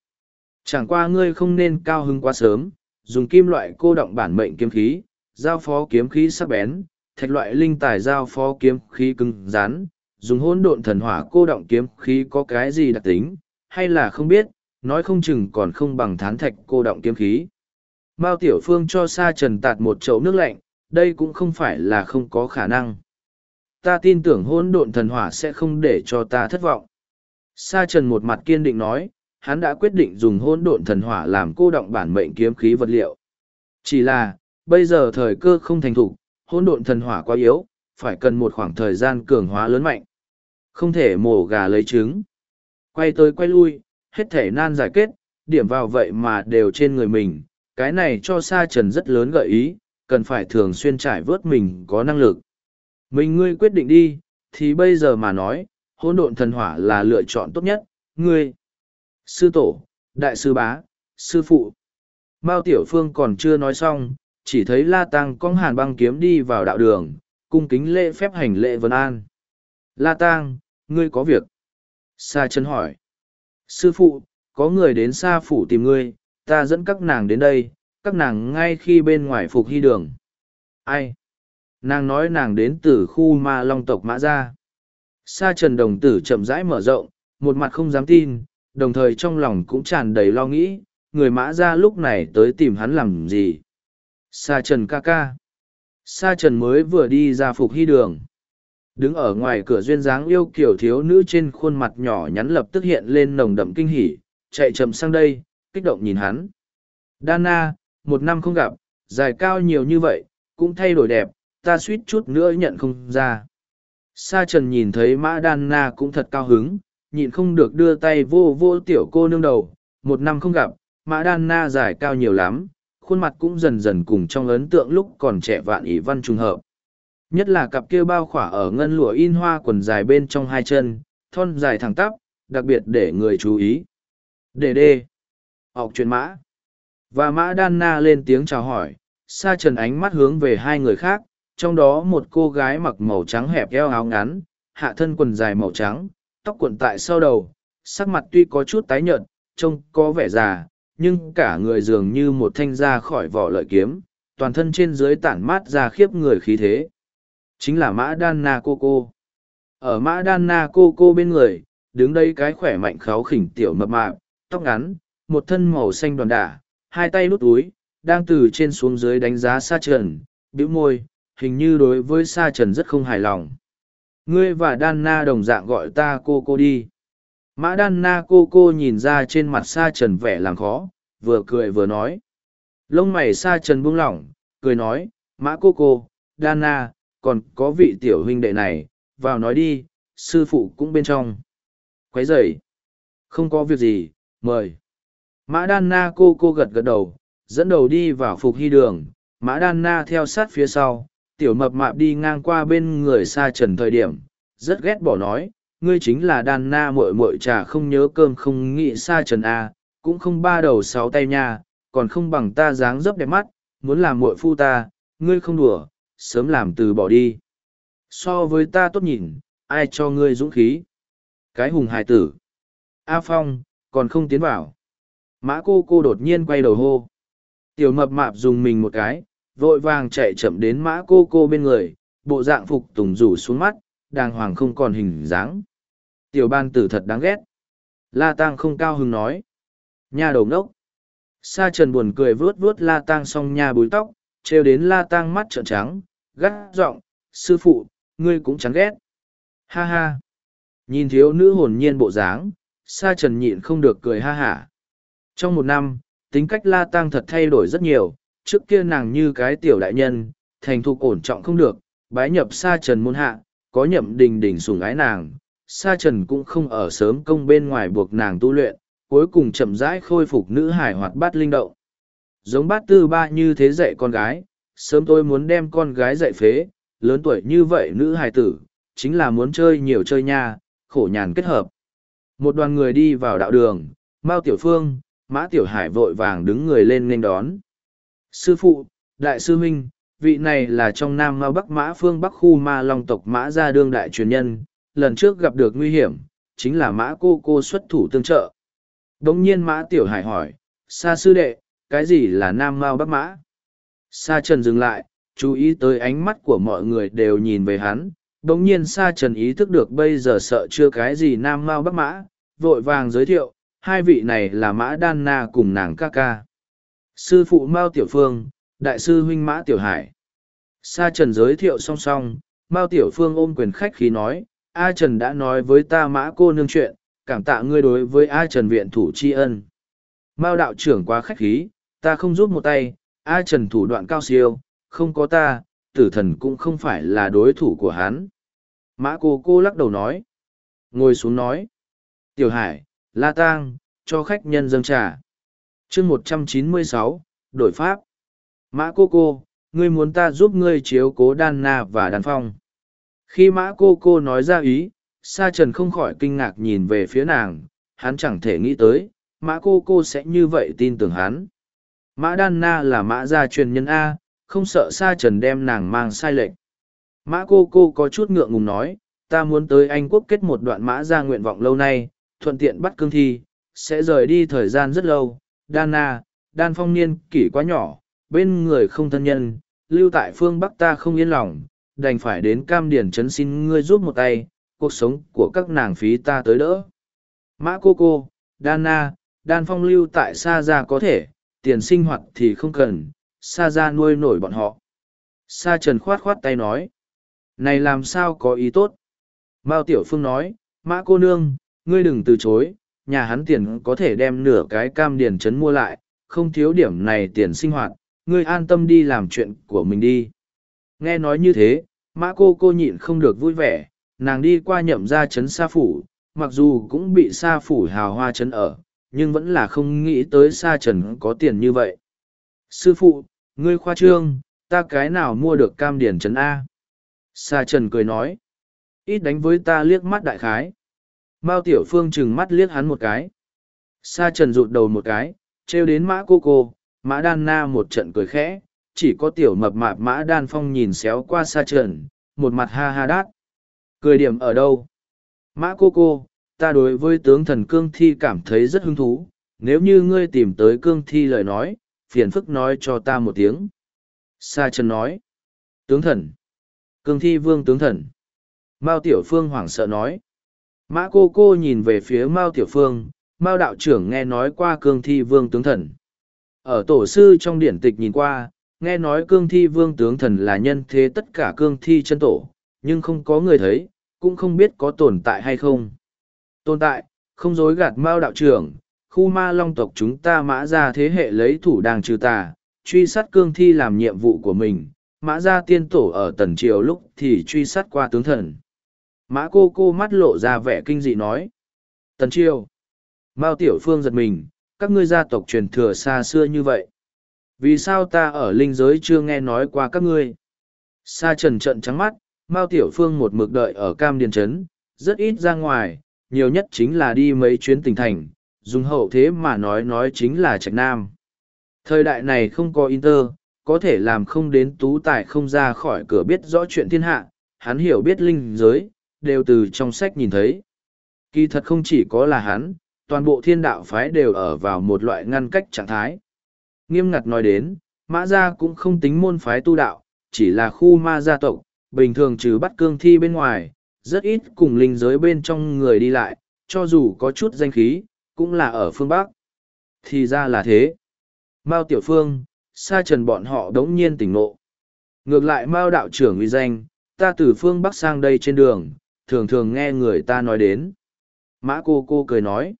S1: Chẳng qua ngươi không nên cao hứng quá sớm, dùng kim loại cô động bản mệnh kiếm khí, giao phó kiếm khí sắc bén, thạch loại linh tài giao phó kiếm khí cứng rắn, dùng hỗn độn thần hỏa cô động kiếm khí có cái gì đặc tính, hay là không biết, nói không chừng còn không bằng thán thạch cô động kiếm khí. Mao Tiểu Phương cho Sa Trần tạt một chậu nước lạnh, đây cũng không phải là không có khả năng. Ta tin tưởng hỗn độn thần hỏa sẽ không để cho ta thất vọng. Sa Trần một mặt kiên định nói, hắn đã quyết định dùng hỗn độn thần hỏa làm cô động bản mệnh kiếm khí vật liệu, Chỉ là, bây giờ thời cơ không thành thủ, hỗn độn thần hỏa quá yếu, phải cần một khoảng thời gian cường hóa lớn mạnh. Không thể mổ gà lấy trứng. Quay tới quay lui, hết thể nan giải kết, điểm vào vậy mà đều trên người mình. Cái này cho Sa Trần rất lớn gợi ý, cần phải thường xuyên trải vớt mình có năng lực. Mình ngươi quyết định đi, thì bây giờ mà nói, hỗn độn thần hỏa là lựa chọn tốt nhất, ngươi. Sư tổ, đại sư bá, sư phụ. Mao Tiểu Phương còn chưa nói xong, chỉ thấy La Tăng cong hàn băng kiếm đi vào đạo đường, cung kính lễ phép hành lễ vân an. La Tăng, ngươi có việc. Sa chân hỏi. Sư phụ, có người đến xa phủ tìm ngươi, ta dẫn các nàng đến đây, các nàng ngay khi bên ngoài phục hy đường. Ai? Nàng nói nàng đến từ khu ma long tộc mã gia. Sa trần đồng tử chậm rãi mở rộng, một mặt không dám tin, đồng thời trong lòng cũng tràn đầy lo nghĩ, người mã gia lúc này tới tìm hắn làm gì. Sa trần ca ca. Sa trần mới vừa đi ra phục hy đường. Đứng ở ngoài cửa duyên dáng yêu kiểu thiếu nữ trên khuôn mặt nhỏ nhắn lập tức hiện lên nồng đậm kinh hỉ, chạy chậm sang đây, kích động nhìn hắn. Dana, một năm không gặp, dài cao nhiều như vậy, cũng thay đổi đẹp, ta suýt chút nữa nhận không ra. Sa trần nhìn thấy mã Dana cũng thật cao hứng, nhịn không được đưa tay vô vô tiểu cô nương đầu, một năm không gặp, mã Dana dài cao nhiều lắm, khuôn mặt cũng dần dần cùng trong ấn tượng lúc còn trẻ vạn ỷ văn trùng hợp. Nhất là cặp kia bao khỏa ở ngân lụa in hoa quần dài bên trong hai chân, thon dài thẳng tắp, đặc biệt để người chú ý. Đề đê. Học truyền mã. Và mã đan na lên tiếng chào hỏi, sa trần ánh mắt hướng về hai người khác, trong đó một cô gái mặc màu trắng hẹp eo áo ngắn, hạ thân quần dài màu trắng, tóc cuộn tại sau đầu, sắc mặt tuy có chút tái nhợt, trông có vẻ già, nhưng cả người dường như một thanh ra khỏi vỏ lợi kiếm, toàn thân trên dưới tản mát ra khiếp người khí thế. Chính là mã đan na cô cô. Ở mã đan na cô cô bên người, đứng đây cái khỏe mạnh kháo khỉnh tiểu mập mạp, tóc ngắn, một thân màu xanh đoàn đả, hai tay lút túi, đang từ trên xuống dưới đánh giá sa trần, bĩu môi, hình như đối với sa trần rất không hài lòng. Ngươi và đan na đồng dạng gọi ta cô cô đi. Mã đan na cô cô nhìn ra trên mặt sa trần vẻ làm khó, vừa cười vừa nói. Lông mày sa trần buông lỏng, cười nói, mã cô cô, đan na, còn có vị tiểu huynh đệ này, vào nói đi, sư phụ cũng bên trong. Quấy rầy. Không có việc gì, mời. Mã đan na cô cô gật gật đầu, dẫn đầu đi vào phục hy đường, mã đan na theo sát phía sau, tiểu mập mạp đi ngang qua bên người xa trần thời điểm, rất ghét bỏ nói, ngươi chính là đan na muội muội trà không nhớ cơm không nghĩ xa trần a, cũng không ba đầu sáu tay nha, còn không bằng ta dáng dấp đẹp mắt, muốn làm muội phu ta, ngươi không đùa, sớm làm từ bỏ đi. So với ta tốt nhìn, ai cho ngươi dũng khí? Cái hùng hài tử. A Phong, còn không tiến vào. Mã cô cô đột nhiên quay đầu hô. Tiểu mập mạp dùng mình một cái, vội vàng chạy chậm đến mã cô cô bên người, bộ dạng phục tùng rủ xuống mắt, đàng hoàng không còn hình dáng. Tiểu ban tử thật đáng ghét. La Tăng không cao hứng nói. Nha đầu ngốc. Sa trần buồn cười vướt vướt La Tăng xong nha búi tóc, trêu đến La Tăng mắt trợn trắng, gắt giọng, sư phụ, ngươi cũng chán ghét. Ha ha. Nhìn thiếu nữ hồn nhiên bộ dáng, Sa trần nhịn không được cười ha hả. Trong một năm, tính cách La Tăng thật thay đổi rất nhiều, trước kia nàng như cái tiểu đại nhân, thành thục ổn trọng không được, bái nhập Sa trần môn hạ, có nhậm đình đình sủng ái nàng. Sa trần cũng không ở sớm công bên ngoài buộc nàng tu luyện, cuối cùng chậm rãi khôi phục nữ hải hoạt bát linh động. Giống bát tư ba như thế dạy con gái, sớm tôi muốn đem con gái dạy phế, lớn tuổi như vậy nữ hài tử, chính là muốn chơi nhiều chơi nha, khổ nhàn kết hợp. Một đoàn người đi vào đạo đường, Mao Tiểu Phương, Mã Tiểu Hải vội vàng đứng người lên nên đón. Sư phụ, Đại sư huynh, vị này là trong Nam Mao Bắc Mã Phương Bắc khu ma long tộc Mã gia đương đại truyền nhân, lần trước gặp được nguy hiểm, chính là Mã cô cô xuất thủ tương trợ. Đống nhiên Mã Tiểu Hải hỏi, xa sư đệ, cái gì là Nam Mao Bắc Mã? Sa Trần dừng lại, chú ý tới ánh mắt của mọi người đều nhìn về hắn. Đống nhiên Sa Trần ý thức được bây giờ sợ chưa cái gì Nam Mao Bắc Mã, vội vàng giới thiệu, hai vị này là Mã Đan Na cùng nàng ca ca. Sư phụ Mao Tiểu Phương, Đại sư huynh Mã Tiểu Hải. Sa Trần giới thiệu song song, Mao Tiểu Phương ôm quyền khách khí nói, A Trần đã nói với ta Mã cô nương chuyện, cảm tạ ngươi đối với A Trần viện thủ tri ân. Mao đạo trưởng quá khách khí, ta không giúp một tay, A Trần thủ đoạn cao siêu, không có ta, tử thần cũng không phải là đối thủ của hắn. Mã cô cô lắc đầu nói. Ngồi xuống nói. Tiểu Hải, La Tang, cho khách nhân dâng trà. chương một trăm chín mươi sáu đổi pháp. Mã cô cô, ngươi muốn ta giúp ngươi chiếu cố đan na và đàn phong. Khi mã cô cô nói ra ý, Sa Trần không khỏi kinh ngạc nhìn về phía nàng, hắn chẳng thể nghĩ tới, mã cô cô sẽ như vậy tin tưởng hắn. Mã Đan Na là mã gia truyền nhân A, không sợ Sa Trần đem nàng mang sai lệch. Mã cô cô có chút ngượng ngùng nói, ta muốn tới Anh quốc kết một đoạn mã gia nguyện vọng lâu nay, thuận tiện bắt cương thi, sẽ rời đi thời gian rất lâu. Đan Na, Đan Phong Niên kỷ quá nhỏ, bên người không thân nhân, lưu tại phương Bắc ta không yên lòng, đành phải đến cam điển chấn xin ngươi giúp một tay, cuộc sống của các nàng phí ta tới đỡ. Mã cô cô, Đan Na, Đan Phong lưu tại xa ra có thể, tiền sinh hoạt thì không cần, xa ra nuôi nổi bọn họ. Sa Trần khoát khoát tay nói, này làm sao có ý tốt. Mao Tiểu Phương nói, Mã cô nương, ngươi đừng từ chối, nhà hắn tiền có thể đem nửa cái cam điền trấn mua lại, không thiếu điểm này tiền sinh hoạt, ngươi an tâm đi làm chuyện của mình đi. Nghe nói như thế, mã cô cô nhịn không được vui vẻ, nàng đi qua nhậm ra trấn sa phủ, mặc dù cũng bị sa phủ hào hoa trấn ở, nhưng vẫn là không nghĩ tới sa trần có tiền như vậy. Sư phụ, ngươi khoa trương, ta cái nào mua được cam điển trấn A? Sa trần cười nói, ít đánh với ta liếc mắt đại khái. Mao tiểu phương chừng mắt liếc hắn một cái. Sa trần rụt đầu một cái, trêu đến mã cô cô, mã đan na một trận cười khẽ, chỉ có tiểu mập mạp mã đan phong nhìn xéo qua sa trần, một mặt ha ha đát. Cười điểm ở đâu? Mã cô cô, ta đối với tướng thần cương thi cảm thấy rất hứng thú, nếu như ngươi tìm tới cương thi lời nói, phiền phức nói cho ta một tiếng. Sa chân nói. Tướng thần. Cương thi vương tướng thần. Mao Tiểu Phương hoảng sợ nói. Mã cô cô nhìn về phía Mao Tiểu Phương, Mao đạo trưởng nghe nói qua cương thi vương tướng thần. Ở tổ sư trong điển tịch nhìn qua, nghe nói cương thi vương tướng thần là nhân thế tất cả cương thi chân tổ, nhưng không có người thấy, cũng không biết có tồn tại hay không. Tồn tại, không dối gạt Mao đạo trưởng, khu ma long tộc chúng ta mã ra thế hệ lấy thủ đàng trừ tà, truy sát cương thi làm nhiệm vụ của mình, mã ra tiên tổ ở tần triều lúc thì truy sát qua tướng thần. Mã cô cô mắt lộ ra vẻ kinh dị nói. Tần triều. Mao tiểu phương giật mình, các ngươi gia tộc truyền thừa xa xưa như vậy. Vì sao ta ở linh giới chưa nghe nói qua các ngươi? Sa trần trận trắng mắt, Mao Tiểu Phương một mực đợi ở Cam Điền Trấn, rất ít ra ngoài, nhiều nhất chính là đi mấy chuyến tỉnh thành, dùng hậu thế mà nói nói chính là Trạch Nam. Thời đại này không có Inter, có thể làm không đến tú tài không ra khỏi cửa biết rõ chuyện thiên hạ, hắn hiểu biết linh giới, đều từ trong sách nhìn thấy. Kỳ thật không chỉ có là hắn, toàn bộ thiên đạo phái đều ở vào một loại ngăn cách trạng thái. Nghiêm ngặt nói đến, mã gia cũng không tính môn phái tu đạo, chỉ là khu ma gia tộc, bình thường trừ bắt cương thi bên ngoài, rất ít cùng linh giới bên trong người đi lại, cho dù có chút danh khí, cũng là ở phương Bắc. Thì ra là thế. Mao Tiểu Phương, sa trần bọn họ đống nhiên tỉnh ngộ. Ngược lại Mao đạo trưởng uy danh, ta từ phương Bắc sang đây trên đường, thường thường nghe người ta nói đến. Mã cô cô cười nói.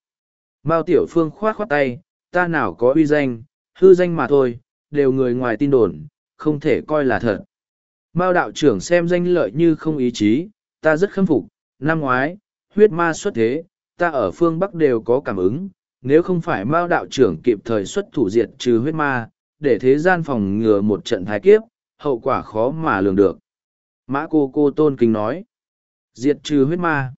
S1: Mao Tiểu Phương khoát khoát tay, ta nào có uy danh, hư danh mà thôi, đều người ngoài tin đồn, không thể coi là thật. Mao đạo trưởng xem danh lợi như không ý chí, ta rất khâm phục, năm ngoái, huyết ma xuất thế, ta ở phương Bắc đều có cảm ứng, nếu không phải Mao đạo trưởng kịp thời xuất thủ diệt trừ huyết ma, để thế gian phòng ngừa một trận thái kiếp, hậu quả khó mà lường được. Mã cô cô tôn kính nói, diệt trừ huyết ma.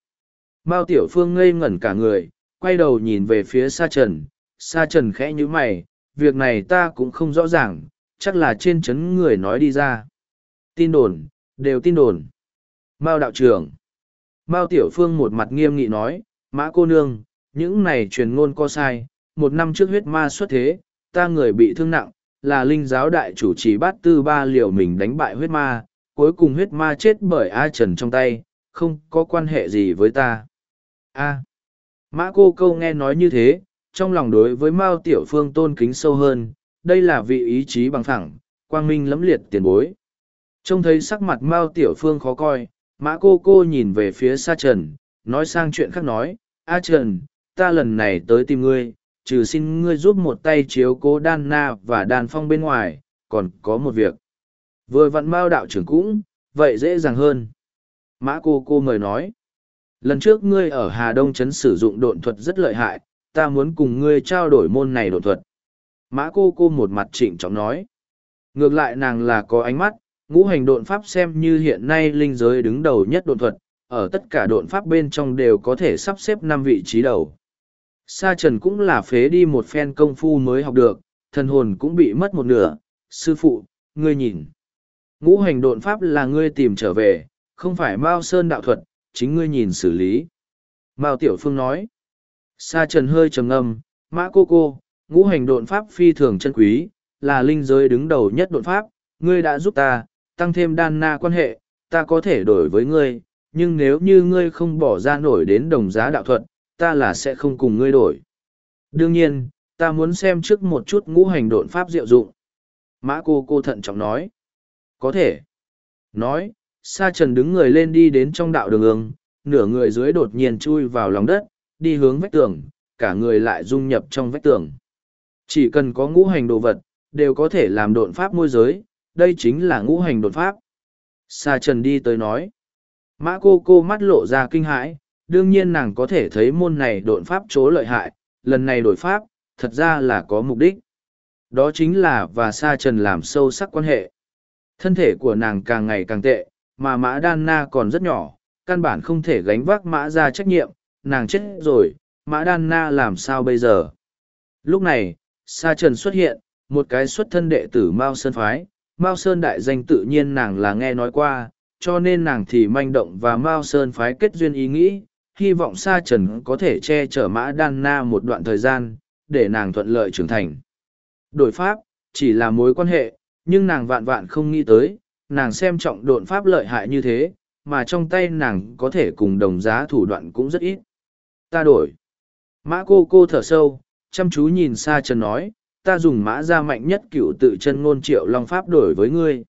S1: Mao tiểu phương ngây ngẩn cả người, quay đầu nhìn về phía Sa Trần, Sa Trần khẽ như mày, việc này ta cũng không rõ ràng, chắc là trên chấn người nói đi ra. Tin đồn, đều tin đồn. Mao đạo trưởng. Mao Tiểu Phương một mặt nghiêm nghị nói, Mã cô nương, những này truyền ngôn có sai, một năm trước huyết ma xuất thế, ta người bị thương nặng, là linh giáo đại chủ trì bát tư ba liều mình đánh bại huyết ma, cuối cùng huyết ma chết bởi A Trần trong tay, không có quan hệ gì với ta. A. Mã cô câu nghe nói như thế, trong lòng đối với Mao Tiểu Phương tôn kính sâu hơn, đây là vị ý chí bằng thẳng, quang minh lẫm liệt tiền bối. Trông thấy sắc mặt Mao Tiểu Phương khó coi, Mã cô cô nhìn về phía Sa Trần, nói sang chuyện khác nói, A Trần, ta lần này tới tìm ngươi, trừ xin ngươi giúp một tay chiếu cố đan na và đan phong bên ngoài, còn có một việc. Vừa vặn mao đạo trưởng cũng, vậy dễ dàng hơn. Mã cô cô mời nói. Lần trước ngươi ở Hà Đông Trấn sử dụng độn thuật rất lợi hại, ta muốn cùng ngươi trao đổi môn này độn thuật. Mã cô cô một mặt trịnh trọng nói. Ngược lại nàng là có ánh mắt, ngũ hành độn pháp xem như hiện nay linh giới đứng đầu nhất độn thuật, ở tất cả độn pháp bên trong đều có thể sắp xếp năm vị trí đầu. Sa trần cũng là phế đi một phen công phu mới học được, thần hồn cũng bị mất một nửa. Sư phụ, ngươi nhìn. Ngũ hành độn pháp là ngươi tìm trở về, không phải Mao Sơn đạo thuật, chính ngươi nhìn xử lý. Mao Tiểu Phương nói. Sa trần hơi trầm ngâm, mã cô cô, ngũ hành độn pháp phi thường chân quý, là linh giới đứng đầu nhất độn pháp, ngươi đã giúp ta, tăng thêm đan na quan hệ, ta có thể đổi với ngươi, nhưng nếu như ngươi không bỏ ra nổi đến đồng giá đạo thuật, ta là sẽ không cùng ngươi đổi. Đương nhiên, ta muốn xem trước một chút ngũ hành độn pháp diệu dụng. Mã cô cô thận trọng nói. Có thể. Nói, Sa Trần đứng người lên đi đến trong đạo đường ương, nửa người dưới đột nhiên chui vào lòng đất, đi hướng vách tường, cả người lại dung nhập trong vách tường. Chỉ cần có ngũ hành đồ vật, đều có thể làm độn pháp môi giới, đây chính là ngũ hành đột pháp. Sa Trần đi tới nói. Mã cô cô mắt lộ ra kinh hãi, đương nhiên nàng có thể thấy môn này đột pháp chỗ lợi hại, lần này đổi pháp, thật ra là có mục đích. Đó chính là và Sa Trần làm sâu sắc quan hệ. Thân thể của nàng càng ngày càng tệ, mà mã đan na còn rất nhỏ, căn bản không thể gánh vác mã ra trách nhiệm, nàng chết rồi, mã đan na làm sao bây giờ? Lúc này, Sa Trần xuất hiện, một cái xuất thân đệ tử Mao Sơn Phái, Mao Sơn đại danh tự nhiên nàng là nghe nói qua, cho nên nàng thì manh động và Mao Sơn phái kết duyên ý nghĩ, hy vọng Sa Trần có thể che chở Mã Đan Na một đoạn thời gian, để nàng thuận lợi trưởng thành. Đổi pháp, chỉ là mối quan hệ, nhưng nàng vạn vạn không nghĩ tới, nàng xem trọng độn pháp lợi hại như thế, mà trong tay nàng có thể cùng đồng giá thủ đoạn cũng rất ít. Ta đổi. Mã cô cô thở sâu, chăm chú nhìn Sa Trần nói, ta dùng mã ra mạnh nhất cựu tự chân ngôn triệu long pháp đổi với ngươi.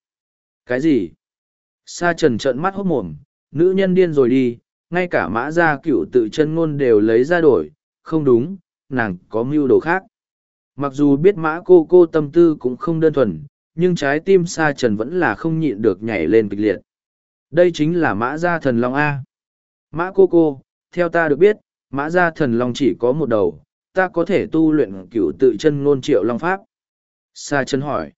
S1: Cái gì? Sa trần trợn mắt hốt mồm, nữ nhân điên rồi đi, ngay cả mã ra cựu tự chân ngôn đều lấy ra đổi, không đúng, nàng có mưu đồ khác. Mặc dù biết mã cô cô tâm tư cũng không đơn thuần, nhưng trái tim sa trần vẫn là không nhịn được nhảy lên kịch liệt. Đây chính là mã gia thần long A. Mã cô cô, theo ta được biết, mã gia thần long chỉ có một đầu, ta có thể tu luyện cửu tự chân ngôn triệu long pháp. Sa chân hỏi.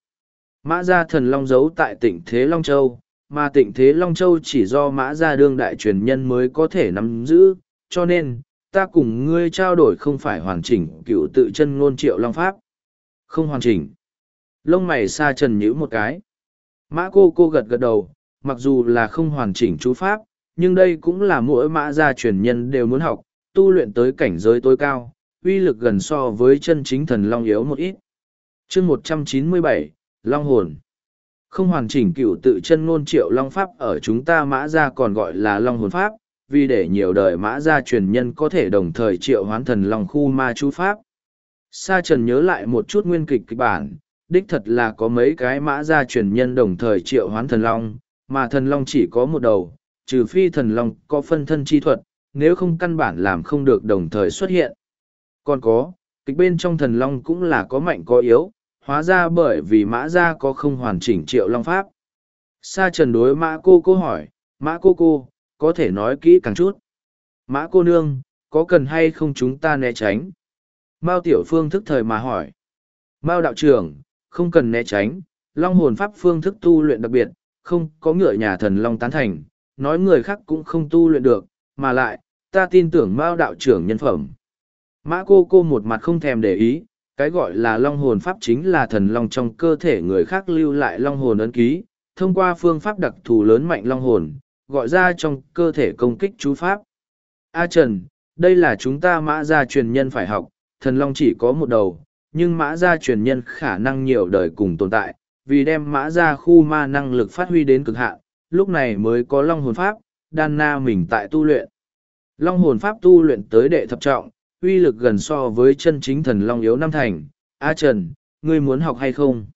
S1: Mã gia thần long giấu tại tỉnh Thế Long Châu, mà tỉnh Thế Long Châu chỉ do mã gia đương đại truyền nhân mới có thể nắm giữ, cho nên, ta cùng ngươi trao đổi không phải hoàn chỉnh cửu tự chân ngôn triệu long pháp. Không hoàn chỉnh. Lông mày sa trần nhíu một cái. Mã cô cô gật gật đầu, mặc dù là không hoàn chỉnh chú pháp, nhưng đây cũng là mỗi mã gia truyền nhân đều muốn học, tu luyện tới cảnh giới tối cao, uy lực gần so với chân chính thần long yếu một ít. chương một trăm chín mươi bảy Long Hồn Không hoàn chỉnh cựu tự chân ngôn triệu Long Pháp ở chúng ta mã ra còn gọi là Long Hồn Pháp, vì để nhiều đời mã ra truyền nhân có thể đồng thời triệu hoán thần Long khu ma chú Pháp. Sa Trần nhớ lại một chút nguyên kịch kịch bản, đích thật là có mấy cái mã ra truyền nhân đồng thời triệu hoán thần Long, mà thần Long chỉ có một đầu, trừ phi thần Long có phân thân chi thuật, nếu không căn bản làm không được đồng thời xuất hiện. Còn có, kịch bên trong thần long cũng là có mạnh có yếu, hóa ra bởi vì mã gia có không hoàn chỉnh triệu long pháp. Sa trần đối mã cô cô hỏi, mã cô cô, có thể nói kỹ càng chút. Mã cô nương, có cần hay không chúng ta né tránh? Mao tiểu phương thức thời mà hỏi. Mao đạo trưởng, không cần né tránh, long hồn pháp phương thức tu luyện đặc biệt, không có ngựa nhà thần long tán thành, nói người khác cũng không tu luyện được, mà lại, ta tin tưởng Mao đạo trưởng nhân phẩm, Mã cô cô một mặt không thèm để ý, cái gọi là long hồn pháp chính là thần long trong cơ thể người khác lưu lại long hồn ấn ký, thông qua phương pháp đặc thù lớn mạnh long hồn, gọi ra trong cơ thể công kích chú pháp. A Trần, đây là chúng ta mã gia truyền nhân phải học, thần long chỉ có một đầu, nhưng mã gia truyền nhân khả năng nhiều đời cùng tồn tại, vì đem mã gia khu ma năng lực phát huy đến cực hạn, lúc này mới có long hồn pháp, đan na mình tại tu luyện. Long hồn pháp tu luyện tới đệ thập trọng, uy lực gần so với chân chính thần long yếu năm thành. A Trần, ngươi muốn học hay không?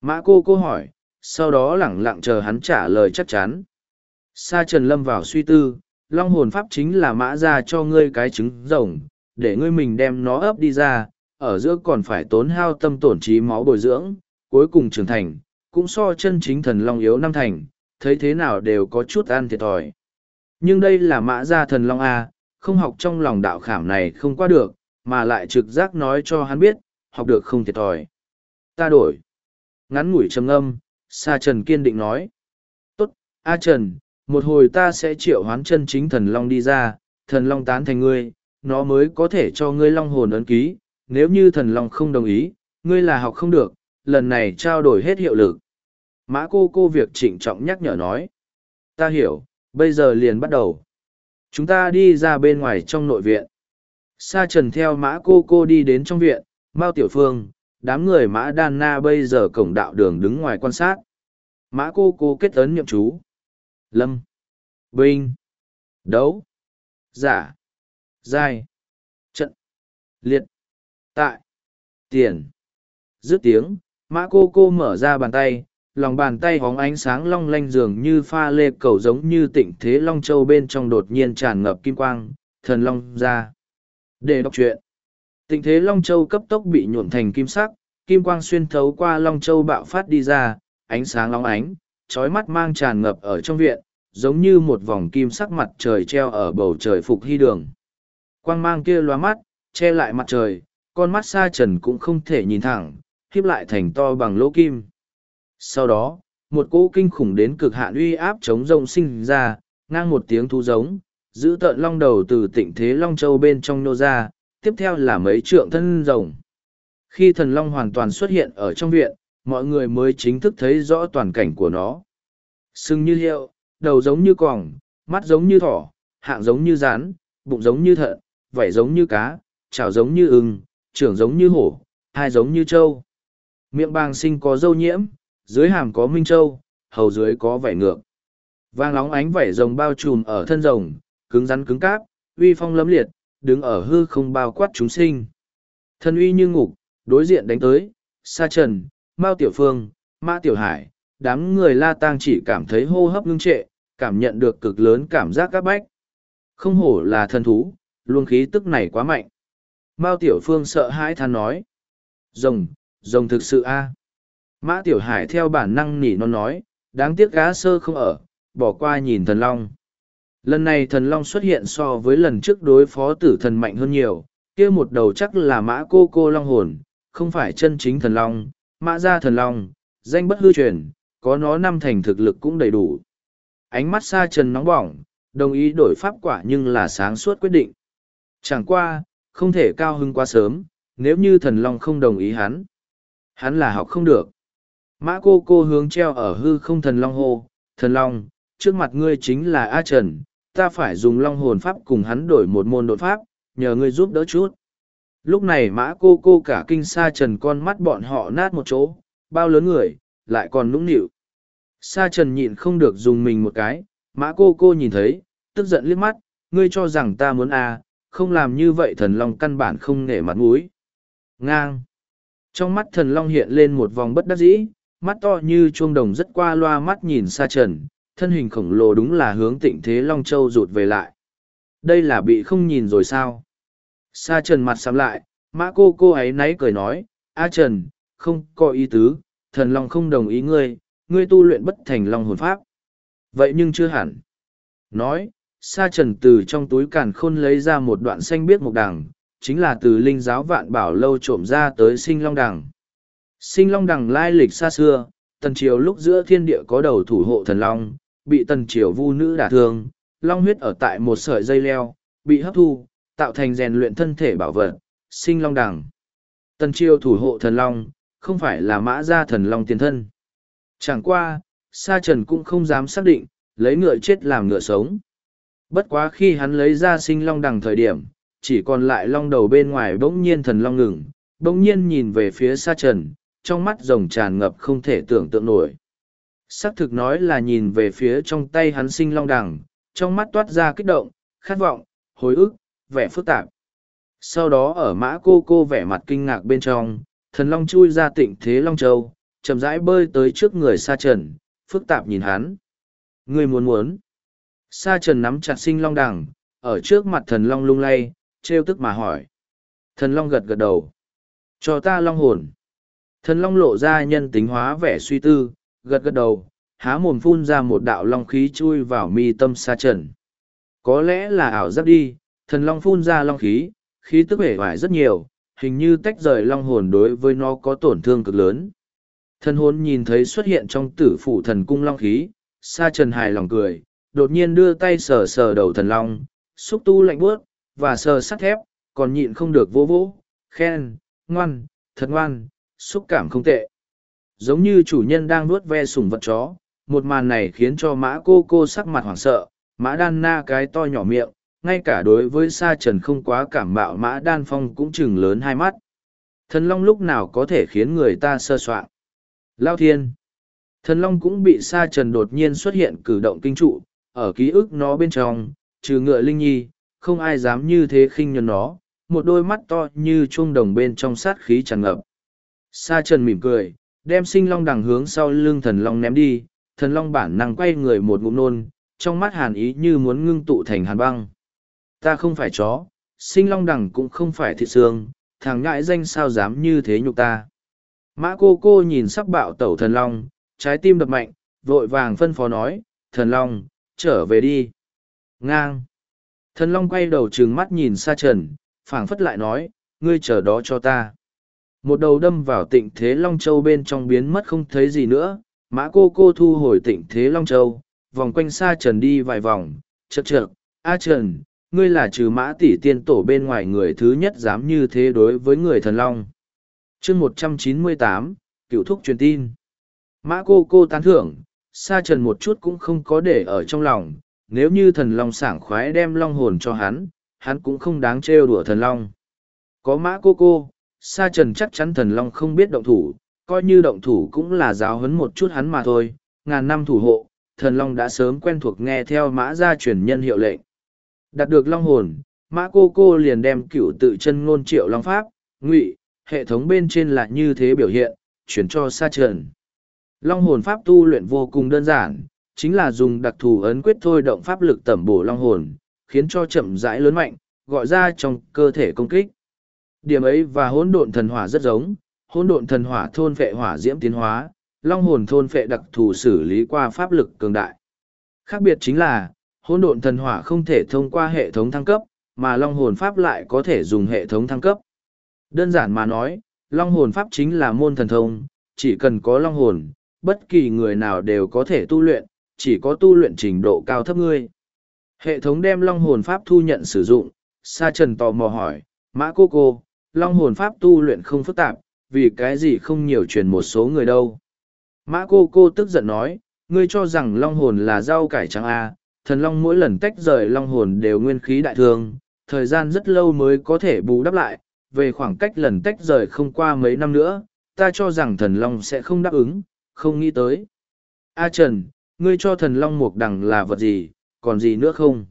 S1: Mã cô cô hỏi, sau đó lẳng lặng chờ hắn trả lời chắc chắn. Sa Trần lâm vào suy tư, long hồn pháp chính là mã ra cho ngươi cái trứng rồng, để ngươi mình đem nó ấp đi ra, ở giữa còn phải tốn hao tâm tổn trí máu bồi dưỡng, cuối cùng trưởng thành, cũng so chân chính thần long yếu năm thành, thấy thế nào đều có chút ăn thiệt thòi. Nhưng đây là mã gia thần long A, không học trong lòng đạo khảm này không qua được, mà lại trực giác nói cho hắn biết, học được không thiệt thòi. Ta đổi. Ngắn ngủi trầm âm, Sa Trần kiên định nói. Tốt, A Trần, một hồi ta sẽ triệu hoán chân chính thần long đi ra, thần long tán thành ngươi, nó mới có thể cho ngươi long hồn ấn ký, nếu như thần long không đồng ý, ngươi là học không được, lần này trao đổi hết hiệu lực. Mã cô cô việc trịnh trọng nhắc nhở nói. Ta hiểu, bây giờ liền bắt đầu. Chúng ta đi ra bên ngoài trong nội viện. Sa trần theo mã cô cô đi đến trong viện, Mao Tiểu Phương, đám người mã đan na bây giờ cổng đạo đường đứng ngoài quan sát. Mã cô cô kết ấn nhậm chú. Lâm. Binh. Đấu. Giả. Giai. Trận. Liệt. Tại. Tiền. Dứt tiếng, mã cô cô mở ra bàn tay, lòng bàn tay hóng ánh sáng long lanh dường như pha lê cầu giống như tịnh thế long châu bên trong đột nhiên tràn ngập kim quang, thần long ra. Để đọc truyện. Tịnh thế long châu cấp tốc bị nhuộm thành kim sắc, kim quang xuyên thấu qua long châu bạo phát đi ra, ánh sáng long ánh, trói mắt mang tràn ngập ở trong viện, giống như một vòng kim sắc mặt trời treo ở bầu trời phục hy đường. Quang mang kia loa mắt, che lại mặt trời, con mắt xa trần cũng không thể nhìn thẳng, khiếp lại thành to bằng lỗ kim. Sau đó, một cỗ kinh khủng đến cực hạn uy áp chống rông sinh ra, ngang một tiếng thu giống, giữ tợn long đầu từ tịnh thế long châu bên trong nô ra, tiếp theo là mấy trượng thân rồng. Khi thần long hoàn toàn xuất hiện ở trong viện, mọi người mới chính thức thấy rõ toàn cảnh của nó. Sưng như hiệu, đầu giống như còng, mắt giống như thỏ, hạng giống như rán, bụng giống như thận, vảy giống như cá, chảo giống như ưng, trưởng giống như hổ, hai giống như trâu. Miệng bàng sinh có dâu nhiễm, dưới hàm có minh châu, hầu dưới có vảy ngược. Vàng lóng ánh vảy rồng bao trùm ở thân rồng, cứng rắn cứng cáp, uy phong lấm liệt, đứng ở hư không bao quát chúng sinh. Thân uy như ngục, đối diện đánh tới, sa trần, mao tiểu phương, mã tiểu hải, đám người la tang chỉ cảm thấy hô hấp ngưng trệ, cảm nhận được cực lớn cảm giác các bách. Không hổ là thân thú, luồng khí tức này quá mạnh. Mao tiểu phương sợ hãi than nói. Rồng, rồng thực sự a Mã tiểu hải theo bản năng nỉ non nói, đáng tiếc gá sơ không ở, bỏ qua nhìn thần long. Lần này thần long xuất hiện so với lần trước đối phó tử thần mạnh hơn nhiều, kia một đầu chắc là mã cô cô long hồn, không phải chân chính thần long, mã gia thần long, danh bất hư truyền, có nó năm thành thực lực cũng đầy đủ. Ánh mắt xa trần nóng bỏng, đồng ý đổi pháp quả nhưng là sáng suốt quyết định. Chẳng qua, không thể cao hưng quá sớm, nếu như thần long không đồng ý hắn. Hắn là học không được. Mã cô cô hướng treo ở hư không thần long hô, thần long, trước mặt ngươi chính là A Trần, ta phải dùng long hồn pháp cùng hắn đổi một môn đột pháp, nhờ ngươi giúp đỡ chút. Lúc này mã cô cô cả kinh sa trần con mắt bọn họ nát một chỗ, bao lớn người, lại còn nũng nịu. Sa trần nhịn không được dùng mình một cái, mã cô cô nhìn thấy, tức giận liếc mắt, ngươi cho rằng ta muốn à, không làm như vậy thần long căn bản không nể mặt mũi. Ngang. Trong mắt thần long hiện lên một vòng bất đắc dĩ, mắt to như chuông đồng rất qua loa mắt nhìn xa trần, thân hình khổng lồ đúng là hướng tịnh thế long châu rụt về lại. Đây là bị không nhìn rồi sao? Sa trần mặt sắm lại, mã cô cô ấy náy cười nói, A trần, không có ý tứ, thần long không đồng ý ngươi, ngươi tu luyện bất thành long hồn pháp. Vậy nhưng chưa hẳn. Nói, sa trần từ trong túi càn khôn lấy ra một đoạn xanh biết một đằng, chính là từ linh giáo vạn bảo lâu trộm ra tới sinh long đằng. Sinh long đằng lai lịch xa xưa, tần triều lúc giữa thiên địa có đầu thủ hộ thần long, bị tần triều vu nữ đả thương, long huyết ở tại một sợi dây leo, bị hấp thu, tạo thành rèn luyện thân thể bảo vật, sinh long đằng. Tần triều thủ hộ thần long, không phải là mã gia thần long tiền thân. Chẳng qua, Sa Trần cũng không dám xác định, lấy ngựa chết làm ngựa sống. Bất quá khi hắn lấy ra sinh long đằng thời điểm, chỉ còn lại long đầu bên ngoài bỗng nhiên thần long ngừng, bỗng nhiên nhìn về phía Sa Trần, trong mắt rồng tràn ngập không thể tưởng tượng nổi. Sắc thực nói là nhìn về phía trong tay hắn sinh long đằng, trong mắt toát ra kích động, khát vọng, hối ức, vẻ phức tạp. Sau đó ở mã cô cô vẻ mặt kinh ngạc bên trong, thần long chui ra tịnh thế long châu, chậm rãi bơi tới trước người sa trần, phức tạp nhìn hắn. Người muốn muốn. Sa trần nắm chặt sinh long đằng, ở trước mặt thần long lung lay, trêu tức mà hỏi. Thần long gật gật đầu. Cho ta long hồn. Thần long lộ ra nhân tính hóa vẻ suy tư, gật gật đầu, há mồm phun ra một đạo long khí chui vào mi tâm sa trần. Có lẽ là ảo giác đi, thần long phun ra long khí, khí tức vẻ vải rất nhiều, hình như tách rời long hồn đối với nó có tổn thương cực lớn. Thần hồn nhìn thấy xuất hiện trong tử phủ thần cung long khí, sa trần hài lòng cười, đột nhiên đưa tay sờ sờ đầu thần long, xúc tu lạnh bước, và sờ sắt thép, còn nhịn không được vô vỗ, khen, ngoan, thật ngoan, xúc cảm không tệ. Giống như chủ nhân đang nuốt ve sủng vật chó, một màn này khiến cho mã cô cô sắc mặt hoảng sợ, mã đan na cái to nhỏ miệng, ngay cả đối với sa trần không quá cảm bạo mã đan phong cũng chừng lớn hai mắt. Thần long lúc nào có thể khiến người ta sơ soạn. Lao thiên. Thần long cũng bị sa trần đột nhiên xuất hiện cử động kinh trụ, ở ký ức nó bên trong, trừ ngựa linh nhi, không ai dám như thế khinh nhân nó, một đôi mắt to như chuông đồng bên trong sát khí tràn ngập. Sa trần mỉm cười, đem sinh long đằng hướng sau lưng thần long ném đi, thần long bản năng quay người một ngụm nôn, trong mắt hàn ý như muốn ngưng tụ thành hàn băng. Ta không phải chó, sinh long đằng cũng không phải thịt xương, thằng ngại danh sao dám như thế nhục ta. Mã cô cô nhìn sắc bạo tẩu thần long, trái tim đập mạnh, vội vàng phân phó nói, thần long, trở về đi. Ngang. Thần long quay đầu trừng mắt nhìn Sa trần, phảng phất lại nói, ngươi chờ đó cho ta. Một đầu đâm vào tịnh thế Long Châu bên trong biến mất không thấy gì nữa, mã cô cô thu hồi tịnh thế Long Châu, vòng quanh xa trần đi vài vòng, chật chật, A Trần, ngươi là trừ mã tỷ tiên tổ bên ngoài người thứ nhất dám như thế đối với người thần Long. chương một trăm chín mươi tám cựu thúc truyền tin. Mã cô cô tán thưởng, sa trần một chút cũng không có để ở trong lòng, nếu như thần Long sảng khoái đem Long hồn cho hắn, hắn cũng không đáng trêu đùa thần Long. Có mã cô cô, sa trần chắc chắn thần long không biết động thủ, coi như động thủ cũng là giáo huấn một chút hắn mà thôi, ngàn năm thủ hộ, thần long đã sớm quen thuộc nghe theo mã gia truyền nhân hiệu lệnh. Đạt được long hồn, mã cô cô liền đem cửu tự chân ngôn triệu long pháp, ngụy, hệ thống bên trên là như thế biểu hiện, chuyển cho sa trần. Long hồn pháp tu luyện vô cùng đơn giản, chính là dùng đặc thù ấn quyết thôi động pháp lực tẩm bổ long hồn, khiến cho chậm rãi lớn mạnh, gọi ra trong cơ thể công kích. Điểm ấy và hỗn độn thần hỏa rất giống, hỗn độn thần hỏa thôn phệ hỏa diễm tiến hóa, long hồn thôn phệ đặc thù xử lý qua pháp lực cường đại. Khác biệt chính là, hỗn độn thần hỏa không thể thông qua hệ thống thăng cấp, mà long hồn pháp lại có thể dùng hệ thống thăng cấp. Đơn giản mà nói, long hồn pháp chính là môn thần thông, chỉ cần có long hồn, bất kỳ người nào đều có thể tu luyện, chỉ có tu luyện trình độ cao thấp ngươi. Hệ thống đem long hồn pháp thu nhận sử dụng, Sa Trần tò mò hỏi, Mã cô cô, long hồn pháp tu luyện không phức tạp, vì cái gì không nhiều truyền một số người đâu. Mã cô cô tức giận nói, ngươi cho rằng long hồn là rau cải trắng à? thần long mỗi lần tách rời long hồn đều nguyên khí đại thương, thời gian rất lâu mới có thể bù đắp lại, về khoảng cách lần tách rời không qua mấy năm nữa, ta cho rằng thần long sẽ không đáp ứng, không nghĩ tới. A Trần, ngươi cho thần long mục đằng là vật gì, còn gì nữa không?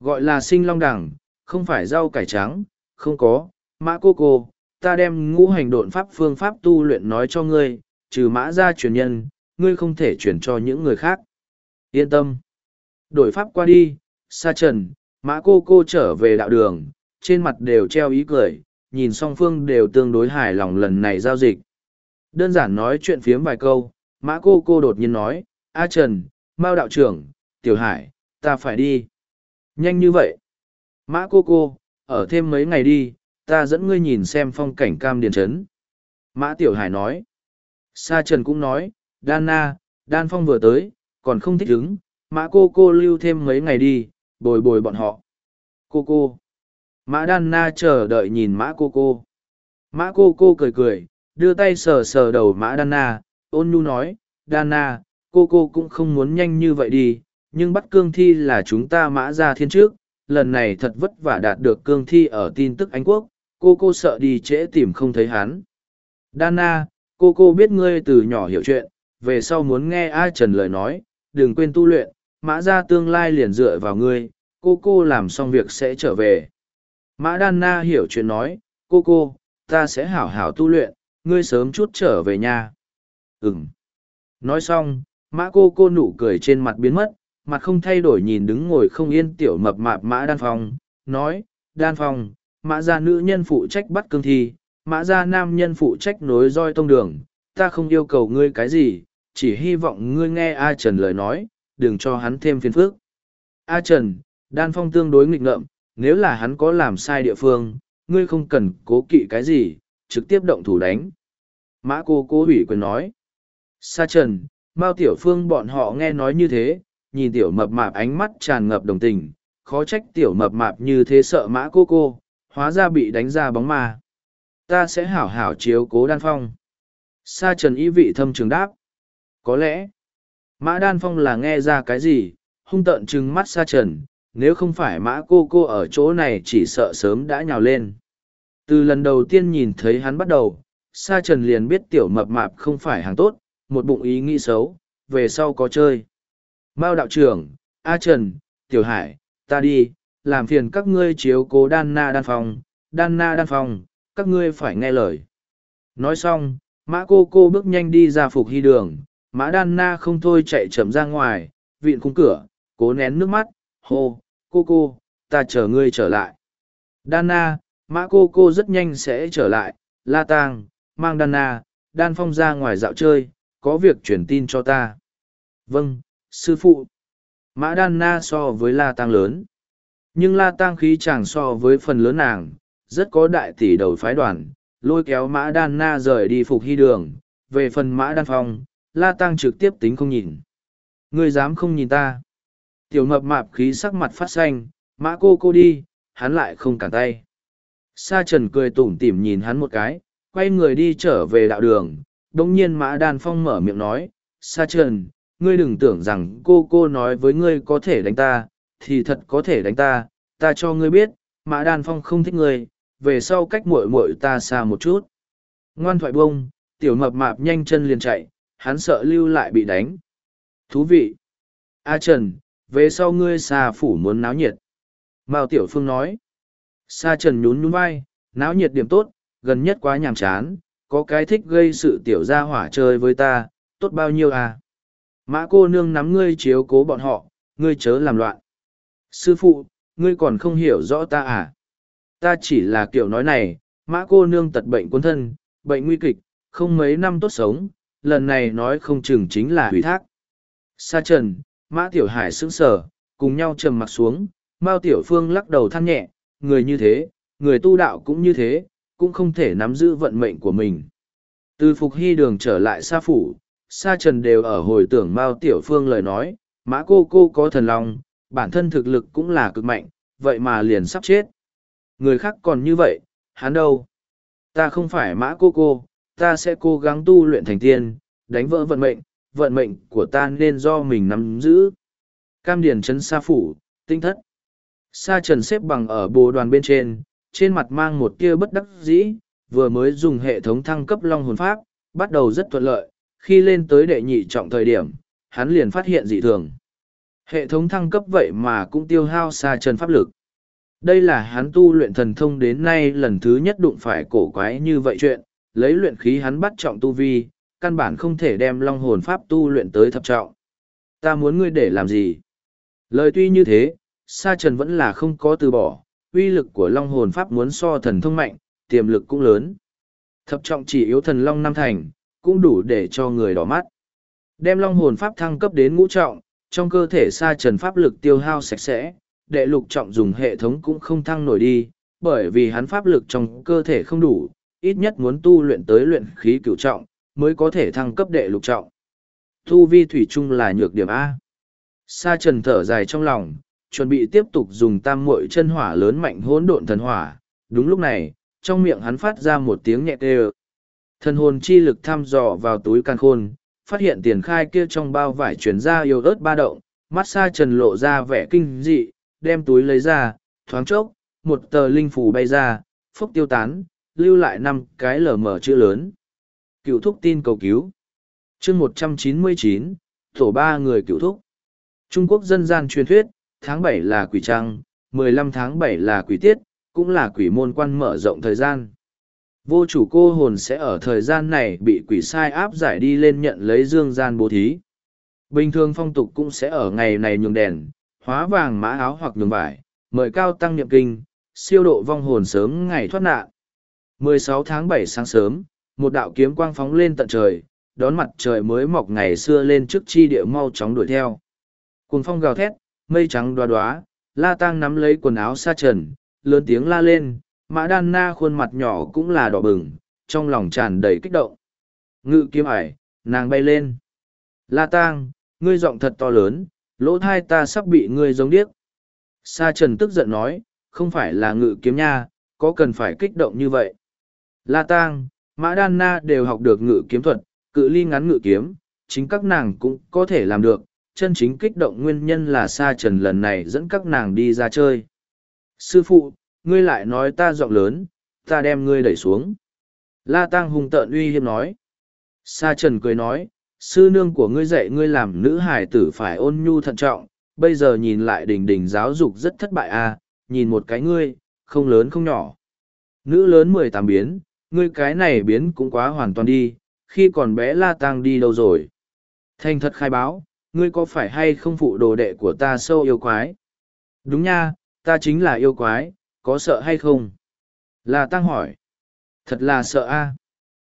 S1: Gọi là sinh long đằng, không phải rau cải trắng, không có, mã cô cô, ta đem ngũ hành độn pháp phương pháp tu luyện nói cho ngươi, trừ mã ra truyền nhân, ngươi không thể chuyển cho những người khác. Yên tâm. Đổi pháp qua đi, sa trần, mã cô cô trở về đạo đường, trên mặt đều treo ý cười, nhìn song phương đều tương đối hài lòng lần này giao dịch. Đơn giản nói chuyện phiếm vài câu, mã cô cô đột nhiên nói, A Trần, Mao đạo trưởng, Tiểu Hải, ta phải đi. Nhanh như vậy. Mã cô cô, ở thêm mấy ngày đi, ta dẫn ngươi nhìn xem phong cảnh cam điền trấn. Mã Tiểu Hải nói. Sa Trần cũng nói, Đan Na, Đan Phong vừa tới, còn không thích ứng, Mã cô cô lưu thêm mấy ngày đi, bồi bồi bọn họ. Cô cô. Mã Đan Na chờ đợi nhìn Mã cô cô. Mã cô cô cười cười, đưa tay sờ sờ đầu Mã Đan Na, ôn nhu nói, Đan Na, cô cô cũng không muốn nhanh như vậy đi, nhưng bắt cương thi là chúng ta mã ra thiên trước, lần này thật vất vả đạt được cương thi ở tin tức Anh Quốc, cô cô sợ đi trễ tìm không thấy hắn. Dana, cô cô biết ngươi từ nhỏ hiểu chuyện, về sau muốn nghe ai trần lời nói, đừng quên tu luyện, mã ra tương lai liền dựa vào ngươi, cô cô làm xong việc sẽ trở về. Mã Đan hiểu chuyện nói, cô cô, ta sẽ hảo hảo tu luyện, ngươi sớm chút trở về nhà. Ừm. Nói xong, mã cô cô nụ cười trên mặt biến mất, mặt không thay đổi nhìn đứng ngồi không yên tiểu mập mạp mã đan phong nói đan phong mã gia nữ nhân phụ trách bắt cương thi mã gia nam nhân phụ trách nối roi tông đường, ta không yêu cầu ngươi cái gì, chỉ hy vọng ngươi nghe A Trần lời nói, đừng cho hắn thêm phiền phức. A Trần, đan phong tương đối nghịch ngợm, nếu là hắn có làm sai địa phương, ngươi không cần cố kỵ cái gì, trực tiếp động thủ đánh. Mã cô cố hủy quyền nói. Sa Trần, Mao Tiểu Phương bọn họ nghe nói như thế, nhìn Tiểu Mập Mạp ánh mắt tràn ngập đồng tình, khó trách Tiểu Mập Mạp như thế sợ Mã cô cô, hóa ra bị đánh ra bóng ma. Ta sẽ hảo hảo chiếu cố đan phong. Sa Trần ý vị thâm trường đáp. Có lẽ, Mã Đan Phong là nghe ra cái gì, hung tợn trừng mắt Sa Trần, nếu không phải Mã cô cô ở chỗ này chỉ sợ sớm đã nhào lên. Từ lần đầu tiên nhìn thấy hắn bắt đầu, Sa Trần liền biết tiểu mập mạp không phải hàng tốt, một bụng ý nghĩ xấu, về sau có chơi. Mao đạo trưởng, A Trần, Tiểu Hải, ta đi, làm phiền các ngươi chiếu cố đan na đan phong, đan na đan phong, các ngươi phải nghe lời. Nói xong, mã cô cô bước nhanh đi ra phục hy đường, mã đan na không thôi chạy chậm ra ngoài, vịn khung cửa, cố nén nước mắt, hô, cô cô, ta chờ ngươi trở lại. Đan na, mã cô cô rất nhanh sẽ trở lại, la tang, mang đan na, đan phong ra ngoài dạo chơi, có việc truyền tin cho ta. Vâng, sư phụ. Mã đan na so với la tang lớn. Nhưng la tang khí chàng so với phần lớn nàng, rất có đại tỷ đầu phái đoàn, lôi kéo mã đan na rời đi phục hy đường. Về phần mã đan phong, la tang trực tiếp tính không nhìn. Ngươi dám không nhìn ta. Tiểu mập mạp khí sắc mặt phát xanh, mã cô cô đi, hắn lại không cản tay. Sa trần cười tủm tỉm nhìn hắn một cái, quay người đi trở về đạo đường. Đông nhiên mã đan phong mở miệng nói, Sa trần, ngươi đừng tưởng rằng cô cô nói với ngươi có thể đánh ta, thì thật có thể đánh ta, ta cho ngươi biết, mã đan phong không thích ngươi, về sau cách muội muội ta xa một chút. Ngoan thoại bông, tiểu mập mạp nhanh chân liền chạy, hắn sợ lưu lại bị đánh. Thú vị! A Trần, về sau ngươi xa phủ muốn náo nhiệt. Mao Tiểu Phương nói. Sa Trần nhún nhún vai, náo nhiệt điểm tốt, gần nhất quá nhàm chán, có cái thích gây sự tiểu gia hỏa chơi với ta, tốt bao nhiêu à? Mã cô nương nắm ngươi chiếu cố bọn họ, ngươi chớ làm loạn. Sư phụ, ngươi còn không hiểu rõ ta à? Ta chỉ là kiểu nói này, mã cô nương tật bệnh quân thân, bệnh nguy kịch, không mấy năm tốt sống, lần này nói không chừng chính là hủy thác. Sa trần, mã tiểu hải sững sờ, cùng nhau trầm mặt xuống, Mao tiểu phương lắc đầu than nhẹ, người như thế, người tu đạo cũng như thế, cũng không thể nắm giữ vận mệnh của mình. Từ phục hy đường trở lại sa phủ, sa trần đều ở hồi tưởng Mao tiểu phương lời nói, mã cô cô có thần lòng, bản thân thực lực cũng là cực mạnh, vậy mà liền sắp chết. Người khác còn như vậy, hắn đâu? Ta không phải mã cô cô, ta sẽ cố gắng tu luyện thành tiên, đánh vỡ vận mệnh, vận mệnh của ta nên do mình nắm giữ. Cam điển chấn sa phủ, tinh thất. Sa trần xếp bằng ở bồ đoàn bên trên, trên mặt mang một tia bất đắc dĩ, vừa mới dùng hệ thống thăng cấp long hồn pháp, bắt đầu rất thuận lợi, khi lên tới đệ nhị trọng thời điểm, hắn liền phát hiện dị thường. Hệ thống thăng cấp vậy mà cũng tiêu hao xa trần pháp lực. Đây là hắn tu luyện thần thông đến nay lần thứ nhất đụng phải cổ quái như vậy chuyện, lấy luyện khí hắn bắt trọng tu vi, căn bản không thể đem long hồn pháp tu luyện tới thập trọng. Ta muốn ngươi để làm gì? Lời tuy như thế, Sa Trần vẫn là không có từ bỏ, uy lực của long hồn pháp muốn so thần thông mạnh, tiềm lực cũng lớn. Thập trọng chỉ yếu thần long năm thành, cũng đủ để cho người đỏ mắt. Đem long hồn pháp thăng cấp đến ngũ trọng, trong cơ thể Sa Trần pháp lực tiêu hao sạch sẽ, đệ lục trọng dùng hệ thống cũng không thăng nổi đi, bởi vì hắn pháp lực trong cơ thể không đủ, ít nhất muốn tu luyện tới luyện khí cửu trọng, mới có thể thăng cấp đệ lục trọng. Tu vi thủy chung là nhược điểm A. Sa trần thở dài trong lòng, chuẩn bị tiếp tục dùng tam muội chân hỏa lớn mạnh hỗn độn thần hỏa. Đúng lúc này, trong miệng hắn phát ra một tiếng nhẹ tê Thần hồn chi lực thăm dò vào túi can khôn, phát hiện tiền khai kia trong bao vải chuyển ra yêu ớt ba động, mắt xa trần lộ ra vẻ kinh dị, đem túi lấy ra, thoáng chốc, một tờ linh phủ bay ra, phốc tiêu tán, lưu lại năm cái lở mở chữ lớn. Cựu thúc tin cầu cứu. chương một trăm chín mươi chín tổ ba người cựu thúc. Trung Quốc dân gian truyền thuyết, tháng bảy là quỷ trăng, mười lăm tháng bảy là quỷ tiết, cũng là quỷ môn quan mở rộng thời gian. Vô chủ cô hồn sẽ ở thời gian này bị quỷ sai áp giải đi lên nhận lấy dương gian bố thí. Bình thường phong tục cũng sẽ ở ngày này nhường đèn, hóa vàng mã áo hoặc nhường vải, mời cao tăng niệm kinh, siêu độ vong hồn sớm ngày thoát nạn. 16 tháng 7 sáng sớm, một đạo kiếm quang phóng lên tận trời, đón mặt trời mới mọc ngày xưa lên trước chi địa mau chóng đuổi theo. Cuồng phong gào thét, mây trắng đoá đoá, La Tăng nắm lấy quần áo sa trần, lớn tiếng la lên, Mã Đan Na khuôn mặt nhỏ cũng là đỏ bừng, trong lòng tràn đầy kích động. Ngự kiếm ải, nàng bay lên. La Tang, ngươi giọng thật to lớn, lỗ thai ta sắp bị ngươi giống điếc. Sa Trần tức giận nói, không phải là ngự kiếm nha, có cần phải kích động như vậy. La Tang, Mã Đan Na đều học được ngự kiếm thuật, cự ly ngắn ngự kiếm, chính các nàng cũng có thể làm được, chân chính kích động nguyên nhân là Sa Trần lần này dẫn các nàng đi ra chơi. Sư phụ, ngươi lại nói ta giọng lớn, ta đem ngươi đẩy xuống. La Tăng hung tợn uy hiếp nói. Sa Trần cười nói, sư nương của ngươi dạy ngươi làm nữ hài tử phải ôn nhu thận trọng, bây giờ nhìn lại đình đình giáo dục rất thất bại à, nhìn một cái ngươi, không lớn không nhỏ. Nữ lớn mười tám biến, ngươi cái này biến cũng quá hoàn toàn đi, khi còn bé La Tăng đi đâu rồi. Thành thật khai báo, ngươi có phải hay không phụ đồ đệ của ta sâu yêu quái? Đúng nha, ta chính là yêu quái, có sợ hay không? La Tăng hỏi. Thật là sợ a.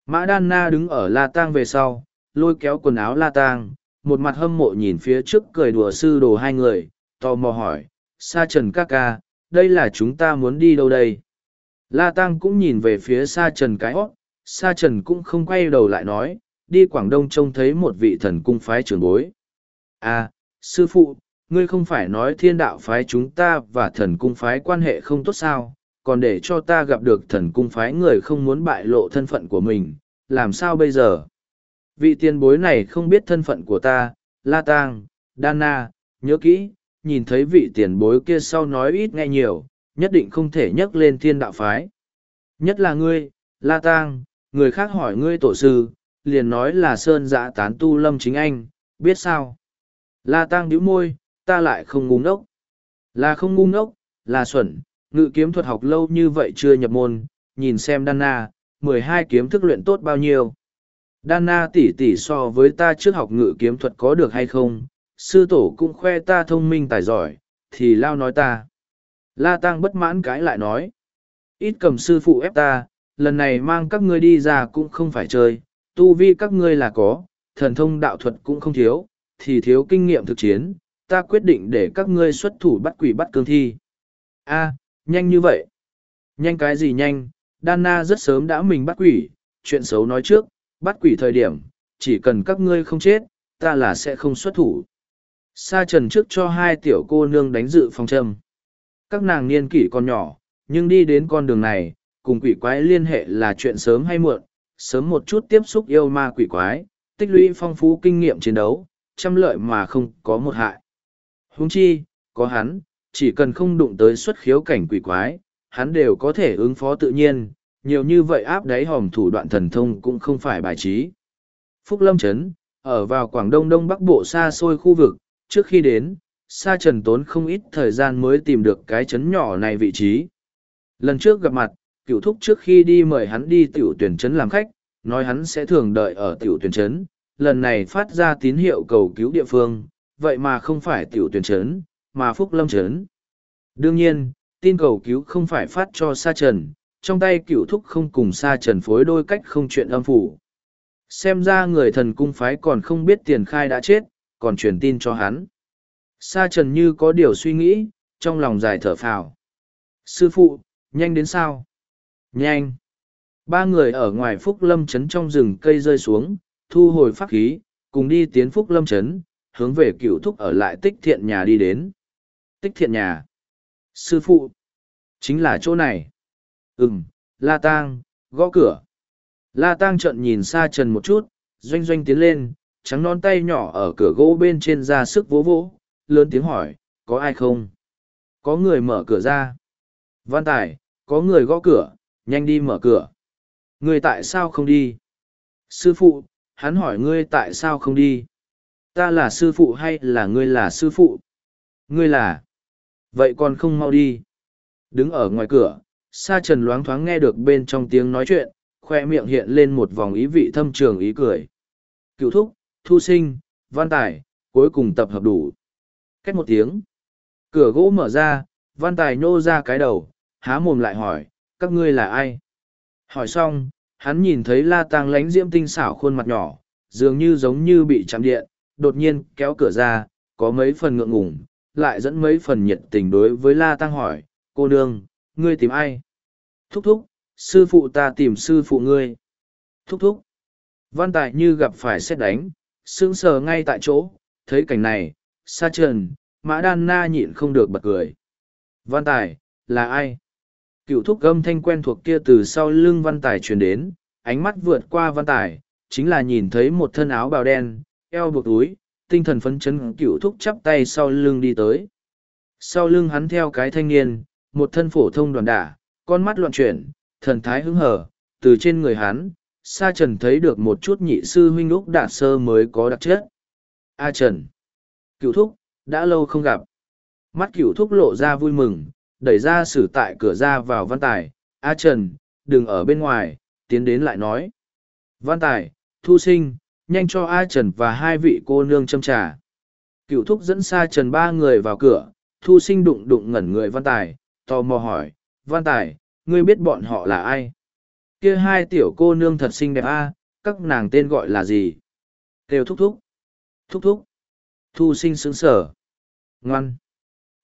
S1: Mã Đan Na đứng ở La Tăng về sau, lôi kéo quần áo La Tăng, một mặt hâm mộ nhìn phía trước cười đùa sư đồ hai người, tò mò hỏi, Sa Trần ca ca, đây là chúng ta muốn đi đâu đây? La Tăng cũng nhìn về phía Sa Trần cái hót, Sa Trần cũng không quay đầu lại nói, đi Quảng Đông trông thấy một vị thần cung phái trưởng bối. À, sư phụ, ngươi không phải nói thiên đạo phái chúng ta và thần cung phái quan hệ không tốt sao, còn để cho ta gặp được thần cung phái người không muốn bại lộ thân phận của mình, làm sao bây giờ? Vị tiền bối này không biết thân phận của ta, La Tang, Dana nhớ kỹ, nhìn thấy vị tiền bối kia sau nói ít nghe nhiều, nhất định không thể nhắc lên thiên đạo phái. Nhất là ngươi, La Tang, người khác hỏi ngươi tổ sư, liền nói là sơn dã tán tu lâm chính anh, biết sao? La Tang nhíu môi, ta lại không ngu ngốc. Là không ngu ngốc, là xuẩn, ngự kiếm thuật học lâu như vậy chưa nhập môn, nhìn xem Đana, mười hai kiếm thức luyện tốt bao nhiêu. Đan Na tỷ tỷ so với ta trước học ngự kiếm thuật có được hay không, sư tổ cũng khoe ta thông minh tài giỏi, thì lao nói ta. La Tăng bất mãn cãi lại nói. Ít cầm sư phụ ép ta, lần này mang các ngươi đi ra cũng không phải chơi, tu vi các ngươi là có, thần thông đạo thuật cũng không thiếu, thì thiếu kinh nghiệm thực chiến, ta quyết định để các ngươi xuất thủ bắt quỷ bắt cương thi. A, nhanh như vậy. Nhanh cái gì nhanh, dana rất sớm đã mình bắt quỷ, chuyện xấu nói trước, bắt quỷ thời điểm, chỉ cần các ngươi không chết, ta là sẽ không xuất thủ. Sa trần trước cho hai tiểu cô nương đánh dự phòng châm. Các nàng niên kỷ còn nhỏ, nhưng đi đến con đường này, cùng quỷ quái liên hệ là chuyện sớm hay muộn, sớm một chút tiếp xúc yêu ma quỷ quái, tích lũy phong phú kinh nghiệm chiến đấu, trăm lợi mà không có một hại. Huống chi, có hắn, chỉ cần không đụng tới xuất khiếu cảnh quỷ quái, hắn đều có thể ứng phó tự nhiên, nhiều như vậy áp đáy hòm thủ đoạn thần thông cũng không phải bài trí. Phúc Lâm Trấn, ở vào Quảng Đông Đông Bắc Bộ xa xôi khu vực, trước khi đến, Sa Trần tốn không ít thời gian mới tìm được cái trấn nhỏ này vị trí. Lần trước gặp mặt, cựu thúc trước khi đi mời hắn đi tiểu tuyển trấn làm khách, nói hắn sẽ thường đợi ở tiểu tuyển trấn, lần này phát ra tín hiệu cầu cứu địa phương, vậy mà không phải tiểu tuyển trấn, mà Phúc Lâm trấn. Đương nhiên, tin cầu cứu không phải phát cho Sa Trần, trong tay cựu thúc không cùng Sa Trần phối đôi cách không chuyện âm phủ. Xem ra người thần cung phái còn không biết tiền khai đã chết, còn truyền tin cho hắn. Sa Trần như có điều suy nghĩ, trong lòng dài thở phào. Sư phụ, nhanh đến sao? Nhanh! Ba người ở ngoài Phúc Lâm Trấn trong rừng cây rơi xuống, thu hồi pháp khí, cùng đi tiến Phúc Lâm Trấn, hướng về cựu thúc ở lại tích thiện nhà đi đến. Tích thiện nhà. Sư phụ. Chính là chỗ này. Ừm, La Tang, gõ cửa. La Tang trợn nhìn xa trần một chút, doanh doanh tiến lên, trắng non tay nhỏ ở cửa gỗ bên trên ra sức vỗ vỗ, lớn tiếng hỏi, có ai không? Có người mở cửa ra. Văn Tài, có người gõ cửa, nhanh đi mở cửa. Người tại sao không đi? Sư phụ, hắn hỏi ngươi tại sao không đi? Ta là sư phụ hay là ngươi là sư phụ? Ngươi là? Vậy còn không mau đi. Đứng ở ngoài cửa sa trần loáng thoáng nghe được bên trong tiếng nói chuyện khoe miệng hiện lên một vòng ý vị thâm trường ý cười. Cựu thúc thu sinh văn tài cuối cùng tập hợp đủ. Cách một tiếng. Cửa gỗ mở ra văn tài nhô ra cái đầu há mồm lại hỏi các ngươi là ai? Hỏi xong, hắn nhìn thấy la tang lánh diễm tinh xảo khuôn mặt nhỏ, dường như giống như bị chạm điện, đột nhiên kéo cửa ra, có mấy phần ngượng ngủng, lại dẫn mấy phần nhiệt tình đối với la tăng hỏi, cô nương, ngươi tìm ai? Thúc thúc, sư phụ ta tìm sư phụ ngươi. Thúc thúc. Văn tài như gặp phải xét đánh, sững sờ ngay tại chỗ, thấy cảnh này, sa trần, mã đan na nhịn không được bật cười. Văn tài, là ai? Cựu thúc âm thanh quen thuộc kia từ sau lưng văn tài truyền đến, ánh mắt vượt qua văn tài, chính là nhìn thấy một thân áo bào đen, eo buộc túi, tinh thần phấn chấn cựu thúc chắp tay sau lưng đi tới. Sau lưng hắn theo cái thanh niên, một thân phổ thông đoàn đả, con mắt loạn chuyển, thần thái hứng hở, từ trên người hắn, Sa Trần thấy được một chút nhị sư huynh Úc Đạt Sơ mới có đặc chất. A Trần. Cựu thúc, đã lâu không gặp. Mắt cựu thúc lộ ra vui mừng, đẩy ra sử tại cửa ra vào văn tài. A Trần, đừng ở bên ngoài, tiến đến lại nói. Văn tài, thu sinh, nhanh cho A Trần và hai vị cô nương châm trà. Cựu thúc dẫn xa Trần ba người vào cửa, thu sinh đụng đụng ngẩn người văn tài, tò mò hỏi, văn tài, ngươi biết bọn họ là ai? Kia hai tiểu cô nương thật xinh đẹp a, các nàng tên gọi là gì? Kêu thúc thúc. Thúc thúc. Thu sinh sướng sở. Ngoan.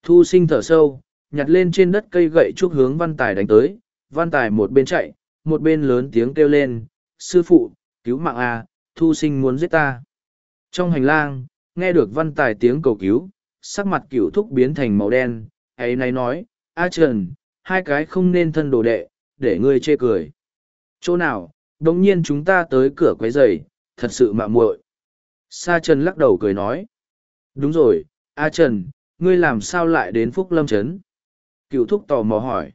S1: Thu sinh thở sâu, nhặt lên trên đất cây gậy trúc hướng văn tài đánh tới. Văn tài một bên chạy, một bên lớn tiếng kêu lên, sư phụ, cứu mạng a, thu sinh muốn giết ta. Trong hành lang, nghe được văn tài tiếng cầu cứu, sắc mặt cửu thúc biến thành màu đen, ấy này nói, A Trần, hai cái không nên thân đồ đệ, để ngươi chê cười. Chỗ nào, đồng nhiên chúng ta tới cửa quấy giày, thật sự mạ muội. Sa Trần lắc đầu cười nói. Đúng rồi, A Trần, ngươi làm sao lại đến Phúc Lâm Trấn? Cựu thúc tò mò hỏi.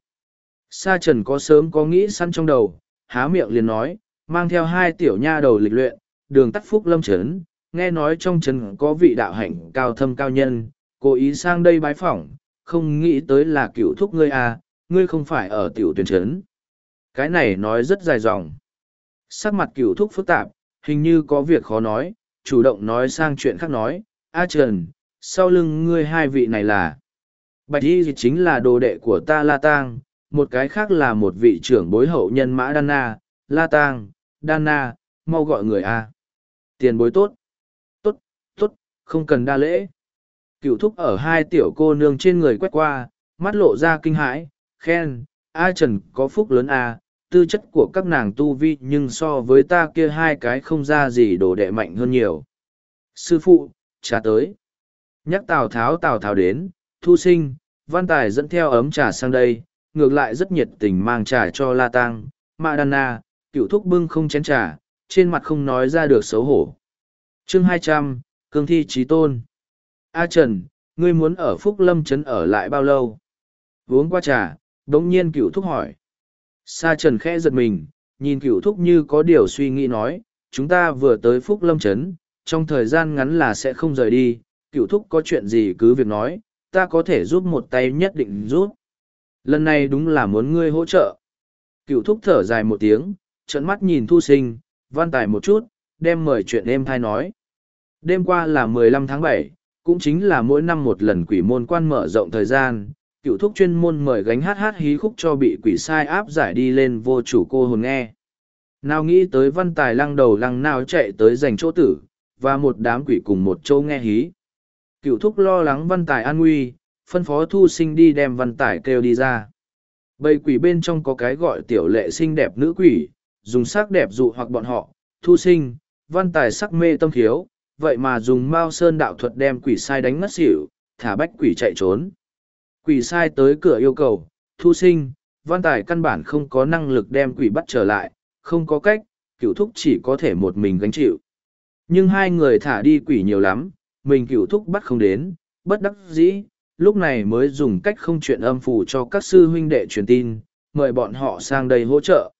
S1: Sa Trần có sớm có nghĩ săn trong đầu, há miệng liền nói, mang theo hai tiểu nha đầu lịch luyện, đường tắt Phúc Lâm Trấn, nghe nói trong trấn có vị đạo hạnh cao thâm cao nhân, cố ý sang đây bái phỏng, không nghĩ tới là cựu thúc ngươi à, ngươi không phải ở tiểu tuyển trấn. Cái này nói rất dài dòng. Sắc mặt cựu thúc phức tạp, hình như có việc khó nói, chủ động nói sang chuyện khác nói, A Trần, sau lưng ngươi hai vị này là. Bạch Y chính là đồ đệ của ta La Tang, một cái khác là một vị trưởng bối hậu nhân Mã Đan Na, La Tang, Đan Na, mau gọi người A. Tiền bối tốt. Tốt, tốt, không cần đa lễ. Cựu thúc ở hai tiểu cô nương trên người quét qua, mắt lộ ra kinh hãi, khen, A Trần có phúc lớn A, tư chất của các nàng tu vi nhưng so với ta kia hai cái không ra gì đồ đệ mạnh hơn nhiều. Sư phụ, trà tới. Nhắc Tào Tháo Tào Tháo đến, thu sinh, văn tài dẫn theo ấm trà sang đây, ngược lại rất nhiệt tình mang trà cho La Tăng, madana cựu thúc bưng không chén trà, trên mặt không nói ra được xấu hổ. chương hai trăm Cương Thi Trí Tôn A Trần, ngươi muốn ở Phúc Lâm Trấn ở lại bao lâu? Uống qua trà, đống nhiên cựu thúc hỏi. Sa Trần khẽ giật mình, nhìn cựu thúc như có điều suy nghĩ nói, chúng ta vừa tới Phúc Lâm Trấn, trong thời gian ngắn là sẽ không rời đi, cựu thúc có chuyện gì cứ việc nói, ta có thể giúp một tay nhất định giúp. Lần này đúng là muốn ngươi hỗ trợ. Cựu thúc thở dài một tiếng, trận mắt nhìn thu sinh, văn tài một chút, đem mời chuyện em thai nói. Đêm qua là 15 tháng 7, cũng chính là mỗi năm một lần quỷ môn quan mở rộng thời gian, cựu thúc chuyên môn mời gánh hát hát hí khúc cho bị quỷ sai áp giải đi lên vô chủ cô hồn nghe. Nào nghĩ tới văn tài lăng đầu lăng nào chạy tới giành chỗ tử, và một đám quỷ cùng một châu nghe hí. Cựu thúc lo lắng văn tài an nguy, phân phó thu sinh đi đem văn tài kêu đi ra. Bầy quỷ bên trong có cái gọi tiểu lệ xinh đẹp nữ quỷ, dùng sắc đẹp dụ hoặc bọn họ, thu sinh, văn tài sắc mê tâm thiếu, vậy mà dùng mao sơn đạo thuật đem quỷ sai đánh ngất xỉu, thả bách quỷ chạy trốn. Quỷ sai tới cửa yêu cầu, thu sinh, văn tài căn bản không có năng lực đem quỷ bắt trở lại, không có cách, cựu thúc chỉ có thể một mình gánh chịu. Nhưng hai người thả đi quỷ nhiều lắm, mình cựu thúc bắt không đến, bất đắc dĩ, lúc này mới dùng cách không chuyện âm phủ cho các sư huynh đệ truyền tin, mời bọn họ sang đây hỗ trợ.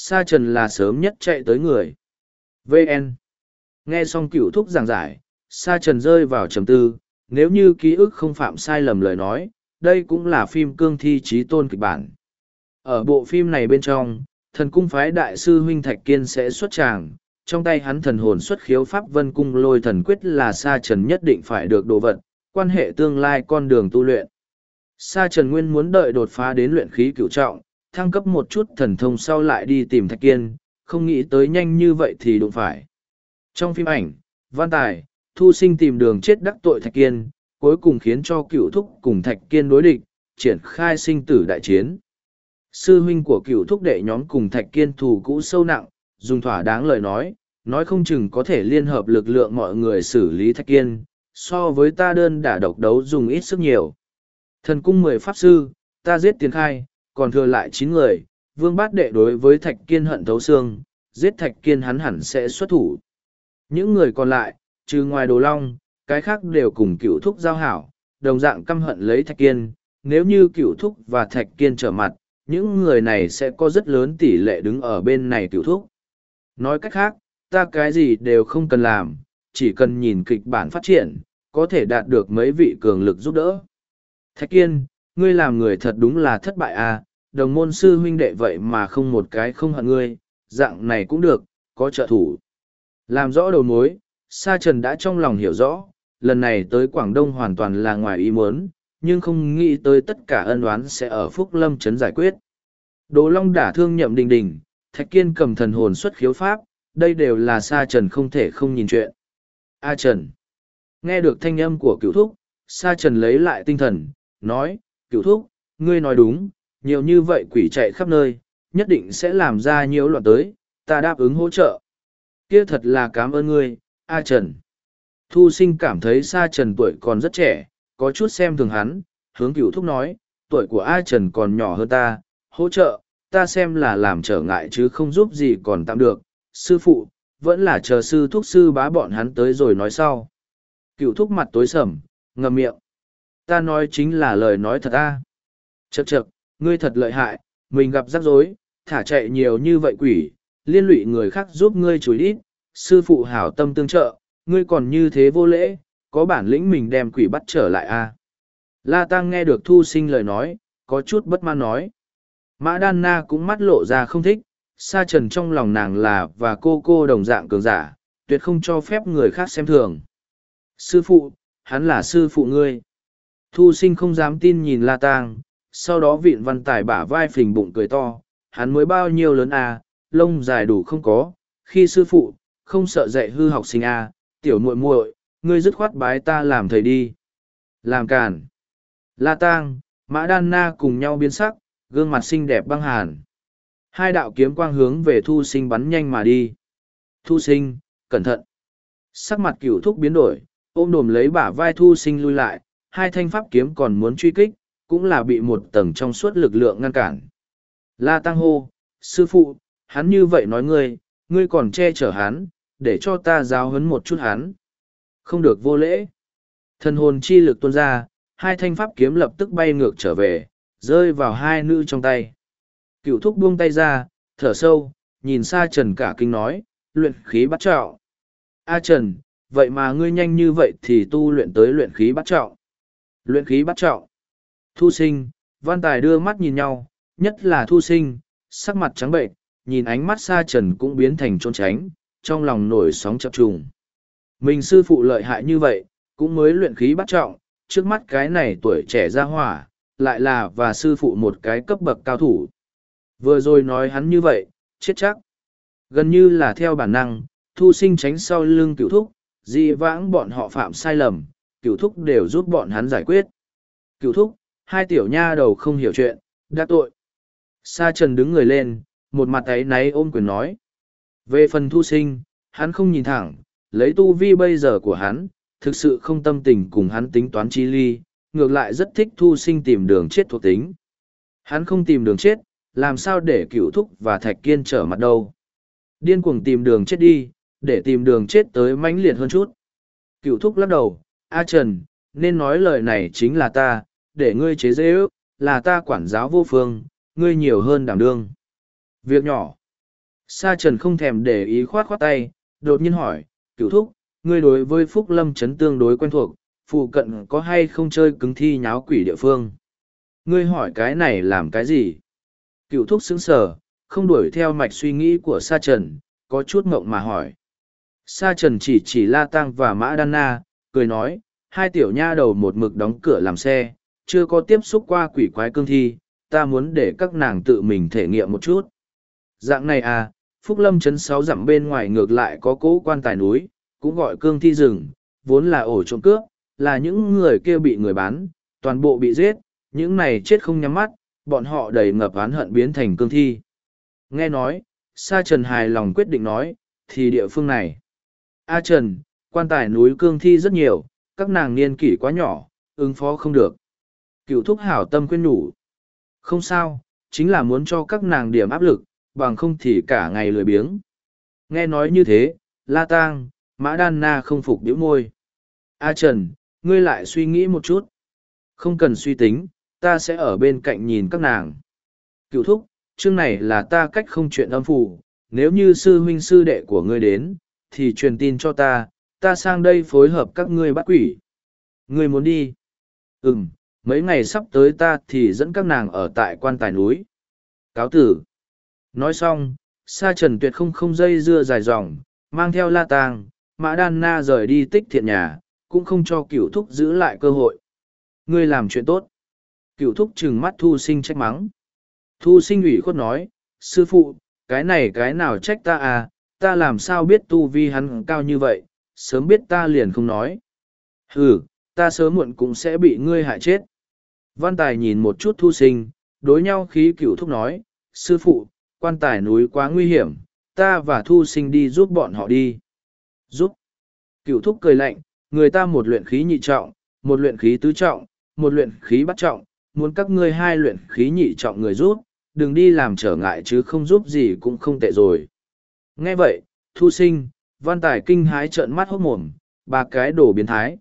S1: Sa Trần là sớm nhất chạy tới người. VN Nghe xong cựu thúc giảng giải, Sa Trần rơi vào trầm tư, nếu như ký ức không phạm sai lầm lời nói, đây cũng là phim cương thi trí tôn kịch bản. Ở bộ phim này bên trong, thần cung phái đại sư huynh Thạch Kiên sẽ xuất tràng, trong tay hắn thần hồn xuất khiếu pháp vân cung lôi thần quyết là sa trần nhất định phải được đồ vật, quan hệ tương lai con đường tu luyện. Sa trần nguyên muốn đợi đột phá đến luyện khí cửu trọng, thăng cấp một chút thần thông sau lại đi tìm thạch kiên, không nghĩ tới nhanh như vậy thì đụng phải. Trong phim ảnh, văn tài, thu sinh tìm đường chết đắc tội thạch kiên, cuối cùng khiến cho cựu thúc cùng thạch kiên đối địch, triển khai sinh tử đại chiến. Sư huynh của cựu thúc đệ nhóm cùng thạch kiên thù cũ sâu nặng, dùng thỏa đáng lời nói, nói không chừng có thể liên hợp lực lượng mọi người xử lý thạch kiên, so với ta đơn đả độc đấu dùng ít sức nhiều. Thần cung mười pháp sư, ta giết tiền khai, còn thừa lại chín người, vương bát đệ đối với thạch kiên hận thấu xương, giết thạch kiên hắn hẳn sẽ xuất thủ. Những người còn lại, trừ ngoài đồ long, cái khác đều cùng cựu thúc giao hảo, đồng dạng căm hận lấy thạch kiên, nếu như cựu thúc và thạch kiên trở mặt, những người này sẽ có rất lớn tỷ lệ đứng ở bên này cựu thúc. Nói cách khác, ta cái gì đều không cần làm, chỉ cần nhìn kịch bản phát triển, có thể đạt được mấy vị cường lực giúp đỡ. Thạch kiên, ngươi làm người thật đúng là thất bại à, đồng môn sư huynh đệ vậy mà không một cái không hận ngươi, dạng này cũng được, có trợ thủ. Làm rõ đầu mối, Sa Trần đã trong lòng hiểu rõ, lần này tới Quảng Đông hoàn toàn là ngoài ý muốn, nhưng không nghĩ tới tất cả ân oán sẽ ở Phúc Lâm Trấn giải quyết. Đồ Long đả thương nhậm đình đình, Thạch Kiên cầm thần hồn xuất khiếu pháp, đây đều là Sa Trần không thể không nhìn chuyện. A Trần. Nghe được thanh âm của cựu thúc, Sa Trần lấy lại tinh thần, nói, cựu thúc, ngươi nói đúng, nhiều như vậy quỷ chạy khắp nơi, nhất định sẽ làm ra nhiều loạn tới, ta đáp ứng hỗ trợ. Kia thật là cảm ơn ngươi, A Trần. Thu sinh cảm thấy Sa Trần tuổi còn rất trẻ, có chút xem thường hắn, hướng cửu thúc nói, tuổi của A Trần còn nhỏ hơn ta, hỗ trợ, ta xem là làm trở ngại chứ không giúp gì còn tạm được. Sư phụ, vẫn là chờ sư thúc sư bá bọn hắn tới rồi nói sau. Cựu thúc mặt tối sầm, ngậm miệng. Ta nói chính là lời nói thật a. Chậc chậc, ngươi thật lợi hại, mình gặp rắc rối, thả chạy nhiều như vậy quỷ, liên lụy người khác giúp ngươi chối ít, sư phụ hảo tâm tương trợ, ngươi còn như thế vô lễ, có bản lĩnh mình đem quỷ bắt trở lại a. La Tăng nghe được thu sinh lời nói, có chút bất mãn nói. Mã Đan Na cũng mắt lộ ra không thích, sa trần trong lòng nàng là và cô cô đồng dạng cường giả, tuyệt không cho phép người khác xem thường. Sư phụ, hắn là sư phụ ngươi. Thu sinh không dám tin nhìn La Tăng sau đó vịn văn tài bả vai phình bụng cười to, hắn mới bao nhiêu lớn à, lông dài đủ không có, khi sư phụ, không sợ dạy hư học sinh à, tiểu muội muội, ngươi dứt khoát bái ta làm thầy đi. Làm càn. La Tang, Mã Đan Na cùng nhau biến sắc, gương mặt xinh đẹp băng hàn. Hai đạo kiếm quang hướng về thu sinh bắn nhanh mà đi. Thu sinh, cẩn thận. Sắc mặt cửu thúc biến đổi, ôm đồm lấy bả vai thu sinh lui lại, hai thanh pháp kiếm còn muốn truy kích, cũng là bị một tầng trong suốt lực lượng ngăn cản. La Tăng hô, sư phụ, hắn như vậy nói ngươi, ngươi còn che chở hắn, để cho ta giáo huấn một chút hắn. Không được vô lễ. Thần hồn chi lực tuôn ra, hai thanh pháp kiếm lập tức bay ngược trở về, rơi vào hai nữ trong tay. Cựu thúc buông tay ra, thở sâu, nhìn xa Trần cả kinh nói, luyện khí bắt trọng. A Trần, vậy mà ngươi nhanh như vậy thì tu luyện tới luyện khí bắt trọng. Luyện khí bắt trọng. Thu sinh, văn tài đưa mắt nhìn nhau, nhất là thu sinh, sắc mặt trắng bệnh, nhìn ánh mắt xa trần cũng biến thành trôn tránh, trong lòng nổi sóng chập trùng. Mình sư phụ lợi hại như vậy, cũng mới luyện khí bắt trọng, trước mắt cái này tuổi trẻ ra hỏa, lại là và sư phụ một cái cấp bậc cao thủ. Vừa rồi nói hắn như vậy, chết chắc. Gần như là theo bản năng, thu sinh tránh sau lưng cựu thúc, di vãng bọn họ phạm sai lầm, cựu thúc đều giúp bọn hắn giải quyết. Cựu thúc, hai tiểu nha đầu không hiểu chuyện, đã tội. Sa trần đứng người lên, một mặt ấy náy ôm quyền nói. Về phần thu sinh, hắn không nhìn thẳng, lấy tu vi bây giờ của hắn, thực sự không tâm tình cùng hắn tính toán chi ly, ngược lại rất thích thu sinh tìm đường chết thuộc tính. Hắn không tìm đường chết, làm sao để cựu thúc và thạch kiên trở mặt đâu. Điên cuồng tìm đường chết đi, để tìm đường chết tới mãnh liệt hơn chút. Cựu thúc lắc đầu, A Trần, nên nói lời này chính là ta, để ngươi chế dễ ước, là ta quản giáo vô phương, ngươi nhiều hơn đảm đương. Việc nhỏ. Sa Trần không thèm để ý khoát khoát tay, đột nhiên hỏi, cựu thúc, ngươi đối với Phúc Lâm Trấn tương đối quen thuộc, phụ cận có hay không chơi cứng thi nháo quỷ địa phương? Ngươi hỏi cái này làm cái gì? Cựu thúc sững sờ, không đuổi theo mạch suy nghĩ của Sa Trần, có chút mộng mà hỏi. Sa Trần chỉ chỉ La Tăng và Mã Đan Na, cười nói, hai tiểu nha đầu một mực đóng cửa làm xe, chưa có tiếp xúc qua quỷ quái cương thi, ta muốn để các nàng tự mình thể nghiệm một chút. Dạng này à, Phúc Lâm chấn sáu dặm bên ngoài ngược lại có cố quan tài núi, cũng gọi cương thi rừng, vốn là ổ trộm cướp, là những người kia bị người bán, toàn bộ bị giết, những này chết không nhắm mắt, bọn họ đầy ngập oán hận biến thành cương thi. Nghe nói, Sa Trần hài lòng quyết định nói, thì địa phương này. A Trần, quan tài núi cương thi rất nhiều, các nàng niên kỷ quá nhỏ, ứng phó không được. Cựu thúc hảo tâm khuyên nhủ. Không sao, chính là muốn cho các nàng điểm áp lực, bằng không thì cả ngày lười biếng. Nghe nói như thế, La Tang, Mã Đan Na không phục điếu môi. A Trần, ngươi lại suy nghĩ một chút. Không cần suy tính, ta sẽ ở bên cạnh nhìn các nàng. Cựu thúc, chương này là ta cách không chuyện âm phủ, nếu như sư huynh sư đệ của ngươi đến, thì truyền tin cho ta, ta sang đây phối hợp các ngươi bắt quỷ. Ngươi muốn đi? Ừm, mấy ngày sắp tới ta thì dẫn các nàng ở tại quan tài núi. Cáo tử. Nói xong, Sa Trần Tuyệt không không dây dưa dài dòng, mang theo la tang, Mã Đan Na rời đi tích thiện nhà, cũng không cho cựu thúc giữ lại cơ hội. Ngươi làm chuyện tốt. cựu thúc trừng mắt thu sinh trách mắng. Thu sinh ủy khuất nói, sư phụ, cái này cái nào trách ta à, ta làm sao biết tu vi hắn cao như vậy, sớm biết ta liền không nói. Ừ, ta sớm muộn cũng sẽ bị ngươi hại chết. Văn Tài nhìn một chút thu sinh, đối nhau khí cửu thúc nói, sư phụ, quan tài núi quá nguy hiểm, ta và thu sinh đi giúp bọn họ đi. Giúp. Cửu thúc cười lạnh, người ta một luyện khí nhị trọng, một luyện khí tứ trọng, một luyện khí bắt trọng, muốn các ngươi hai luyện khí nhị trọng người giúp, đừng đi làm trở ngại chứ không giúp gì cũng không tệ rồi. Nghe vậy, thu sinh, văn tài kinh hái trợn mắt hốt mồm, ba cái đồ biến thái.